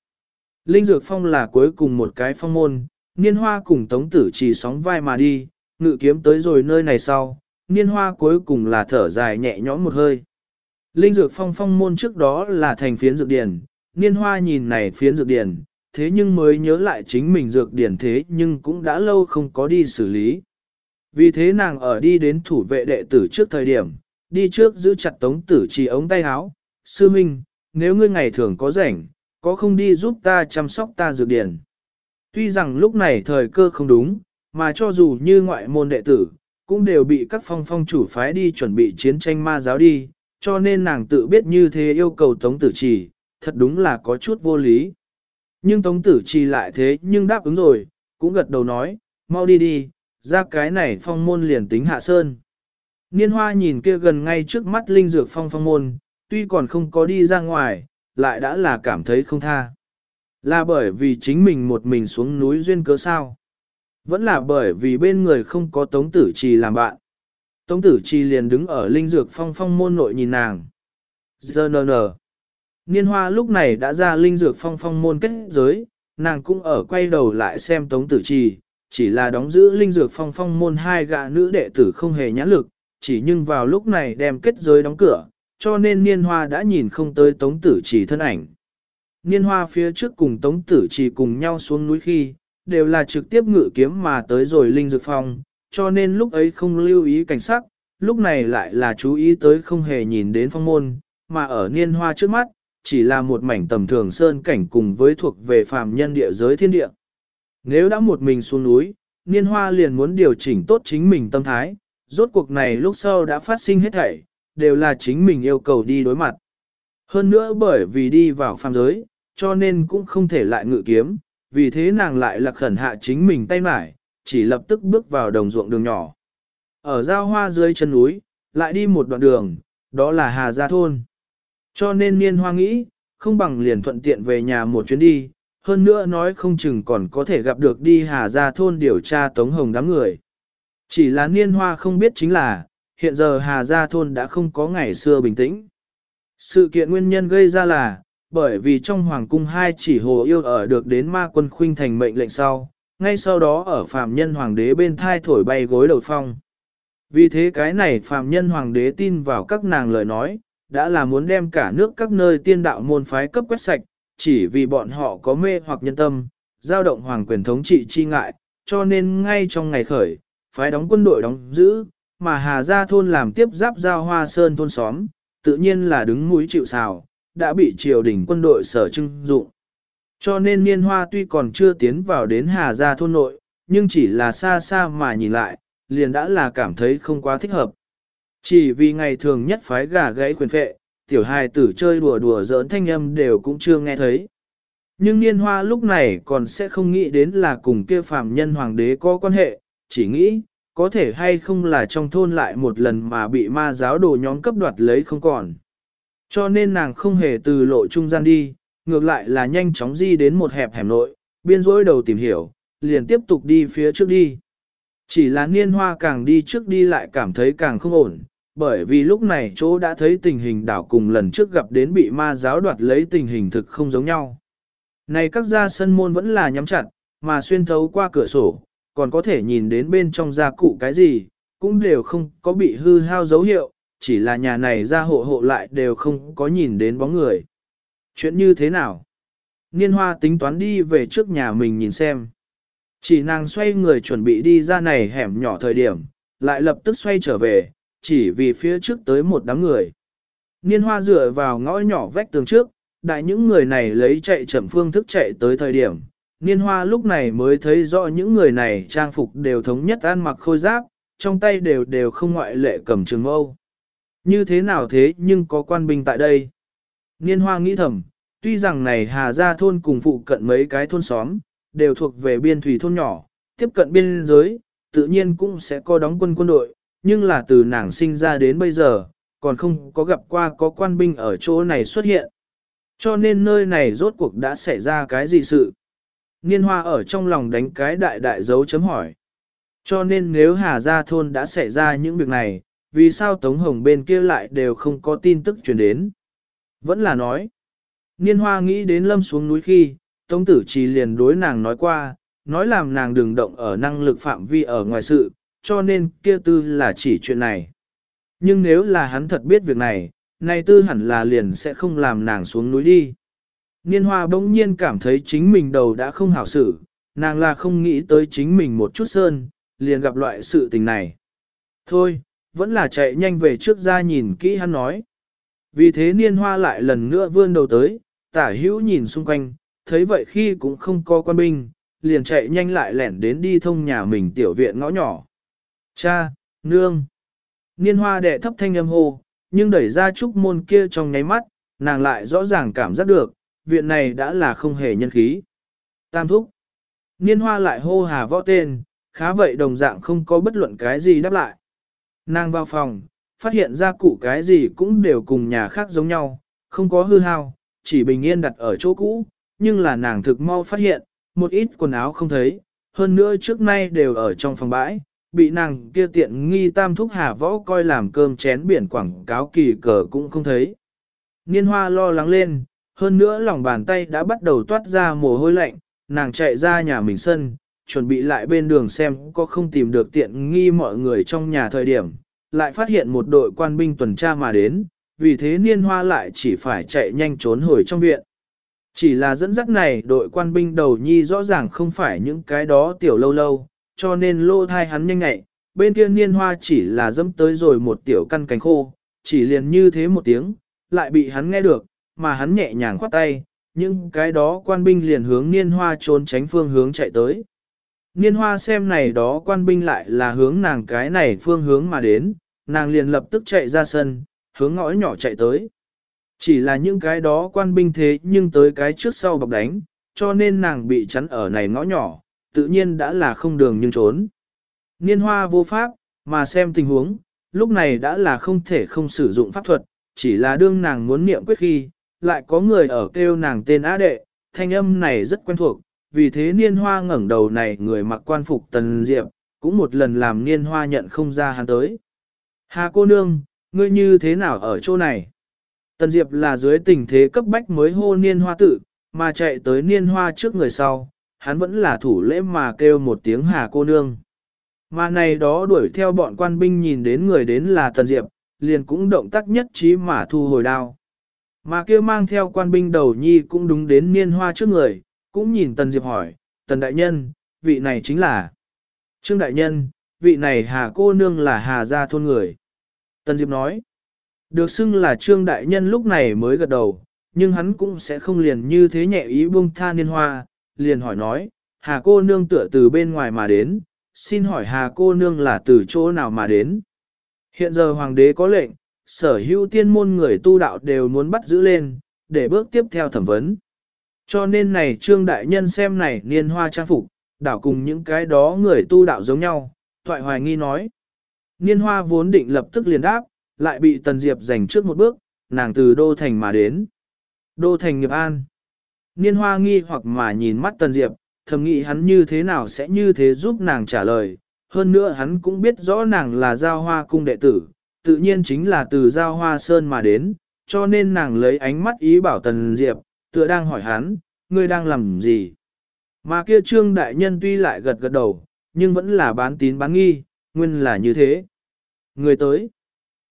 Linh dược phong là cuối cùng một cái phong môn, niên hoa cùng tống tử chỉ sóng vai mà đi, ngự kiếm tới rồi nơi này sau, niên hoa cuối cùng là thở dài nhẹ nhõm một hơi. Linh dược phong phong môn trước đó là thành phiến dược điển, niên hoa nhìn này phiến dược điển, thế nhưng mới nhớ lại chính mình dược điển thế nhưng cũng đã lâu không có đi xử lý. Vì thế nàng ở đi đến thủ vệ đệ tử trước thời điểm, đi trước giữ chặt tống tử chỉ ống tay áo, sư minh, nếu ngươi ngày thường có rảnh, có không đi giúp ta chăm sóc ta dược điển. Tuy rằng lúc này thời cơ không đúng, mà cho dù như ngoại môn đệ tử, cũng đều bị các phong phong chủ phái đi chuẩn bị chiến tranh ma giáo đi, cho nên nàng tự biết như thế yêu cầu Tống Tử Trì, thật đúng là có chút vô lý. Nhưng Tống Tử Trì lại thế nhưng đáp ứng rồi, cũng gật đầu nói, mau đi đi, ra cái này phong môn liền tính hạ sơn. Niên hoa nhìn kia gần ngay trước mắt linh dược phong phong môn, tuy còn không có đi ra ngoài, lại đã là cảm thấy không tha. Là bởi vì chính mình một mình xuống núi duyên cớ sao. Vẫn là bởi vì bên người không có Tống Tử Trì làm bạn. Tống Tử Trì liền đứng ở linh dược phong phong môn nội nhìn nàng. Giờ nờ nờ. Niên hoa lúc này đã ra linh dược phong phong môn kết giới, nàng cũng ở quay đầu lại xem Tống Tử Trì, chỉ là đóng giữ linh dược phong phong môn hai gã nữ đệ tử không hề nhãn lực, chỉ nhưng vào lúc này đem kết giới đóng cửa, cho nên niên hoa đã nhìn không tới Tống Tử Trì thân ảnh. Niên hoa phía trước cùng Tống Tử Trì cùng nhau xuống núi khi, đều là trực tiếp ngự kiếm mà tới rồi linh dược phong, cho nên lúc ấy không lưu ý cảnh sắc, lúc này lại là chú ý tới không hề nhìn đến phong môn, mà ở niên hoa trước mắt, chỉ là một mảnh tầm thường sơn cảnh cùng với thuộc về phàm nhân địa giới thiên địa. Nếu đã một mình xuống núi, niên hoa liền muốn điều chỉnh tốt chính mình tâm thái, rốt cuộc này lúc sau đã phát sinh hết thảy, đều là chính mình yêu cầu đi đối mặt. Hơn nữa bởi vì đi vào phàm giới, cho nên cũng không thể lại ngự kiếm, vì thế nàng lại lạc khẩn hạ chính mình tay mải, chỉ lập tức bước vào đồng ruộng đường nhỏ. Ở giao hoa dưới chân núi, lại đi một đoạn đường, đó là Hà Gia Thôn. Cho nên niên hoa nghĩ, không bằng liền thuận tiện về nhà một chuyến đi, hơn nữa nói không chừng còn có thể gặp được đi Hà Gia Thôn điều tra Tống Hồng đám người. Chỉ là niên hoa không biết chính là, hiện giờ Hà Gia Thôn đã không có ngày xưa bình tĩnh. Sự kiện nguyên nhân gây ra là, bởi vì trong hoàng cung hai chỉ hồ yêu ở được đến ma quân khuynh thành mệnh lệnh sau, ngay sau đó ở phạm nhân hoàng đế bên thai thổi bay gối đầu phong. Vì thế cái này phạm nhân hoàng đế tin vào các nàng lời nói, đã là muốn đem cả nước các nơi tiên đạo môn phái cấp quét sạch, chỉ vì bọn họ có mê hoặc nhân tâm, giao động hoàng quyền thống trị chi ngại, cho nên ngay trong ngày khởi, phái đóng quân đội đóng giữ, mà Hà Gia thôn làm tiếp giáp giao hoa sơn thôn xóm, tự nhiên là đứng mũi chịu sào, đã bị triều đình quân đội sở trưng dụng. Cho nên niên hoa tuy còn chưa tiến vào đến Hà Gia thôn nội, nhưng chỉ là xa xa mà nhìn lại, liền đã là cảm thấy không quá thích hợp. Chỉ vì ngày thường nhất phái gà gãy quyền phệ, tiểu hài tử chơi đùa đùa giỡn thanh âm đều cũng chưa nghe thấy. Nhưng niên hoa lúc này còn sẽ không nghĩ đến là cùng kia phàm nhân hoàng đế có quan hệ, chỉ nghĩ, có thể hay không là trong thôn lại một lần mà bị ma giáo đồ nhóm cấp đoạt lấy không còn. Cho nên nàng không hề từ lộ trung gian đi, ngược lại là nhanh chóng di đến một hẹp hẻm nội, biên rỗi đầu tìm hiểu, liền tiếp tục đi phía trước đi. Chỉ là niên hoa càng đi trước đi lại cảm thấy càng không ổn, bởi vì lúc này chỗ đã thấy tình hình đảo cùng lần trước gặp đến bị ma giáo đoạt lấy tình hình thực không giống nhau. Này các gia sân môn vẫn là nhắm chặt, mà xuyên thấu qua cửa sổ, còn có thể nhìn đến bên trong gia cụ cái gì, cũng đều không có bị hư hao dấu hiệu, chỉ là nhà này ra hộ hộ lại đều không có nhìn đến bóng người. Chuyện như thế nào? Niên hoa tính toán đi về trước nhà mình nhìn xem. Chỉ nàng xoay người chuẩn bị đi ra này hẻm nhỏ thời điểm, lại lập tức xoay trở về, chỉ vì phía trước tới một đám người. Niên hoa dựa vào ngõ nhỏ vách tường trước, đại những người này lấy chạy chậm phương thức chạy tới thời điểm. Niên hoa lúc này mới thấy rõ những người này trang phục đều thống nhất ăn mặc khôi giáp, trong tay đều đều không ngoại lệ cầm trường mâu. Như thế nào thế nhưng có quan binh tại đây? Niên hoa nghĩ thầm, tuy rằng này Hà Gia thôn cùng phụ cận mấy cái thôn xóm, đều thuộc về biên thủy thôn nhỏ, tiếp cận biên giới, tự nhiên cũng sẽ có đóng quân quân đội, nhưng là từ nàng sinh ra đến bây giờ, còn không có gặp qua có quan binh ở chỗ này xuất hiện. Cho nên nơi này rốt cuộc đã xảy ra cái gì sự? Niên hoa ở trong lòng đánh cái đại đại dấu chấm hỏi. Cho nên nếu Hà Gia Thôn đã xảy ra những việc này, vì sao Tống Hồng bên kia lại đều không có tin tức truyền đến? Vẫn là nói. Niên hoa nghĩ đến lâm xuống núi khi, Tống Tử Trì liền đối nàng nói qua, nói làm nàng đừng động ở năng lực phạm vi ở ngoài sự, cho nên kia tư là chỉ chuyện này. Nhưng nếu là hắn thật biết việc này, nay tư hẳn là liền sẽ không làm nàng xuống núi đi. Niên hoa bỗng nhiên cảm thấy chính mình đầu đã không hảo xử, nàng là không nghĩ tới chính mình một chút sơn, liền gặp loại sự tình này. Thôi, vẫn là chạy nhanh về trước ra nhìn kỹ hắn nói. Vì thế niên hoa lại lần nữa vươn đầu tới, tả hữu nhìn xung quanh, thấy vậy khi cũng không có quan binh, liền chạy nhanh lại lẻn đến đi thông nhà mình tiểu viện ngõ nhỏ. Cha, nương. Niên hoa đệ thấp thanh âm hô, nhưng đẩy ra trúc môn kia trong nháy mắt, nàng lại rõ ràng cảm giác được, viện này đã là không hề nhân khí. Tam thúc. Niên hoa lại hô hà võ tên, khá vậy đồng dạng không có bất luận cái gì đáp lại. Nàng vào phòng, phát hiện ra cụ cái gì cũng đều cùng nhà khác giống nhau, không có hư hao, chỉ bình yên đặt ở chỗ cũ, nhưng là nàng thực mau phát hiện, một ít quần áo không thấy, hơn nữa trước nay đều ở trong phòng bãi, bị nàng kia tiện nghi tam thúc hà võ coi làm cơm chén biển quảng cáo kỳ cờ cũng không thấy. Niên hoa lo lắng lên, hơn nữa lòng bàn tay đã bắt đầu toát ra mồ hôi lạnh, nàng chạy ra nhà mình sân, chuẩn bị lại bên đường xem có không tìm được tiện nghi mọi người trong nhà thời điểm, lại phát hiện một đội quan binh tuần tra mà đến, vì thế niên hoa lại chỉ phải chạy nhanh trốn hồi trong viện. Chỉ là dẫn dắt này đội quan binh đầu nhi rõ ràng không phải những cái đó tiểu lâu lâu, cho nên lô thai hắn nhanh ngại, bên kia niên hoa chỉ là dẫm tới rồi một tiểu căn cánh khô, chỉ liền như thế một tiếng, lại bị hắn nghe được, mà hắn nhẹ nhàng khoát tay, nhưng cái đó quan binh liền hướng niên hoa trốn tránh phương hướng chạy tới. Niên hoa xem này đó quan binh lại là hướng nàng cái này phương hướng mà đến, nàng liền lập tức chạy ra sân, hướng ngõ nhỏ chạy tới. Chỉ là những cái đó quan binh thế nhưng tới cái trước sau bọc đánh, cho nên nàng bị chắn ở này ngõ nhỏ, tự nhiên đã là không đường nhưng trốn. Niên hoa vô pháp, mà xem tình huống, lúc này đã là không thể không sử dụng pháp thuật, chỉ là đương nàng muốn niệm quyết khi, lại có người ở kêu nàng tên á đệ, thanh âm này rất quen thuộc, vì thế niên hoa ngẩng đầu này người mặc quan phục tần diệp, cũng một lần làm niên hoa nhận không ra hắn tới. Hà cô nương, ngươi như thế nào ở chỗ này? Tần diệp là dưới tình thế cấp bách mới hô niên hoa tự, mà chạy tới niên hoa trước người sau, hắn vẫn là thủ lễ mà kêu một tiếng hà cô nương. Mà này đó đuổi theo bọn quan binh nhìn đến người đến là Tần Diệp, liền cũng động tác nhất trí mà thu hồi đao. Mà kêu mang theo quan binh đầu nhi cũng đúng đến niên hoa trước người, cũng nhìn Tần Diệp hỏi, Tần Đại Nhân, vị này chính là Trương Đại Nhân, vị này Hà cô nương là Hà gia thôn người. Tần Diệp nói, Được xưng là trương đại nhân lúc này mới gật đầu, nhưng hắn cũng sẽ không liền như thế nhẹ ý buông tha niên hoa, liền hỏi nói, hà cô nương tựa từ bên ngoài mà đến, xin hỏi hà cô nương là từ chỗ nào mà đến. Hiện giờ hoàng đế có lệnh, sở hữu tiên môn người tu đạo đều muốn bắt giữ lên, để bước tiếp theo thẩm vấn. Cho nên này trương đại nhân xem này niên hoa trang phục, đảo cùng những cái đó người tu đạo giống nhau, thoại hoài nghi nói. Niên hoa vốn định lập tức liền đáp, lại bị Tần Diệp giành trước một bước, nàng từ Đô Thành mà đến. Đô Thành nghiệp an. Niên hoa nghi hoặc mà nhìn mắt Tần Diệp, thầm nghĩ hắn như thế nào sẽ như thế giúp nàng trả lời. Hơn nữa hắn cũng biết rõ nàng là giao hoa cung đệ tử, tự nhiên chính là từ giao hoa sơn mà đến, cho nên nàng lấy ánh mắt ý bảo Tần Diệp, tựa đang hỏi hắn, ngươi đang làm gì? Mà kia trương đại nhân tuy lại gật gật đầu, nhưng vẫn là bán tín bán nghi, nguyên là như thế. Người tới.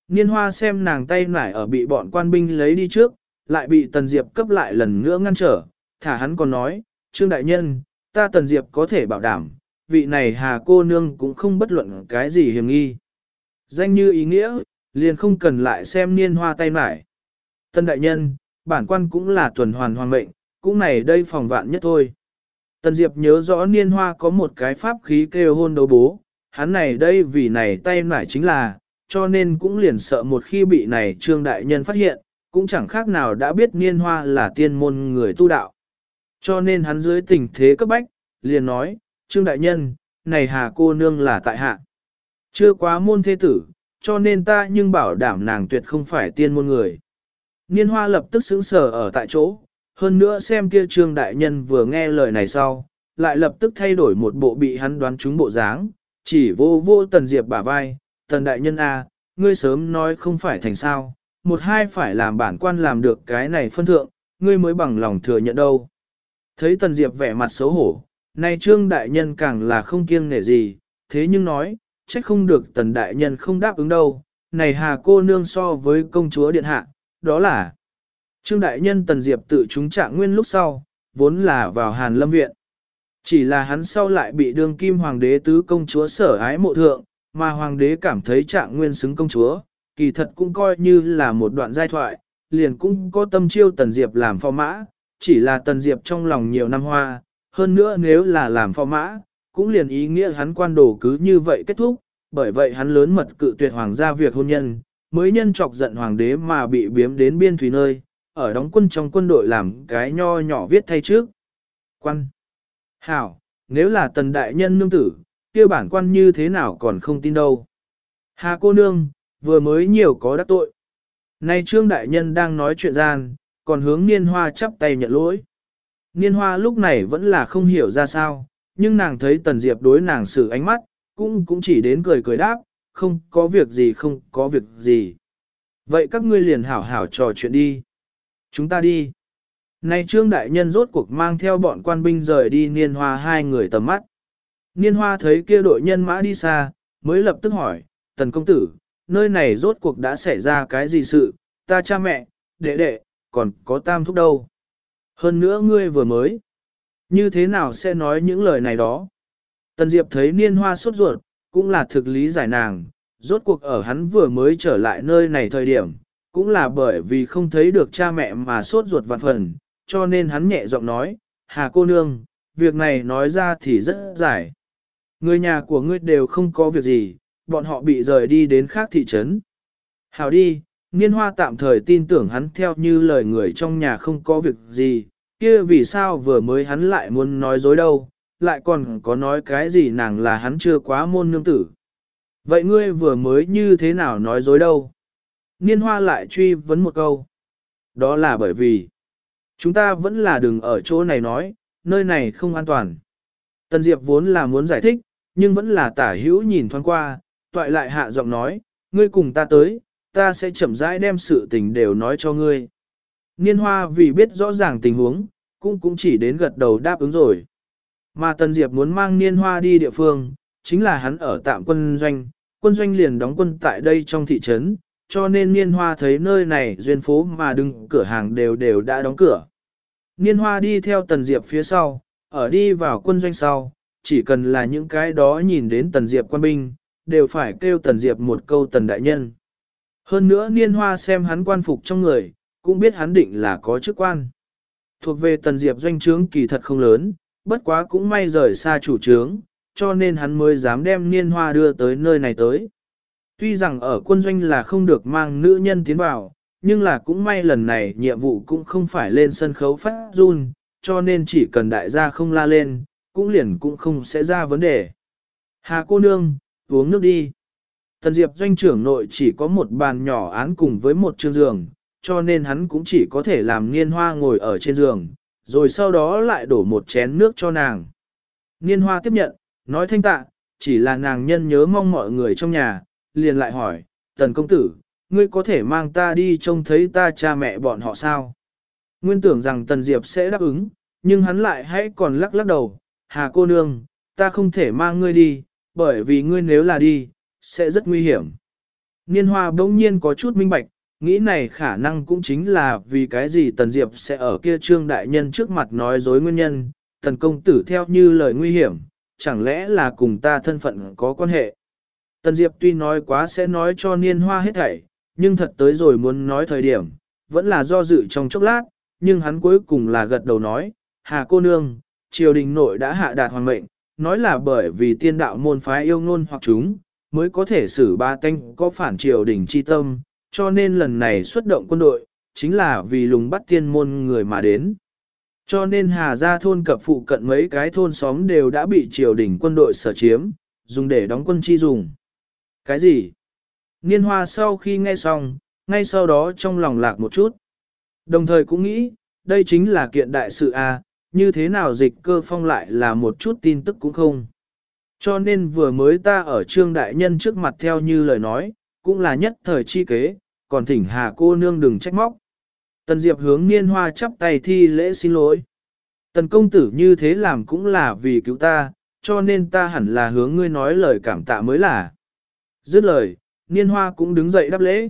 Niên hoa xem nàng tay nải ở bị bọn quan binh lấy đi trước, lại bị Tần Diệp cấp lại lần nữa ngăn trở, thả hắn còn nói, Trương Đại Nhân, ta Tần Diệp có thể bảo đảm, vị này hà cô nương cũng không bất luận cái gì hiểm nghi. Danh như ý nghĩa, liền không cần lại xem niên hoa tay nải. Tần Đại Nhân, bản quan cũng là tuần hoàn hoàng mệnh, cũng này đây phòng vạn nhất thôi. Tần Diệp nhớ rõ niên hoa có một cái pháp khí kêu hôn đấu bố, hắn này đây vì này tay nải chính là, cho nên cũng liền sợ một khi bị này trương đại nhân phát hiện, cũng chẳng khác nào đã biết niên hoa là tiên môn người tu đạo. Cho nên hắn dưới tình thế cấp bách, liền nói, trương đại nhân, này hà cô nương là tại hạ. Chưa quá môn thế tử, cho nên ta nhưng bảo đảm nàng tuyệt không phải tiên môn người. Niên hoa lập tức sững sờ ở tại chỗ, hơn nữa xem kia trương đại nhân vừa nghe lời này sau, lại lập tức thay đổi một bộ bị hắn đoán trúng bộ dáng, chỉ vô vô tần diệp bả vai, tần đại nhân A, ngươi sớm nói không phải thành sao, một hai phải làm bản quan làm được cái này phân thượng, ngươi mới bằng lòng thừa nhận đâu. Thấy tần diệp vẻ mặt xấu hổ, nay trương đại nhân càng là không kiêng nể gì, thế nhưng nói, trách không được tần đại nhân không đáp ứng đâu, này hà cô nương so với công chúa điện hạ, đó là Trương đại nhân tần diệp tự chúng trạng nguyên lúc sau, vốn là vào hàn lâm viện. Chỉ là hắn sau lại bị đương kim hoàng đế tứ công chúa sở ái mộ thượng, mà hoàng đế cảm thấy trạng nguyên xứng công chúa, kỳ thật cũng coi như là một đoạn giai thoại, liền cũng có tâm chiêu Tần Diệp làm phò mã, chỉ là Tần Diệp trong lòng nhiều năm hoa, hơn nữa nếu là làm phò mã, cũng liền ý nghĩa hắn quan đồ cứ như vậy kết thúc, bởi vậy hắn lớn mật cự tuyệt hoàng gia việc hôn nhân, mới nhân chọc giận hoàng đế mà bị biếm đến biên thủy nơi, ở đóng quân trong quân đội làm cái nho nhỏ viết thay trước. Quan Hảo, nếu là tần đại nhân nương tử, kia bản quan như thế nào còn không tin đâu. Hà cô nương, vừa mới nhiều có đắc tội. Nay trương đại nhân đang nói chuyện gian, còn hướng niên hoa chắp tay nhận lỗi. Niên hoa lúc này vẫn là không hiểu ra sao, nhưng nàng thấy tần diệp đối nàng xử ánh mắt, cũng cũng chỉ đến cười cười đáp, không có việc gì không có việc gì. Vậy các ngươi liền hảo hảo trò chuyện đi. Chúng ta đi. Nay trương đại nhân rốt cuộc mang theo bọn quan binh rời đi niên hoa hai người tầm mắt. Niên hoa thấy kia đội nhân mã đi xa, mới lập tức hỏi, tần công tử, nơi này rốt cuộc đã xảy ra cái gì sự, ta cha mẹ, đệ đệ, còn có tam thúc đâu. Hơn nữa ngươi vừa mới, như thế nào sẽ nói những lời này đó. Tần Diệp thấy niên hoa sốt ruột, cũng là thực lý giải nàng, rốt cuộc ở hắn vừa mới trở lại nơi này thời điểm, cũng là bởi vì không thấy được cha mẹ mà sốt ruột vạn phần, cho nên hắn nhẹ giọng nói, Hà cô nương, việc này nói ra thì rất giải. Người nhà của ngươi đều không có việc gì, bọn họ bị rời đi đến khác thị trấn. Hào đi, niên hoa tạm thời tin tưởng hắn theo như lời người trong nhà không có việc gì, kia vì sao vừa mới hắn lại muốn nói dối đâu, lại còn có nói cái gì nàng là hắn chưa quá môn nương tử. Vậy ngươi vừa mới như thế nào nói dối đâu? Niên hoa lại truy vấn một câu. Đó là bởi vì, chúng ta vẫn là đừng ở chỗ này nói, nơi này không an toàn. Tần Diệp vốn là muốn giải thích, nhưng vẫn là tả hữu nhìn thoáng qua, toại lại hạ giọng nói, ngươi cùng ta tới, ta sẽ chậm rãi đem sự tình đều nói cho ngươi. Niên hoa vì biết rõ ràng tình huống, cũng cũng chỉ đến gật đầu đáp ứng rồi. Mà Tần Diệp muốn mang niên hoa đi địa phương, chính là hắn ở tạm quân doanh, quân doanh liền đóng quân tại đây trong thị trấn, cho nên niên hoa thấy nơi này duyên phố mà đứng cửa hàng đều đều đã đóng cửa. Niên hoa đi theo Tần Diệp phía sau, ở đi vào quân doanh sau, chỉ cần là những cái đó nhìn đến Tần Diệp quan binh, đều phải kêu Tần Diệp một câu Tần Đại Nhân. Hơn nữa niên hoa xem hắn quan phục trong người, cũng biết hắn định là có chức quan. Thuộc về tần diệp doanh trướng kỳ thật không lớn, bất quá cũng may rời xa chủ trướng, cho nên hắn mới dám đem niên hoa đưa tới nơi này tới. Tuy rằng ở quân doanh là không được mang nữ nhân tiến vào, nhưng là cũng may lần này nhiệm vụ cũng không phải lên sân khấu phát run, cho nên chỉ cần đại gia không la lên, cũng liền cũng không sẽ ra vấn đề. Hà cô nương, uống nước đi. Tần Diệp doanh trưởng nội chỉ có một bàn nhỏ án cùng với một chương giường, cho nên hắn cũng chỉ có thể làm niên hoa ngồi ở trên giường, rồi sau đó lại đổ một chén nước cho nàng. Niên hoa tiếp nhận, nói thanh tạ, chỉ là nàng nhân nhớ mong mọi người trong nhà, liền lại hỏi, tần công tử, ngươi có thể mang ta đi trông thấy ta cha mẹ bọn họ sao? Nguyên tưởng rằng tần diệp sẽ đáp ứng, nhưng hắn lại hãy còn lắc lắc đầu, hà cô nương, ta không thể mang ngươi đi, bởi vì ngươi nếu là đi, sẽ rất nguy hiểm. Niên hoa bỗng nhiên có chút minh bạch, nghĩ này khả năng cũng chính là vì cái gì Tần Diệp sẽ ở kia trương đại nhân trước mặt nói dối nguyên nhân, Tần công tử theo như lời nguy hiểm, chẳng lẽ là cùng ta thân phận có quan hệ. Tần Diệp tuy nói quá sẽ nói cho niên hoa hết thảy, nhưng thật tới rồi muốn nói thời điểm, vẫn là do dự trong chốc lát, nhưng hắn cuối cùng là gật đầu nói, Hà cô nương, triều đình nội đã hạ đạt hoàng mệnh, nói là bởi vì tiên đạo môn phái yêu ngôn hoặc chúng, mới có thể xử ba tanh có phản triều đình chi tâm, cho nên lần này xuất động quân đội, chính là vì lùng bắt tiên môn người mà đến. Cho nên Hà Gia thôn cập phụ cận mấy cái thôn xóm đều đã bị triều đình quân đội sở chiếm, dùng để đóng quân chi dùng. Cái gì? Niên hoa sau khi nghe xong, ngay sau đó trong lòng lạc một chút. Đồng thời cũng nghĩ, đây chính là kiện đại sự A, như thế nào dịch cơ phong lại là một chút tin tức cũng không. Cho nên vừa mới ta ở trương đại nhân trước mặt theo như lời nói, cũng là nhất thời chi kế, còn thỉnh hà cô nương đừng trách móc. Tần Diệp hướng niên hoa chắp tay thi lễ xin lỗi. Tần công tử như thế làm cũng là vì cứu ta, cho nên ta hẳn là hướng ngươi nói lời cảm tạ mới là. Dứt lời, niên hoa cũng đứng dậy đáp lễ.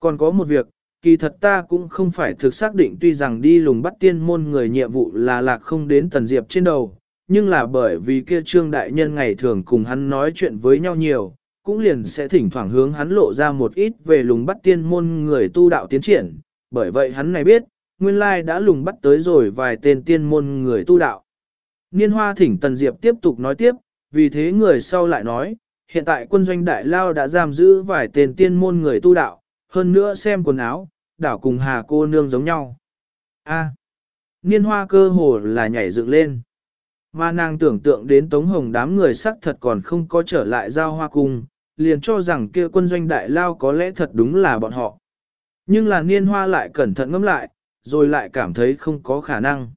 Còn có một việc, kỳ thật ta cũng không phải thực xác định tuy rằng đi lùng bắt tiên môn người nhiệm vụ là lạc không đến tần diệp trên đầu, nhưng là bởi vì kia trương đại nhân ngày thường cùng hắn nói chuyện với nhau nhiều, cũng liền sẽ thỉnh thoảng hướng hắn lộ ra một ít về lùng bắt tiên môn người tu đạo tiến triển, bởi vậy hắn này biết, nguyên lai đã lùng bắt tới rồi vài tên tiên môn người tu đạo. Niên hoa thỉnh Tần Diệp tiếp tục nói tiếp, vì thế người sau lại nói, hiện tại quân doanh đại lao đã giam giữ vài tên tiên môn người tu đạo, hơn nữa xem quần áo, đảo cùng hà cô nương giống nhau. A. niên hoa cơ hồ là nhảy dựng lên. Mà nàng tưởng tượng đến Tống Hồng đám người sắc thật còn không có trở lại giao hoa cung, liền cho rằng kia quân doanh đại lao có lẽ thật đúng là bọn họ. Nhưng là niên hoa lại cẩn thận ngẫm lại, rồi lại cảm thấy không có khả năng.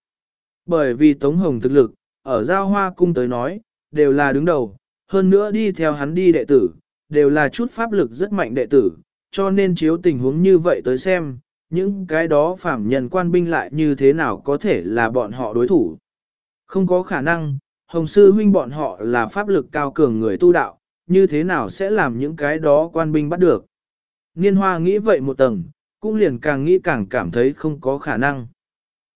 Bởi vì Tống Hồng thực lực, ở giao hoa cung tới nói, đều là đứng đầu, hơn nữa đi theo hắn đi đệ tử, đều là chút pháp lực rất mạnh đệ tử, cho nên chiếu tình huống như vậy tới xem, những cái đó phạm nhân quan binh lại như thế nào có thể là bọn họ đối thủ. Không có khả năng, Hồng Sư huynh bọn họ là pháp lực cao cường người tu đạo, như thế nào sẽ làm những cái đó quan binh bắt được. Niên hoa nghĩ vậy một tầng, cũng liền càng nghĩ càng cảm thấy không có khả năng.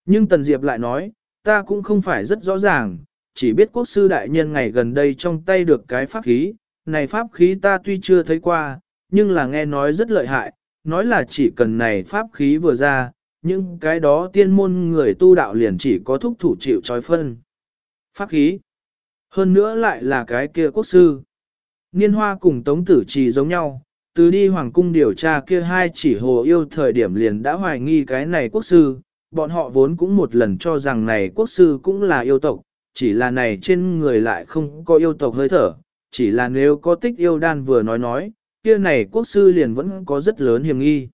Nhưng Tần Diệp lại nói, ta cũng không phải rất rõ ràng, chỉ biết quốc sư đại nhân ngày gần đây trong tay được cái pháp khí, này pháp khí ta tuy chưa thấy qua, nhưng là nghe nói rất lợi hại, nói là chỉ cần này pháp khí vừa ra, nhưng cái đó tiên môn người tu đạo liền chỉ có thúc thủ chịu trói phân. Pháp khí. Hơn nữa lại là cái kia quốc sư. Niên hoa cùng tống tử trì giống nhau, từ đi hoàng cung điều tra kia hai chỉ hồ yêu thời điểm liền đã hoài nghi cái này quốc sư, bọn họ vốn cũng một lần cho rằng này quốc sư cũng là yêu tộc, chỉ là này trên người lại không có yêu tộc hơi thở, chỉ là nếu có tích yêu đan vừa nói nói, kia này quốc sư liền vẫn có rất lớn hiểm nghi.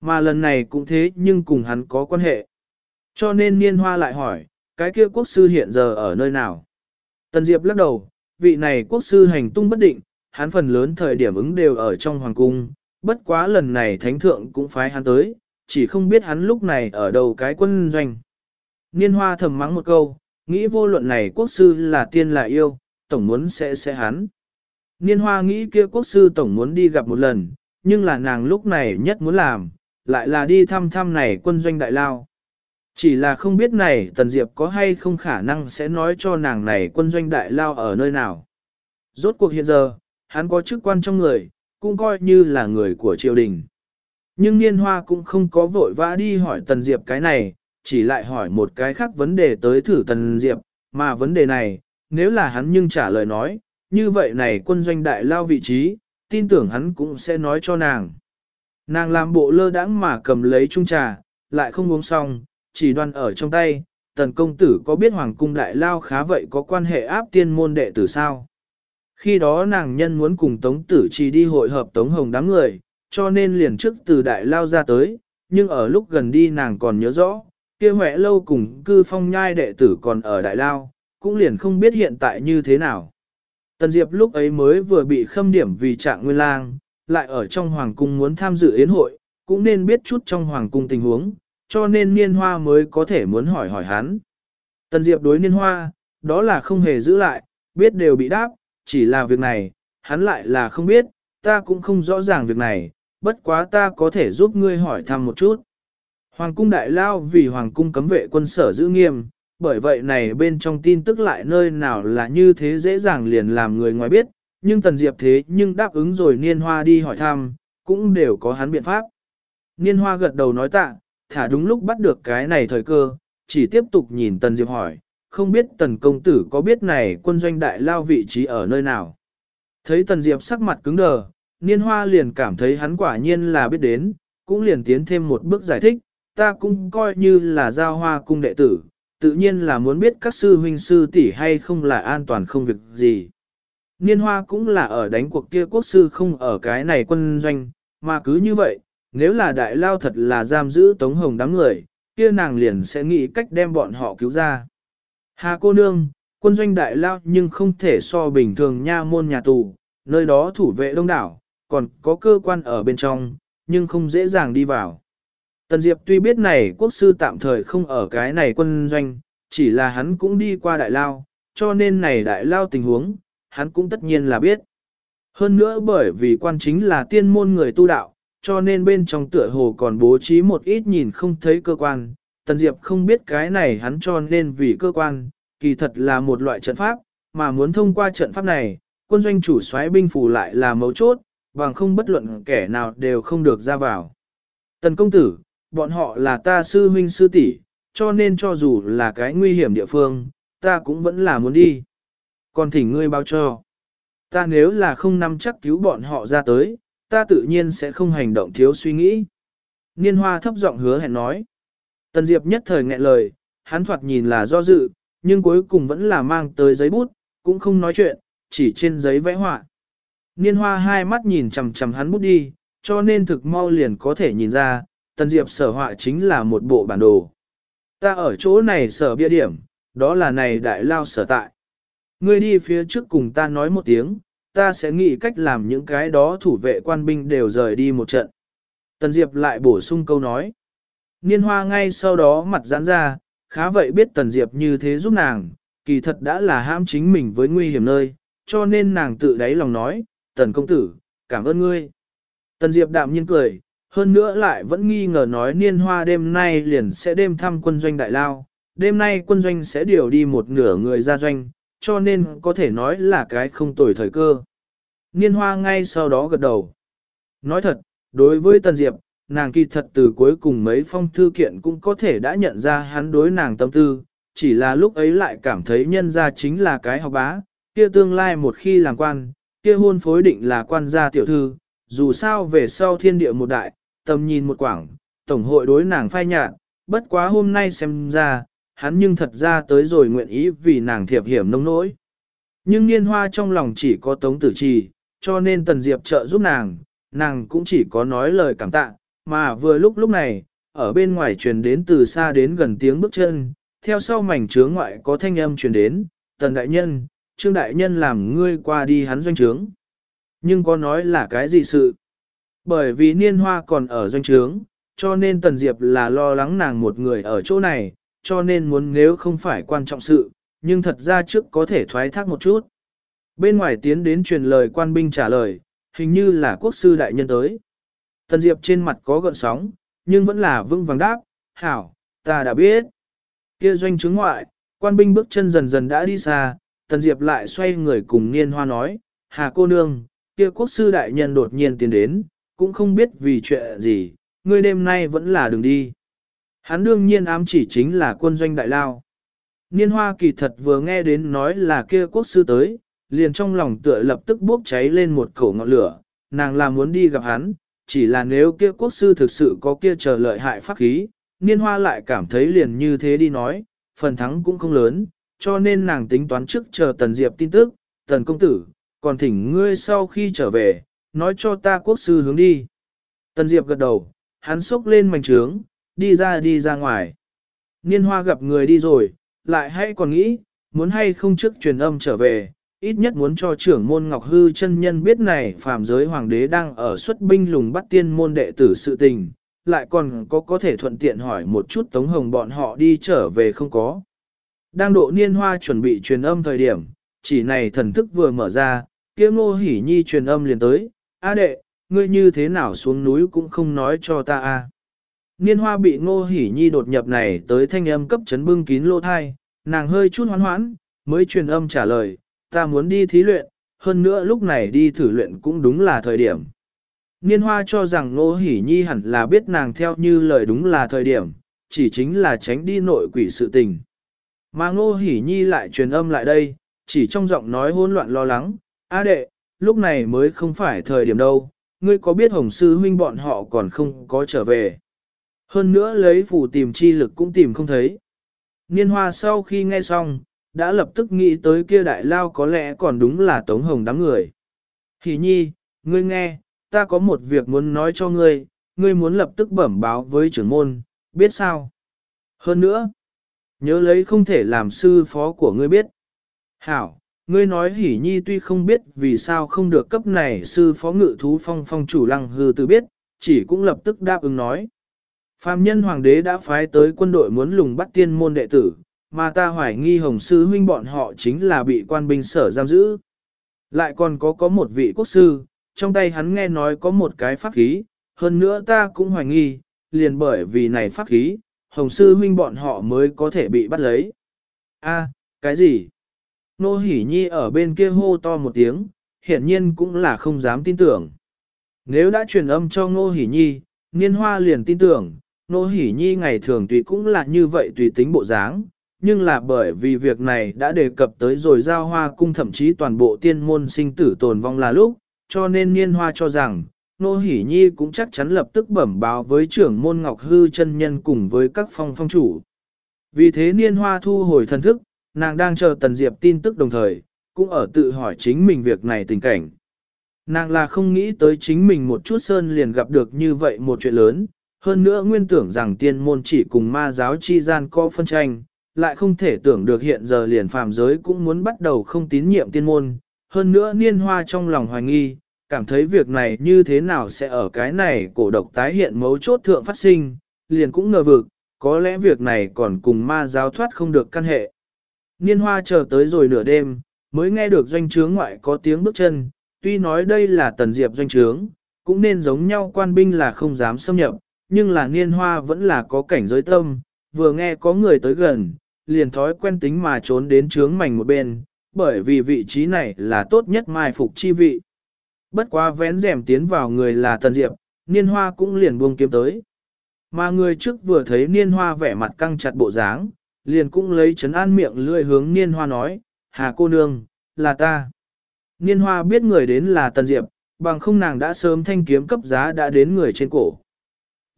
Mà lần này cũng thế nhưng cùng hắn có quan hệ. Cho nên niên hoa lại hỏi, cái kia quốc sư hiện giờ ở nơi nào? Tần Diệp lắc đầu, vị này quốc sư hành tung bất định, hắn phần lớn thời điểm ứng đều ở trong hoàng cung, bất quá lần này thánh thượng cũng phái hắn tới, chỉ không biết hắn lúc này ở đâu cái quân doanh. Niên hoa thầm mắng một câu, nghĩ vô luận này quốc sư là tiên là yêu, tổng muốn sẽ sẽ hắn. Niên hoa nghĩ kia quốc sư tổng muốn đi gặp một lần, nhưng là nàng lúc này nhất muốn làm, lại là đi thăm thăm này quân doanh đại lao. Chỉ là không biết này Tần Diệp có hay không khả năng sẽ nói cho nàng này quân doanh đại lao ở nơi nào. Rốt cuộc hiện giờ, hắn có chức quan trong người, cũng coi như là người của triều đình. Nhưng Niên Hoa cũng không có vội vã đi hỏi Tần Diệp cái này, chỉ lại hỏi một cái khác vấn đề tới thử Tần Diệp, mà vấn đề này, nếu là hắn nhưng trả lời nói, như vậy này quân doanh đại lao vị trí, tin tưởng hắn cũng sẽ nói cho nàng. Nàng làm bộ lơ đãng mà cầm lấy chung trà, lại không uống xong, chỉ đoan ở trong tay, tần công tử có biết hoàng cung đại lao khá vậy có quan hệ áp tiên môn đệ tử sao? Khi đó nàng nhân muốn cùng tống tử chỉ đi hội hợp tống hồng đám người, cho nên liền trước từ đại lao ra tới, nhưng ở lúc gần đi nàng còn nhớ rõ, kia huệ lâu cùng cư phong nhai đệ tử còn ở đại lao, cũng liền không biết hiện tại như thế nào. Tần Diệp lúc ấy mới vừa bị khâm điểm vì trạng nguyên lang, lại ở trong hoàng cung muốn tham dự yến hội, cũng nên biết chút trong hoàng cung tình huống, cho nên niên hoa mới có thể muốn hỏi hỏi hắn. Tần Diệp đối niên hoa, đó là không hề giữ lại, biết đều bị đáp, chỉ là việc này, hắn lại là không biết, ta cũng không rõ ràng việc này, bất quá ta có thể giúp ngươi hỏi thăm một chút. Hoàng cung đại lao vì hoàng cung cấm vệ quân sở giữ nghiêm, bởi vậy này bên trong tin tức lại nơi nào là như thế dễ dàng liền làm người ngoài biết, nhưng Tần Diệp thế nhưng đáp ứng rồi Niên Hoa đi hỏi thăm, cũng đều có hắn biện pháp. Niên Hoa gật đầu nói tạ, thả đúng lúc bắt được cái này thời cơ, chỉ tiếp tục nhìn Tần Diệp hỏi, không biết Tần Công Tử có biết này quân doanh đại lao vị trí ở nơi nào. Thấy Tần Diệp sắc mặt cứng đờ, Niên Hoa liền cảm thấy hắn quả nhiên là biết đến, cũng liền tiến thêm một bước giải thích, ta cũng coi như là giao hoa cung đệ tử, tự nhiên là muốn biết các sư huynh sư tỷ hay không là an toàn không việc gì. Niên hoa cũng là ở đánh cuộc kia quốc sư không ở cái này quân doanh, mà cứ như vậy, nếu là đại lao thật là giam giữ tống hồng đám người, kia nàng liền sẽ nghĩ cách đem bọn họ cứu ra. Hà cô nương, quân doanh đại lao nhưng không thể so bình thường nha môn nhà tù, nơi đó thủ vệ đông đảo, còn có cơ quan ở bên trong, nhưng không dễ dàng đi vào. Tần Diệp tuy biết này quốc sư tạm thời không ở cái này quân doanh, chỉ là hắn cũng đi qua đại lao, cho nên này đại lao tình huống, hắn cũng tất nhiên là biết. Hơn nữa bởi vì quan chính là tiên môn người tu đạo, cho nên bên trong tựa hồ còn bố trí một ít nhìn không thấy cơ quan. Tần Diệp không biết cái này hắn cho nên vì cơ quan, kỳ thật là một loại trận pháp, mà muốn thông qua trận pháp này, quân doanh chủ soái binh phủ lại là mấu chốt, bằng không bất luận kẻ nào đều không được ra vào. Tần công tử, bọn họ là ta sư huynh sư tỷ, cho nên cho dù là cái nguy hiểm địa phương, ta cũng vẫn là muốn đi. Còn thỉnh ngươi báo cho. Ta nếu là không nắm chắc cứu bọn họ ra tới, ta tự nhiên sẽ không hành động thiếu suy nghĩ. Niên hoa thấp giọng hứa hẹn nói. Tần Diệp nhất thời nghẹn lời, hắn thoạt nhìn là do dự, nhưng cuối cùng vẫn là mang tới giấy bút, cũng không nói chuyện, chỉ trên giấy vẽ họa. Niên hoa hai mắt nhìn chằm chằm hắn bút đi, cho nên thực mau liền có thể nhìn ra, Tần Diệp sở họa chính là một bộ bản đồ. Ta ở chỗ này sở bia điểm, đó là này đại lao sở tại. Ngươi đi phía trước cùng ta nói một tiếng, ta sẽ nghĩ cách làm những cái đó thủ vệ quan binh đều rời đi một trận. Tần Diệp lại bổ sung câu nói. Niên hoa ngay sau đó mặt giãn ra, khá vậy biết Tần Diệp như thế giúp nàng, kỳ thật đã là ham chính mình với nguy hiểm nơi, cho nên nàng tự đáy lòng nói, Tần công tử, cảm ơn ngươi. Tần Diệp đạm nhiên cười, hơn nữa lại vẫn nghi ngờ nói niên hoa đêm nay liền sẽ đêm thăm quân doanh đại lao, đêm nay quân doanh sẽ điều đi một nửa người ra doanh, cho nên có thể nói là cái không tồi thời cơ. Niên hoa ngay sau đó gật đầu. Nói thật, đối với Tần Diệp, nàng kỳ thật từ cuối cùng mấy phong thư kiện cũng có thể đã nhận ra hắn đối nàng tâm tư, chỉ là lúc ấy lại cảm thấy nhân ra chính là cái học bá, kia tương lai một khi làm quan, kia hôn phối định là quan gia tiểu thư, dù sao về sau thiên địa một đại, tầm nhìn một quảng, tổng hội đối nàng phai nhạt, bất quá hôm nay xem ra, hắn nhưng thật ra tới rồi nguyện ý vì nàng thiệp hiểm nông nỗi. Nhưng niên hoa trong lòng chỉ có tống tử trì, cho nên tần diệp trợ giúp nàng, nàng cũng chỉ có nói lời cảm tạ, mà vừa lúc lúc này, ở bên ngoài truyền đến từ xa đến gần tiếng bước chân, theo sau mảnh trướng ngoại có thanh âm truyền đến, tần đại nhân, trương đại nhân làm ngươi qua đi hắn doanh trướng. Nhưng có nói là cái gì sự? Bởi vì niên hoa còn ở doanh trướng, cho nên Tần Diệp là lo lắng nàng một người ở chỗ này, cho nên muốn nếu không phải quan trọng sự, nhưng thật ra trước có thể thoái thác một chút. Bên ngoài tiến đến truyền lời quan binh trả lời, hình như là quốc sư đại nhân tới. Tần Diệp trên mặt có gợn sóng, nhưng vẫn là vững vàng đáp, hảo, ta đã biết. Kia doanh chứng ngoại, quan binh bước chân dần dần đã đi xa, Tần Diệp lại xoay người cùng Niên Hoa nói, Hà cô nương, kia quốc sư đại nhân đột nhiên tiến đến, cũng không biết vì chuyện gì, ngươi đêm nay vẫn là đường đi. Hắn đương nhiên ám chỉ chính là quân doanh đại lao. Niên hoa kỳ thật vừa nghe đến nói là kia quốc sư tới, liền trong lòng tựa lập tức bốc cháy lên một cổ ngọn lửa, nàng là muốn đi gặp hắn, chỉ là nếu kia quốc sư thực sự có kia chờ lợi hại pháp khí, niên hoa lại cảm thấy liền như thế đi nói, phần thắng cũng không lớn, cho nên nàng tính toán trước chờ Tần Diệp tin tức, Tần Công Tử, còn thỉnh ngươi sau khi trở về, nói cho ta quốc sư hướng đi. Tần Diệp gật đầu, hắn xốc lên mảnh trướng, đi ra đi ra ngoài. Niên hoa gặp người đi rồi, lại hay còn nghĩ, muốn hay không trước truyền âm trở về, ít nhất muốn cho trưởng môn Ngọc Hư chân nhân biết này phàm giới hoàng đế đang ở xuất binh lùng bắt tiên môn đệ tử sự tình, lại còn có có thể thuận tiện hỏi một chút Tống Hồng bọn họ đi trở về không có. Đang độ niên hoa chuẩn bị truyền âm thời điểm, chỉ này thần thức vừa mở ra, kia ngô hỉ nhi truyền âm liền tới, A đệ, ngươi như thế nào xuống núi cũng không nói cho ta a. Niên hoa bị ngô hỉ nhi đột nhập này tới thanh âm cấp chấn bưng kín lô thai, nàng hơi chút hoán hoãn, mới truyền âm trả lời, ta muốn đi thí luyện, hơn nữa lúc này đi thử luyện cũng đúng là thời điểm. Niên hoa cho rằng ngô hỉ nhi hẳn là biết nàng theo như lời đúng là thời điểm, chỉ chính là tránh đi nội quỷ sự tình. Mà ngô hỉ nhi lại truyền âm lại đây, chỉ trong giọng nói hỗn loạn lo lắng, A đệ, lúc này mới không phải thời điểm đâu, ngươi có biết hồng sư huynh bọn họ còn không có trở về. Hơn nữa lấy phủ tìm chi lực cũng tìm không thấy. Niên hoa sau khi nghe xong, đã lập tức nghĩ tới kia đại lao có lẽ còn đúng là tống hồng đám người. Hỷ nhi, ngươi nghe, ta có một việc muốn nói cho ngươi, ngươi muốn lập tức bẩm báo với trưởng môn, biết sao? Hơn nữa, nhớ lấy không thể làm sư phó của ngươi biết. Hảo, ngươi nói hỉ nhi tuy không biết vì sao không được cấp này sư phó ngự thú phong phong chủ lăng hư từ biết, chỉ cũng lập tức đáp ứng nói. Phạm nhân hoàng đế đã phái tới quân đội muốn lùng bắt tiên môn đệ tử, mà ta hoài nghi hồng sư huynh bọn họ chính là bị quan binh sở giam giữ. Lại còn có có một vị quốc sư, trong tay hắn nghe nói có một cái pháp khí, hơn nữa ta cũng hoài nghi, liền bởi vì này pháp khí, hồng sư huynh bọn họ mới có thể bị bắt lấy. A, cái gì? Nô Hỷ Nhi ở bên kia hô to một tiếng, hiển nhiên cũng là không dám tin tưởng. Nếu đã truyền âm cho Nô Hỷ Nhi, Niên Hoa liền tin tưởng, Nô Hỷ Nhi ngày thường tùy cũng là như vậy tùy tính bộ dáng, nhưng là bởi vì việc này đã đề cập tới rồi giao hoa cung thậm chí toàn bộ tiên môn sinh tử tồn vong là lúc, cho nên Niên Hoa cho rằng, Nô Hỷ Nhi cũng chắc chắn lập tức bẩm báo với trưởng môn Ngọc Hư chân nhân cùng với các phong phong chủ. Vì thế Niên Hoa thu hồi thần thức, nàng đang chờ Tần Diệp tin tức đồng thời, cũng ở tự hỏi chính mình việc này tình cảnh. Nàng là không nghĩ tới chính mình một chút sơn liền gặp được như vậy một chuyện lớn, hơn nữa nguyên tưởng rằng tiên môn chỉ cùng ma giáo chi gian có phân tranh, lại không thể tưởng được hiện giờ liền phàm giới cũng muốn bắt đầu không tín nhiệm tiên môn, hơn nữa niên hoa trong lòng hoài nghi, cảm thấy việc này như thế nào sẽ ở cái này cổ độc tái hiện mấu chốt thượng phát sinh, liền cũng ngờ vực, có lẽ việc này còn cùng ma giáo thoát không được căn hệ. Niên hoa chờ tới rồi nửa đêm, mới nghe được doanh trướng ngoại có tiếng bước chân, tuy nói đây là tần diệp doanh trướng, cũng nên giống nhau quan binh là không dám xâm nhập, nhưng là niên hoa vẫn là có cảnh giới tâm, vừa nghe có người tới gần, liền thói quen tính mà trốn đến trướng mảnh một bên, bởi vì vị trí này là tốt nhất mai phục chi vị. Bất quá vén rèm tiến vào người là tần diệp, niên hoa cũng liền buông kiếm tới. Mà người trước vừa thấy niên hoa vẻ mặt căng chặt bộ dáng, liền cũng lấy chấn an miệng lươi hướng niên hoa nói, hà cô nương, là ta. Niên hoa biết người đến là Tần Diệp, bằng không nàng đã sớm thanh kiếm cấp giá đã đến người trên cổ.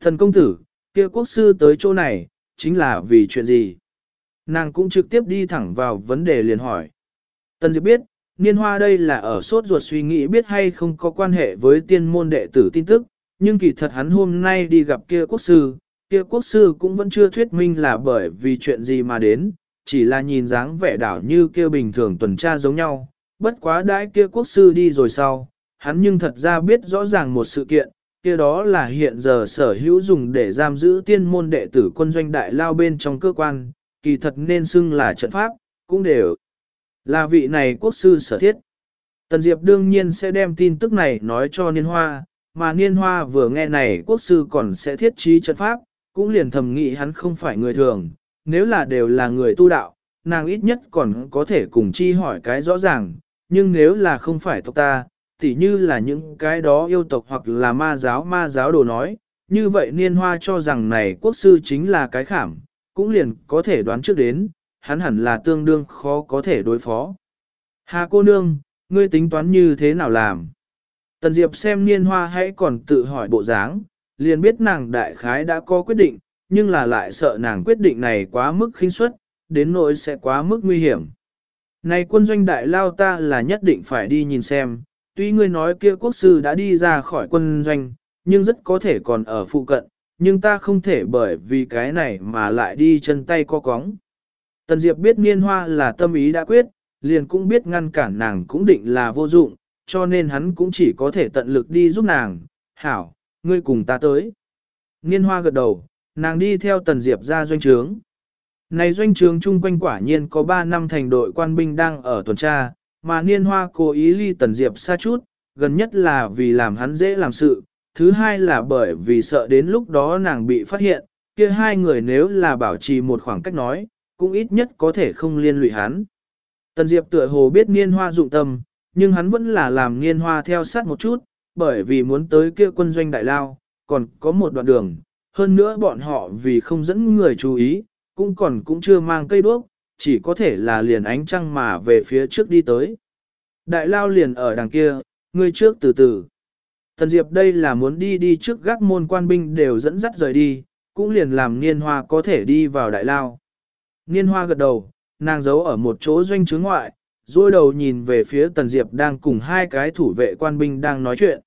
Thần công tử, kia quốc sư tới chỗ này, chính là vì chuyện gì? Nàng cũng trực tiếp đi thẳng vào vấn đề liền hỏi. Tần Diệp biết, niên hoa đây là ở sốt ruột suy nghĩ biết hay không có quan hệ với tiên môn đệ tử tin tức, nhưng kỳ thật hắn hôm nay đi gặp kia quốc sư, kia quốc sư cũng vẫn chưa thuyết minh là bởi vì chuyện gì mà đến, chỉ là nhìn dáng vẻ đảo như kia bình thường tuần tra giống nhau. Bất quá đãi kia quốc sư đi rồi sau, hắn nhưng thật ra biết rõ ràng một sự kiện, kia đó là hiện giờ sở hữu dùng để giam giữ tiên môn đệ tử quân doanh đại lao bên trong cơ quan, kỳ thật nên xưng là trận pháp, cũng đều là vị này quốc sư sở thiết. Tần Diệp đương nhiên sẽ đem tin tức này nói cho Niên Hoa, mà Niên Hoa vừa nghe này quốc sư còn sẽ thiết trí trận pháp, cũng liền thầm nghĩ hắn không phải người thường, nếu là đều là người tu đạo, nàng ít nhất còn có thể cùng chi hỏi cái rõ ràng, nhưng nếu là không phải tộc ta, tỉ như là những cái đó yêu tộc hoặc là ma giáo ma giáo đồ nói, như vậy niên hoa cho rằng này quốc sư chính là cái khảm, cũng liền có thể đoán trước đến, hắn hẳn là tương đương khó có thể đối phó. Hà cô nương, ngươi tính toán như thế nào làm? Tần Diệp xem niên hoa hãy còn tự hỏi bộ dáng, liền biết nàng đại khái đã có quyết định, nhưng là lại sợ nàng quyết định này quá mức khinh suất, đến nỗi sẽ quá mức nguy hiểm. Này quân doanh đại lao ta là nhất định phải đi nhìn xem, tuy ngươi nói kia quốc sư đã đi ra khỏi quân doanh, nhưng rất có thể còn ở phụ cận, nhưng ta không thể bởi vì cái này mà lại đi chân tay co cóng. Tần Diệp biết niên hoa là tâm ý đã quyết, liền cũng biết ngăn cản nàng cũng định là vô dụng, cho nên hắn cũng chỉ có thể tận lực đi giúp nàng. Hảo, ngươi cùng ta tới. Niên hoa gật đầu, nàng đi theo Tần Diệp ra doanh trướng. Này doanh trướng chung quanh quả nhiên có 3 năm thành đội quan binh đang ở tuần tra, mà niên hoa cố ý ly Tần Diệp xa chút, gần nhất là vì làm hắn dễ làm sự, thứ hai là bởi vì sợ đến lúc đó nàng bị phát hiện, kia hai người nếu là bảo trì một khoảng cách nói, cũng ít nhất có thể không liên lụy hắn. Tần Diệp tựa hồ biết niên hoa dụng tâm, nhưng hắn vẫn là làm niên hoa theo sát một chút, bởi vì muốn tới kia quân doanh đại lao, còn có một đoạn đường, hơn nữa bọn họ vì không dẫn người chú ý, cũng còn cũng chưa mang cây đuốc, chỉ có thể là liền ánh trăng mà về phía trước đi tới. Đại lao liền ở đằng kia, người trước từ từ. Tần Diệp đây là muốn đi đi trước gác môn quan binh đều dẫn dắt rời đi, cũng liền làm niên hoa có thể đi vào đại lao. Niên hoa gật đầu, nàng giấu ở một chỗ doanh trướng ngoại, rồi đầu nhìn về phía Tần Diệp đang cùng hai cái thủ vệ quan binh đang nói chuyện.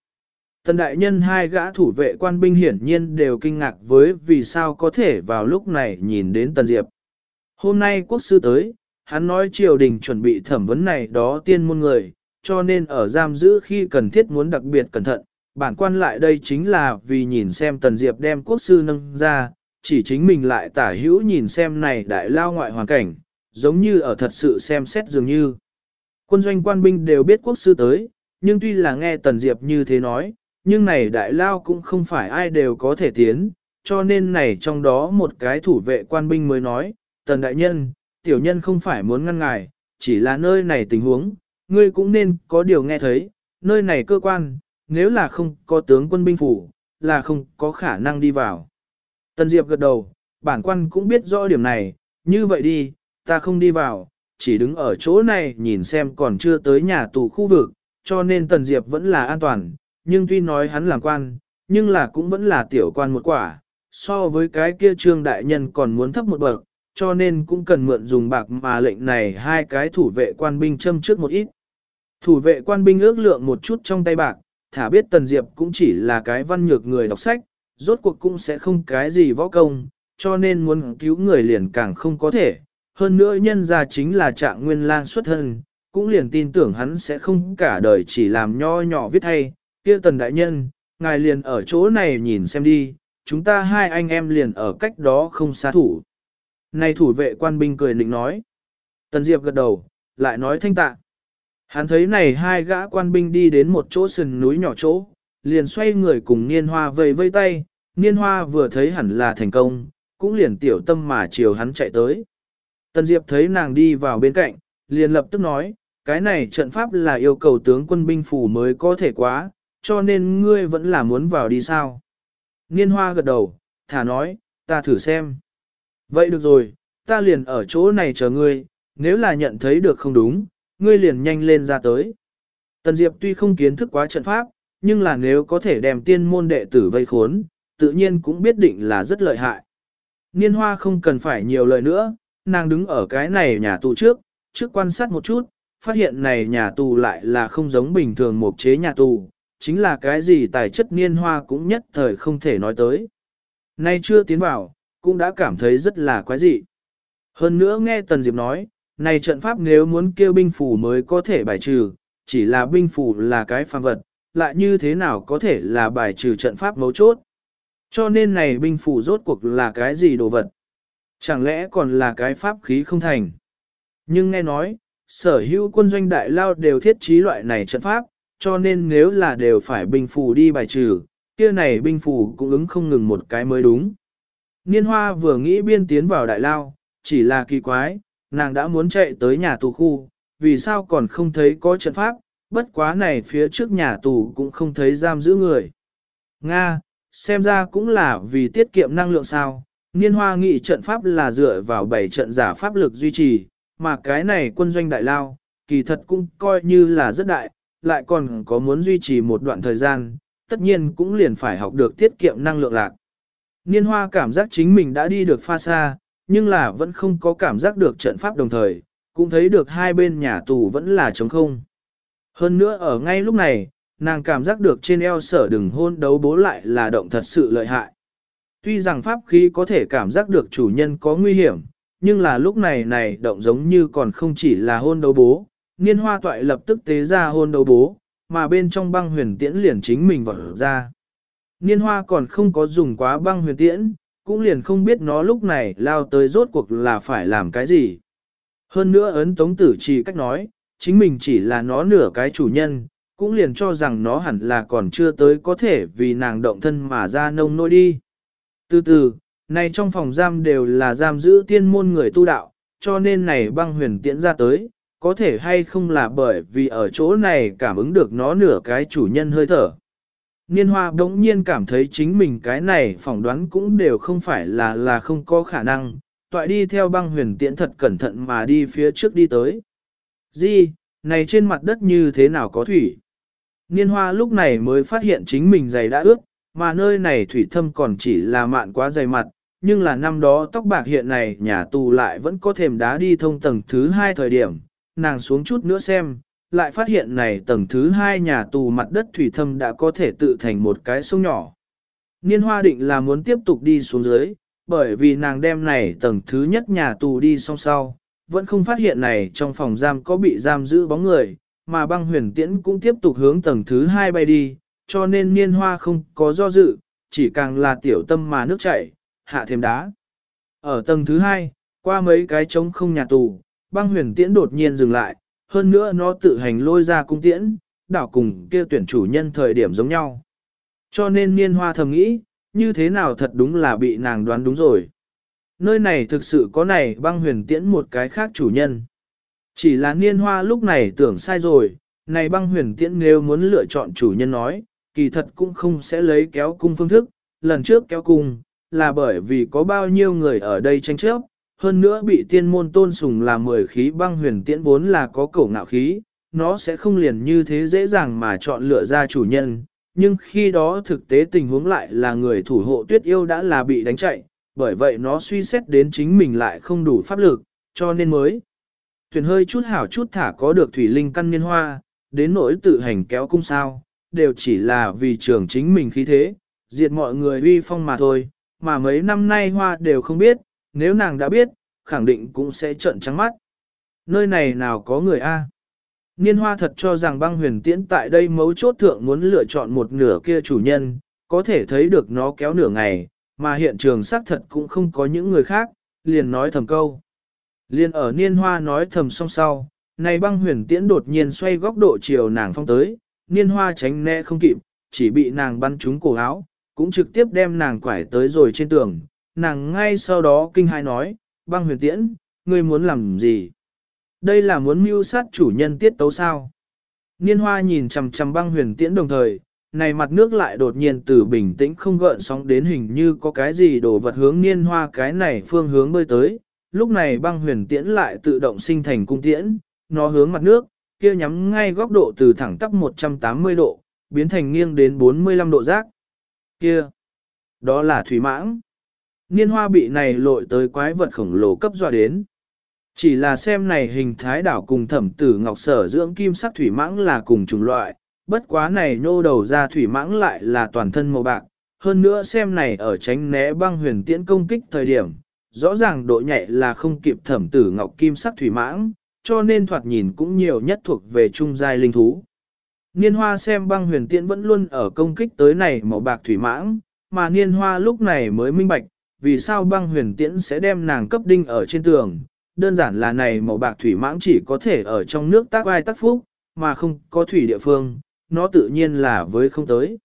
Tần đại nhân hai gã thủ vệ quan binh hiển nhiên đều kinh ngạc với vì sao có thể vào lúc này nhìn đến Tần Diệp. Hôm nay quốc sư tới, hắn nói triều đình chuẩn bị thẩm vấn này đó tiên môn người, cho nên ở giam giữ khi cần thiết muốn đặc biệt cẩn thận. Bản quan lại đây chính là vì nhìn xem Tần Diệp đem quốc sư nâng ra, chỉ chính mình lại tả hữu nhìn xem này đại lao ngoại hoàn cảnh, giống như ở thật sự xem xét dường như. Quân doanh quan binh đều biết quốc sư tới, nhưng tuy là nghe Tần Diệp như thế nói, nhưng này đại lao cũng không phải ai đều có thể tiến, cho nên này trong đó một cái thủ vệ quan binh mới nói, Tần Đại Nhân, tiểu nhân không phải muốn ngăn ngài, chỉ là nơi này tình huống, ngươi cũng nên có điều nghe thấy, nơi này cơ quan, nếu là không có tướng quân binh phủ, là không có khả năng đi vào. Tần Diệp gật đầu, bản quan cũng biết rõ điểm này, như vậy đi, ta không đi vào, chỉ đứng ở chỗ này nhìn xem còn chưa tới nhà tù khu vực, cho nên Tần Diệp vẫn là an toàn, nhưng tuy nói hắn làm quan, nhưng là cũng vẫn là tiểu quan một quả, so với cái kia trương đại nhân còn muốn thấp một bậc, cho nên cũng cần mượn dùng bạc mà lệnh này hai cái thủ vệ quan binh châm trước một ít. Thủ vệ quan binh ước lượng một chút trong tay bạc, thả biết Tần Diệp cũng chỉ là cái văn nhược người đọc sách, rốt cuộc cũng sẽ không cái gì võ công, cho nên muốn cứu người liền càng không có thể. Hơn nữa nhân ra chính là trạng nguyên lang xuất thân, cũng liền tin tưởng hắn sẽ không cả đời chỉ làm nho nhỏ viết hay, kia tần đại nhân, ngài liền ở chỗ này nhìn xem đi, chúng ta hai anh em liền ở cách đó không xa thủ. Này thủ vệ quan binh cười nịnh nói. Tần Diệp gật đầu, lại nói thanh tạ. Hắn thấy này hai gã quan binh đi đến một chỗ sườn núi nhỏ chỗ, liền xoay người cùng niên hoa vây vây tay, niên hoa vừa thấy hẳn là thành công, cũng liền tiểu tâm mà chiều hắn chạy tới. Tần Diệp thấy nàng đi vào bên cạnh, liền lập tức nói, cái này trận pháp là yêu cầu tướng quân binh phủ mới có thể quá, cho nên ngươi vẫn là muốn vào đi sao. Niên hoa gật đầu, thả nói, ta thử xem. Vậy được rồi, ta liền ở chỗ này chờ ngươi, nếu là nhận thấy được không đúng, ngươi liền nhanh lên ra tới. Tần Diệp tuy không kiến thức quá trận pháp, nhưng là nếu có thể đem tiên môn đệ tử vây khốn, tự nhiên cũng biết định là rất lợi hại. Niên hoa không cần phải nhiều lời nữa, nàng đứng ở cái này nhà tù trước, trước quan sát một chút, phát hiện này nhà tù lại là không giống bình thường một chế nhà tù, chính là cái gì tài chất niên hoa cũng nhất thời không thể nói tới. Nay chưa tiến vào, cũng đã cảm thấy rất là quái dị. Hơn nữa nghe Tần Diệp nói, này trận pháp nếu muốn kêu binh phủ mới có thể bài trừ, chỉ là binh phủ là cái phàm vật, lại như thế nào có thể là bài trừ trận pháp mấu chốt. Cho nên này binh phủ rốt cuộc là cái gì đồ vật? Chẳng lẽ còn là cái pháp khí không thành? Nhưng nghe nói, sở hữu quân doanh đại lao đều thiết trí loại này trận pháp, cho nên nếu là đều phải binh phù đi bài trừ, kia này binh phù cũng ứng không ngừng một cái mới đúng. Niên hoa vừa nghĩ biên tiến vào đại lao, chỉ là kỳ quái, nàng đã muốn chạy tới nhà tù khu, vì sao còn không thấy có trận pháp, bất quá này phía trước nhà tù cũng không thấy giam giữ người. Nga, xem ra cũng là vì tiết kiệm năng lượng sao, niên hoa nghị trận pháp là dựa vào bảy trận giả pháp lực duy trì, mà cái này quân doanh đại lao, kỳ thật cũng coi như là rất đại, lại còn có muốn duy trì một đoạn thời gian, tất nhiên cũng liền phải học được tiết kiệm năng lượng lạc. Niên hoa cảm giác chính mình đã đi được pha xa, nhưng là vẫn không có cảm giác được trận pháp đồng thời, cũng thấy được hai bên nhà tù vẫn là trống không. Hơn nữa ở ngay lúc này, nàng cảm giác được trên eo sở đừng hôn đấu bố lại là động thật sự lợi hại. Tuy rằng pháp khí có thể cảm giác được chủ nhân có nguy hiểm, nhưng là lúc này này động giống như còn không chỉ là hôn đấu bố, niên hoa toại lập tức tế ra hôn đầu bố, mà bên trong băng huyền tiễn liền chính mình vỡ ra. Niên hoa còn không có dùng quá băng huyền tiễn, cũng liền không biết nó lúc này lao tới rốt cuộc là phải làm cái gì. Hơn nữa ấn tống tử chỉ cách nói, chính mình chỉ là nó nửa cái chủ nhân, cũng liền cho rằng nó hẳn là còn chưa tới có thể vì nàng động thân mà ra nông nôi đi. Từ từ, này trong phòng giam đều là giam giữ tiên môn người tu đạo, cho nên này băng huyền tiễn ra tới, có thể hay không là bởi vì ở chỗ này cảm ứng được nó nửa cái chủ nhân hơi thở. Niên hoa đống nhiên cảm thấy chính mình cái này phỏng đoán cũng đều không phải là là không có khả năng, toại đi theo băng huyền tiễn thật cẩn thận mà đi phía trước đi tới. Di, này trên mặt đất như thế nào có thủy? Niên hoa lúc này mới phát hiện chính mình giày đã ướt, mà nơi này thủy thâm còn chỉ là mạn quá dày mặt, nhưng là năm đó tóc bạc hiện này nhà tù lại vẫn có thềm đá đi thông tầng thứ hai thời điểm, nàng xuống chút nữa xem, lại phát hiện này tầng thứ hai nhà tù mặt đất thủy thâm đã có thể tự thành một cái sông nhỏ. Niên hoa định là muốn tiếp tục đi xuống dưới, bởi vì nàng đem này tầng thứ nhất nhà tù đi song sau, vẫn không phát hiện này trong phòng giam có bị giam giữ bóng người, mà băng huyền tiễn cũng tiếp tục hướng tầng thứ hai bay đi, cho nên niên hoa không có do dự, chỉ càng là tiểu tâm mà nước chảy, hạ thêm đá. Ở tầng thứ hai, qua mấy cái trống không nhà tù, băng huyền tiễn đột nhiên dừng lại, hơn nữa nó tự hành lôi ra cung tiễn, đảo cùng kia tuyển chủ nhân thời điểm giống nhau. Cho nên niên hoa thầm nghĩ, như thế nào thật đúng là bị nàng đoán đúng rồi. Nơi này thực sự có này băng huyền tiễn một cái khác chủ nhân. Chỉ là niên hoa lúc này tưởng sai rồi, này băng huyền tiễn nếu muốn lựa chọn chủ nhân nói, kỳ thật cũng không sẽ lấy kéo cung phương thức, lần trước kéo cung, là bởi vì có bao nhiêu người ở đây tranh chấp, hơn nữa bị tiên môn tôn sùng là mười khí băng huyền tiễn vốn là có cổ ngạo khí, nó sẽ không liền như thế dễ dàng mà chọn lựa ra chủ nhân, nhưng khi đó thực tế tình huống lại là người thủ hộ tuyết yêu đã là bị đánh chạy, bởi vậy nó suy xét đến chính mình lại không đủ pháp lực, cho nên mới. Thuyền hơi chút hảo chút thả có được thủy linh căn niên hoa, đến nỗi tự hành kéo cung sao, đều chỉ là vì trường chính mình khí thế, diệt mọi người uy phong mà thôi, mà mấy năm nay hoa đều không biết, nếu nàng đã biết, khẳng định cũng sẽ trợn trắng mắt. Nơi này nào có người A. Niên hoa thật cho rằng băng huyền tiễn tại đây mấu chốt thượng muốn lựa chọn một nửa kia chủ nhân, có thể thấy được nó kéo nửa ngày, mà hiện trường xác thật cũng không có những người khác, liền nói thầm câu. Liên ở niên hoa nói thầm song sau, này băng huyền tiễn đột nhiên xoay góc độ chiều nàng phong tới, niên hoa tránh né không kịp, chỉ bị nàng bắn trúng cổ áo, cũng trực tiếp đem nàng quải tới rồi trên tường, nàng ngay sau đó kinh hai nói, băng huyền tiễn, ngươi muốn làm gì? Đây là muốn mưu sát chủ nhân tiết tấu sao? Niên hoa nhìn chằm chằm băng huyền tiễn đồng thời, này mặt nước lại đột nhiên từ bình tĩnh không gợn sóng đến hình như có cái gì đổ vật hướng niên hoa cái này phương hướng bơi tới. Lúc này băng huyền tiễn lại tự động sinh thành cung tiễn, nó hướng mặt nước, kia nhắm ngay góc độ từ thẳng tắp 180 độ, biến thành nghiêng đến 45 độ rác. Kia, đó là thủy mãng. Niên hoa bị này lội tới quái vật khổng lồ cấp dọa đến. Chỉ là xem này hình thái đảo cùng thẩm tử ngọc sở dưỡng kim sắc thủy mãng là cùng chủng loại, bất quá này nô đầu ra thủy mãng lại là toàn thân màu bạc. Hơn nữa xem này ở tránh né băng huyền tiễn công kích thời điểm, rõ ràng độ nhạy là không kịp thẩm tử ngọc kim sắc thủy mãng, cho nên thoạt nhìn cũng nhiều nhất thuộc về trung giai linh thú. Niên hoa xem băng huyền tiễn vẫn luôn ở công kích tới này màu bạc thủy mãng, mà niên hoa lúc này mới minh bạch, vì sao băng huyền tiễn sẽ đem nàng cấp đinh ở trên tường. Đơn giản là này màu bạc thủy mãng chỉ có thể ở trong nước tác vai tác phúc, mà không có thủy địa phương, nó tự nhiên là với không tới.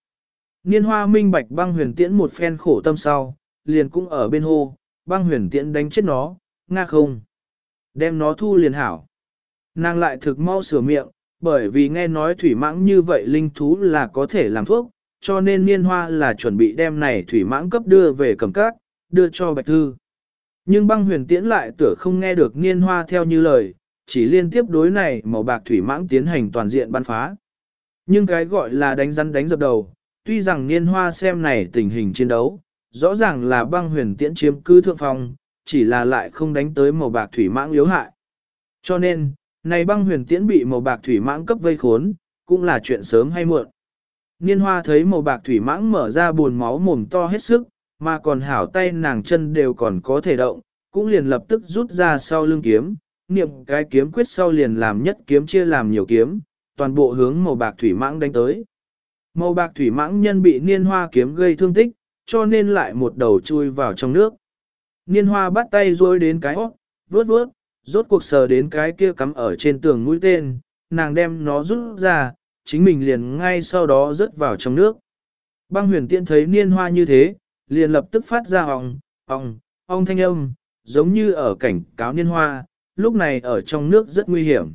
Niên hoa minh bạch băng huyền tiễn một phen khổ tâm sau, liền cũng ở bên hô, băng huyền tiễn đánh chết nó, nga không. Đem nó thu liền hảo. Nàng lại thực mau sửa miệng, bởi vì nghe nói thủy mãng như vậy linh thú là có thể làm thuốc, cho nên niên hoa là chuẩn bị đem này thủy mãng cấp đưa về cầm cát, đưa cho bạch thư. Nhưng băng huyền tiễn lại tựa không nghe được niên hoa theo như lời, chỉ liên tiếp đối này màu bạc thủy mãng tiến hành toàn diện bắn phá. Nhưng cái gọi là đánh rắn đánh dập đầu, tuy rằng niên hoa xem này tình hình chiến đấu, rõ ràng là băng huyền tiễn chiếm cư thượng phong, chỉ là lại không đánh tới màu bạc thủy mãng yếu hại. Cho nên, này băng huyền tiễn bị màu bạc thủy mãng cấp vây khốn, cũng là chuyện sớm hay muộn. Niên hoa thấy màu bạc thủy mãng mở ra buồn máu mồm to hết sức, mà còn hảo tay nàng chân đều còn có thể động, cũng liền lập tức rút ra sau lưng kiếm, niệm cái kiếm quyết sau liền làm nhất kiếm chia làm nhiều kiếm, toàn bộ hướng màu bạc thủy mãng đánh tới. Màu bạc thủy mãng nhân bị niên hoa kiếm gây thương tích, cho nên lại một đầu chui vào trong nước. Niên hoa bắt tay rôi đến cái óc, vớt vớt, rốt cuộc sờ đến cái kia cắm ở trên tường mũi tên, nàng đem nó rút ra, chính mình liền ngay sau đó rớt vào trong nước. Băng huyền tiện thấy niên hoa như thế, liền lập tức phát ra ong, ong, ong thanh âm, giống như ở cảnh cáo niên hoa, lúc này ở trong nước rất nguy hiểm.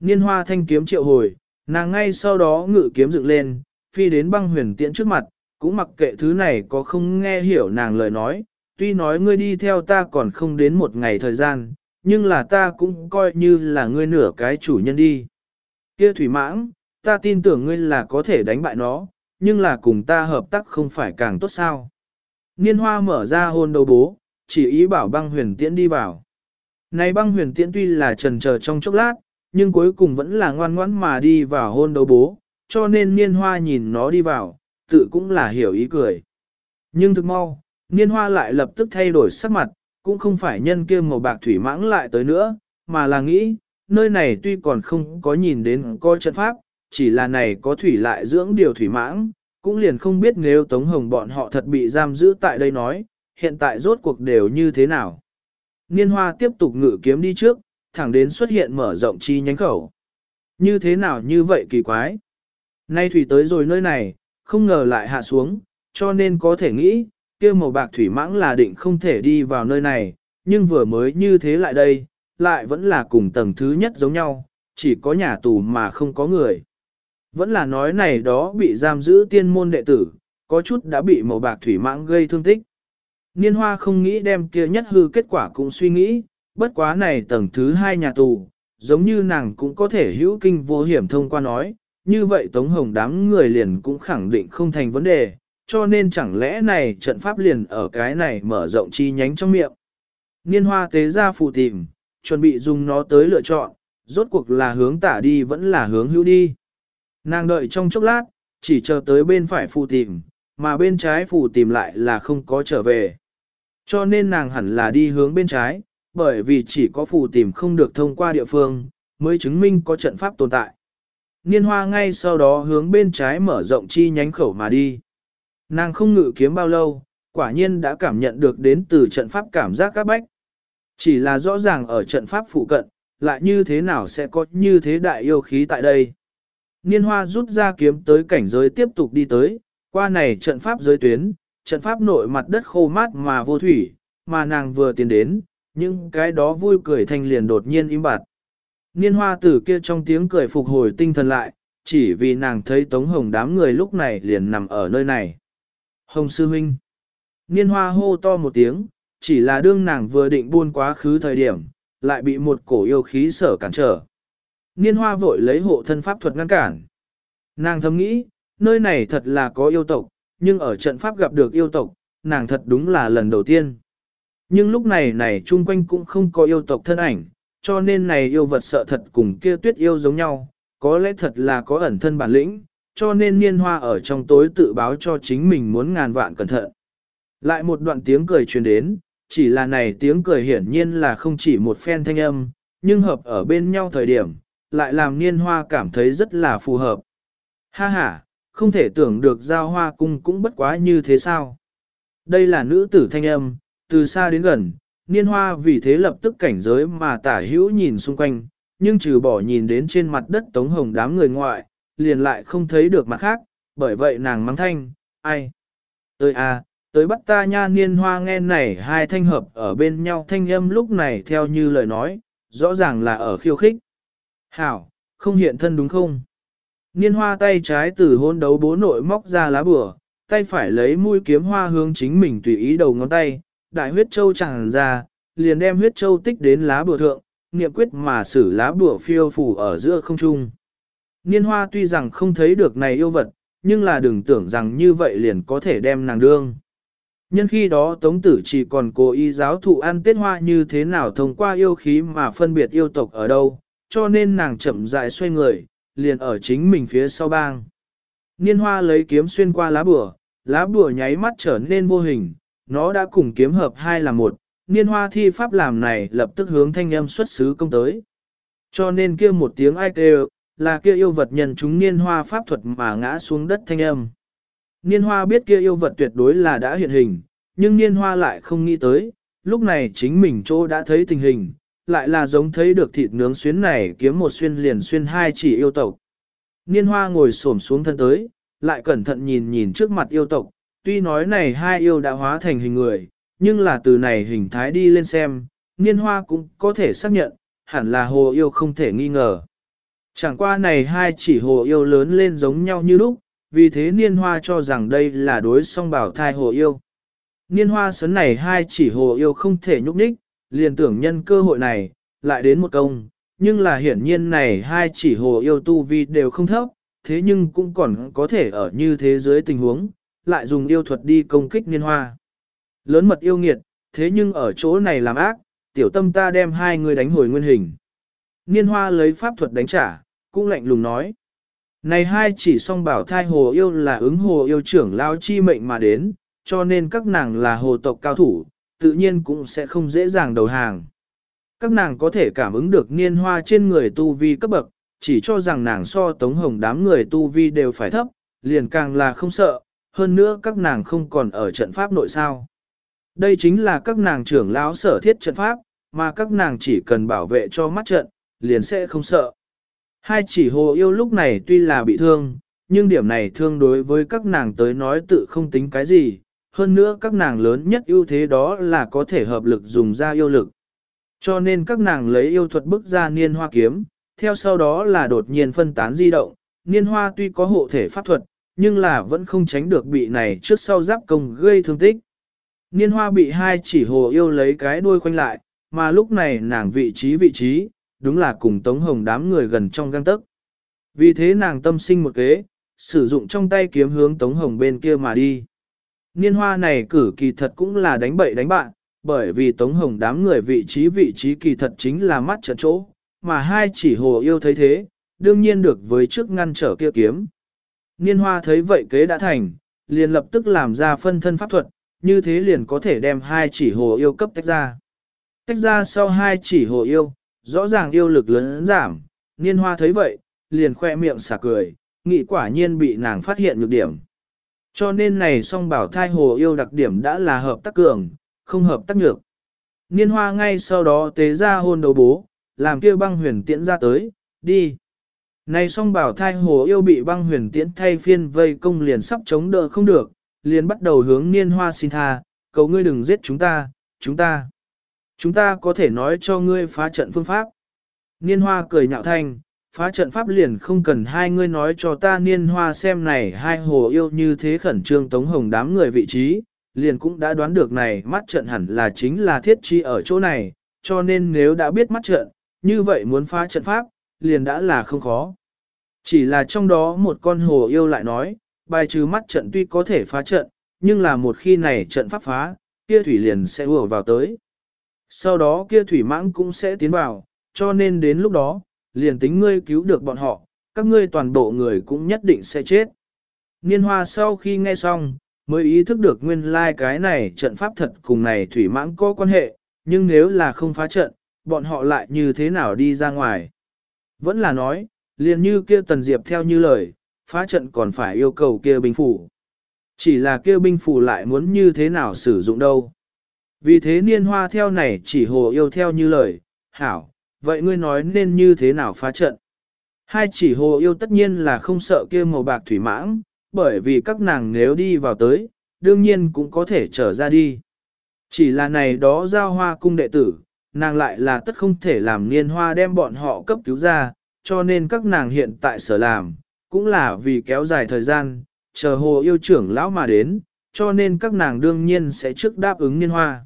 Niên hoa thanh kiếm triệu hồi, nàng ngay sau đó ngự kiếm dựng lên, phi đến băng huyền tiễn trước mặt, cũng mặc kệ thứ này có không nghe hiểu nàng lời nói, tuy nói ngươi đi theo ta còn không đến một ngày thời gian, nhưng là ta cũng coi như là ngươi nửa cái chủ nhân đi. Kia thủy mãng, ta tin tưởng ngươi là có thể đánh bại nó, nhưng là cùng ta hợp tác không phải càng tốt sao. Niên hoa mở ra hôn đầu bố, chỉ ý bảo băng huyền tiễn đi vào. Này băng huyền tiễn tuy là trần chờ trong chốc lát, nhưng cuối cùng vẫn là ngoan ngoãn mà đi vào hôn đầu bố, cho nên niên hoa nhìn nó đi vào, tự cũng là hiểu ý cười. Nhưng thực mau, niên hoa lại lập tức thay đổi sắc mặt, cũng không phải nhân kia màu bạc thủy mãng lại tới nữa, mà là nghĩ, nơi này tuy còn không có nhìn đến coi trận pháp, chỉ là này có thủy lại dưỡng điều thủy mãng, cũng liền không biết nếu Tống Hồng bọn họ thật bị giam giữ tại đây nói, hiện tại rốt cuộc đều như thế nào. Niên hoa tiếp tục ngự kiếm đi trước, thẳng đến xuất hiện mở rộng chi nhánh khẩu. Như thế nào như vậy kỳ quái. Nay thủy tới rồi nơi này, không ngờ lại hạ xuống, cho nên có thể nghĩ, kia màu bạc thủy mãng là định không thể đi vào nơi này, nhưng vừa mới như thế lại đây, lại vẫn là cùng tầng thứ nhất giống nhau, chỉ có nhà tù mà không có người. Vẫn là nói này đó bị giam giữ tiên môn đệ tử, có chút đã bị màu bạc thủy mãng gây thương tích. Niên hoa không nghĩ đem kia nhất hư kết quả cũng suy nghĩ, bất quá này tầng thứ hai nhà tù, giống như nàng cũng có thể hữu kinh vô hiểm thông qua nói, như vậy Tống Hồng đám người liền cũng khẳng định không thành vấn đề, cho nên chẳng lẽ này trận pháp liền ở cái này mở rộng chi nhánh trong miệng. Niên hoa tế ra phù tìm, chuẩn bị dùng nó tới lựa chọn, rốt cuộc là hướng tả đi vẫn là hướng hữu đi. Nàng đợi trong chốc lát, chỉ chờ tới bên phải phù tìm, mà bên trái phù tìm lại là không có trở về. Cho nên nàng hẳn là đi hướng bên trái, bởi vì chỉ có phù tìm không được thông qua địa phương, mới chứng minh có trận pháp tồn tại. Niên hoa ngay sau đó hướng bên trái mở rộng chi nhánh khẩu mà đi. Nàng không ngự kiếm bao lâu, quả nhiên đã cảm nhận được đến từ trận pháp cảm giác các bách. Chỉ là rõ ràng ở trận pháp phụ cận, lại như thế nào sẽ có như thế đại yêu khí tại đây. Niên hoa rút ra kiếm tới cảnh giới tiếp tục đi tới, qua này trận pháp giới tuyến, trận pháp nội mặt đất khô mát mà vô thủy, mà nàng vừa tiến đến, nhưng cái đó vui cười thành liền đột nhiên im bặt. Niên hoa tử kia trong tiếng cười phục hồi tinh thần lại, chỉ vì nàng thấy Tống Hồng đám người lúc này liền nằm ở nơi này. Hồng Sư Huynh Niên hoa hô to một tiếng, chỉ là đương nàng vừa định buôn quá khứ thời điểm, lại bị một cổ yêu khí sở cản trở. Niên hoa vội lấy hộ thân pháp thuật ngăn cản. Nàng thầm nghĩ, nơi này thật là có yêu tộc, nhưng ở trận pháp gặp được yêu tộc, nàng thật đúng là lần đầu tiên. Nhưng lúc này này chung quanh cũng không có yêu tộc thân ảnh, cho nên này yêu vật sợ thật cùng kia tuyết yêu giống nhau, có lẽ thật là có ẩn thân bản lĩnh, cho nên niên hoa ở trong tối tự báo cho chính mình muốn ngàn vạn cẩn thận. Lại một đoạn tiếng cười truyền đến, chỉ là này tiếng cười hiển nhiên là không chỉ một phen thanh âm, nhưng hợp ở bên nhau thời điểm, lại làm niên hoa cảm thấy rất là phù hợp. Ha ha, không thể tưởng được giao hoa cung cũng bất quá như thế sao. Đây là nữ tử thanh âm, từ xa đến gần, niên hoa vì thế lập tức cảnh giới mà tả hữu nhìn xung quanh, nhưng trừ bỏ nhìn đến trên mặt đất tống hồng đám người ngoại, liền lại không thấy được mặt khác, bởi vậy nàng mắng thanh, ai? Tới à, tới bắt ta nha niên hoa nghe này hai thanh hợp ở bên nhau thanh âm lúc này theo như lời nói, rõ ràng là ở khiêu khích. Hảo, không hiện thân đúng không? Niên hoa tay trái từ hôn đấu bố nội móc ra lá bửa, tay phải lấy mũi kiếm hoa hướng chính mình tùy ý đầu ngón tay, đại huyết châu chẳng ra, liền đem huyết châu tích đến lá bửa thượng, niệm quyết mà xử lá bửa phiêu phủ ở giữa không trung. Niên hoa tuy rằng không thấy được này yêu vật, nhưng là đừng tưởng rằng như vậy liền có thể đem nàng đương. Nhân khi đó Tống Tử chỉ còn cố ý giáo thụ ăn tết hoa như thế nào thông qua yêu khí mà phân biệt yêu tộc ở đâu, cho nên nàng chậm rãi xoay người, liền ở chính mình phía sau bang. Niên hoa lấy kiếm xuyên qua lá bùa, lá bùa nháy mắt trở nên vô hình, nó đã cùng kiếm hợp hai là một, niên hoa thi pháp làm này lập tức hướng thanh âm xuất xứ công tới. Cho nên kia một tiếng ai kêu, là kia yêu vật nhân chúng niên hoa pháp thuật mà ngã xuống đất thanh âm. Niên hoa biết kia yêu vật tuyệt đối là đã hiện hình, nhưng niên hoa lại không nghĩ tới, lúc này chính mình chỗ đã thấy tình hình, lại là giống thấy được thịt nướng xuyến này kiếm một xuyên liền xuyên hai chỉ yêu tộc. Niên hoa ngồi xổm xuống thân tới, lại cẩn thận nhìn nhìn trước mặt yêu tộc, tuy nói này hai yêu đã hóa thành hình người, nhưng là từ này hình thái đi lên xem, niên hoa cũng có thể xác nhận, hẳn là hồ yêu không thể nghi ngờ. Chẳng qua này hai chỉ hồ yêu lớn lên giống nhau như lúc, vì thế niên hoa cho rằng đây là đối song bảo thai hồ yêu. Niên hoa sấn này hai chỉ hồ yêu không thể nhúc nhích, liền tưởng nhân cơ hội này, lại đến một công, nhưng là hiển nhiên này hai chỉ hồ yêu tu vi đều không thấp, thế nhưng cũng còn có thể ở như thế giới tình huống, lại dùng yêu thuật đi công kích niên hoa. Lớn mật yêu nghiệt, thế nhưng ở chỗ này làm ác, tiểu tâm ta đem hai người đánh hồi nguyên hình. Niên hoa lấy pháp thuật đánh trả, cũng lạnh lùng nói. Này hai chỉ song bảo thai hồ yêu là ứng hồ yêu trưởng lao chi mệnh mà đến, cho nên các nàng là hồ tộc cao thủ, tự nhiên cũng sẽ không dễ dàng đầu hàng. Các nàng có thể cảm ứng được niên hoa trên người tu vi cấp bậc, chỉ cho rằng nàng so tống hồng đám người tu vi đều phải thấp, liền càng là không sợ, hơn nữa các nàng không còn ở trận pháp nội sao. Đây chính là các nàng trưởng lão sở thiết trận pháp, mà các nàng chỉ cần bảo vệ cho mắt trận, liền sẽ không sợ. Hai chỉ hồ yêu lúc này tuy là bị thương, nhưng điểm này thương đối với các nàng tới nói tự không tính cái gì, hơn nữa các nàng lớn nhất ưu thế đó là có thể hợp lực dùng ra yêu lực. Cho nên các nàng lấy yêu thuật bức ra niên hoa kiếm, theo sau đó là đột nhiên phân tán di động, niên hoa tuy có hộ thể pháp thuật, nhưng là vẫn không tránh được bị này trước sau giáp công gây thương tích. Niên hoa bị hai chỉ hồ yêu lấy cái đuôi khoanh lại, mà lúc này nàng vị trí vị trí, đúng là cùng tống hồng đám người gần trong găng tấc. Vì thế nàng tâm sinh một kế, sử dụng trong tay kiếm hướng tống hồng bên kia mà đi. Niên hoa này cử kỳ thật cũng là đánh bậy đánh bạn, bởi vì tống hồng đám người vị trí vị trí kỳ thật chính là mắt trận chỗ, mà hai chỉ hồ yêu thấy thế, đương nhiên được với trước ngăn trở kia kiếm. Niên hoa thấy vậy kế đã thành, liền lập tức làm ra phân thân pháp thuật, như thế liền có thể đem hai chỉ hồ yêu cấp tách ra. Tách ra sau hai chỉ hồ yêu, rõ ràng yêu lực lớn giảm, niên hoa thấy vậy, liền khoe miệng xả cười, nghĩ quả nhiên bị nàng phát hiện nhược điểm. Cho nên này song bảo thai hồ yêu đặc điểm đã là hợp tác cường, không hợp tác nhược. Niên hoa ngay sau đó tế ra hôn đầu bố, làm kia băng huyền tiễn ra tới, đi. Này song bảo thai hồ yêu bị băng huyền tiễn thay phiên vây công liền sắp chống đỡ không được, liền bắt đầu hướng niên hoa xin tha, cầu ngươi đừng giết chúng ta, chúng ta. Chúng ta có thể nói cho ngươi phá trận phương pháp. Niên hoa cười nhạo thanh, phá trận pháp liền không cần hai ngươi nói cho ta niên hoa xem này hai hồ yêu như thế khẩn trương tống hồng đám người vị trí, liền cũng đã đoán được này mắt trận hẳn là chính là thiết chi ở chỗ này, cho nên nếu đã biết mắt trận, như vậy muốn phá trận pháp, liền đã là không khó. Chỉ là trong đó một con hồ yêu lại nói, bài trừ mắt trận tuy có thể phá trận, nhưng là một khi này trận pháp phá, kia thủy liền sẽ ùa vào tới. Sau đó kia thủy mãng cũng sẽ tiến vào, cho nên đến lúc đó, liền tính ngươi cứu được bọn họ, các ngươi toàn bộ người cũng nhất định sẽ chết. Niên hoa sau khi nghe xong, mới ý thức được nguyên lai like cái này trận pháp thật cùng này thủy mãng có quan hệ, nhưng nếu là không phá trận, bọn họ lại như thế nào đi ra ngoài. Vẫn là nói, liền như kia tần diệp theo như lời, phá trận còn phải yêu cầu kia binh phủ. Chỉ là kia binh phủ lại muốn như thế nào sử dụng đâu. Vì thế niên hoa theo này chỉ hồ yêu theo như lời, hảo, vậy ngươi nói nên như thế nào phá trận? Hai chỉ hồ yêu tất nhiên là không sợ kia màu bạc thủy mãng, bởi vì các nàng nếu đi vào tới, đương nhiên cũng có thể trở ra đi. Chỉ là này đó giao hoa cung đệ tử, nàng lại là tất không thể làm niên hoa đem bọn họ cấp cứu ra, cho nên các nàng hiện tại sở làm, cũng là vì kéo dài thời gian, chờ hồ yêu trưởng lão mà đến, cho nên các nàng đương nhiên sẽ trước đáp ứng niên hoa.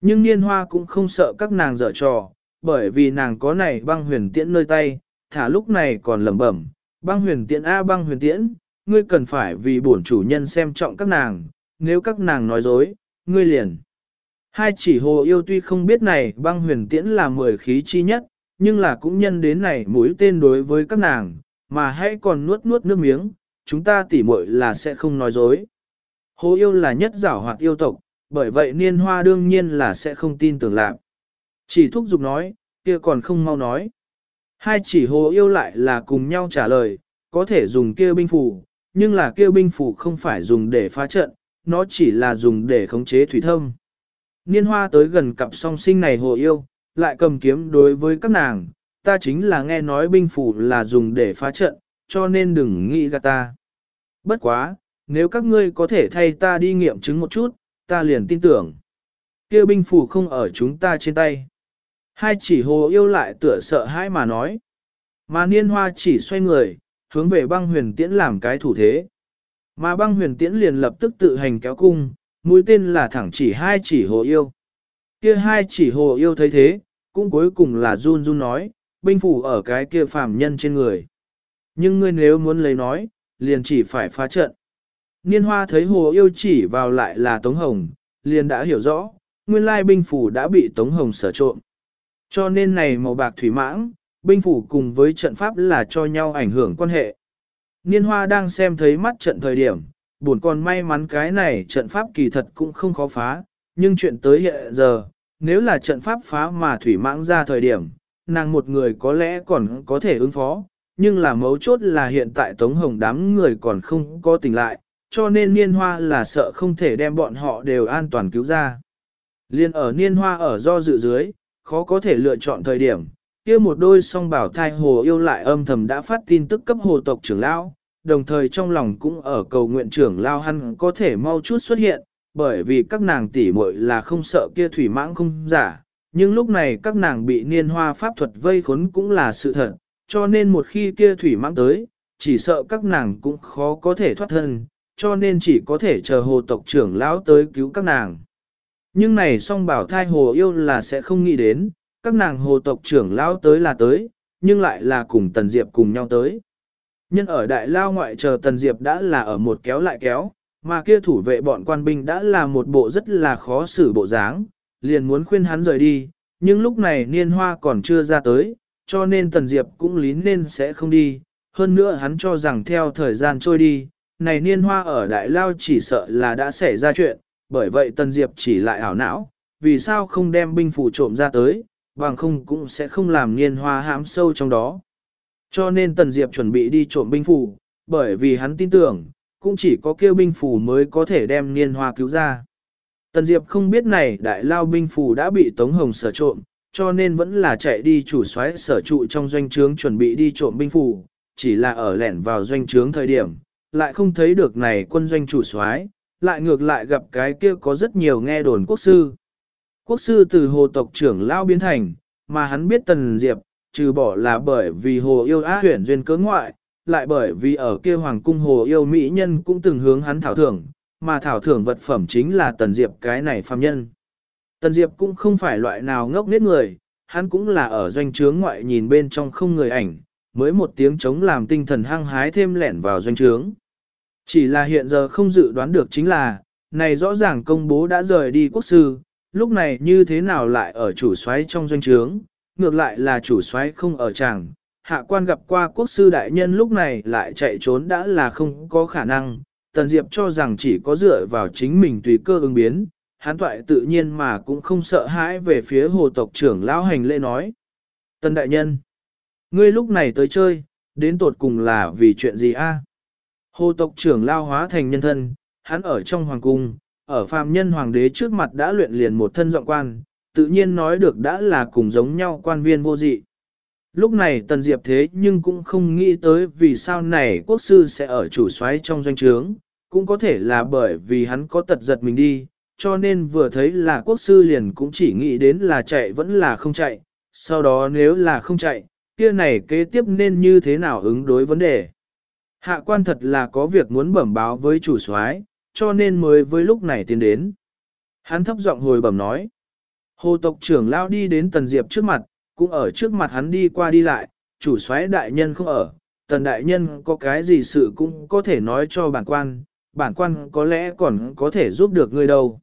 Nhưng niên hoa cũng không sợ các nàng dở trò, bởi vì nàng có này băng huyền tiễn nơi tay, thả lúc này còn lẩm bẩm, băng huyền tiễn A băng huyền tiễn, ngươi cần phải vì bổn chủ nhân xem trọng các nàng, nếu các nàng nói dối, ngươi liền. Hai chỉ hồ yêu tuy không biết này băng huyền tiễn là mười khí chi nhất, nhưng là cũng nhân đến này mũi tên đối với các nàng, mà hãy còn nuốt nuốt nước miếng, chúng ta tỉ muội là sẽ không nói dối. Hồ yêu là nhất giảo hoạt yêu tộc, bởi vậy niên hoa đương nhiên là sẽ không tin tưởng lạc. Chỉ thúc giục nói, kia còn không mau nói. Hai chỉ hồ yêu lại là cùng nhau trả lời, có thể dùng kia binh phủ, nhưng là kia binh phủ không phải dùng để phá trận, nó chỉ là dùng để khống chế thủy thâm. Niên hoa tới gần cặp song sinh này hồ yêu, lại cầm kiếm đối với các nàng, ta chính là nghe nói binh phủ là dùng để phá trận, cho nên đừng nghĩ gạt ta. Bất quá, nếu các ngươi có thể thay ta đi nghiệm chứng một chút, ta liền tin tưởng. kia binh phủ không ở chúng ta trên tay. Hai chỉ hồ yêu lại tựa sợ hãi mà nói. Mà niên hoa chỉ xoay người, hướng về băng huyền tiễn làm cái thủ thế. Mà băng huyền tiễn liền lập tức tự hành kéo cung, mũi tên là thẳng chỉ hai chỉ hồ yêu. Kia hai chỉ hồ yêu thấy thế, cũng cuối cùng là run run nói, binh phủ ở cái kia phàm nhân trên người. Nhưng ngươi nếu muốn lấy nói, liền chỉ phải phá trận. Niên hoa thấy hồ yêu chỉ vào lại là Tống Hồng, liền đã hiểu rõ, nguyên lai binh phủ đã bị Tống Hồng sở trộm. Cho nên này màu bạc thủy mãng, binh phủ cùng với trận pháp là cho nhau ảnh hưởng quan hệ. Niên hoa đang xem thấy mắt trận thời điểm, buồn còn may mắn cái này trận pháp kỳ thật cũng không khó phá, nhưng chuyện tới hiện giờ, nếu là trận pháp phá mà thủy mãng ra thời điểm, nàng một người có lẽ còn có thể ứng phó, nhưng là mấu chốt là hiện tại Tống Hồng đám người còn không có tỉnh lại, cho nên niên hoa là sợ không thể đem bọn họ đều an toàn cứu ra. Liên ở niên hoa ở do dự dưới, khó có thể lựa chọn thời điểm, kia một đôi song bảo thai hồ yêu lại âm thầm đã phát tin tức cấp hồ tộc trưởng lão, đồng thời trong lòng cũng ở cầu nguyện trưởng lao hắn có thể mau chút xuất hiện, bởi vì các nàng tỷ muội là không sợ kia thủy mãng không giả, nhưng lúc này các nàng bị niên hoa pháp thuật vây khốn cũng là sự thật, cho nên một khi kia thủy mãng tới, chỉ sợ các nàng cũng khó có thể thoát thân, cho nên chỉ có thể chờ hồ tộc trưởng lão tới cứu các nàng. Nhưng này song bảo thai hồ yêu là sẽ không nghĩ đến, các nàng hồ tộc trưởng lao tới là tới, nhưng lại là cùng Tần Diệp cùng nhau tới. Nhân ở đại lao ngoại chờ Tần Diệp đã là ở một kéo lại kéo, mà kia thủ vệ bọn quan binh đã là một bộ rất là khó xử bộ dáng, liền muốn khuyên hắn rời đi, nhưng lúc này niên hoa còn chưa ra tới, cho nên Tần Diệp cũng lín nên sẽ không đi, hơn nữa hắn cho rằng theo thời gian trôi đi, này niên hoa ở đại lao chỉ sợ là đã xảy ra chuyện, bởi vậy Tần Diệp chỉ lại ảo não, vì sao không đem binh phủ trộm ra tới, bằng không cũng sẽ không làm niên hoa hãm sâu trong đó. Cho nên Tần Diệp chuẩn bị đi trộm binh phủ, bởi vì hắn tin tưởng, cũng chỉ có kêu binh phủ mới có thể đem niên hoa cứu ra. Tần Diệp không biết này đại lao binh phủ đã bị Tống Hồng sở trộm, cho nên vẫn là chạy đi chủ soái sở trụ trong doanh trướng chuẩn bị đi trộm binh phủ, chỉ là ở lẻn vào doanh trướng thời điểm, lại không thấy được này quân doanh chủ soái, lại ngược lại gặp cái kia có rất nhiều nghe đồn quốc sư. Quốc sư từ hồ tộc trưởng lao biến thành, mà hắn biết Tần Diệp, trừ bỏ là bởi vì hồ yêu á huyển duyên cớ ngoại, lại bởi vì ở kia hoàng cung hồ yêu mỹ nhân cũng từng hướng hắn thảo thưởng, mà thảo thưởng vật phẩm chính là Tần Diệp cái này phàm nhân. Tần Diệp cũng không phải loại nào ngốc nết người, hắn cũng là ở doanh trướng ngoại nhìn bên trong không người ảnh, mới một tiếng chống làm tinh thần hăng hái thêm lẻn vào doanh trướng. Chỉ là hiện giờ không dự đoán được chính là, này rõ ràng công bố đã rời đi quốc sư, lúc này như thế nào lại ở chủ soái trong doanh trướng, ngược lại là chủ soái không ở tràng. Hạ quan gặp qua quốc sư đại nhân lúc này lại chạy trốn đã là không có khả năng, Tần Diệp cho rằng chỉ có dựa vào chính mình tùy cơ ứng biến, hán toại tự nhiên mà cũng không sợ hãi về phía hồ tộc trưởng lão hành lễ nói. Tần đại nhân, ngươi lúc này tới chơi, đến tột cùng là vì chuyện gì a? Hồ tộc trưởng lao hóa thành nhân thân, hắn ở trong hoàng cung, ở phàm nhân hoàng đế trước mặt đã luyện liền một thân giọng quan, tự nhiên nói được đã là cùng giống nhau quan viên vô dị. Lúc này Tần Diệp thế nhưng cũng không nghĩ tới vì sao này quốc sư sẽ ở chủ soái trong doanh trướng, cũng có thể là bởi vì hắn có tật giật mình đi, cho nên vừa thấy là quốc sư liền cũng chỉ nghĩ đến là chạy vẫn là không chạy, sau đó nếu là không chạy, kia này kế tiếp nên như thế nào ứng đối vấn đề. Hạ quan thật là có việc muốn bẩm báo với chủ soái, cho nên mới với lúc này tiến đến. Hắn thấp giọng hồi bẩm nói. Hồ tộc trưởng lao đi đến Tần Diệp trước mặt, cũng ở trước mặt hắn đi qua đi lại, chủ soái đại nhân không ở, Tần đại nhân có cái gì sự cũng có thể nói cho bản quan, bản quan có lẽ còn có thể giúp được người đâu.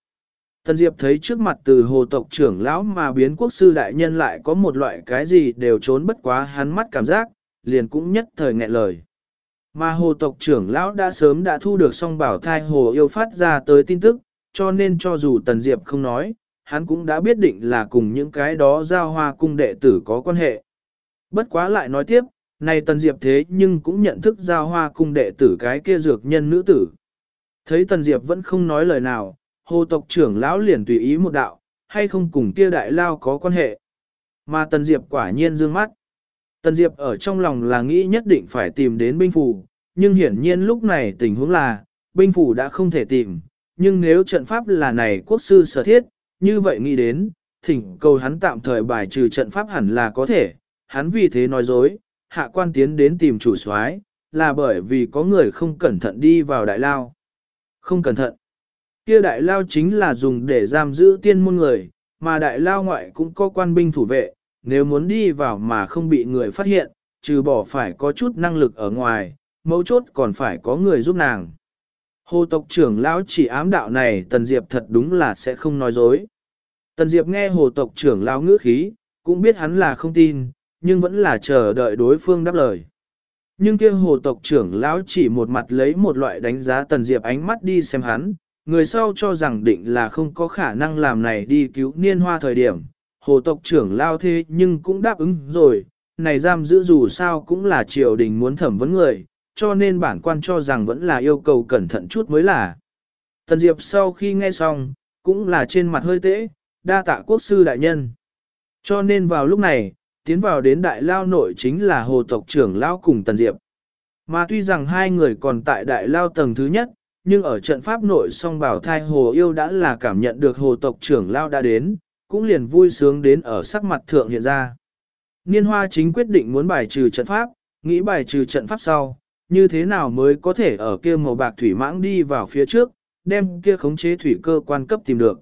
Tần Diệp thấy trước mặt từ hồ tộc trưởng lão mà biến quốc sư đại nhân lại có một loại cái gì đều trốn bất quá hắn mắt cảm giác, liền cũng nhất thời nghẹn lời. Mà hồ tộc trưởng lão đã sớm đã thu được song bảo thai hồ yêu phát ra tới tin tức, cho nên cho dù Tần Diệp không nói, hắn cũng đã biết định là cùng những cái đó giao hoa cung đệ tử có quan hệ. Bất quá lại nói tiếp, này Tần Diệp thế nhưng cũng nhận thức giao hoa cung đệ tử cái kia dược nhân nữ tử. Thấy Tần Diệp vẫn không nói lời nào, hồ tộc trưởng lão liền tùy ý một đạo, hay không cùng kia đại lao có quan hệ. Mà Tần Diệp quả nhiên dương mắt. Tần Diệp ở trong lòng là nghĩ nhất định phải tìm đến binh phủ, nhưng hiển nhiên lúc này tình huống là, binh phủ đã không thể tìm, nhưng nếu trận pháp là này quốc sư sở thiết, như vậy nghĩ đến, thỉnh cầu hắn tạm thời bài trừ trận pháp hẳn là có thể, hắn vì thế nói dối, hạ quan tiến đến tìm chủ soái là bởi vì có người không cẩn thận đi vào đại lao. Không cẩn thận. Kia đại lao chính là dùng để giam giữ tiên môn người, mà đại lao ngoại cũng có quan binh thủ vệ, nếu muốn đi vào mà không bị người phát hiện, trừ bỏ phải có chút năng lực ở ngoài, mấu chốt còn phải có người giúp nàng. Hồ tộc trưởng lão chỉ ám đạo này Tần Diệp thật đúng là sẽ không nói dối. Tần Diệp nghe hồ tộc trưởng lão ngữ khí, cũng biết hắn là không tin, nhưng vẫn là chờ đợi đối phương đáp lời. Nhưng kia hồ tộc trưởng lão chỉ một mặt lấy một loại đánh giá Tần Diệp ánh mắt đi xem hắn, người sau cho rằng định là không có khả năng làm này đi cứu niên hoa thời điểm. Hồ tộc trưởng lao thế nhưng cũng đáp ứng rồi, này giam giữ dù sao cũng là triều đình muốn thẩm vấn người, cho nên bản quan cho rằng vẫn là yêu cầu cẩn thận chút mới là. Tần Diệp sau khi nghe xong, cũng là trên mặt hơi tễ, đa tạ quốc sư đại nhân. Cho nên vào lúc này, tiến vào đến đại lao nội chính là hồ tộc trưởng lao cùng Tần Diệp. Mà tuy rằng hai người còn tại đại lao tầng thứ nhất, nhưng ở trận pháp nội song bảo thai hồ yêu đã là cảm nhận được hồ tộc trưởng lao đã đến, cũng liền vui sướng đến ở sắc mặt thượng hiện ra. Niên hoa chính quyết định muốn bài trừ trận pháp, nghĩ bài trừ trận pháp sau, như thế nào mới có thể ở kia màu bạc thủy mãng đi vào phía trước, đem kia khống chế thủy cơ quan cấp tìm được.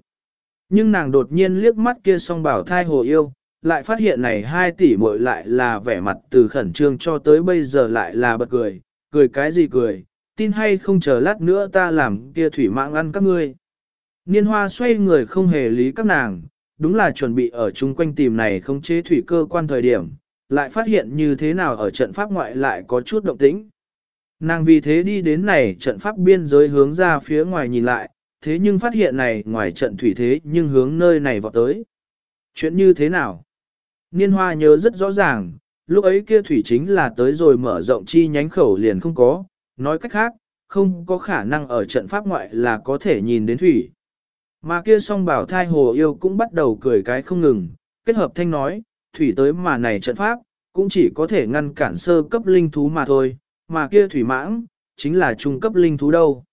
Nhưng nàng đột nhiên liếc mắt kia song bảo thai hồ yêu, lại phát hiện này hai tỷ muội lại là vẻ mặt từ khẩn trương cho tới bây giờ lại là bật cười, cười cái gì cười, tin hay không chờ lát nữa ta làm kia thủy mãng ăn các ngươi. Niên hoa xoay người không hề lý các nàng, đúng là chuẩn bị ở chung quanh tìm này không chế thủy cơ quan thời điểm, lại phát hiện như thế nào ở trận pháp ngoại lại có chút động tĩnh. Nàng vì thế đi đến này trận pháp biên giới hướng ra phía ngoài nhìn lại, thế nhưng phát hiện này ngoài trận thủy thế nhưng hướng nơi này vọt tới. Chuyện như thế nào? Niên hoa nhớ rất rõ ràng, lúc ấy kia thủy chính là tới rồi mở rộng chi nhánh khẩu liền không có, nói cách khác, không có khả năng ở trận pháp ngoại là có thể nhìn đến thủy. Mà kia song bảo thai hồ yêu cũng bắt đầu cười cái không ngừng, kết hợp thanh nói, thủy tới mà này trận pháp, cũng chỉ có thể ngăn cản sơ cấp linh thú mà thôi, mà kia thủy mãng, chính là trung cấp linh thú đâu.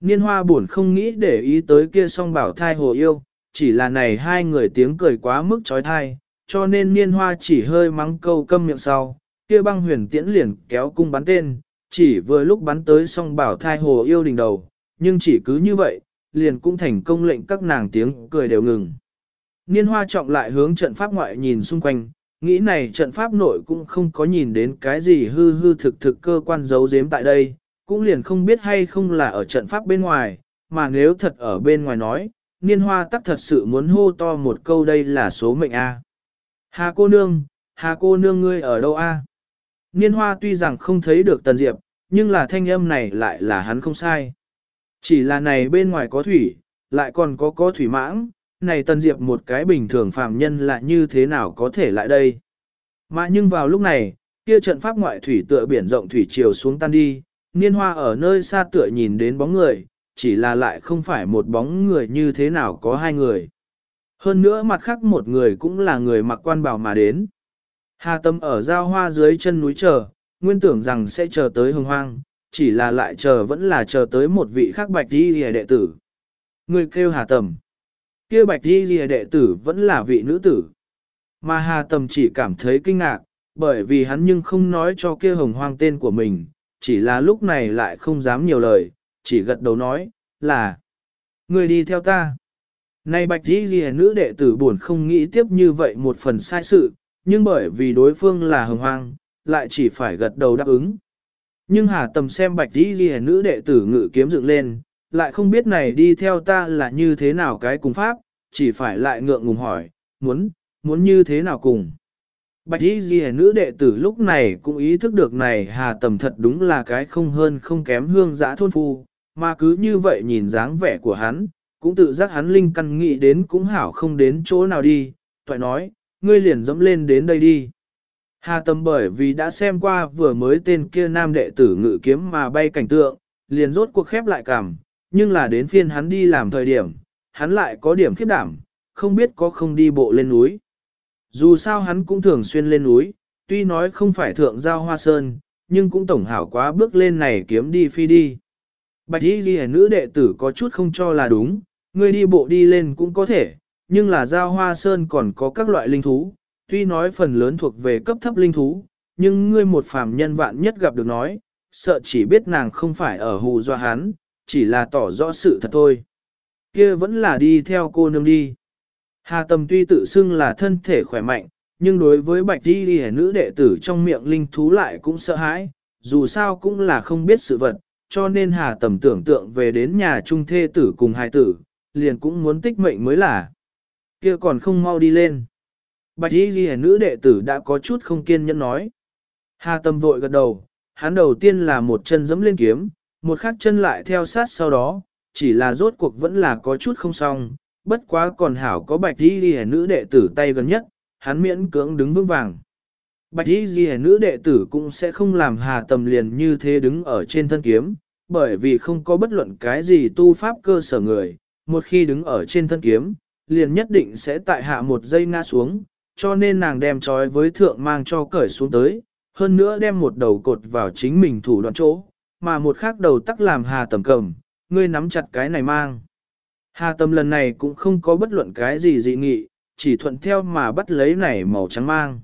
Niên hoa buồn không nghĩ để ý tới kia song bảo thai hồ yêu, chỉ là này hai người tiếng cười quá mức trói thai, cho nên niên hoa chỉ hơi mắng câu câm miệng sau, kia băng huyền tiễn liền kéo cung bắn tên, chỉ vừa lúc bắn tới song bảo thai hồ yêu đỉnh đầu, nhưng chỉ cứ như vậy, liền cũng thành công lệnh các nàng tiếng cười đều ngừng. Niên hoa trọng lại hướng trận pháp ngoại nhìn xung quanh, nghĩ này trận pháp nội cũng không có nhìn đến cái gì hư hư thực thực cơ quan giấu giếm tại đây, cũng liền không biết hay không là ở trận pháp bên ngoài, mà nếu thật ở bên ngoài nói, niên hoa tắc thật sự muốn hô to một câu đây là số mệnh A. Hà cô nương, hà cô nương ngươi ở đâu A? Niên hoa tuy rằng không thấy được tần diệp, nhưng là thanh âm này lại là hắn không sai. Chỉ là này bên ngoài có thủy, lại còn có có thủy mãng, này tân Diệp một cái bình thường phàm nhân là như thế nào có thể lại đây. Mà nhưng vào lúc này, kia trận pháp ngoại thủy tựa biển rộng thủy chiều xuống tan đi, niên hoa ở nơi xa tựa nhìn đến bóng người, chỉ là lại không phải một bóng người như thế nào có hai người. Hơn nữa mặt khác một người cũng là người mặc quan bảo mà đến. Hà tâm ở giao hoa dưới chân núi chờ, nguyên tưởng rằng sẽ chờ tới hồng hoang, chỉ là lại chờ vẫn là chờ tới một vị khác bạch đi lìa đệ tử. Người kêu hà tầm kia bạch đi lìa đệ tử vẫn là vị nữ tử. Mà hà tầm chỉ cảm thấy kinh ngạc, bởi vì hắn nhưng không nói cho kia hồng hoang tên của mình, chỉ là lúc này lại không dám nhiều lời, chỉ gật đầu nói, là Người đi theo ta. Này bạch đi ghi nữ đệ tử buồn không nghĩ tiếp như vậy một phần sai sự, nhưng bởi vì đối phương là hồng hoang, lại chỉ phải gật đầu đáp ứng. Nhưng hà tầm xem bạch đi ghi nữ đệ tử ngự kiếm dựng lên, lại không biết này đi theo ta là như thế nào cái cùng pháp, chỉ phải lại ngượng ngùng hỏi, muốn, muốn như thế nào cùng. Bạch y ghi nữ đệ tử lúc này cũng ý thức được này hà tầm thật đúng là cái không hơn không kém hương giã thôn phu, mà cứ như vậy nhìn dáng vẻ của hắn, cũng tự giác hắn linh căn nghĩ đến cũng hảo không đến chỗ nào đi, toại nói, ngươi liền dẫm lên đến đây đi. Hà Tâm bởi vì đã xem qua vừa mới tên kia nam đệ tử ngự kiếm mà bay cảnh tượng, liền rốt cuộc khép lại cảm, nhưng là đến phiên hắn đi làm thời điểm, hắn lại có điểm khiếp đảm, không biết có không đi bộ lên núi. Dù sao hắn cũng thường xuyên lên núi, tuy nói không phải thượng giao hoa sơn, nhưng cũng tổng hảo quá bước lên này kiếm đi phi đi. Bạch y ghi nữ đệ tử có chút không cho là đúng, người đi bộ đi lên cũng có thể, nhưng là giao hoa sơn còn có các loại linh thú, tuy nói phần lớn thuộc về cấp thấp linh thú, nhưng ngươi một phàm nhân vạn nhất gặp được nói, sợ chỉ biết nàng không phải ở hù do hắn, chỉ là tỏ rõ sự thật thôi. Kia vẫn là đi theo cô nương đi. Hà Tầm tuy tự xưng là thân thể khỏe mạnh, nhưng đối với bạch đi đi nữ đệ tử trong miệng linh thú lại cũng sợ hãi, dù sao cũng là không biết sự vật, cho nên Hà Tầm tưởng tượng về đến nhà trung thê tử cùng hai tử, liền cũng muốn tích mệnh mới là. kia còn không mau đi lên. Bạch y ghi nữ đệ tử đã có chút không kiên nhẫn nói. Hà Tâm vội gật đầu, hắn đầu tiên là một chân dẫm lên kiếm, một khác chân lại theo sát sau đó, chỉ là rốt cuộc vẫn là có chút không xong, bất quá còn hảo có bạch y ghi nữ đệ tử tay gần nhất, hắn miễn cưỡng đứng vững vàng. Bạch y ghi nữ đệ tử cũng sẽ không làm hà tầm liền như thế đứng ở trên thân kiếm, bởi vì không có bất luận cái gì tu pháp cơ sở người, một khi đứng ở trên thân kiếm, liền nhất định sẽ tại hạ một giây ngã xuống, cho nên nàng đem trói với thượng mang cho cởi xuống tới, hơn nữa đem một đầu cột vào chính mình thủ đoạn chỗ, mà một khác đầu tắc làm hà tầm cầm, ngươi nắm chặt cái này mang. Hà tầm lần này cũng không có bất luận cái gì dị nghị, chỉ thuận theo mà bắt lấy này màu trắng mang.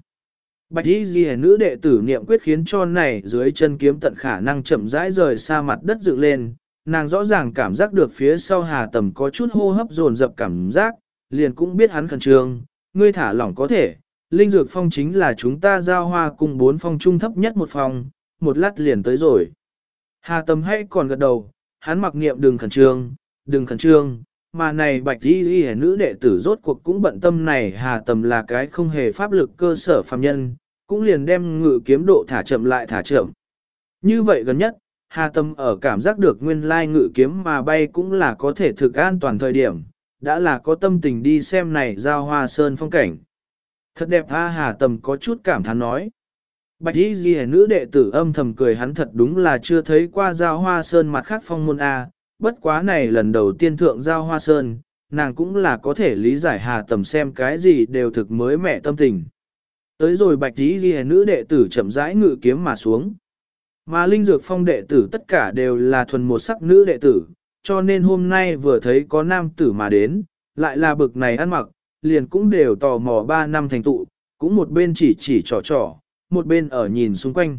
Bạch y ghi nữ đệ tử niệm quyết khiến cho này dưới chân kiếm tận khả năng chậm rãi rời xa mặt đất dựng lên, nàng rõ ràng cảm giác được phía sau hà tầm có chút hô hấp dồn dập cảm giác, liền cũng biết hắn khẩn trương, ngươi thả lỏng có thể, linh dược phong chính là chúng ta giao hoa cùng bốn phong trung thấp nhất một phòng, một lát liền tới rồi. Hà tầm hay còn gật đầu, hắn mặc niệm đừng khẩn trương, đừng khẩn trương, mà này bạch y y nữ đệ tử rốt cuộc cũng bận tâm này hà tầm là cái không hề pháp lực cơ sở phàm nhân, cũng liền đem ngự kiếm độ thả chậm lại thả chậm. Như vậy gần nhất, hà tầm ở cảm giác được nguyên lai ngự kiếm mà bay cũng là có thể thực an toàn thời điểm, đã là có tâm tình đi xem này giao hoa sơn phong cảnh. Thật đẹp tha hà tầm có chút cảm thán nói. Bạch y ghi nữ đệ tử âm thầm cười hắn thật đúng là chưa thấy qua giao hoa sơn mặt khác phong môn A, bất quá này lần đầu tiên thượng giao hoa sơn, nàng cũng là có thể lý giải hà tầm xem cái gì đều thực mới mẻ tâm tình. Tới rồi bạch y ghi nữ đệ tử chậm rãi ngự kiếm mà xuống. Mà linh dược phong đệ tử tất cả đều là thuần một sắc nữ đệ tử, cho nên hôm nay vừa thấy có nam tử mà đến, lại là bực này ăn mặc, liền cũng đều tò mò ba năm thành tụ, cũng một bên chỉ chỉ trò trò, một bên ở nhìn xung quanh.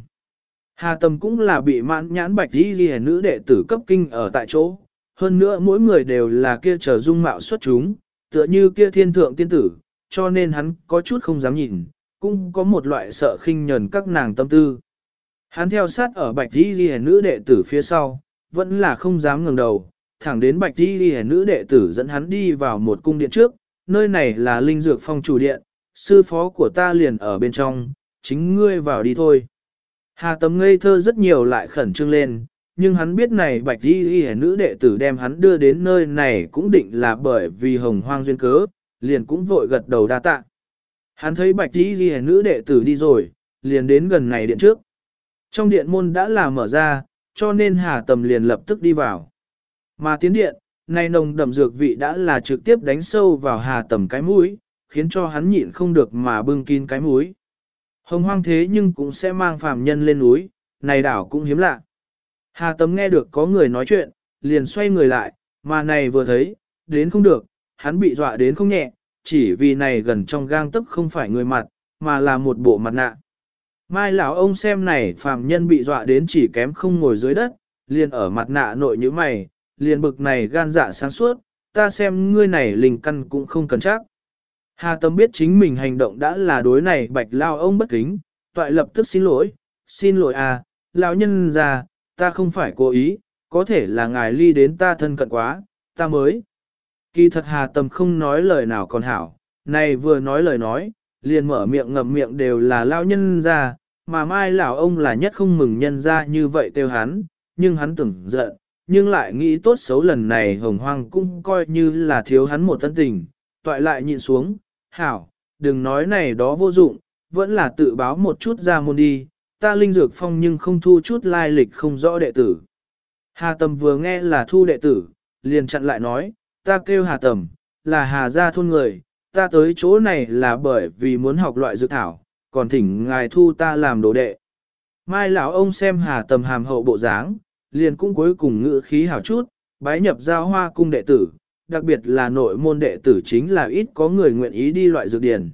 Hà Tâm cũng là bị mãn nhãn bạch đi ghi nữ đệ tử cấp kinh ở tại chỗ, hơn nữa mỗi người đều là kia trở dung mạo xuất chúng, tựa như kia thiên thượng tiên tử, cho nên hắn có chút không dám nhìn, cũng có một loại sợ khinh nhờn các nàng tâm tư. Hắn theo sát ở bạch đi ghi nữ đệ tử phía sau, vẫn là không dám ngẩng đầu, thẳng đến bạch đi đi nữ đệ tử dẫn hắn đi vào một cung điện trước, nơi này là linh dược phong chủ điện, sư phó của ta liền ở bên trong, chính ngươi vào đi thôi. Hà tấm ngây thơ rất nhiều lại khẩn trương lên, nhưng hắn biết này bạch đi đi nữ đệ tử đem hắn đưa đến nơi này cũng định là bởi vì hồng hoang duyên cớ, liền cũng vội gật đầu đa tạ. Hắn thấy bạch đi đi nữ đệ tử đi rồi, liền đến gần này điện trước. Trong điện môn đã là mở ra, cho nên Hà Tầm liền lập tức đi vào. Mà tiến điện, nay nồng đậm dược vị đã là trực tiếp đánh sâu vào Hà Tầm cái mũi, khiến cho hắn nhịn không được mà bưng kín cái mũi. Hồng hoang thế nhưng cũng sẽ mang phàm nhân lên núi, này đảo cũng hiếm lạ. Hà Tầm nghe được có người nói chuyện, liền xoay người lại, mà này vừa thấy, đến không được, hắn bị dọa đến không nhẹ, chỉ vì này gần trong gang tức không phải người mặt, mà là một bộ mặt nạ. Mai lão ông xem này phàm nhân bị dọa đến chỉ kém không ngồi dưới đất, liền ở mặt nạ nội như mày, liền bực này gan dạ sáng suốt, ta xem ngươi này linh căn cũng không cần chắc. Hà Tâm biết chính mình hành động đã là đối này bạch lao ông bất kính, toại lập tức xin lỗi, xin lỗi à, lão nhân già, ta không phải cố ý, có thể là ngài ly đến ta thân cận quá, ta mới. Kỳ thật Hà Tâm không nói lời nào còn hảo, này vừa nói lời nói, liền mở miệng ngậm miệng đều là lao nhân già, mà mai lão ông là nhất không mừng nhân ra như vậy tiêu hắn, nhưng hắn tưởng giận, nhưng lại nghĩ tốt xấu lần này hồng hoang cũng coi như là thiếu hắn một tân tình, toại lại nhịn xuống, hảo, đừng nói này đó vô dụng, vẫn là tự báo một chút ra môn đi, ta linh dược phong nhưng không thu chút lai lịch không rõ đệ tử. Hà Tầm vừa nghe là thu đệ tử, liền chặn lại nói, ta kêu Hà Tầm, là Hà gia thôn người, ta tới chỗ này là bởi vì muốn học loại dược thảo, còn thỉnh ngài thu ta làm đồ đệ. Mai lão ông xem Hà Tầm hàm hậu bộ dáng, liền cũng cuối cùng ngữ khí hảo chút, bái nhập giao hoa cung đệ tử, đặc biệt là nội môn đệ tử chính là ít có người nguyện ý đi loại dược điển.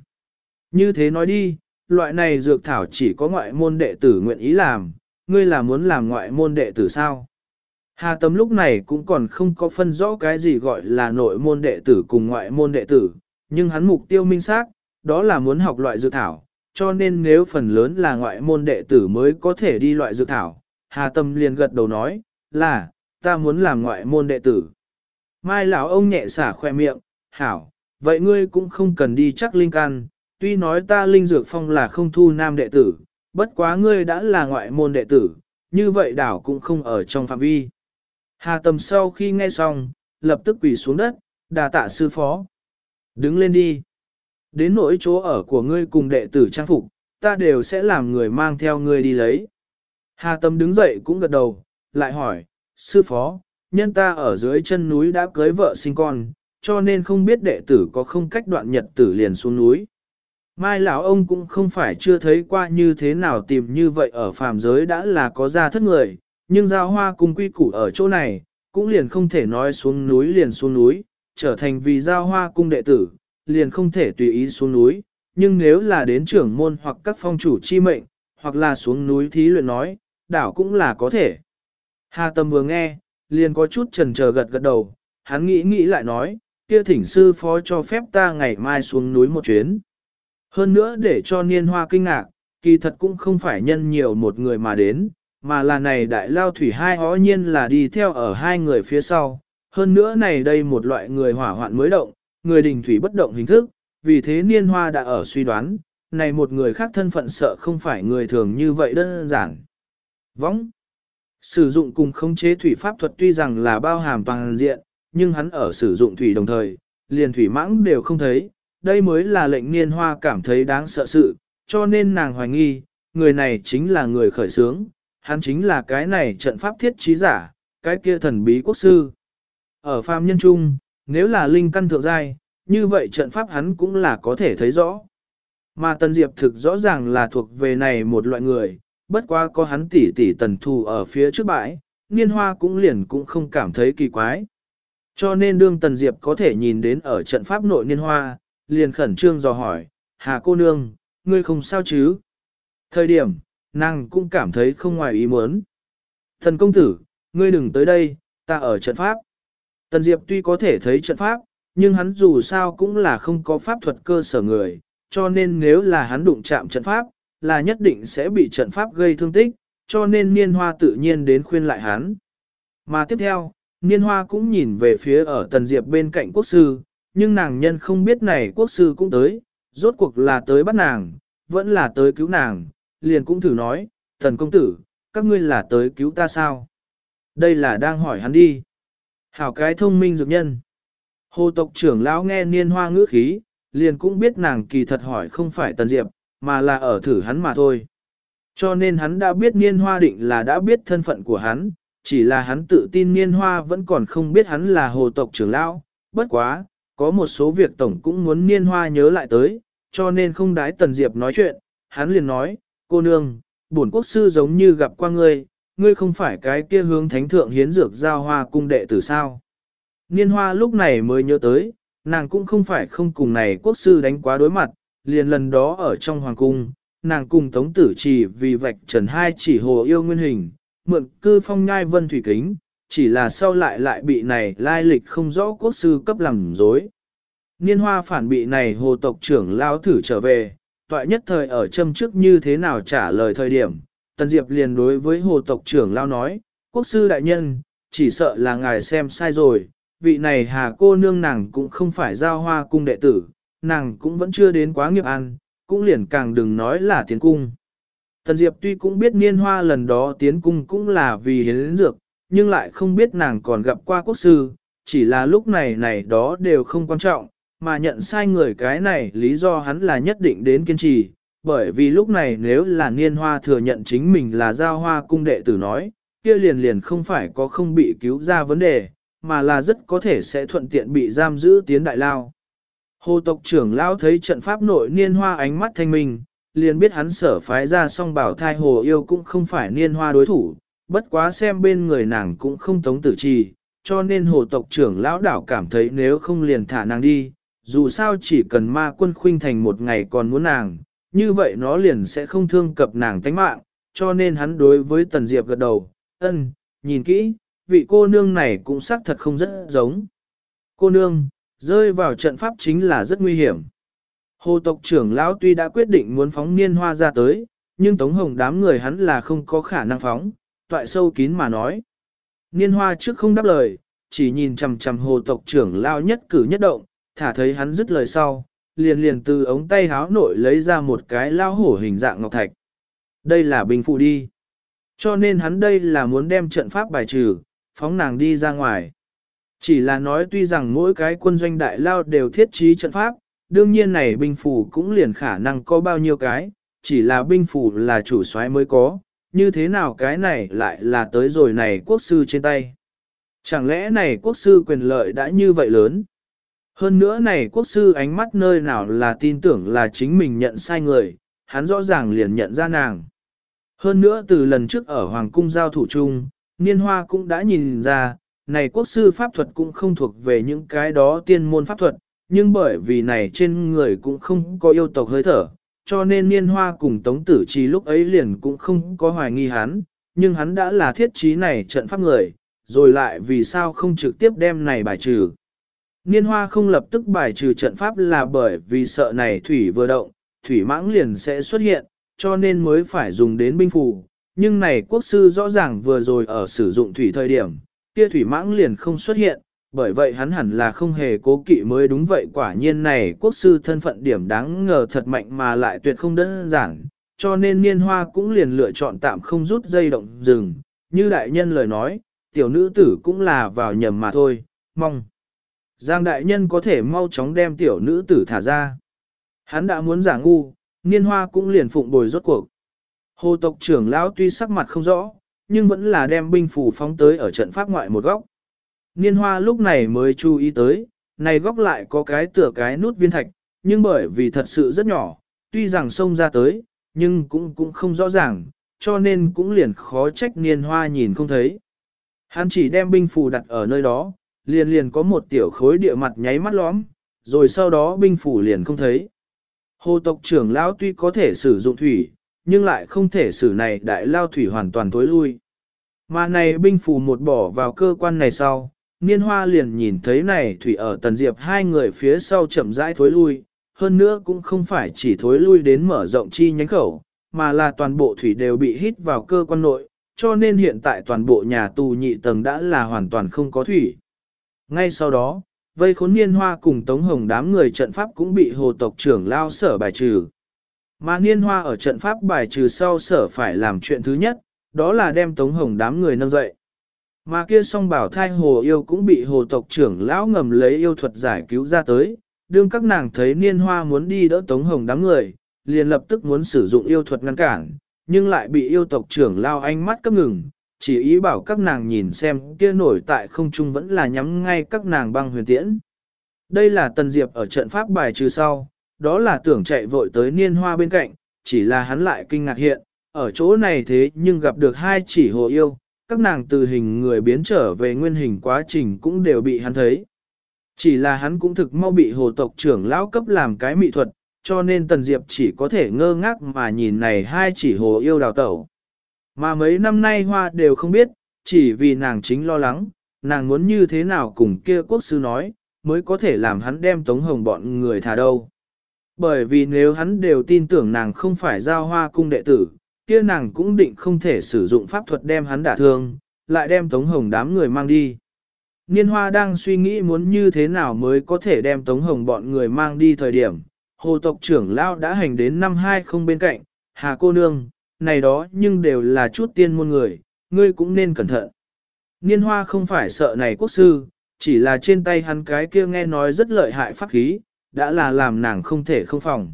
Như thế nói đi, loại này dược thảo chỉ có ngoại môn đệ tử nguyện ý làm, ngươi là muốn làm ngoại môn đệ tử sao? Hà Tấm lúc này cũng còn không có phân rõ cái gì gọi là nội môn đệ tử cùng ngoại môn đệ tử, nhưng hắn mục tiêu minh xác, đó là muốn học loại dược thảo, cho nên nếu phần lớn là ngoại môn đệ tử mới có thể đi loại dược thảo, Hà Tâm liền gật đầu nói, là, ta muốn làm ngoại môn đệ tử. Mai lão ông nhẹ xả khoe miệng, hảo, vậy ngươi cũng không cần đi chắc linh căn. tuy nói ta linh dược phong là không thu nam đệ tử, bất quá ngươi đã là ngoại môn đệ tử, như vậy đảo cũng không ở trong phạm vi. Hà Tâm sau khi nghe xong, lập tức quỳ xuống đất, đà tạ sư phó. Đứng lên đi. Đến nỗi chỗ ở của ngươi cùng đệ tử trang phục, ta đều sẽ làm người mang theo ngươi đi lấy. Hà Tâm đứng dậy cũng gật đầu, lại hỏi, sư phó, nhân ta ở dưới chân núi đã cưới vợ sinh con, cho nên không biết đệ tử có không cách đoạn nhật tử liền xuống núi. Mai lão ông cũng không phải chưa thấy qua như thế nào tìm như vậy ở phàm giới đã là có ra thất người, nhưng giao hoa cùng quy củ ở chỗ này, cũng liền không thể nói xuống núi liền xuống núi, trở thành vì giao hoa cung đệ tử, liền không thể tùy ý xuống núi, nhưng nếu là đến trưởng môn hoặc các phong chủ chi mệnh, hoặc là xuống núi thí luyện nói, đảo cũng là có thể. Hà Tâm vừa nghe, liền có chút trần chờ gật gật đầu, hắn nghĩ nghĩ lại nói, kia thỉnh sư phó cho phép ta ngày mai xuống núi một chuyến. Hơn nữa để cho niên hoa kinh ngạc, kỳ thật cũng không phải nhân nhiều một người mà đến, mà là này đại lao thủy hai hó nhiên là đi theo ở hai người phía sau. Hơn nữa này đây một loại người hỏa hoạn mới động, người đình thủy bất động hình thức, vì thế niên hoa đã ở suy đoán, này một người khác thân phận sợ không phải người thường như vậy đơn giản. Võng Sử dụng cùng khống chế thủy pháp thuật tuy rằng là bao hàm toàn diện, nhưng hắn ở sử dụng thủy đồng thời, liền thủy mãng đều không thấy, đây mới là lệnh niên hoa cảm thấy đáng sợ sự, cho nên nàng hoài nghi, người này chính là người khởi sướng, hắn chính là cái này trận pháp thiết trí giả, cái kia thần bí quốc sư. Ở phàm nhân trung, nếu là linh căn thượng giai, như vậy trận pháp hắn cũng là có thể thấy rõ. Mà tân Diệp thực rõ ràng là thuộc về này một loại người, bất quá có hắn tỷ tỷ tần thù ở phía trước bãi, niên hoa cũng liền cũng không cảm thấy kỳ quái. Cho nên đương tần diệp có thể nhìn đến ở trận pháp nội niên hoa, liền khẩn trương dò hỏi, hà cô nương, ngươi không sao chứ? Thời điểm, nàng cũng cảm thấy không ngoài ý muốn. Thần công tử, ngươi đừng tới đây, ta ở trận pháp. Tần Diệp tuy có thể thấy trận pháp, nhưng hắn dù sao cũng là không có pháp thuật cơ sở người, cho nên nếu là hắn đụng chạm trận pháp, là nhất định sẽ bị trận pháp gây thương tích, cho nên niên hoa tự nhiên đến khuyên lại hắn. Mà tiếp theo, niên hoa cũng nhìn về phía ở tần diệp bên cạnh quốc sư, nhưng nàng nhân không biết này quốc sư cũng tới, rốt cuộc là tới bắt nàng, vẫn là tới cứu nàng, liền cũng thử nói, thần công tử, các ngươi là tới cứu ta sao? Đây là đang hỏi hắn đi. Hảo cái thông minh dược nhân. Hồ tộc trưởng lão nghe niên hoa ngữ khí, liền cũng biết nàng kỳ thật hỏi không phải tần diệp, mà là ở thử hắn mà thôi. Cho nên hắn đã biết niên hoa định là đã biết thân phận của hắn, chỉ là hắn tự tin niên hoa vẫn còn không biết hắn là hồ tộc trưởng lão, bất quá, có một số việc tổng cũng muốn niên hoa nhớ lại tới, cho nên không đái Tần Diệp nói chuyện, hắn liền nói, cô nương, bổn quốc sư giống như gặp qua ngươi, ngươi không phải cái kia hướng thánh thượng hiến dược giao hoa cung đệ tử sao. Niên hoa lúc này mới nhớ tới, nàng cũng không phải không cùng này quốc sư đánh quá đối mặt, liền lần đó ở trong hoàng cung, nàng cùng tống tử chỉ vì vạch trần hai chỉ hồ yêu nguyên hình, mượn cư phong nhai vân thủy kính, chỉ là sau lại lại bị này lai lịch không rõ quốc sư cấp làm dối. Niên hoa phản bị này hồ tộc trưởng lao thử trở về, toại nhất thời ở châm trước như thế nào trả lời thời điểm, Tần Diệp liền đối với hồ tộc trưởng lao nói, quốc sư đại nhân, chỉ sợ là ngài xem sai rồi, vị này hà cô nương nàng cũng không phải giao hoa cung đệ tử, nàng cũng vẫn chưa đến quá nghiệp ăn, cũng liền càng đừng nói là tiến cung. Tần Diệp tuy cũng biết niên hoa lần đó tiến cung cũng là vì hiến dược, nhưng lại không biết nàng còn gặp qua quốc sư, chỉ là lúc này này đó đều không quan trọng, mà nhận sai người cái này lý do hắn là nhất định đến kiên trì, bởi vì lúc này nếu là niên hoa thừa nhận chính mình là giao hoa cung đệ tử nói, kia liền liền không phải có không bị cứu ra vấn đề, mà là rất có thể sẽ thuận tiện bị giam giữ tiến đại lao. Hồ tộc trưởng lão thấy trận pháp nội niên hoa ánh mắt thanh minh, liền biết hắn sở phái ra song bảo thai hồ yêu cũng không phải niên hoa đối thủ, bất quá xem bên người nàng cũng không tống tử trì, cho nên hồ tộc trưởng lão đảo cảm thấy nếu không liền thả nàng đi, dù sao chỉ cần ma quân khuynh thành một ngày còn muốn nàng, như vậy nó liền sẽ không thương cập nàng tánh mạng, cho nên hắn đối với Tần Diệp gật đầu, ân, nhìn kỹ, vị cô nương này cũng xác thật không rất giống. Cô nương, rơi vào trận pháp chính là rất nguy hiểm. Hồ tộc trưởng lão tuy đã quyết định muốn phóng niên hoa ra tới, nhưng tống hồng đám người hắn là không có khả năng phóng, toại sâu kín mà nói. Niên hoa trước không đáp lời, chỉ nhìn chằm chằm hồ tộc trưởng lão nhất cử nhất động, thả thấy hắn dứt lời sau, liền liền từ ống tay háo nội lấy ra một cái lao hổ hình dạng ngọc thạch. Đây là bình phụ đi. Cho nên hắn đây là muốn đem trận pháp bài trừ, phóng nàng đi ra ngoài. Chỉ là nói tuy rằng mỗi cái quân doanh đại lao đều thiết trí trận pháp, đương nhiên này binh phủ cũng liền khả năng có bao nhiêu cái, chỉ là binh phủ là chủ soái mới có, như thế nào cái này lại là tới rồi này quốc sư trên tay. Chẳng lẽ này quốc sư quyền lợi đã như vậy lớn? Hơn nữa này quốc sư ánh mắt nơi nào là tin tưởng là chính mình nhận sai người, hắn rõ ràng liền nhận ra nàng. Hơn nữa từ lần trước ở Hoàng cung giao thủ chung, Niên Hoa cũng đã nhìn ra, này quốc sư pháp thuật cũng không thuộc về những cái đó tiên môn pháp thuật, nhưng bởi vì này trên người cũng không có yêu tộc hơi thở, cho nên Niên Hoa cùng Tống Tử Chi lúc ấy liền cũng không có hoài nghi hắn, nhưng hắn đã là thiết trí này trận pháp người, rồi lại vì sao không trực tiếp đem này bài trừ. Niên hoa không lập tức bài trừ trận pháp là bởi vì sợ này thủy vừa động, thủy mãng liền sẽ xuất hiện, cho nên mới phải dùng đến binh phù. Nhưng này quốc sư rõ ràng vừa rồi ở sử dụng thủy thời điểm, kia thủy mãng liền không xuất hiện, bởi vậy hắn hẳn là không hề cố kỵ mới đúng vậy quả nhiên này quốc sư thân phận điểm đáng ngờ thật mạnh mà lại tuyệt không đơn giản, cho nên niên hoa cũng liền lựa chọn tạm không rút dây động rừng, như đại nhân lời nói, tiểu nữ tử cũng là vào nhầm mà thôi, mong. Giang đại nhân có thể mau chóng đem tiểu nữ tử thả ra. Hắn đã muốn giả ngu, niên hoa cũng liền phụng bồi rốt cuộc. Hồ tộc trưởng lão tuy sắc mặt không rõ, nhưng vẫn là đem binh phủ phóng tới ở trận pháp ngoại một góc. Niên hoa lúc này mới chú ý tới, này góc lại có cái tựa cái nút viên thạch, nhưng bởi vì thật sự rất nhỏ, tuy rằng xông ra tới, nhưng cũng cũng không rõ ràng, cho nên cũng liền khó trách niên hoa nhìn không thấy. Hắn chỉ đem binh phù đặt ở nơi đó, liền liền có một tiểu khối địa mặt nháy mắt lõm, rồi sau đó binh phủ liền không thấy. Hồ tộc trưởng lão tuy có thể sử dụng thủy, nhưng lại không thể sử này đại lao thủy hoàn toàn tối lui. Mà này binh phù một bỏ vào cơ quan này sau, niên hoa liền nhìn thấy này thủy ở tần diệp hai người phía sau chậm rãi thối lui, hơn nữa cũng không phải chỉ thối lui đến mở rộng chi nhánh khẩu, mà là toàn bộ thủy đều bị hít vào cơ quan nội, cho nên hiện tại toàn bộ nhà tù nhị tầng đã là hoàn toàn không có thủy. Ngay sau đó, vây khốn niên hoa cùng tống hồng đám người trận pháp cũng bị hồ tộc trưởng lao sở bài trừ. Mà niên hoa ở trận pháp bài trừ sau sở phải làm chuyện thứ nhất, đó là đem tống hồng đám người nâng dậy. Mà kia song bảo thai hồ yêu cũng bị hồ tộc trưởng lão ngầm lấy yêu thuật giải cứu ra tới, đương các nàng thấy niên hoa muốn đi đỡ tống hồng đám người, liền lập tức muốn sử dụng yêu thuật ngăn cản, nhưng lại bị yêu tộc trưởng lao ánh mắt cấp ngừng, chỉ ý bảo các nàng nhìn xem kia nổi tại không trung vẫn là nhắm ngay các nàng băng huyền tiễn. Đây là Tần Diệp ở trận pháp bài trừ sau, đó là tưởng chạy vội tới niên hoa bên cạnh, chỉ là hắn lại kinh ngạc hiện, ở chỗ này thế nhưng gặp được hai chỉ hồ yêu, các nàng từ hình người biến trở về nguyên hình quá trình cũng đều bị hắn thấy. Chỉ là hắn cũng thực mau bị hồ tộc trưởng lão cấp làm cái mỹ thuật, cho nên Tần Diệp chỉ có thể ngơ ngác mà nhìn này hai chỉ hồ yêu đào tẩu. Mà mấy năm nay hoa đều không biết, chỉ vì nàng chính lo lắng, nàng muốn như thế nào cùng kia quốc sư nói, mới có thể làm hắn đem Tống Hồng bọn người thả đâu. Bởi vì nếu hắn đều tin tưởng nàng không phải giao hoa cung đệ tử, kia nàng cũng định không thể sử dụng pháp thuật đem hắn đả thương, lại đem Tống Hồng đám người mang đi. Niên hoa đang suy nghĩ muốn như thế nào mới có thể đem Tống Hồng bọn người mang đi thời điểm. Hồ tộc trưởng Lao đã hành đến năm hai không bên cạnh, Hà cô nương, này đó nhưng đều là chút tiên môn người, ngươi cũng nên cẩn thận. Niên hoa không phải sợ này quốc sư, chỉ là trên tay hắn cái kia nghe nói rất lợi hại pháp khí, đã là làm nàng không thể không phòng.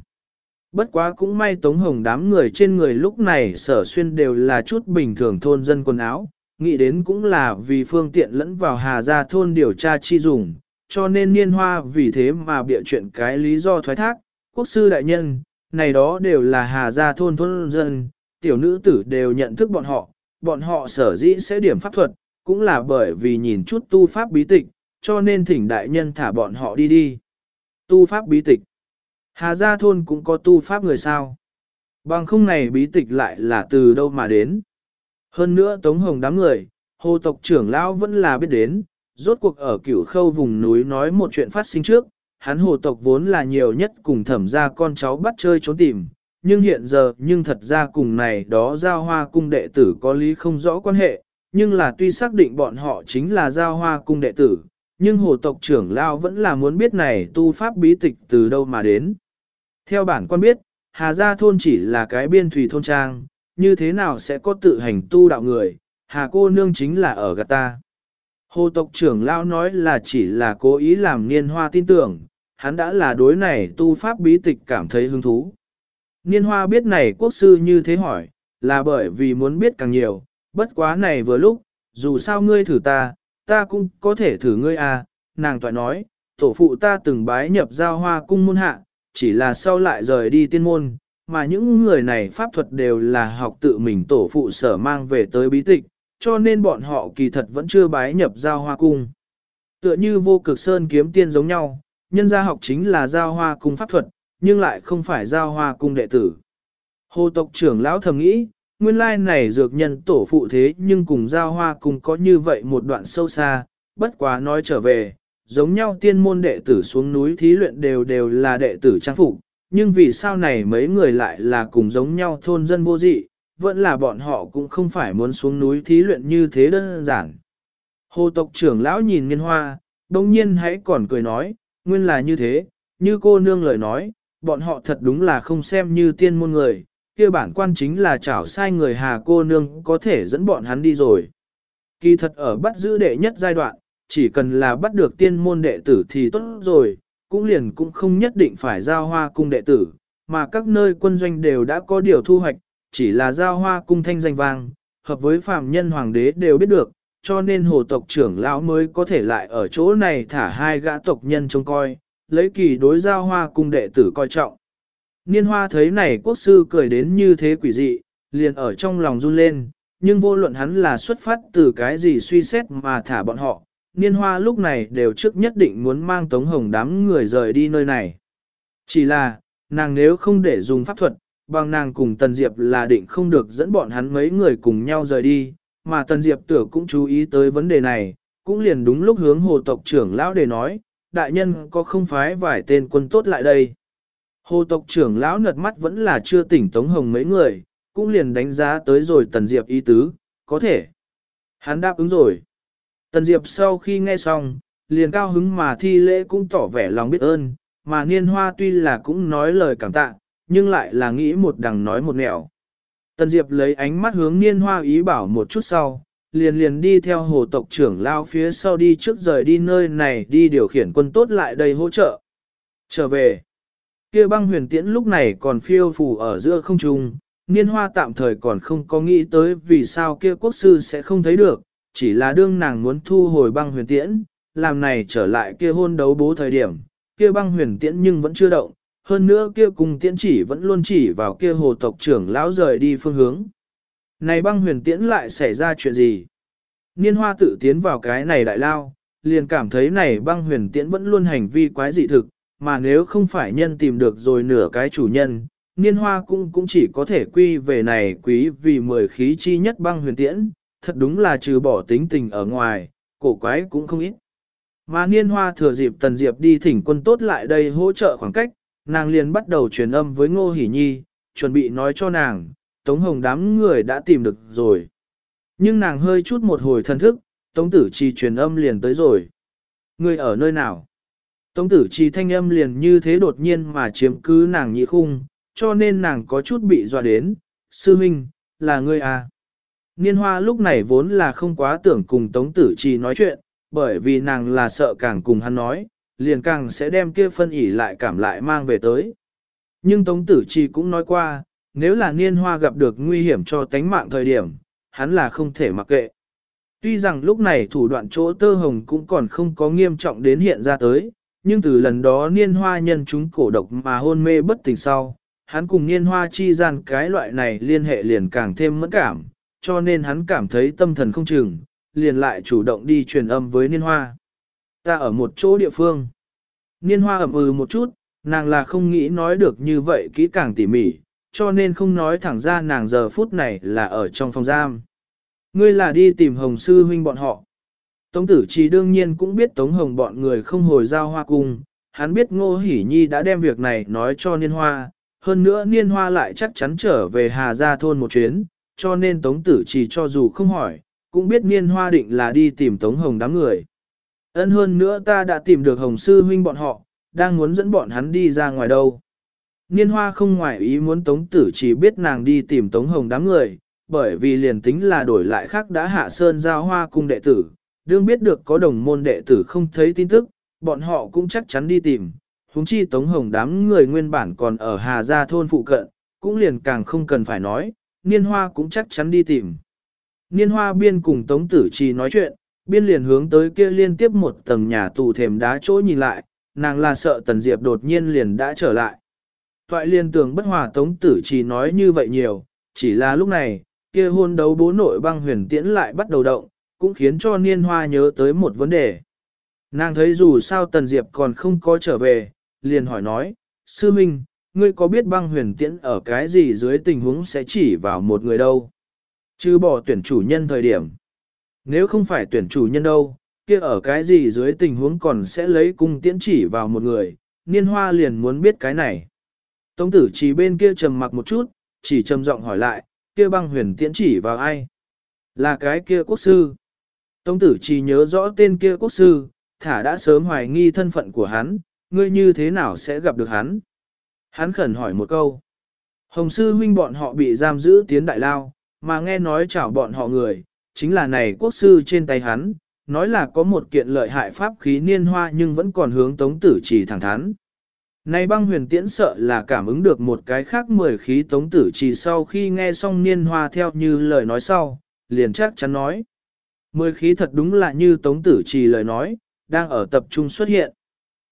Bất quá cũng may Tống Hồng đám người trên người lúc này sở xuyên đều là chút bình thường thôn dân quần áo, nghĩ đến cũng là vì phương tiện lẫn vào Hà Gia thôn điều tra chi dùng, cho nên niên hoa vì thế mà bịa chuyện cái lý do thoái thác, quốc sư đại nhân, này đó đều là Hà Gia thôn thôn dân, tiểu nữ tử đều nhận thức bọn họ, bọn họ sở dĩ sẽ điểm pháp thuật, cũng là bởi vì nhìn chút tu pháp bí tịch, cho nên thỉnh đại nhân thả bọn họ đi đi. Tu pháp bí tịch. Hà Gia thôn cũng có tu pháp người sao. Bằng không này bí tịch lại là từ đâu mà đến. Hơn nữa Tống Hồng đám người, hồ tộc trưởng lão vẫn là biết đến, rốt cuộc ở cửu khâu vùng núi nói một chuyện phát sinh trước, hắn hồ tộc vốn là nhiều nhất cùng thẩm ra con cháu bắt chơi trốn tìm, nhưng hiện giờ nhưng thật ra cùng này đó giao hoa cung đệ tử có lý không rõ quan hệ, nhưng là tuy xác định bọn họ chính là giao hoa cung đệ tử, nhưng hồ tộc trưởng lao vẫn là muốn biết này tu pháp bí tịch từ đâu mà đến. Theo bản quan biết, Hà Gia thôn chỉ là cái biên thủy thôn trang, như thế nào sẽ có tự hành tu đạo người, Hà cô nương chính là ở gạt ta. Hồ tộc trưởng lao nói là chỉ là cố ý làm niên hoa tin tưởng, hắn đã là đối này tu pháp bí tịch cảm thấy hứng thú. Niên hoa biết này quốc sư như thế hỏi, là bởi vì muốn biết càng nhiều, bất quá này vừa lúc, dù sao ngươi thử ta, ta cũng có thể thử ngươi à, nàng toại nói, tổ phụ ta từng bái nhập giao hoa cung môn hạ, chỉ là sau lại rời đi tiên môn, mà những người này pháp thuật đều là học tự mình tổ phụ sở mang về tới bí tịch, cho nên bọn họ kỳ thật vẫn chưa bái nhập giao hoa cung. Tựa như vô cực sơn kiếm tiên giống nhau, nhân gia học chính là giao hoa cung pháp thuật, nhưng lại không phải giao hoa cung đệ tử. Hồ tộc trưởng lão thầm nghĩ, nguyên lai này dược nhân tổ phụ thế nhưng cùng giao hoa cùng có như vậy một đoạn sâu xa, bất quá nói trở về, giống nhau tiên môn đệ tử xuống núi thí luyện đều đều là đệ tử trang phục, nhưng vì sao này mấy người lại là cùng giống nhau thôn dân vô dị, vẫn là bọn họ cũng không phải muốn xuống núi thí luyện như thế đơn giản. Hồ tộc trưởng lão nhìn nghiên hoa, đồng nhiên hãy còn cười nói, nguyên là như thế, như cô nương lời nói, bọn họ thật đúng là không xem như tiên môn người, kia bản quan chính là chảo sai người hà cô nương có thể dẫn bọn hắn đi rồi. Kỳ thật ở bắt giữ đệ nhất giai đoạn, chỉ cần là bắt được tiên môn đệ tử thì tốt rồi, cũng liền cũng không nhất định phải giao hoa cung đệ tử, mà các nơi quân doanh đều đã có điều thu hoạch, chỉ là giao hoa cung thanh danh vang, hợp với phàm nhân hoàng đế đều biết được, cho nên hồ tộc trưởng lão mới có thể lại ở chỗ này thả hai gã tộc nhân trông coi, lấy kỳ đối giao hoa cung đệ tử coi trọng. Niên hoa thấy này quốc sư cười đến như thế quỷ dị, liền ở trong lòng run lên, nhưng vô luận hắn là xuất phát từ cái gì suy xét mà thả bọn họ, niên hoa lúc này đều trước nhất định muốn mang Tống Hồng đám người rời đi nơi này. Chỉ là, nàng nếu không để dùng pháp thuật, bằng nàng cùng Tần Diệp là định không được dẫn bọn hắn mấy người cùng nhau rời đi, mà Tần Diệp tử cũng chú ý tới vấn đề này, cũng liền đúng lúc hướng hồ tộc trưởng lão để nói, đại nhân có không phái vài tên quân tốt lại đây. Hồ tộc trưởng lão nật mắt vẫn là chưa tỉnh Tống Hồng mấy người, cũng liền đánh giá tới rồi Tần Diệp ý tứ, có thể. Hắn đáp ứng rồi. Tần Diệp sau khi nghe xong, liền cao hứng mà thi lễ cũng tỏ vẻ lòng biết ơn, mà niên hoa tuy là cũng nói lời cảm tạ, nhưng lại là nghĩ một đằng nói một nẻo. Tần Diệp lấy ánh mắt hướng niên hoa ý bảo một chút sau, liền liền đi theo hồ tộc trưởng lao phía sau đi trước rời đi nơi này đi điều khiển quân tốt lại đây hỗ trợ. Trở về, kia băng huyền tiễn lúc này còn phiêu phù ở giữa không trung, niên hoa tạm thời còn không có nghĩ tới vì sao kia quốc sư sẽ không thấy được, chỉ là đương nàng muốn thu hồi băng huyền tiễn, làm này trở lại kia hôn đấu bố thời điểm, kia băng huyền tiễn nhưng vẫn chưa động, hơn nữa kia cùng tiễn chỉ vẫn luôn chỉ vào kia hồ tộc trưởng lão rời đi phương hướng. Này băng huyền tiễn lại xảy ra chuyện gì? Niên hoa tự tiến vào cái này đại lao, liền cảm thấy này băng huyền tiễn vẫn luôn hành vi quái dị thực, mà nếu không phải nhân tìm được rồi nửa cái chủ nhân, niên hoa cũng cũng chỉ có thể quy về này quý vì mười khí chi nhất băng huyền tiễn, thật đúng là trừ bỏ tính tình ở ngoài, cổ quái cũng không ít. Mà niên hoa thừa dịp tần diệp đi thỉnh quân tốt lại đây hỗ trợ khoảng cách, nàng liền bắt đầu truyền âm với ngô hỷ nhi, chuẩn bị nói cho nàng, tống hồng đám người đã tìm được rồi. Nhưng nàng hơi chút một hồi thân thức, tống tử chi truyền âm liền tới rồi. Người ở nơi nào? Tống tử trì thanh âm liền như thế đột nhiên mà chiếm cứ nàng nhị khung, cho nên nàng có chút bị dọa đến. Sư Minh, là ngươi à? Niên hoa lúc này vốn là không quá tưởng cùng Tống Tử Trì nói chuyện, bởi vì nàng là sợ càng cùng hắn nói, liền càng sẽ đem kia phân ỉ lại cảm lại mang về tới. Nhưng Tống Tử Trì cũng nói qua, nếu là niên hoa gặp được nguy hiểm cho tánh mạng thời điểm, hắn là không thể mặc kệ. Tuy rằng lúc này thủ đoạn chỗ tơ hồng cũng còn không có nghiêm trọng đến hiện ra tới, nhưng từ lần đó niên hoa nhân chúng cổ độc mà hôn mê bất tỉnh sau, hắn cùng niên hoa chi gian cái loại này liên hệ liền càng thêm mẫn cảm, cho nên hắn cảm thấy tâm thần không chừng, liền lại chủ động đi truyền âm với niên hoa. Ta ở một chỗ địa phương. Niên hoa ẩm ừ một chút, nàng là không nghĩ nói được như vậy kỹ càng tỉ mỉ, cho nên không nói thẳng ra nàng giờ phút này là ở trong phòng giam. Ngươi là đi tìm hồng sư huynh bọn họ. Tống tử chỉ đương nhiên cũng biết Tống Hồng bọn người không hồi giao hoa cung, hắn biết Ngô Hỷ Nhi đã đem việc này nói cho Niên Hoa, hơn nữa Niên Hoa lại chắc chắn trở về Hà Gia thôn một chuyến, cho nên Tống tử chỉ cho dù không hỏi, cũng biết Niên Hoa định là đi tìm Tống Hồng đám người. Ân hơn nữa ta đã tìm được Hồng Sư huynh bọn họ, đang muốn dẫn bọn hắn đi ra ngoài đâu. Niên Hoa không ngoại ý muốn Tống tử chỉ biết nàng đi tìm Tống Hồng đám người, bởi vì liền tính là đổi lại khác đã hạ sơn giao hoa cung đệ tử, đương biết được có đồng môn đệ tử không thấy tin tức, bọn họ cũng chắc chắn đi tìm. Húng chi Tống Hồng đám người nguyên bản còn ở Hà Gia thôn phụ cận, cũng liền càng không cần phải nói, Niên Hoa cũng chắc chắn đi tìm. Niên Hoa biên cùng Tống Tử Trì nói chuyện, biên liền hướng tới kia liên tiếp một tầng nhà tù thềm đá chỗ nhìn lại, nàng là sợ Tần Diệp đột nhiên liền đã trở lại. Toại liên tưởng bất hòa Tống Tử Trì nói như vậy nhiều, chỉ là lúc này, kia hôn đấu bố nội băng huyền tiễn lại bắt đầu động, cũng khiến cho niên hoa nhớ tới một vấn đề. Nàng thấy dù sao Tần Diệp còn không có trở về, liền hỏi nói, Sư Minh, ngươi có biết băng huyền tiễn ở cái gì dưới tình huống sẽ chỉ vào một người đâu? Chứ bỏ tuyển chủ nhân thời điểm. Nếu không phải tuyển chủ nhân đâu, kia ở cái gì dưới tình huống còn sẽ lấy cung tiễn chỉ vào một người, niên hoa liền muốn biết cái này. Tống tử chỉ bên kia trầm mặc một chút, chỉ trầm giọng hỏi lại, kia băng huyền tiễn chỉ vào ai? Là cái kia quốc sư. Tống tử chỉ nhớ rõ tên kia quốc sư, thả đã sớm hoài nghi thân phận của hắn, ngươi như thế nào sẽ gặp được hắn? Hắn khẩn hỏi một câu. Hồng sư huynh bọn họ bị giam giữ tiến đại lao, mà nghe nói chảo bọn họ người, chính là này quốc sư trên tay hắn, nói là có một kiện lợi hại pháp khí niên hoa nhưng vẫn còn hướng tống tử chỉ thẳng thắn. Này băng huyền tiễn sợ là cảm ứng được một cái khác mười khí tống tử chỉ sau khi nghe xong niên hoa theo như lời nói sau, liền chắc chắn nói. Mười khí thật đúng là như Tống Tử Trì lời nói, đang ở tập trung xuất hiện.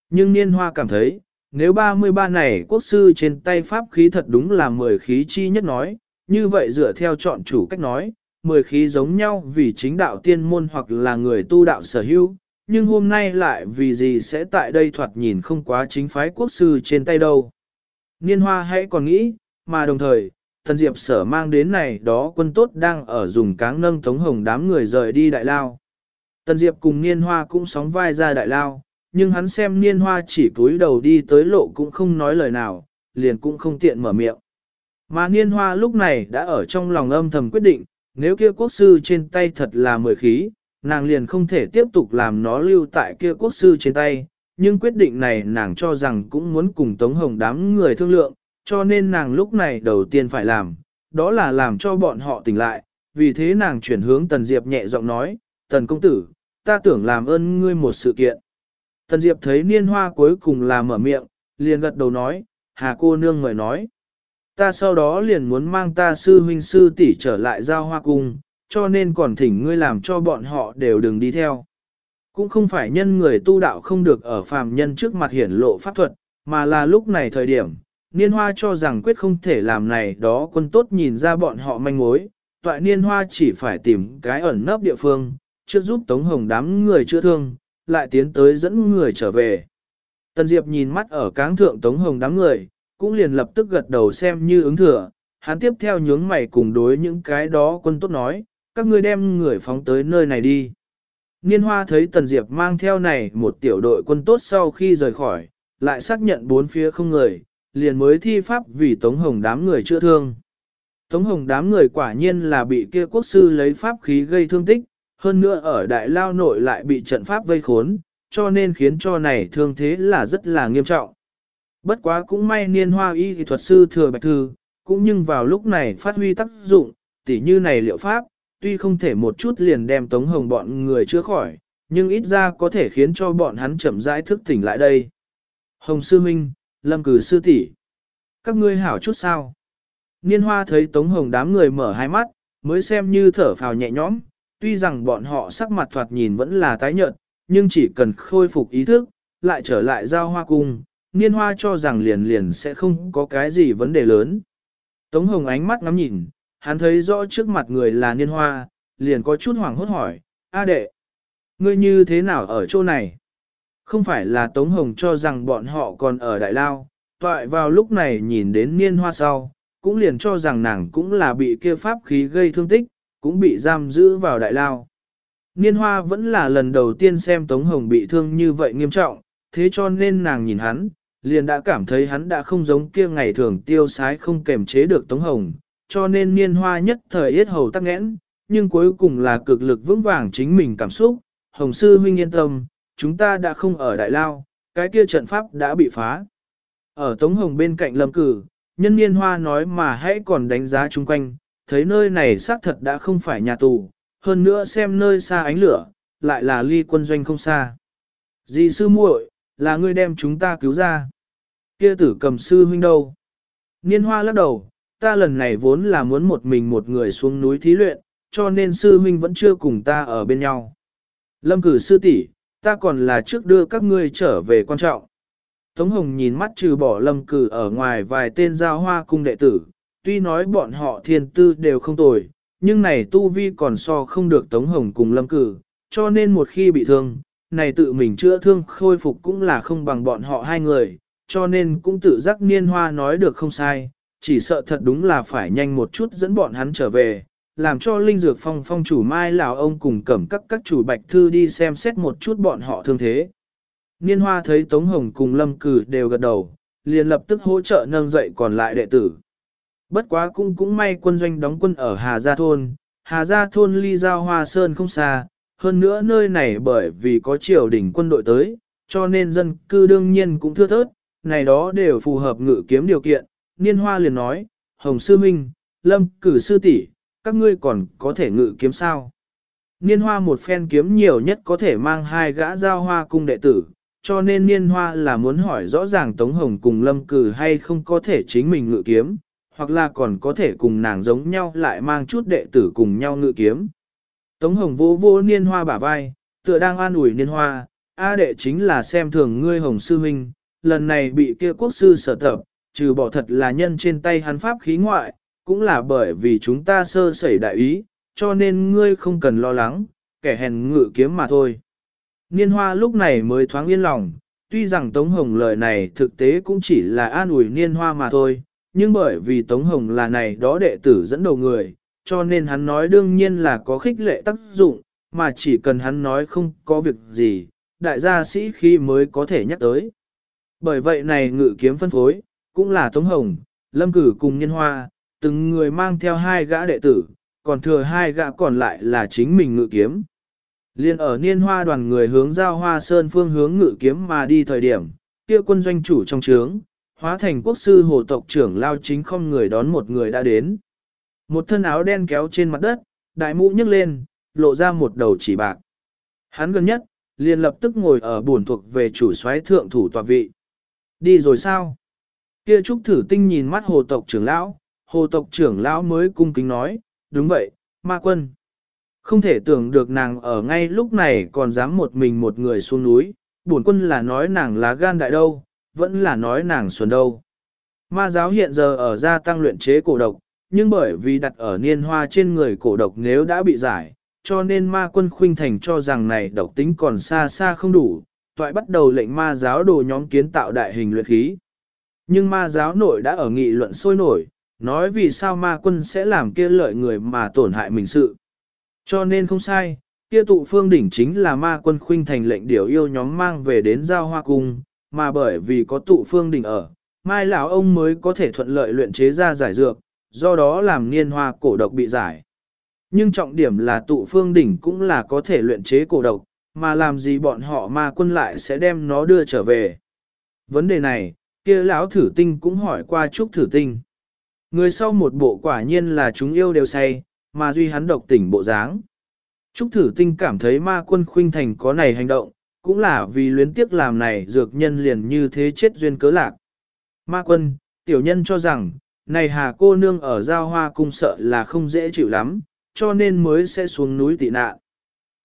Nhưng Niên Hoa cảm thấy, nếu 33 này quốc sư trên tay pháp khí thật đúng là mười khí chi nhất nói, như vậy dựa theo chọn chủ cách nói, mười khí giống nhau vì chính đạo tiên môn hoặc là người tu đạo sở hữu, nhưng hôm nay lại vì gì sẽ tại đây thoạt nhìn không quá chính phái quốc sư trên tay đâu. Niên Hoa hãy còn nghĩ, mà đồng thời, Tần Diệp sở mang đến này đó quân tốt đang ở dùng cáng nâng tống hồng đám người rời đi đại lao. Tần Diệp cùng Niên Hoa cũng sóng vai ra đại lao, nhưng hắn xem Niên Hoa chỉ cúi đầu đi tới lộ cũng không nói lời nào, liền cũng không tiện mở miệng. Mà Niên Hoa lúc này đã ở trong lòng âm thầm quyết định, nếu kia quốc sư trên tay thật là mười khí, nàng liền không thể tiếp tục làm nó lưu tại kia quốc sư trên tay, nhưng quyết định này nàng cho rằng cũng muốn cùng Tống Hồng đám người thương lượng, cho nên nàng lúc này đầu tiên phải làm, đó là làm cho bọn họ tỉnh lại, vì thế nàng chuyển hướng Tần Diệp nhẹ giọng nói, Tần công tử, ta tưởng làm ơn ngươi một sự kiện. Tần Diệp thấy niên hoa cuối cùng là mở miệng, liền gật đầu nói, hà cô nương mời nói. Ta sau đó liền muốn mang ta sư huynh sư tỷ trở lại giao hoa cung, cho nên còn thỉnh ngươi làm cho bọn họ đều đừng đi theo. Cũng không phải nhân người tu đạo không được ở phàm nhân trước mặt hiển lộ pháp thuật, mà là lúc này thời điểm, Niên hoa cho rằng quyết không thể làm này đó quân tốt nhìn ra bọn họ manh mối, toại niên hoa chỉ phải tìm cái ẩn nấp địa phương, trước giúp Tống Hồng đám người chữa thương, lại tiến tới dẫn người trở về. Tần Diệp nhìn mắt ở cáng thượng Tống Hồng đám người, cũng liền lập tức gật đầu xem như ứng thừa, hắn tiếp theo nhướng mày cùng đối những cái đó quân tốt nói, các ngươi đem người phóng tới nơi này đi. Niên hoa thấy Tần Diệp mang theo này một tiểu đội quân tốt sau khi rời khỏi, lại xác nhận bốn phía không người, liền mới thi pháp vì Tống Hồng đám người chữa thương. Tống Hồng đám người quả nhiên là bị kia quốc sư lấy pháp khí gây thương tích, hơn nữa ở đại lao nội lại bị trận pháp vây khốn, cho nên khiến cho này thương thế là rất là nghiêm trọng. Bất quá cũng may niên hoa y thì thuật sư thừa bạch thư, cũng nhưng vào lúc này phát huy tác dụng, tỉ như này liệu pháp, tuy không thể một chút liền đem Tống Hồng bọn người chữa khỏi, nhưng ít ra có thể khiến cho bọn hắn chậm rãi thức tỉnh lại đây. Hồng Sư Minh, Lâm Cử Sư tỷ, Các ngươi hảo chút sao? Niên hoa thấy Tống Hồng đám người mở hai mắt, mới xem như thở phào nhẹ nhõm, tuy rằng bọn họ sắc mặt thoạt nhìn vẫn là tái nhợt, nhưng chỉ cần khôi phục ý thức, lại trở lại giao hoa cung, niên hoa cho rằng liền liền sẽ không có cái gì vấn đề lớn. Tống Hồng ánh mắt ngắm nhìn, hắn thấy rõ trước mặt người là niên hoa, liền có chút hoảng hốt hỏi, A đệ, ngươi như thế nào ở chỗ này? Không phải là Tống Hồng cho rằng bọn họ còn ở Đại Lao, toại vào lúc này nhìn đến niên hoa sau, cũng liền cho rằng nàng cũng là bị kia pháp khí gây thương tích, cũng bị giam giữ vào Đại Lao. Niên hoa vẫn là lần đầu tiên xem Tống Hồng bị thương như vậy nghiêm trọng, thế cho nên nàng nhìn hắn, liền đã cảm thấy hắn đã không giống kia ngày thường tiêu sái không kềm chế được Tống Hồng, cho nên niên hoa nhất thời yết hầu tắc nghẽn, nhưng cuối cùng là cực lực vững vàng chính mình cảm xúc. Hồng sư huynh yên tâm, chúng ta đã không ở Đại Lao, cái kia trận pháp đã bị phá. Ở Tống Hồng bên cạnh lâm cử, nhân niên hoa nói mà hãy còn đánh giá chung quanh, thấy nơi này xác thật đã không phải nhà tù, hơn nữa xem nơi xa ánh lửa, lại là ly quân doanh không xa. Dì sư muội, là ngươi đem chúng ta cứu ra. Kia tử cầm sư huynh đâu? Niên hoa lắc đầu, ta lần này vốn là muốn một mình một người xuống núi thí luyện, cho nên sư huynh vẫn chưa cùng ta ở bên nhau. Lâm cử sư tỷ, ta còn là trước đưa các ngươi trở về quan trọng. Tống Hồng nhìn mắt trừ bỏ lâm cử ở ngoài vài tên giao hoa cung đệ tử, tuy nói bọn họ thiên tư đều không tồi, nhưng này tu vi còn so không được Tống Hồng cùng lâm cử, cho nên một khi bị thương, này tự mình chữa thương khôi phục cũng là không bằng bọn họ hai người, cho nên cũng tự giác niên hoa nói được không sai, chỉ sợ thật đúng là phải nhanh một chút dẫn bọn hắn trở về, làm cho linh dược phong phong chủ mai lào ông cùng cẩm các các chủ bạch thư đi xem xét một chút bọn họ thương thế. Niên hoa thấy Tống Hồng cùng Lâm Cử đều gật đầu, liền lập tức hỗ trợ nâng dậy còn lại đệ tử. Bất quá cũng cũng may quân doanh đóng quân ở Hà Gia Thôn, Hà Gia Thôn ly giao hoa sơn không xa, hơn nữa nơi này bởi vì có triều đình quân đội tới, cho nên dân cư đương nhiên cũng thưa thớt, này đó đều phù hợp ngự kiếm điều kiện. Niên Hoa liền nói, Hồng Sư Minh, Lâm, cử sư tỷ, các ngươi còn có thể ngự kiếm sao? Niên Hoa một phen kiếm nhiều nhất có thể mang hai gã giao hoa cung đệ tử, cho nên Niên Hoa là muốn hỏi rõ ràng Tống Hồng cùng Lâm cử hay không có thể chính mình ngự kiếm, hoặc là còn có thể cùng nàng giống nhau lại mang chút đệ tử cùng nhau ngự kiếm. Tống Hồng vô vô niên hoa bả vai, tựa đang an ủi niên hoa, A đệ chính là xem thường ngươi Hồng sư huynh, lần này bị kia quốc sư sở tập, trừ bỏ thật là nhân trên tay hắn pháp khí ngoại, cũng là bởi vì chúng ta sơ sẩy đại ý, cho nên ngươi không cần lo lắng, kẻ hèn ngự kiếm mà thôi. Niên hoa lúc này mới thoáng yên lòng, tuy rằng Tống Hồng lời này thực tế cũng chỉ là an ủi niên hoa mà thôi, nhưng bởi vì Tống Hồng là này đó đệ tử dẫn đầu người, cho nên hắn nói đương nhiên là có khích lệ tác dụng, mà chỉ cần hắn nói không có việc gì, đại gia sĩ khi mới có thể nhắc tới. Bởi vậy này ngự kiếm phân phối, cũng là Tống Hồng, Lâm Cử cùng Nhân Hoa, từng người mang theo hai gã đệ tử, còn thừa hai gã còn lại là chính mình ngự kiếm. Liên ở Niên Hoa đoàn người hướng giao Hoa Sơn phương hướng ngự kiếm mà đi thời điểm, kia quân doanh chủ trong trướng, hóa thành quốc sư hồ tộc trưởng lao chính không người đón một người đã đến. Một thân áo đen kéo trên mặt đất, đại mũ nhấc lên, lộ ra một đầu chỉ bạc. Hắn gần nhất, liền lập tức ngồi ở buồn thuộc về chủ soái thượng thủ tòa vị. Đi rồi sao? Kia trúc thử tinh nhìn mắt hồ tộc trưởng lão, hồ tộc trưởng lão mới cung kính nói, đúng vậy, ma quân. Không thể tưởng được nàng ở ngay lúc này còn dám một mình một người xuống núi, bổn quân là nói nàng lá gan đại đâu, vẫn là nói nàng xuân đâu. Ma giáo hiện giờ ở gia tăng luyện chế cổ độc, nhưng bởi vì đặt ở niên hoa trên người cổ độc nếu đã bị giải, cho nên ma quân khuynh thành cho rằng này độc tính còn xa xa không đủ, toại bắt đầu lệnh ma giáo đồ nhóm kiến tạo đại hình luyện khí. Nhưng ma giáo nội đã ở nghị luận sôi nổi, nói vì sao ma quân sẽ làm kia lợi người mà tổn hại mình sự. Cho nên không sai, kia tụ phương đỉnh chính là ma quân khuynh thành lệnh điều yêu nhóm mang về đến giao hoa cung, mà bởi vì có tụ phương đỉnh ở, mai lão ông mới có thể thuận lợi luyện chế ra giải dược, do đó làm niên hoa cổ độc bị giải. Nhưng trọng điểm là tụ phương đỉnh cũng là có thể luyện chế cổ độc, mà làm gì bọn họ ma quân lại sẽ đem nó đưa trở về. Vấn đề này, kia lão thử tinh cũng hỏi qua trúc thử tinh. Người sau một bộ quả nhiên là chúng yêu đều say, mà duy hắn độc tỉnh bộ dáng. Trúc thử tinh cảm thấy ma quân khuynh thành có này hành động, cũng là vì luyến tiếc làm này dược nhân liền như thế chết duyên cớ lạc. Ma quân, tiểu nhân cho rằng, này hà cô nương ở giao hoa cung sợ là không dễ chịu lắm, cho nên mới sẽ xuống núi tị nạn.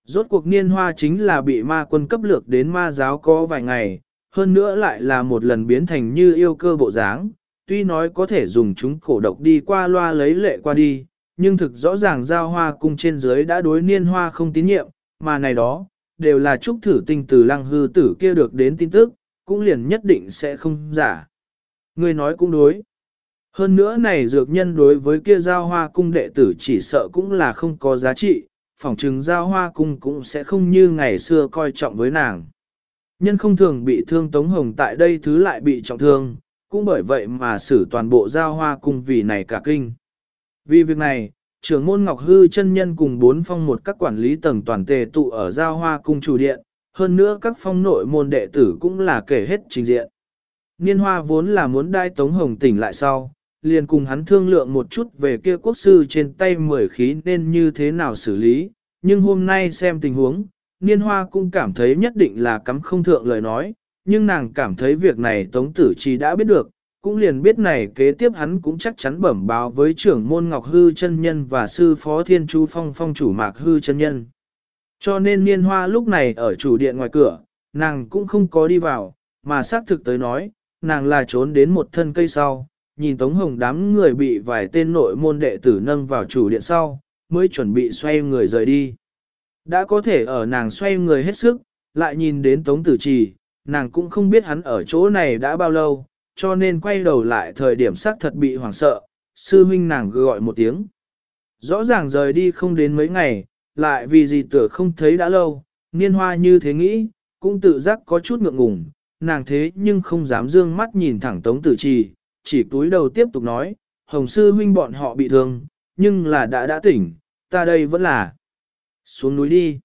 Rốt cuộc niên hoa chính là bị ma quân cấp lược đến ma giáo có vài ngày, hơn nữa lại là một lần biến thành như yêu cơ bộ dáng, tuy nói có thể dùng chúng cổ độc đi qua loa lấy lệ qua đi, nhưng thực rõ ràng giao hoa cung trên dưới đã đối niên hoa không tín nhiệm, mà này đó, đều là chúc thử tinh từ lăng hư tử kia được đến tin tức, cũng liền nhất định sẽ không giả. Người nói cũng đối. Hơn nữa này dược nhân đối với kia giao hoa cung đệ tử chỉ sợ cũng là không có giá trị, phỏng chừng giao hoa cung cũng sẽ không như ngày xưa coi trọng với nàng. Nhân không thường bị thương Tống Hồng tại đây thứ lại bị trọng thương, cũng bởi vậy mà xử toàn bộ giao hoa cung vì này cả kinh. Vì việc này, trưởng môn Ngọc Hư chân nhân cùng bốn phong một các quản lý tầng toàn tề tụ ở giao hoa cung chủ điện, hơn nữa các phong nội môn đệ tử cũng là kể hết trình diện. Niên hoa vốn là muốn đai Tống Hồng tỉnh lại sau, liền cùng hắn thương lượng một chút về kia quốc sư trên tay mười khí nên như thế nào xử lý, nhưng hôm nay xem tình huống, Niên Hoa cũng cảm thấy nhất định là cắm không thượng lời nói, nhưng nàng cảm thấy việc này Tống Tử Chi đã biết được, cũng liền biết này kế tiếp hắn cũng chắc chắn bẩm báo với trưởng môn Ngọc Hư chân nhân và sư phó Thiên Chu Phong phong chủ Mạc Hư chân nhân. Cho nên Niên Hoa lúc này ở chủ điện ngoài cửa, nàng cũng không có đi vào, mà xác thực tới nói, nàng là trốn đến một thân cây sau, nhìn Tống Hồng đám người bị vài tên nội môn đệ tử nâng vào chủ điện sau, mới chuẩn bị xoay người rời đi. Đã có thể ở nàng xoay người hết sức, lại nhìn đến Tống Tử Trì, nàng cũng không biết hắn ở chỗ này đã bao lâu, cho nên quay đầu lại thời điểm xác thật bị hoảng sợ, sư huynh nàng gọi một tiếng. Rõ ràng rời đi không đến mấy ngày, lại vì gì tựa không thấy đã lâu, niên hoa như thế nghĩ, cũng tự giác có chút ngượng ngùng, nàng thế nhưng không dám dương mắt nhìn thẳng Tống Tử Trì, chỉ túi đầu tiếp tục nói, Hồng sư huynh bọn họ bị thương, nhưng là đã đã tỉnh, ta đây vẫn là. Xuống núi đi.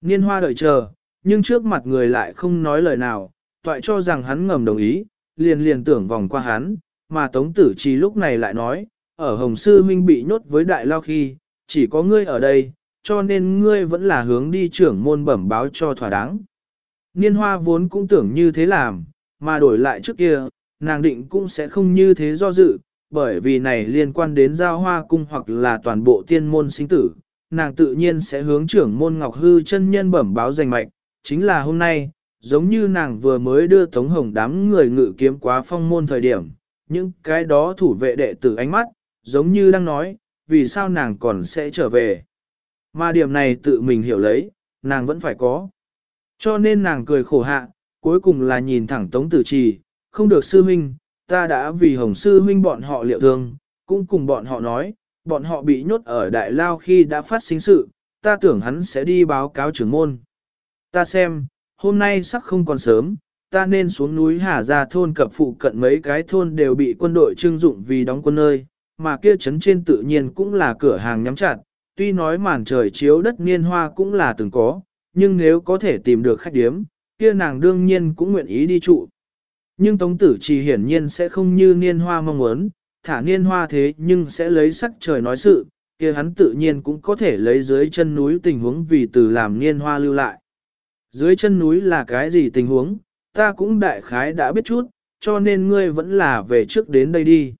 Niên hoa đợi chờ, nhưng trước mặt người lại không nói lời nào, toại cho rằng hắn ngầm đồng ý, liền liền tưởng vòng qua hắn, mà Tống Tử Chi lúc này lại nói, ở Hồng Sư Huynh bị nhốt với đại lao khi, chỉ có ngươi ở đây, cho nên ngươi vẫn là hướng đi trưởng môn bẩm báo cho thỏa đáng. Niên hoa vốn cũng tưởng như thế làm, mà đổi lại trước kia, nàng định cũng sẽ không như thế do dự, bởi vì này liên quan đến giao hoa cung hoặc là toàn bộ tiên môn sinh tử, nàng tự nhiên sẽ hướng trưởng môn Ngọc Hư chân nhân bẩm báo danh mạch, chính là hôm nay, giống như nàng vừa mới đưa Tống Hồng đám người ngự kiếm quá phong môn thời điểm, những cái đó thủ vệ đệ tử ánh mắt, giống như đang nói, vì sao nàng còn sẽ trở về. Mà điểm này tự mình hiểu lấy, nàng vẫn phải có. Cho nên nàng cười khổ hạ, cuối cùng là nhìn thẳng Tống Tử Trì, không được sư huynh, ta đã vì Hồng sư huynh bọn họ liệu thương, cũng cùng bọn họ nói, bọn họ bị nhốt ở đại lao khi đã phát sinh sự, ta tưởng hắn sẽ đi báo cáo trưởng môn. Ta xem, hôm nay sắc không còn sớm, ta nên xuống núi Hà Gia thôn cập phụ cận mấy cái thôn đều bị quân đội trưng dụng vì đóng quân nơi, mà kia trấn trên tự nhiên cũng là cửa hàng nhắm chặt, tuy nói màn trời chiếu đất niên hoa cũng là từng có, nhưng nếu có thể tìm được khách điếm, kia nàng đương nhiên cũng nguyện ý đi trụ. Nhưng Tống Tử Trì hiển nhiên sẽ không như niên hoa mong muốn, thả niên hoa thế nhưng sẽ lấy sắc trời nói sự, kia hắn tự nhiên cũng có thể lấy dưới chân núi tình huống vì từ làm niên hoa lưu lại. Dưới chân núi là cái gì tình huống, ta cũng đại khái đã biết chút, cho nên ngươi vẫn là về trước đến đây đi.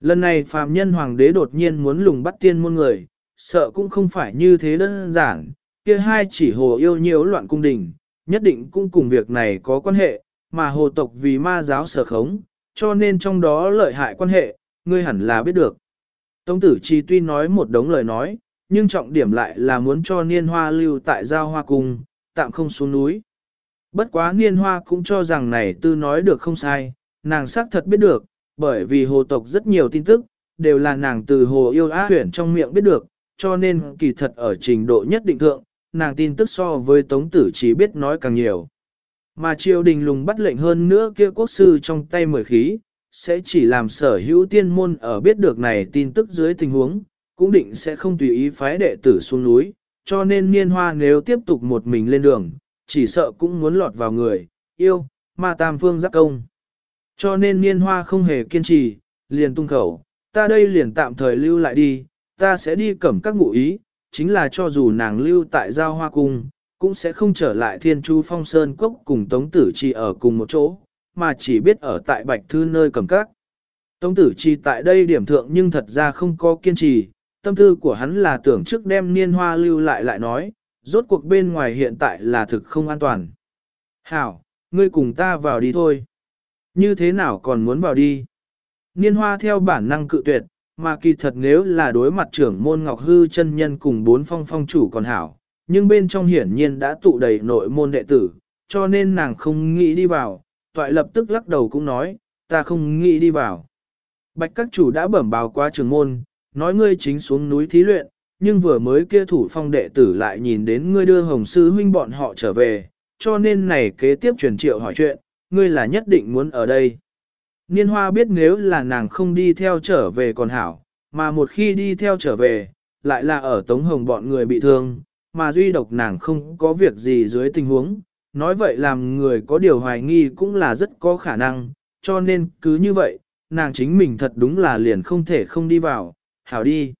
Lần này phàm nhân hoàng đế đột nhiên muốn lùng bắt tiên môn người, sợ cũng không phải như thế đơn giản, kia hai chỉ hồ yêu nhiễu loạn cung đình, nhất định cũng cùng việc này có quan hệ, mà hồ tộc vì ma giáo sở khống, cho nên trong đó lợi hại quan hệ, ngươi hẳn là biết được. Tống tử chi tuy nói một đống lời nói, nhưng trọng điểm lại là muốn cho niên hoa lưu tại giao hoa cung, tạm không xuống núi. Bất quá niên hoa cũng cho rằng này tư nói được không sai, nàng xác thật biết được, bởi vì hồ tộc rất nhiều tin tức, đều là nàng từ hồ yêu á huyển trong miệng biết được, cho nên kỳ thật ở trình độ nhất định thượng, nàng tin tức so với tống tử chỉ biết nói càng nhiều. Mà triều đình lùng bắt lệnh hơn nữa kia quốc sư trong tay mười khí, sẽ chỉ làm sở hữu tiên môn ở biết được này tin tức dưới tình huống, cũng định sẽ không tùy ý phái đệ tử xuống núi, cho nên niên hoa nếu tiếp tục một mình lên đường, chỉ sợ cũng muốn lọt vào người, yêu, mà tam phương giác công. Cho nên niên hoa không hề kiên trì, liền tung khẩu, ta đây liền tạm thời lưu lại đi, ta sẽ đi cẩm các ngụ ý, chính là cho dù nàng lưu tại giao hoa cung, cũng sẽ không trở lại thiên chu phong sơn cốc cùng tống tử chi ở cùng một chỗ, mà chỉ biết ở tại bạch thư nơi cẩm các. Tống tử chi tại đây điểm thượng nhưng thật ra không có kiên trì, tâm tư của hắn là tưởng trước đem niên hoa lưu lại lại nói, rốt cuộc bên ngoài hiện tại là thực không an toàn. Hảo, ngươi cùng ta vào đi thôi. Như thế nào còn muốn vào đi? Niên hoa theo bản năng cự tuyệt, mà kỳ thật nếu là đối mặt trưởng môn Ngọc Hư chân nhân cùng bốn phong phong chủ còn hảo, nhưng bên trong hiển nhiên đã tụ đầy nội môn đệ tử, cho nên nàng không nghĩ đi vào, toại lập tức lắc đầu cũng nói, ta không nghĩ đi vào. Bạch các chủ đã bẩm báo qua trưởng môn, nói ngươi chính xuống núi thí luyện, nhưng vừa mới kia thủ phong đệ tử lại nhìn đến ngươi đưa hồng sư huynh bọn họ trở về, cho nên này kế tiếp truyền triệu hỏi chuyện, ngươi là nhất định muốn ở đây. Niên hoa biết nếu là nàng không đi theo trở về còn hảo, mà một khi đi theo trở về, lại là ở tống hồng bọn người bị thương, mà duy độc nàng không có việc gì dưới tình huống, nói vậy làm người có điều hoài nghi cũng là rất có khả năng, cho nên cứ như vậy, nàng chính mình thật đúng là liền không thể không đi vào, hảo đi.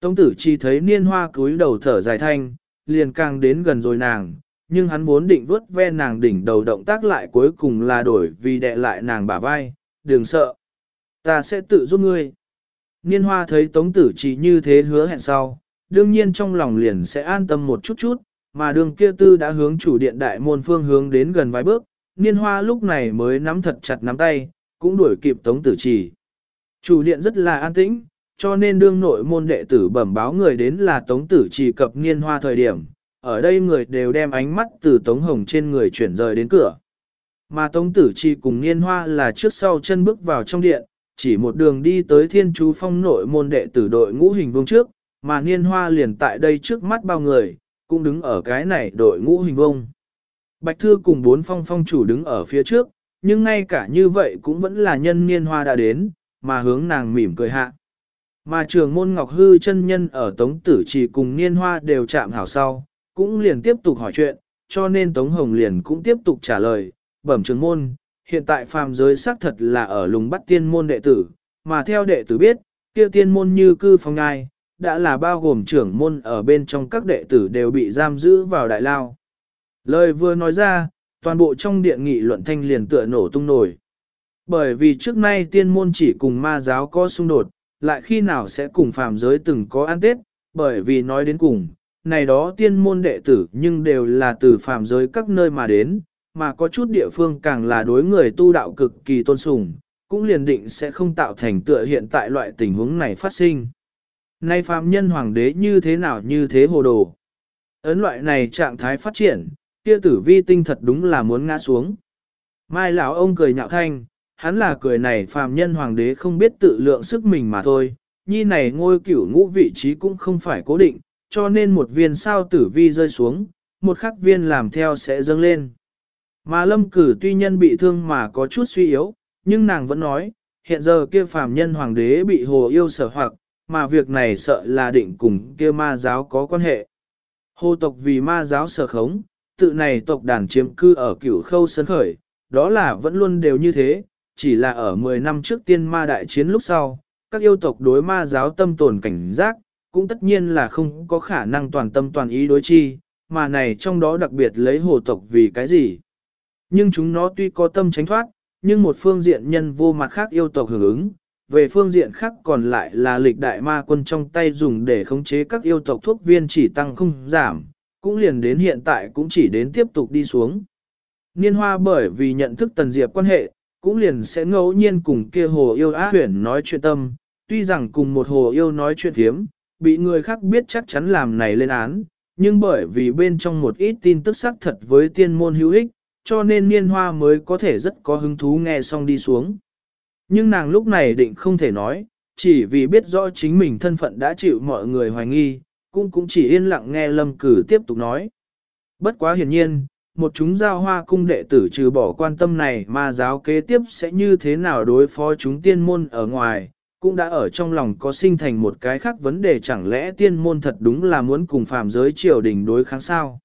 Tống tử chỉ thấy niên hoa cúi đầu thở dài thanh, liền càng đến gần rồi nàng, nhưng hắn vốn định vuốt ve nàng đỉnh đầu động tác lại cuối cùng là đổi vì đệ lại nàng bả vai, đừng sợ. Ta sẽ tự giúp ngươi. Niên hoa thấy tống tử chỉ như thế hứa hẹn sau, đương nhiên trong lòng liền sẽ an tâm một chút chút, mà đường kia tư đã hướng chủ điện đại môn phương hướng đến gần vài bước, niên hoa lúc này mới nắm thật chặt nắm tay, cũng đuổi kịp tống tử chỉ. Chủ điện rất là an tĩnh, cho nên đương nội môn đệ tử bẩm báo người đến là tống tử Trì cập niên hoa thời điểm, ở đây người đều đem ánh mắt từ tống hồng trên người chuyển rời đến cửa. Mà tống tử Trì cùng niên hoa là trước sau chân bước vào trong điện, chỉ một đường đi tới thiên chú phong nội môn đệ tử đội ngũ hình vương trước, mà niên hoa liền tại đây trước mắt bao người, cũng đứng ở cái này đội ngũ hình vông. Bạch Thư cùng bốn phong phong chủ đứng ở phía trước, nhưng ngay cả như vậy cũng vẫn là nhân niên hoa đã đến, mà hướng nàng mỉm cười hạ. Mà trường môn Ngọc Hư chân nhân ở Tống Tử chỉ cùng niên hoa đều chạm hảo sau, cũng liền tiếp tục hỏi chuyện, cho nên Tống Hồng liền cũng tiếp tục trả lời, bẩm trường môn, hiện tại phàm giới xác thật là ở lùng bắt tiên môn đệ tử, mà theo đệ tử biết, kia tiên môn như cư phong ngai, đã là bao gồm trưởng môn ở bên trong các đệ tử đều bị giam giữ vào đại lao. Lời vừa nói ra, toàn bộ trong điện nghị luận thanh liền tựa nổ tung nổi. Bởi vì trước nay tiên môn chỉ cùng ma giáo có xung đột, lại khi nào sẽ cùng phàm giới từng có ăn tết, bởi vì nói đến cùng, này đó tiên môn đệ tử nhưng đều là từ phàm giới các nơi mà đến, mà có chút địa phương càng là đối người tu đạo cực kỳ tôn sùng, cũng liền định sẽ không tạo thành tựa hiện tại loại tình huống này phát sinh. Nay phàm nhân hoàng đế như thế nào như thế hồ đồ. Ấn loại này trạng thái phát triển, kia tử vi tinh thật đúng là muốn ngã xuống. Mai lão ông cười nhạo thanh, hắn là cười này phàm nhân hoàng đế không biết tự lượng sức mình mà thôi, nhi này ngôi cửu ngũ vị trí cũng không phải cố định, cho nên một viên sao tử vi rơi xuống, một khắc viên làm theo sẽ dâng lên. Mà lâm cử tuy nhân bị thương mà có chút suy yếu, nhưng nàng vẫn nói, hiện giờ kia phàm nhân hoàng đế bị hồ yêu sở hoặc, mà việc này sợ là định cùng kia ma giáo có quan hệ. Hồ tộc vì ma giáo sở khống, tự này tộc đàn chiếm cư ở cửu khâu sân khởi, đó là vẫn luôn đều như thế, chỉ là ở 10 năm trước tiên ma đại chiến lúc sau, các yêu tộc đối ma giáo tâm tồn cảnh giác, cũng tất nhiên là không có khả năng toàn tâm toàn ý đối chi, mà này trong đó đặc biệt lấy hồ tộc vì cái gì. Nhưng chúng nó tuy có tâm tránh thoát, nhưng một phương diện nhân vô mặt khác yêu tộc hưởng ứng, về phương diện khác còn lại là lịch đại ma quân trong tay dùng để khống chế các yêu tộc thuốc viên chỉ tăng không giảm, cũng liền đến hiện tại cũng chỉ đến tiếp tục đi xuống. Niên hoa bởi vì nhận thức tần diệp quan hệ, cũng liền sẽ ngẫu nhiên cùng kia hồ yêu á huyển nói chuyện tâm, tuy rằng cùng một hồ yêu nói chuyện thiếm, bị người khác biết chắc chắn làm này lên án, nhưng bởi vì bên trong một ít tin tức xác thật với tiên môn hữu ích, cho nên niên hoa mới có thể rất có hứng thú nghe xong đi xuống. Nhưng nàng lúc này định không thể nói, chỉ vì biết rõ chính mình thân phận đã chịu mọi người hoài nghi, cũng cũng chỉ yên lặng nghe lâm cử tiếp tục nói. Bất quá hiển nhiên, một chúng giao hoa cung đệ tử trừ bỏ quan tâm này mà giáo kế tiếp sẽ như thế nào đối phó chúng tiên môn ở ngoài, cũng đã ở trong lòng có sinh thành một cái khác vấn đề chẳng lẽ tiên môn thật đúng là muốn cùng phàm giới triều đình đối kháng sao.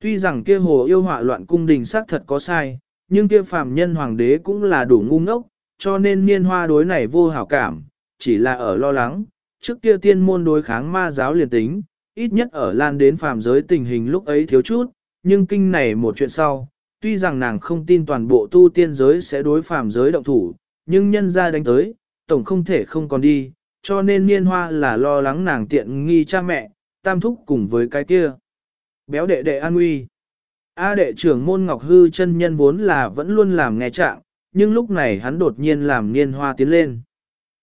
Tuy rằng kia hồ yêu họa loạn cung đình xác thật có sai, nhưng kia phàm nhân hoàng đế cũng là đủ ngu ngốc, cho nên niên hoa đối này vô hảo cảm, chỉ là ở lo lắng, trước kia tiên môn đối kháng ma giáo liền tính, ít nhất ở lan đến phàm giới tình hình lúc ấy thiếu chút, nhưng kinh này một chuyện sau, tuy rằng nàng không tin toàn bộ tu tiên giới sẽ đối phàm giới động thủ, nhưng nhân ra đánh tới, tổng không thể không còn đi, cho nên niên hoa là lo lắng nàng tiện nghi cha mẹ, tam thúc cùng với cái kia. Béo đệ đệ an nguy. A đệ trưởng môn Ngọc Hư chân nhân vốn là vẫn luôn làm nghe trạng, nhưng lúc này hắn đột nhiên làm niên hoa tiến lên.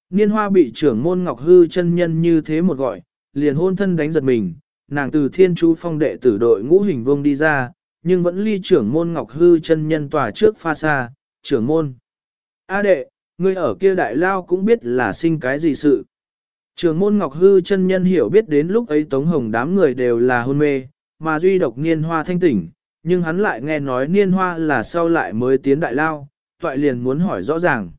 Niên hoa bị trưởng môn Ngọc Hư chân nhân như thế một gọi, liền hôn thân đánh giật mình, nàng từ thiên chú phong đệ tử đội ngũ hình vông đi ra, nhưng vẫn ly trưởng môn Ngọc Hư chân nhân tòa trước pha xa, trưởng môn. A đệ, ngươi ở kia đại lao cũng biết là sinh cái gì sự. Trưởng môn Ngọc Hư chân nhân hiểu biết đến lúc ấy Tống Hồng đám người đều là hôn mê, mà duy độc niên hoa thanh tỉnh, nhưng hắn lại nghe nói niên hoa là sau lại mới tiến đại lao, toại liền muốn hỏi rõ ràng.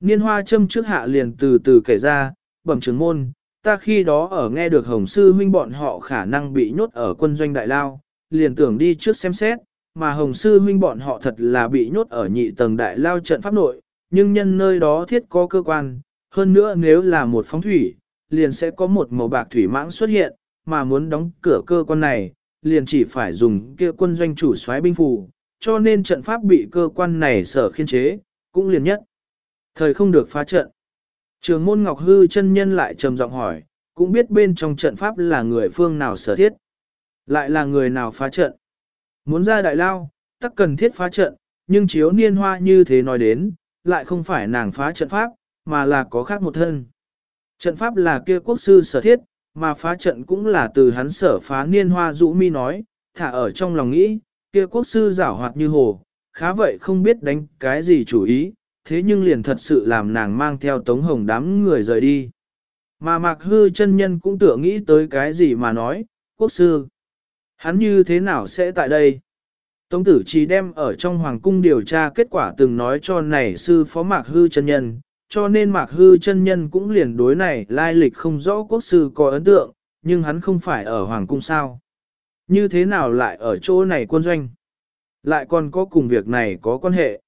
Niên hoa châm trước hạ liền từ từ kể ra, bẩm trưởng môn, ta khi đó ở nghe được hồng sư huynh bọn họ khả năng bị nhốt ở quân doanh đại lao, liền tưởng đi trước xem xét, mà hồng sư huynh bọn họ thật là bị nhốt ở nhị tầng đại lao trận pháp nội, nhưng nhân nơi đó thiết có cơ quan, hơn nữa nếu là một phóng thủy, liền sẽ có một màu bạc thủy mãng xuất hiện, mà muốn đóng cửa cơ quan này, liền chỉ phải dùng kia quân doanh chủ soái binh phù, cho nên trận pháp bị cơ quan này sở khiên chế, cũng liền nhất. Thời không được phá trận. Trường môn Ngọc Hư chân nhân lại trầm giọng hỏi, cũng biết bên trong trận pháp là người phương nào sở thiết. Lại là người nào phá trận. Muốn ra đại lao, tắc cần thiết phá trận, nhưng chiếu niên hoa như thế nói đến, lại không phải nàng phá trận pháp, mà là có khác một thân. Trận pháp là kia quốc sư sở thiết, mà phá trận cũng là từ hắn sở phá niên hoa rũ mi nói, thả ở trong lòng nghĩ, kia quốc sư giảo hoạt như hồ, khá vậy không biết đánh cái gì chủ ý, thế nhưng liền thật sự làm nàng mang theo tống hồng đám người rời đi. Mà mạc hư chân nhân cũng tựa nghĩ tới cái gì mà nói, quốc sư, hắn như thế nào sẽ tại đây? Tống tử chỉ đem ở trong hoàng cung điều tra kết quả từng nói cho này sư phó mạc hư chân nhân, cho nên mạc hư chân nhân cũng liền đối này lai lịch không rõ quốc sư có ấn tượng, nhưng hắn không phải ở hoàng cung sao. Như thế nào lại ở chỗ này quân doanh? Lại còn có cùng việc này có quan hệ.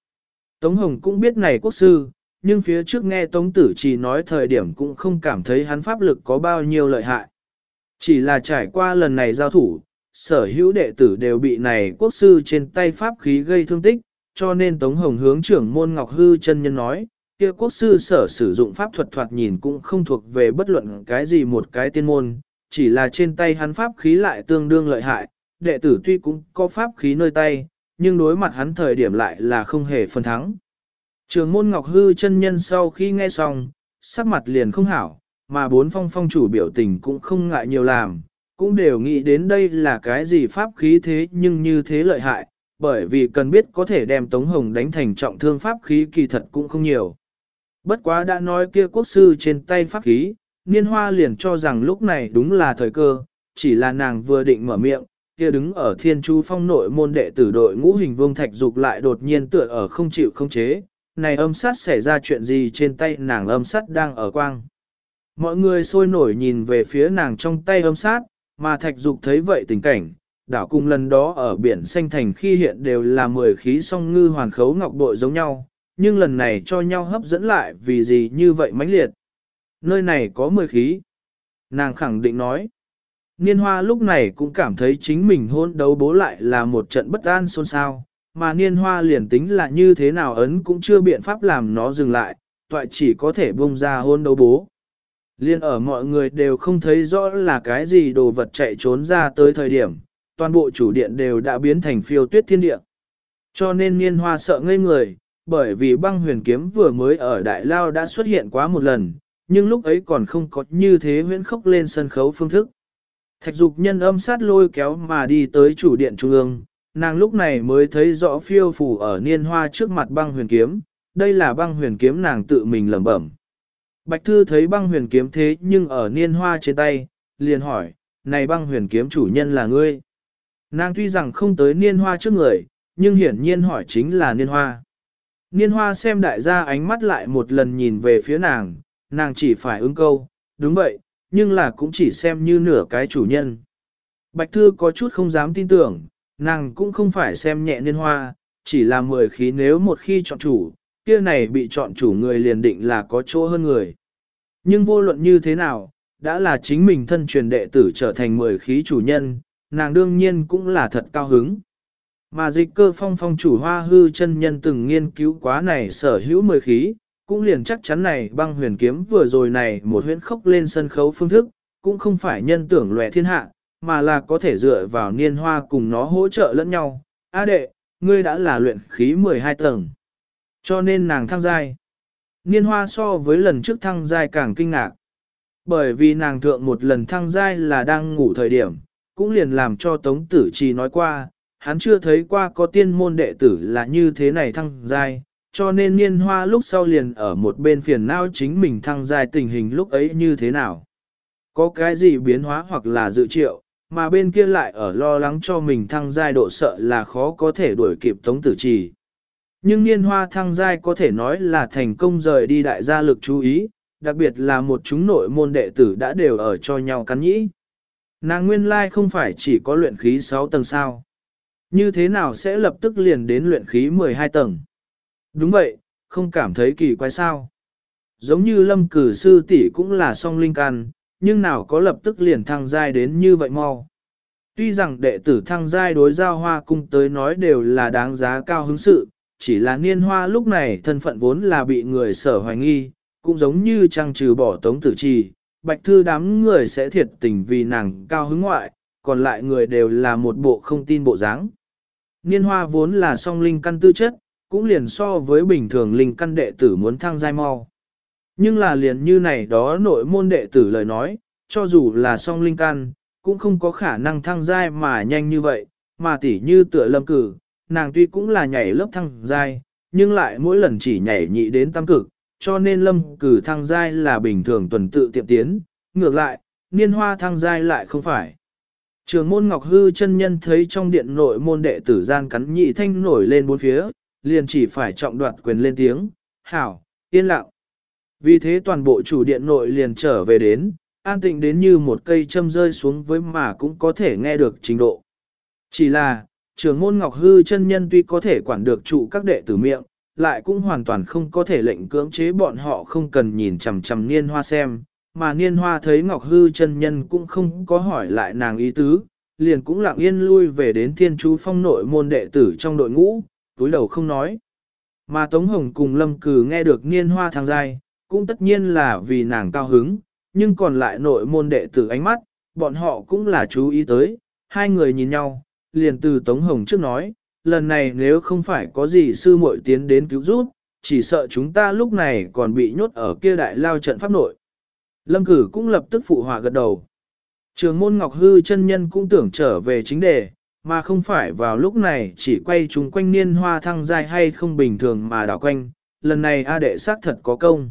Tống Hồng cũng biết này quốc sư, nhưng phía trước nghe Tống Tử chỉ nói thời điểm cũng không cảm thấy hắn pháp lực có bao nhiêu lợi hại. Chỉ là trải qua lần này giao thủ, sở hữu đệ tử đều bị này quốc sư trên tay pháp khí gây thương tích, cho nên Tống Hồng hướng trưởng môn Ngọc Hư chân nhân nói, kia quốc sư sở sử dụng pháp thuật thoạt nhìn cũng không thuộc về bất luận cái gì một cái tiên môn, chỉ là trên tay hắn pháp khí lại tương đương lợi hại, đệ tử tuy cũng có pháp khí nơi tay, nhưng đối mặt hắn thời điểm lại là không hề phân thắng. Trường môn Ngọc Hư chân nhân sau khi nghe xong, sắc mặt liền không hảo, mà bốn phong phong chủ biểu tình cũng không ngại nhiều làm, cũng đều nghĩ đến đây là cái gì pháp khí thế nhưng như thế lợi hại, bởi vì cần biết có thể đem Tống Hồng đánh thành trọng thương pháp khí kỳ thật cũng không nhiều. Bất quá đã nói kia quốc sư trên tay pháp khí, niên hoa liền cho rằng lúc này đúng là thời cơ, chỉ là nàng vừa định mở miệng, kia đứng ở thiên chu phong nội môn đệ tử đội ngũ hình vương thạch dục lại đột nhiên tựa ở không chịu không chế, này âm sát xảy ra chuyện gì trên tay nàng âm sát đang ở quang. Mọi người sôi nổi nhìn về phía nàng trong tay âm sát, mà thạch dục thấy vậy tình cảnh, đảo cùng lần đó ở biển xanh thành khi hiện đều là mười khí song ngư hoàn khấu ngọc bội giống nhau, nhưng lần này cho nhau hấp dẫn lại vì gì như vậy mãnh liệt. Nơi này có mười khí. Nàng khẳng định nói. Niên hoa lúc này cũng cảm thấy chính mình hôn đấu bố lại là một trận bất an xôn xao, mà niên hoa liền tính là như thế nào ấn cũng chưa biện pháp làm nó dừng lại, toại chỉ có thể bung ra hôn đấu bố. Liên ở mọi người đều không thấy rõ là cái gì đồ vật chạy trốn ra tới thời điểm, toàn bộ chủ điện đều đã biến thành phiêu tuyết thiên địa. Cho nên niên hoa sợ ngây người, bởi vì băng huyền kiếm vừa mới ở Đại Lao đã xuất hiện quá một lần, nhưng lúc ấy còn không có như thế huyễn khốc lên sân khấu phương thức. Thạch dục nhân âm sát lôi kéo mà đi tới chủ điện trung ương, nàng lúc này mới thấy rõ phiêu phủ ở niên hoa trước mặt băng huyền kiếm, đây là băng huyền kiếm nàng tự mình lẩm bẩm. Bạch Thư thấy băng huyền kiếm thế nhưng ở niên hoa trên tay, liền hỏi, này băng huyền kiếm chủ nhân là ngươi. Nàng tuy rằng không tới niên hoa trước người, nhưng hiển nhiên hỏi chính là niên hoa. Niên hoa xem đại gia ánh mắt lại một lần nhìn về phía nàng, nàng chỉ phải ứng câu, đúng vậy, nhưng là cũng chỉ xem như nửa cái chủ nhân. Bạch Thư có chút không dám tin tưởng, nàng cũng không phải xem nhẹ niên hoa, chỉ là mười khí nếu một khi chọn chủ, kia này bị chọn chủ người liền định là có chỗ hơn người. Nhưng vô luận như thế nào, đã là chính mình thân truyền đệ tử trở thành mười khí chủ nhân, nàng đương nhiên cũng là thật cao hứng. Mà dịch cơ phong phong chủ hoa hư chân nhân từng nghiên cứu quá này sở hữu mười khí, cũng liền chắc chắn này băng huyền kiếm vừa rồi này một huyễn khốc lên sân khấu phương thức, cũng không phải nhân tưởng lòe thiên hạ, mà là có thể dựa vào niên hoa cùng nó hỗ trợ lẫn nhau. A đệ, ngươi đã là luyện khí 12 tầng. Cho nên nàng thăng giai. Niên hoa so với lần trước thăng giai càng kinh ngạc. Bởi vì nàng thượng một lần thăng giai là đang ngủ thời điểm, cũng liền làm cho Tống Tử Trì nói qua, hắn chưa thấy qua có tiên môn đệ tử là như thế này thăng giai, cho nên niên hoa lúc sau liền ở một bên phiền não chính mình thăng giai tình hình lúc ấy như thế nào. Có cái gì biến hóa hoặc là dự triệu, mà bên kia lại ở lo lắng cho mình thăng giai độ sợ là khó có thể đuổi kịp Tống Tử Trì. Nhưng niên hoa thăng giai có thể nói là thành công rời đi đại gia lực chú ý, đặc biệt là một chúng nội môn đệ tử đã đều ở cho nhau cắn nhĩ. Nàng nguyên lai không phải chỉ có luyện khí 6 tầng sao. Như thế nào sẽ lập tức liền đến luyện khí 12 tầng? Đúng vậy, không cảm thấy kỳ quái sao. Giống như lâm cử sư tỷ cũng là song linh can, nhưng nào có lập tức liền thăng giai đến như vậy mau. Tuy rằng đệ tử thăng giai đối giao hoa cung tới nói đều là đáng giá cao hứng sự, chỉ là niên hoa lúc này thân phận vốn là bị người sở hoài nghi, cũng giống như trang trừ bỏ tống tử trì, bạch thư đám người sẽ thiệt tình vì nàng cao hứng ngoại, còn lại người đều là một bộ không tin bộ dáng. Niên hoa vốn là song linh căn tư chất, cũng liền so với bình thường linh căn đệ tử muốn thăng giai mau. Nhưng là liền như này đó nội môn đệ tử lời nói, cho dù là song linh căn, cũng không có khả năng thăng giai mà nhanh như vậy, mà tỉ như tựa lâm cử, nàng tuy cũng là nhảy lớp thăng giai, nhưng lại mỗi lần chỉ nhảy nhị đến tam cực, cho nên lâm cử thăng giai là bình thường tuần tự tiệm tiến, ngược lại, niên hoa thăng giai lại không phải. Trường môn Ngọc Hư chân nhân thấy trong điện nội môn đệ tử gian cắn nhị thanh nổi lên bốn phía, liền chỉ phải trọng đoạt quyền lên tiếng, hảo, yên lặng. Vì thế toàn bộ chủ điện nội liền trở về đến, an tịnh đến như một cây châm rơi xuống với mà cũng có thể nghe được trình độ. Chỉ là, trường môn Ngọc Hư chân nhân tuy có thể quản được trụ các đệ tử miệng, lại cũng hoàn toàn không có thể lệnh cưỡng chế bọn họ không cần nhìn chằm chằm niên hoa xem, mà niên hoa thấy Ngọc Hư chân nhân cũng không có hỏi lại nàng ý tứ, liền cũng lặng yên lui về đến thiên chú phong nội môn đệ tử trong đội ngũ, túi đầu không nói. Mà Tống Hồng cùng Lâm Cử nghe được niên hoa thang dài cũng tất nhiên là vì nàng cao hứng, nhưng còn lại nội môn đệ tử ánh mắt, bọn họ cũng là chú ý tới, hai người nhìn nhau, liền từ Tống Hồng trước nói, lần này nếu không phải có gì sư muội tiến đến cứu giúp, chỉ sợ chúng ta lúc này còn bị nhốt ở kia đại lao trận pháp nội. Lâm cử cũng lập tức phụ hòa gật đầu. Trường môn Ngọc Hư chân nhân cũng tưởng trở về chính đề, mà không phải vào lúc này chỉ quay chúng quanh niên hoa thăng dài hay không bình thường mà đảo quanh, lần này A đệ xác thật có công.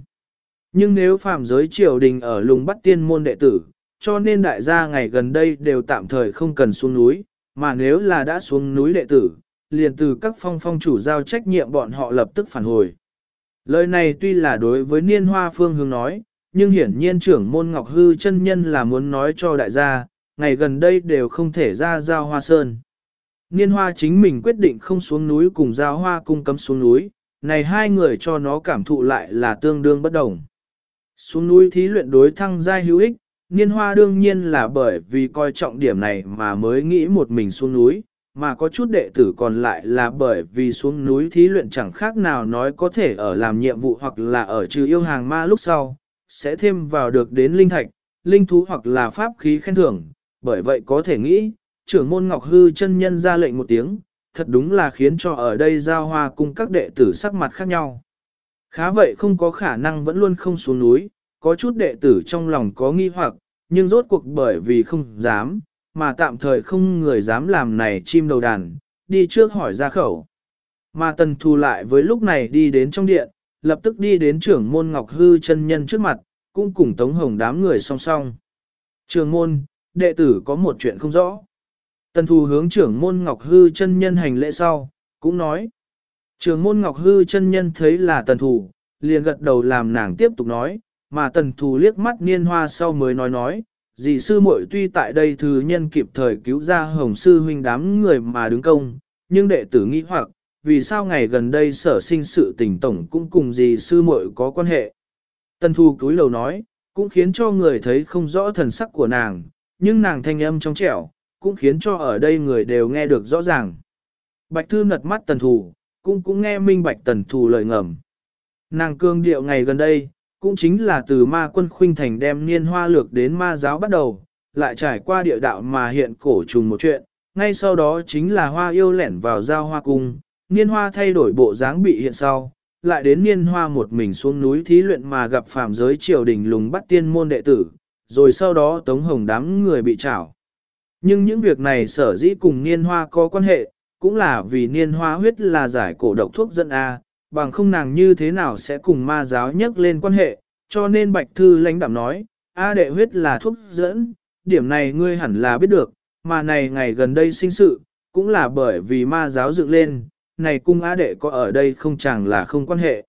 Nhưng nếu phạm giới triều đình ở lùng bắt tiên môn đệ tử, cho nên đại gia ngày gần đây đều tạm thời không cần xuống núi, mà nếu là đã xuống núi đệ tử, liền từ các phong phong chủ giao trách nhiệm bọn họ lập tức phản hồi. Lời này tuy là đối với niên hoa phương hướng nói, nhưng hiển nhiên trưởng môn Ngọc Hư chân nhân là muốn nói cho đại gia, ngày gần đây đều không thể ra giao hoa sơn. Niên hoa chính mình quyết định không xuống núi cùng giao hoa cung cấm xuống núi, này hai người cho nó cảm thụ lại là tương đương bất đồng. Xuống núi thí luyện đối thăng giai hữu ích, niên hoa đương nhiên là bởi vì coi trọng điểm này mà mới nghĩ một mình xuống núi, mà có chút đệ tử còn lại là bởi vì xuống núi thí luyện chẳng khác nào nói có thể ở làm nhiệm vụ hoặc là ở trừ yêu hàng ma lúc sau, sẽ thêm vào được đến linh thạch, linh thú hoặc là pháp khí khen thưởng, bởi vậy có thể nghĩ, trưởng môn Ngọc Hư chân nhân ra lệnh một tiếng, thật đúng là khiến cho ở đây giao hoa cùng các đệ tử sắc mặt khác nhau. Khá vậy không có khả năng vẫn luôn không xuống núi, có chút đệ tử trong lòng có nghi hoặc, nhưng rốt cuộc bởi vì không dám, mà tạm thời không người dám làm này chim đầu đàn, đi trước hỏi ra khẩu. Mà tần thù lại với lúc này đi đến trong điện, lập tức đi đến trưởng môn Ngọc Hư chân nhân trước mặt, cũng cùng Tống Hồng đám người song song. Trường môn, đệ tử có một chuyện không rõ. Tần thù hướng trưởng môn Ngọc Hư chân nhân hành lễ sau, cũng nói. Trường môn Ngọc Hư chân nhân thấy là tần thù, liền gật đầu làm nàng tiếp tục nói, mà tần thù liếc mắt niên hoa sau mới nói nói, dì sư muội tuy tại đây thứ nhân kịp thời cứu ra hồng sư huynh đám người mà đứng công, nhưng đệ tử nghĩ hoặc, vì sao ngày gần đây sở sinh sự tình tổng cũng cùng dì sư muội có quan hệ. Tần thù cúi lầu nói, cũng khiến cho người thấy không rõ thần sắc của nàng, nhưng nàng thanh âm trong trẻo, cũng khiến cho ở đây người đều nghe được rõ ràng. Bạch thư nật mắt tần thù, cũng cũng nghe minh bạch tần thù lời ngầm. Nàng cương điệu ngày gần đây, cũng chính là từ ma quân khuynh thành đem niên hoa lược đến ma giáo bắt đầu, lại trải qua địa đạo mà hiện cổ trùng một chuyện, ngay sau đó chính là hoa yêu lẻn vào giao hoa cung, niên hoa thay đổi bộ dáng bị hiện sau, lại đến niên hoa một mình xuống núi thí luyện mà gặp phạm giới triều đình lùng bắt tiên môn đệ tử, rồi sau đó tống hồng đám người bị trảo. Nhưng những việc này sở dĩ cùng niên hoa có quan hệ, cũng là vì niên hoa huyết là giải cổ độc thuốc dẫn A, bằng không nàng như thế nào sẽ cùng ma giáo nhắc lên quan hệ, cho nên Bạch Thư lãnh đạm nói, A đệ huyết là thuốc dẫn, điểm này ngươi hẳn là biết được, mà này ngày gần đây sinh sự, cũng là bởi vì ma giáo dựng lên, này cung A đệ có ở đây không chẳng là không quan hệ.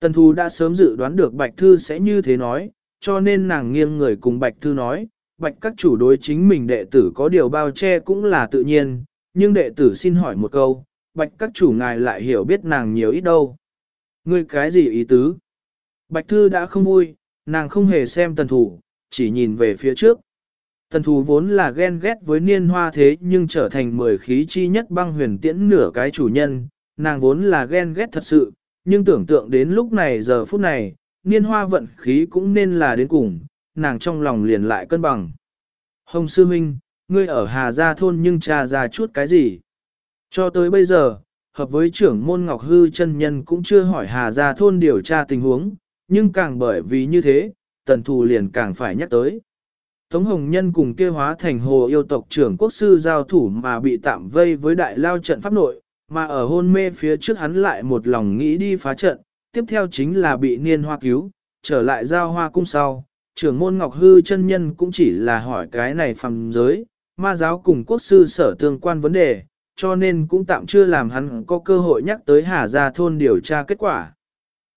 Tần Thu đã sớm dự đoán được Bạch Thư sẽ như thế nói, cho nên nàng nghiêng người cùng Bạch Thư nói, Bạch các chủ đối chính mình đệ tử có điều bao che cũng là tự nhiên, nhưng đệ tử xin hỏi một câu, bạch các chủ ngài lại hiểu biết nàng nhiều ít đâu. Ngươi cái gì ý tứ? Bạch thư đã không vui, nàng không hề xem tần thủ, chỉ nhìn về phía trước. Tần thủ vốn là ghen ghét với niên hoa thế nhưng trở thành mười khí chi nhất băng huyền tiễn nửa cái chủ nhân, nàng vốn là ghen ghét thật sự, nhưng tưởng tượng đến lúc này giờ phút này, niên hoa vận khí cũng nên là đến cùng, nàng trong lòng liền lại cân bằng. Hồng Sư Minh, ngươi ở Hà Gia Thôn nhưng trà ra chút cái gì? Cho tới bây giờ, hợp với trưởng môn Ngọc Hư chân nhân cũng chưa hỏi Hà Gia Thôn điều tra tình huống, nhưng càng bởi vì như thế, tần thù liền càng phải nhắc tới. Tống Hồng Nhân cùng kêu hóa thành hồ yêu tộc trưởng quốc sư giao thủ mà bị tạm vây với đại lao trận pháp nội, mà ở hôn mê phía trước hắn lại một lòng nghĩ đi phá trận, tiếp theo chính là bị niên hoa cứu, trở lại giao hoa cung sau. Trưởng môn Ngọc Hư chân nhân cũng chỉ là hỏi cái này phàm giới, ma giáo cùng quốc sư sở tương quan vấn đề, cho nên cũng tạm chưa làm hắn có cơ hội nhắc tới Hà Gia thôn điều tra kết quả.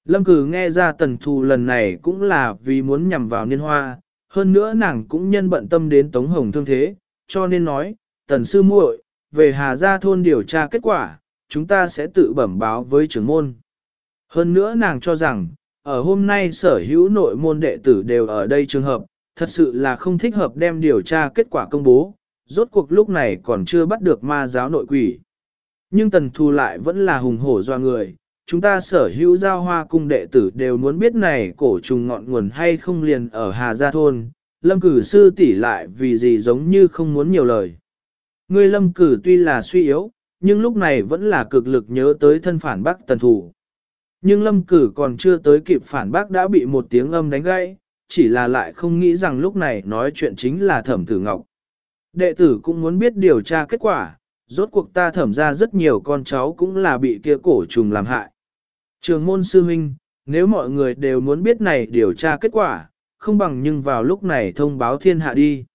Lâm cử nghe ra tần thù lần này cũng là vì muốn nhằm vào niên hoa, hơn nữa nàng cũng nhân bận tâm đến Tống Hồng thương thế, cho nên nói, tần sư muội về Hà Gia thôn điều tra kết quả, chúng ta sẽ tự bẩm báo với trưởng môn. Hơn nữa nàng cho rằng, ở hôm nay sở hữu nội môn đệ tử đều ở đây trường hợp, thật sự là không thích hợp đem điều tra kết quả công bố, rốt cuộc lúc này còn chưa bắt được ma giáo nội quỷ. Nhưng tần thù lại vẫn là hùng hổ doa người, chúng ta sở hữu giao hoa cung đệ tử đều muốn biết này cổ trùng ngọn nguồn hay không liền ở Hà Gia Thôn, lâm cử sư tỷ lại vì gì giống như không muốn nhiều lời. Người lâm cử tuy là suy yếu, nhưng lúc này vẫn là cực lực nhớ tới thân phản bác tần thủ. Nhưng lâm cử còn chưa tới kịp phản bác đã bị một tiếng âm đánh gãy, chỉ là lại không nghĩ rằng lúc này nói chuyện chính là thẩm tử ngọc. Đệ tử cũng muốn biết điều tra kết quả, rốt cuộc ta thẩm ra rất nhiều con cháu cũng là bị kia cổ trùng làm hại. Trường môn sư huynh, nếu mọi người đều muốn biết này điều tra kết quả, không bằng nhưng vào lúc này thông báo thiên hạ đi.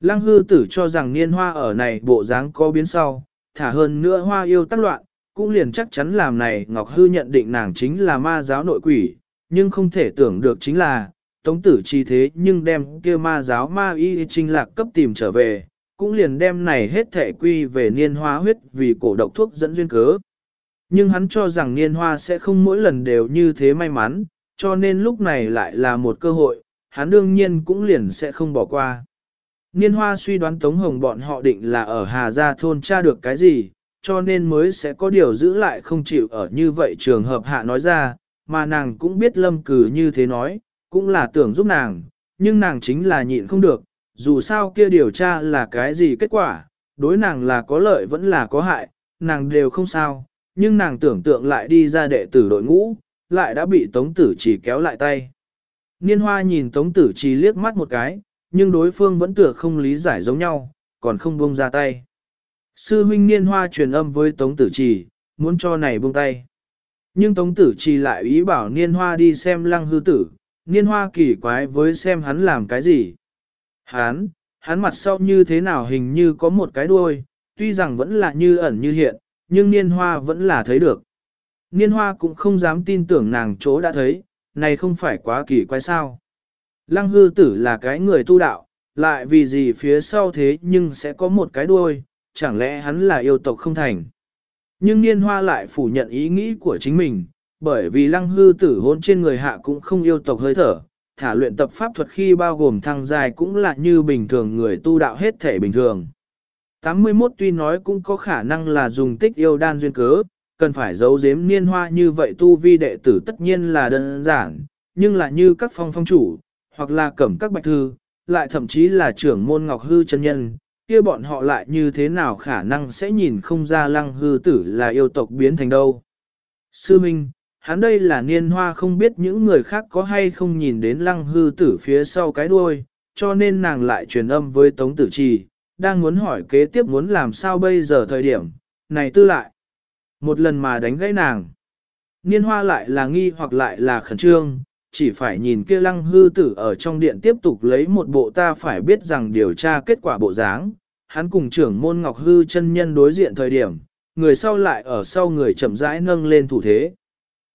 Lăng hư tử cho rằng niên hoa ở này bộ dáng có biến sau, thả hơn nữa hoa yêu tác loạn, cũng liền chắc chắn làm này Ngọc Hư nhận định nàng chính là ma giáo nội quỷ, nhưng không thể tưởng được chính là, tống tử chi thế nhưng đem kia ma giáo ma y trinh lạc cấp tìm trở về, cũng liền đem này hết thể quy về niên hoa huyết vì cổ độc thuốc dẫn duyên cớ. Nhưng hắn cho rằng niên hoa sẽ không mỗi lần đều như thế may mắn, cho nên lúc này lại là một cơ hội, hắn đương nhiên cũng liền sẽ không bỏ qua. Niên hoa suy đoán Tống Hồng bọn họ định là ở Hà Gia thôn tra được cái gì, cho nên mới sẽ có điều giữ lại không chịu ở như vậy trường hợp hạ nói ra, mà nàng cũng biết lâm cử như thế nói, cũng là tưởng giúp nàng, nhưng nàng chính là nhịn không được, dù sao kia điều tra là cái gì kết quả, đối nàng là có lợi vẫn là có hại, nàng đều không sao, nhưng nàng tưởng tượng lại đi ra đệ tử đội ngũ, lại đã bị Tống Tử Chỉ kéo lại tay. Niên hoa nhìn Tống Tử Chỉ liếc mắt một cái, nhưng đối phương vẫn tựa không lý giải giống nhau, còn không buông ra tay. Sư huynh niên hoa truyền âm với Tống Tử Trì, muốn cho này buông tay. Nhưng Tống Tử Trì lại ý bảo niên hoa đi xem lăng hư tử, niên hoa kỳ quái với xem hắn làm cái gì. Hắn, hắn mặt sau như thế nào hình như có một cái đuôi, tuy rằng vẫn là như ẩn như hiện, nhưng niên hoa vẫn là thấy được. Niên hoa cũng không dám tin tưởng nàng chỗ đã thấy, này không phải quá kỳ quái sao. Lăng hư tử là cái người tu đạo, lại vì gì phía sau thế nhưng sẽ có một cái đuôi, chẳng lẽ hắn là yêu tộc không thành. Nhưng niên hoa lại phủ nhận ý nghĩ của chính mình, bởi vì lăng hư tử hôn trên người hạ cũng không yêu tộc hơi thở, thả luyện tập pháp thuật khi bao gồm thăng dài cũng là như bình thường người tu đạo hết thể bình thường. 81 tuy nói cũng có khả năng là dùng tích yêu đan duyên cớ, cần phải giấu giếm niên hoa như vậy tu vi đệ tử tất nhiên là đơn giản, nhưng là như các phong phong chủ, hoặc là cẩm các bạch thư, lại thậm chí là trưởng môn ngọc hư chân nhân, kia bọn họ lại như thế nào khả năng sẽ nhìn không ra lăng hư tử là yêu tộc biến thành đâu. Sư Minh, hắn đây là niên hoa không biết những người khác có hay không nhìn đến lăng hư tử phía sau cái đuôi, cho nên nàng lại truyền âm với Tống Tử Trì, đang muốn hỏi kế tiếp muốn làm sao bây giờ thời điểm, này tư lại. Một lần mà đánh gãy nàng. Niên hoa lại là nghi hoặc lại là khẩn trương, chỉ phải nhìn kia lăng hư tử ở trong điện tiếp tục lấy một bộ ta phải biết rằng điều tra kết quả bộ dáng. Hắn cùng trưởng môn ngọc hư chân nhân đối diện thời điểm, người sau lại ở sau người chậm rãi nâng lên thủ thế.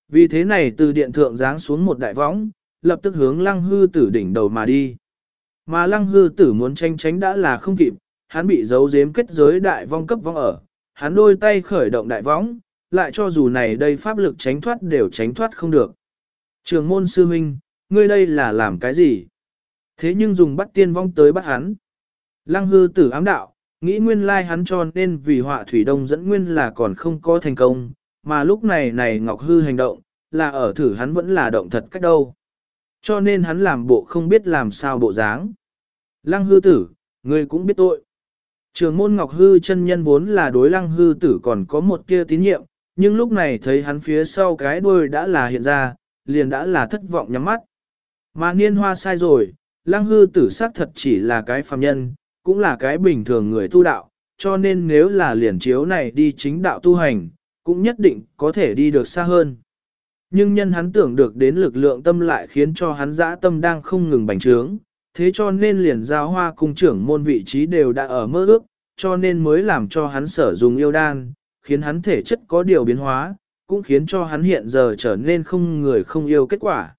Vì thế này từ điện thượng giáng xuống một đại võng, lập tức hướng lăng hư tử đỉnh đầu mà đi. Mà lăng hư tử muốn tranh tránh đã là không kịp, hắn bị giấu giếm kết giới đại vong cấp vong ở, hắn đôi tay khởi động đại võng, lại cho dù này đây pháp lực tránh thoát đều tránh thoát không được. Trường môn sư huynh, ngươi đây là làm cái gì? Thế nhưng dùng bắt tiên vong tới bắt hắn. Lăng hư tử ám đạo, nghĩ nguyên lai hắn cho nên vì họa thủy đông dẫn nguyên là còn không có thành công, mà lúc này này Ngọc Hư hành động, là ở thử hắn vẫn là động thật cách đâu. Cho nên hắn làm bộ không biết làm sao bộ dáng. Lăng hư tử, ngươi cũng biết tội. Trường môn Ngọc Hư chân nhân vốn là đối lăng hư tử còn có một kia tín nhiệm, nhưng lúc này thấy hắn phía sau cái đuôi đã là hiện ra, liền đã là thất vọng nhắm mắt. Mà niên hoa sai rồi, lăng hư tử sắc thật chỉ là cái phàm nhân, cũng là cái bình thường người tu đạo, cho nên nếu là liền chiếu này đi chính đạo tu hành, cũng nhất định có thể đi được xa hơn. Nhưng nhân hắn tưởng được đến lực lượng tâm lại khiến cho hắn dã tâm đang không ngừng bành trướng, thế cho nên liền giao hoa cung trưởng môn vị trí đều đã ở mơ ước, cho nên mới làm cho hắn sở dùng yêu đan, khiến hắn thể chất có điều biến hóa, cũng khiến cho hắn hiện giờ trở nên không người không yêu kết quả.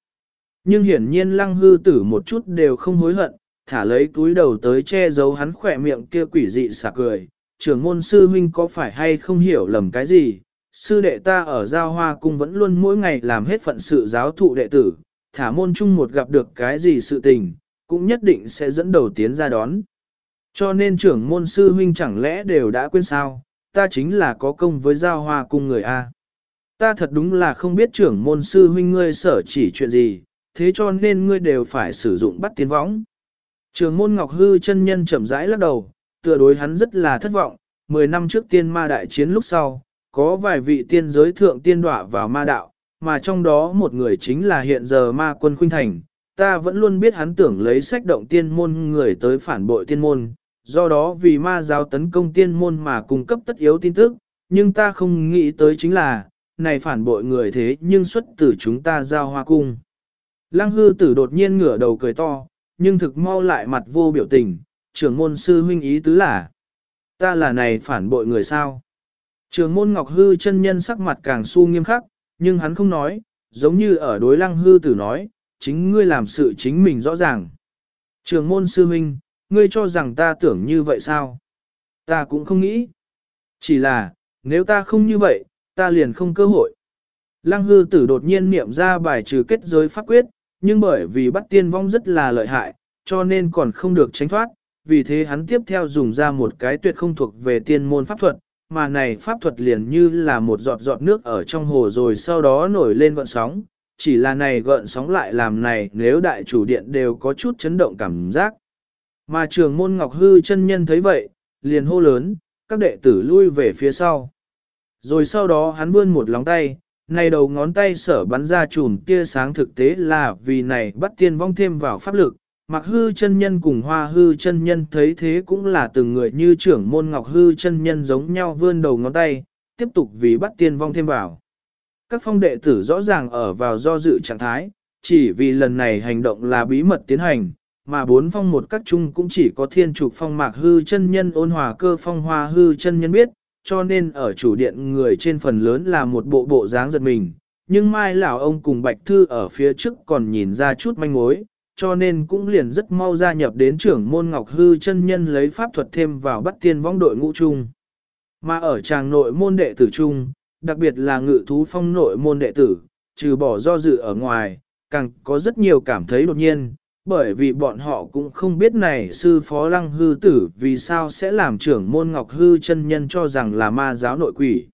Nhưng hiển nhiên lăng hư tử một chút đều không hối hận, thả lấy túi đầu tới che giấu hắn khỏe miệng kia quỷ dị xả cười. Trưởng môn sư huynh có phải hay không hiểu lầm cái gì, sư đệ ta ở giao hoa cung vẫn luôn mỗi ngày làm hết phận sự giáo thụ đệ tử, thả môn chung một gặp được cái gì sự tình, cũng nhất định sẽ dẫn đầu tiến ra đón. Cho nên trưởng môn sư huynh chẳng lẽ đều đã quên sao, ta chính là có công với giao hoa cung người A. Ta thật đúng là không biết trưởng môn sư huynh ngươi sở chỉ chuyện gì, thế cho nên ngươi đều phải sử dụng bắt tiến võng. Trường môn Ngọc Hư chân nhân chậm rãi lắc đầu, tựa đối hắn rất là thất vọng, 10 năm trước tiên ma đại chiến lúc sau, có vài vị tiên giới thượng tiên đọa vào ma đạo, mà trong đó một người chính là hiện giờ ma quân khuynh thành. Ta vẫn luôn biết hắn tưởng lấy sách động tiên môn người tới phản bội tiên môn, do đó vì ma giáo tấn công tiên môn mà cung cấp tất yếu tin tức, nhưng ta không nghĩ tới chính là, này phản bội người thế nhưng xuất từ chúng ta giao hoa cung. Lăng hư tử đột nhiên ngửa đầu cười to, nhưng thực mau lại mặt vô biểu tình, trưởng môn sư huynh ý tứ là, ta là này phản bội người sao. Trường môn Ngọc Hư chân nhân sắc mặt càng su nghiêm khắc, nhưng hắn không nói, giống như ở đối lăng hư tử nói, chính ngươi làm sự chính mình rõ ràng. Trường môn sư huynh, ngươi cho rằng ta tưởng như vậy sao? Ta cũng không nghĩ. Chỉ là, nếu ta không như vậy, ta liền không cơ hội. Lăng hư tử đột nhiên niệm ra bài trừ kết giới pháp quyết, nhưng bởi vì bắt tiên vong rất là lợi hại, cho nên còn không được tránh thoát, vì thế hắn tiếp theo dùng ra một cái tuyệt không thuộc về tiên môn pháp thuật, mà này pháp thuật liền như là một giọt giọt nước ở trong hồ rồi sau đó nổi lên gợn sóng, chỉ là này gợn sóng lại làm này nếu đại chủ điện đều có chút chấn động cảm giác. Mà trường môn ngọc hư chân nhân thấy vậy, liền hô lớn, các đệ tử lui về phía sau. Rồi sau đó hắn vươn một lóng tay, này đầu ngón tay sở bắn ra chùm tia sáng thực tế là vì này bắt tiên vong thêm vào pháp lực, Mặc hư chân nhân cùng hoa hư chân nhân thấy thế cũng là từng người như trưởng môn ngọc hư chân nhân giống nhau vươn đầu ngón tay, tiếp tục vì bắt tiên vong thêm vào. Các phong đệ tử rõ ràng ở vào do dự trạng thái, chỉ vì lần này hành động là bí mật tiến hành, mà bốn phong một các chung cũng chỉ có thiên trục phong mạc hư chân nhân ôn hòa cơ phong hoa hư chân nhân biết, cho nên ở chủ điện người trên phần lớn là một bộ bộ dáng giật mình. Nhưng mai lão ông cùng bạch thư ở phía trước còn nhìn ra chút manh mối, cho nên cũng liền rất mau gia nhập đến trưởng môn ngọc hư chân nhân lấy pháp thuật thêm vào bắt tiên vong đội ngũ chung. Mà ở tràng nội môn đệ tử chung, đặc biệt là ngự thú phong nội môn đệ tử, trừ bỏ do dự ở ngoài, càng có rất nhiều cảm thấy đột nhiên, bởi vì bọn họ cũng không biết này sư phó lăng hư tử vì sao sẽ làm trưởng môn ngọc hư chân nhân cho rằng là ma giáo nội quỷ.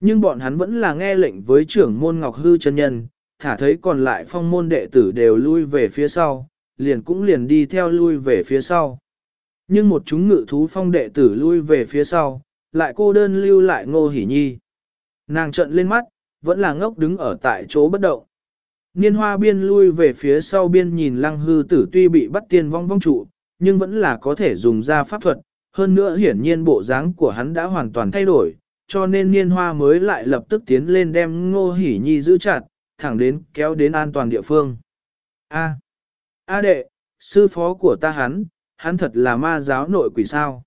Nhưng bọn hắn vẫn là nghe lệnh với trưởng môn ngọc hư chân nhân, thả thấy còn lại phong môn đệ tử đều lui về phía sau, liền cũng liền đi theo lui về phía sau. Nhưng một chúng ngự thú phong đệ tử lui về phía sau, lại cô đơn lưu lại ngô hỉ nhi. Nàng trận lên mắt, vẫn là ngốc đứng ở tại chỗ bất động. Niên hoa biên lui về phía sau biên nhìn lăng hư tử tuy bị bắt tiên vong vong trụ, nhưng vẫn là có thể dùng ra pháp thuật, hơn nữa hiển nhiên bộ dáng của hắn đã hoàn toàn thay đổi, cho nên niên hoa mới lại lập tức tiến lên đem ngô hỉ nhi giữ chặt, thẳng đến kéo đến an toàn địa phương. A. A đệ, sư phó của ta hắn, hắn thật là ma giáo nội quỷ sao.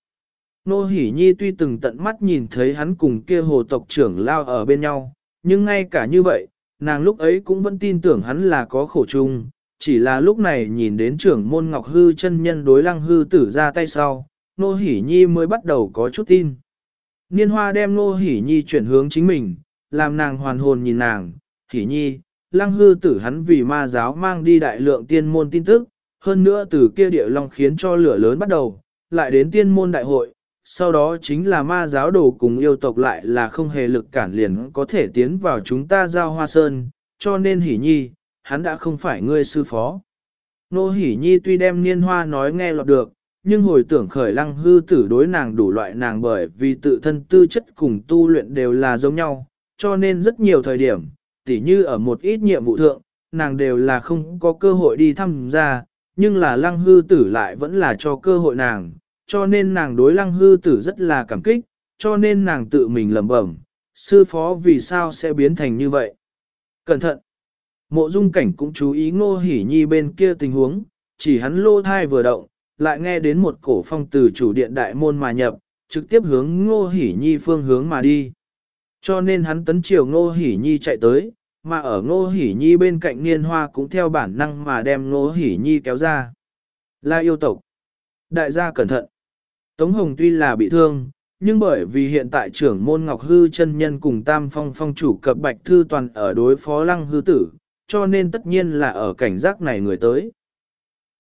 Nô Hỷ Nhi tuy từng tận mắt nhìn thấy hắn cùng kia hồ tộc trưởng lao ở bên nhau, nhưng ngay cả như vậy, nàng lúc ấy cũng vẫn tin tưởng hắn là có khổ chung, chỉ là lúc này nhìn đến trưởng môn ngọc hư chân nhân đối lăng hư tử ra tay sau, Nô hỉ Nhi mới bắt đầu có chút tin. Niên hoa đem Nô hỉ Nhi chuyển hướng chính mình, làm nàng hoàn hồn nhìn nàng, hỉ Nhi, lăng hư tử hắn vì ma giáo mang đi đại lượng tiên môn tin tức, hơn nữa từ kia địa long khiến cho lửa lớn bắt đầu, lại đến tiên môn đại hội, sau đó chính là ma giáo đồ cùng yêu tộc lại là không hề lực cản liền có thể tiến vào chúng ta giao hoa sơn, cho nên hỉ nhi, hắn đã không phải ngươi sư phó. Nô hỉ nhi tuy đem niên hoa nói nghe lọt được, nhưng hồi tưởng khởi lăng hư tử đối nàng đủ loại nàng bởi vì tự thân tư chất cùng tu luyện đều là giống nhau, cho nên rất nhiều thời điểm, tỉ như ở một ít nhiệm vụ thượng, nàng đều là không có cơ hội đi thăm ra, nhưng là lăng hư tử lại vẫn là cho cơ hội nàng, cho nên nàng đối lăng hư tử rất là cảm kích, cho nên nàng tự mình lẩm bẩm, sư phó vì sao sẽ biến thành như vậy. Cẩn thận! Mộ dung cảnh cũng chú ý ngô hỉ nhi bên kia tình huống, chỉ hắn lô thai vừa động, lại nghe đến một cổ phong từ chủ điện đại môn mà nhập, trực tiếp hướng ngô hỉ nhi phương hướng mà đi. Cho nên hắn tấn chiều ngô hỉ nhi chạy tới, mà ở ngô hỉ nhi bên cạnh niên hoa cũng theo bản năng mà đem ngô hỉ nhi kéo ra. Là yêu tộc. Đại gia cẩn thận. Tống Hồng tuy là bị thương, nhưng bởi vì hiện tại trưởng môn Ngọc Hư chân nhân cùng Tam Phong phong chủ cập Bạch Thư Toàn ở đối phó lăng hư tử, cho nên tất nhiên là ở cảnh giác này người tới.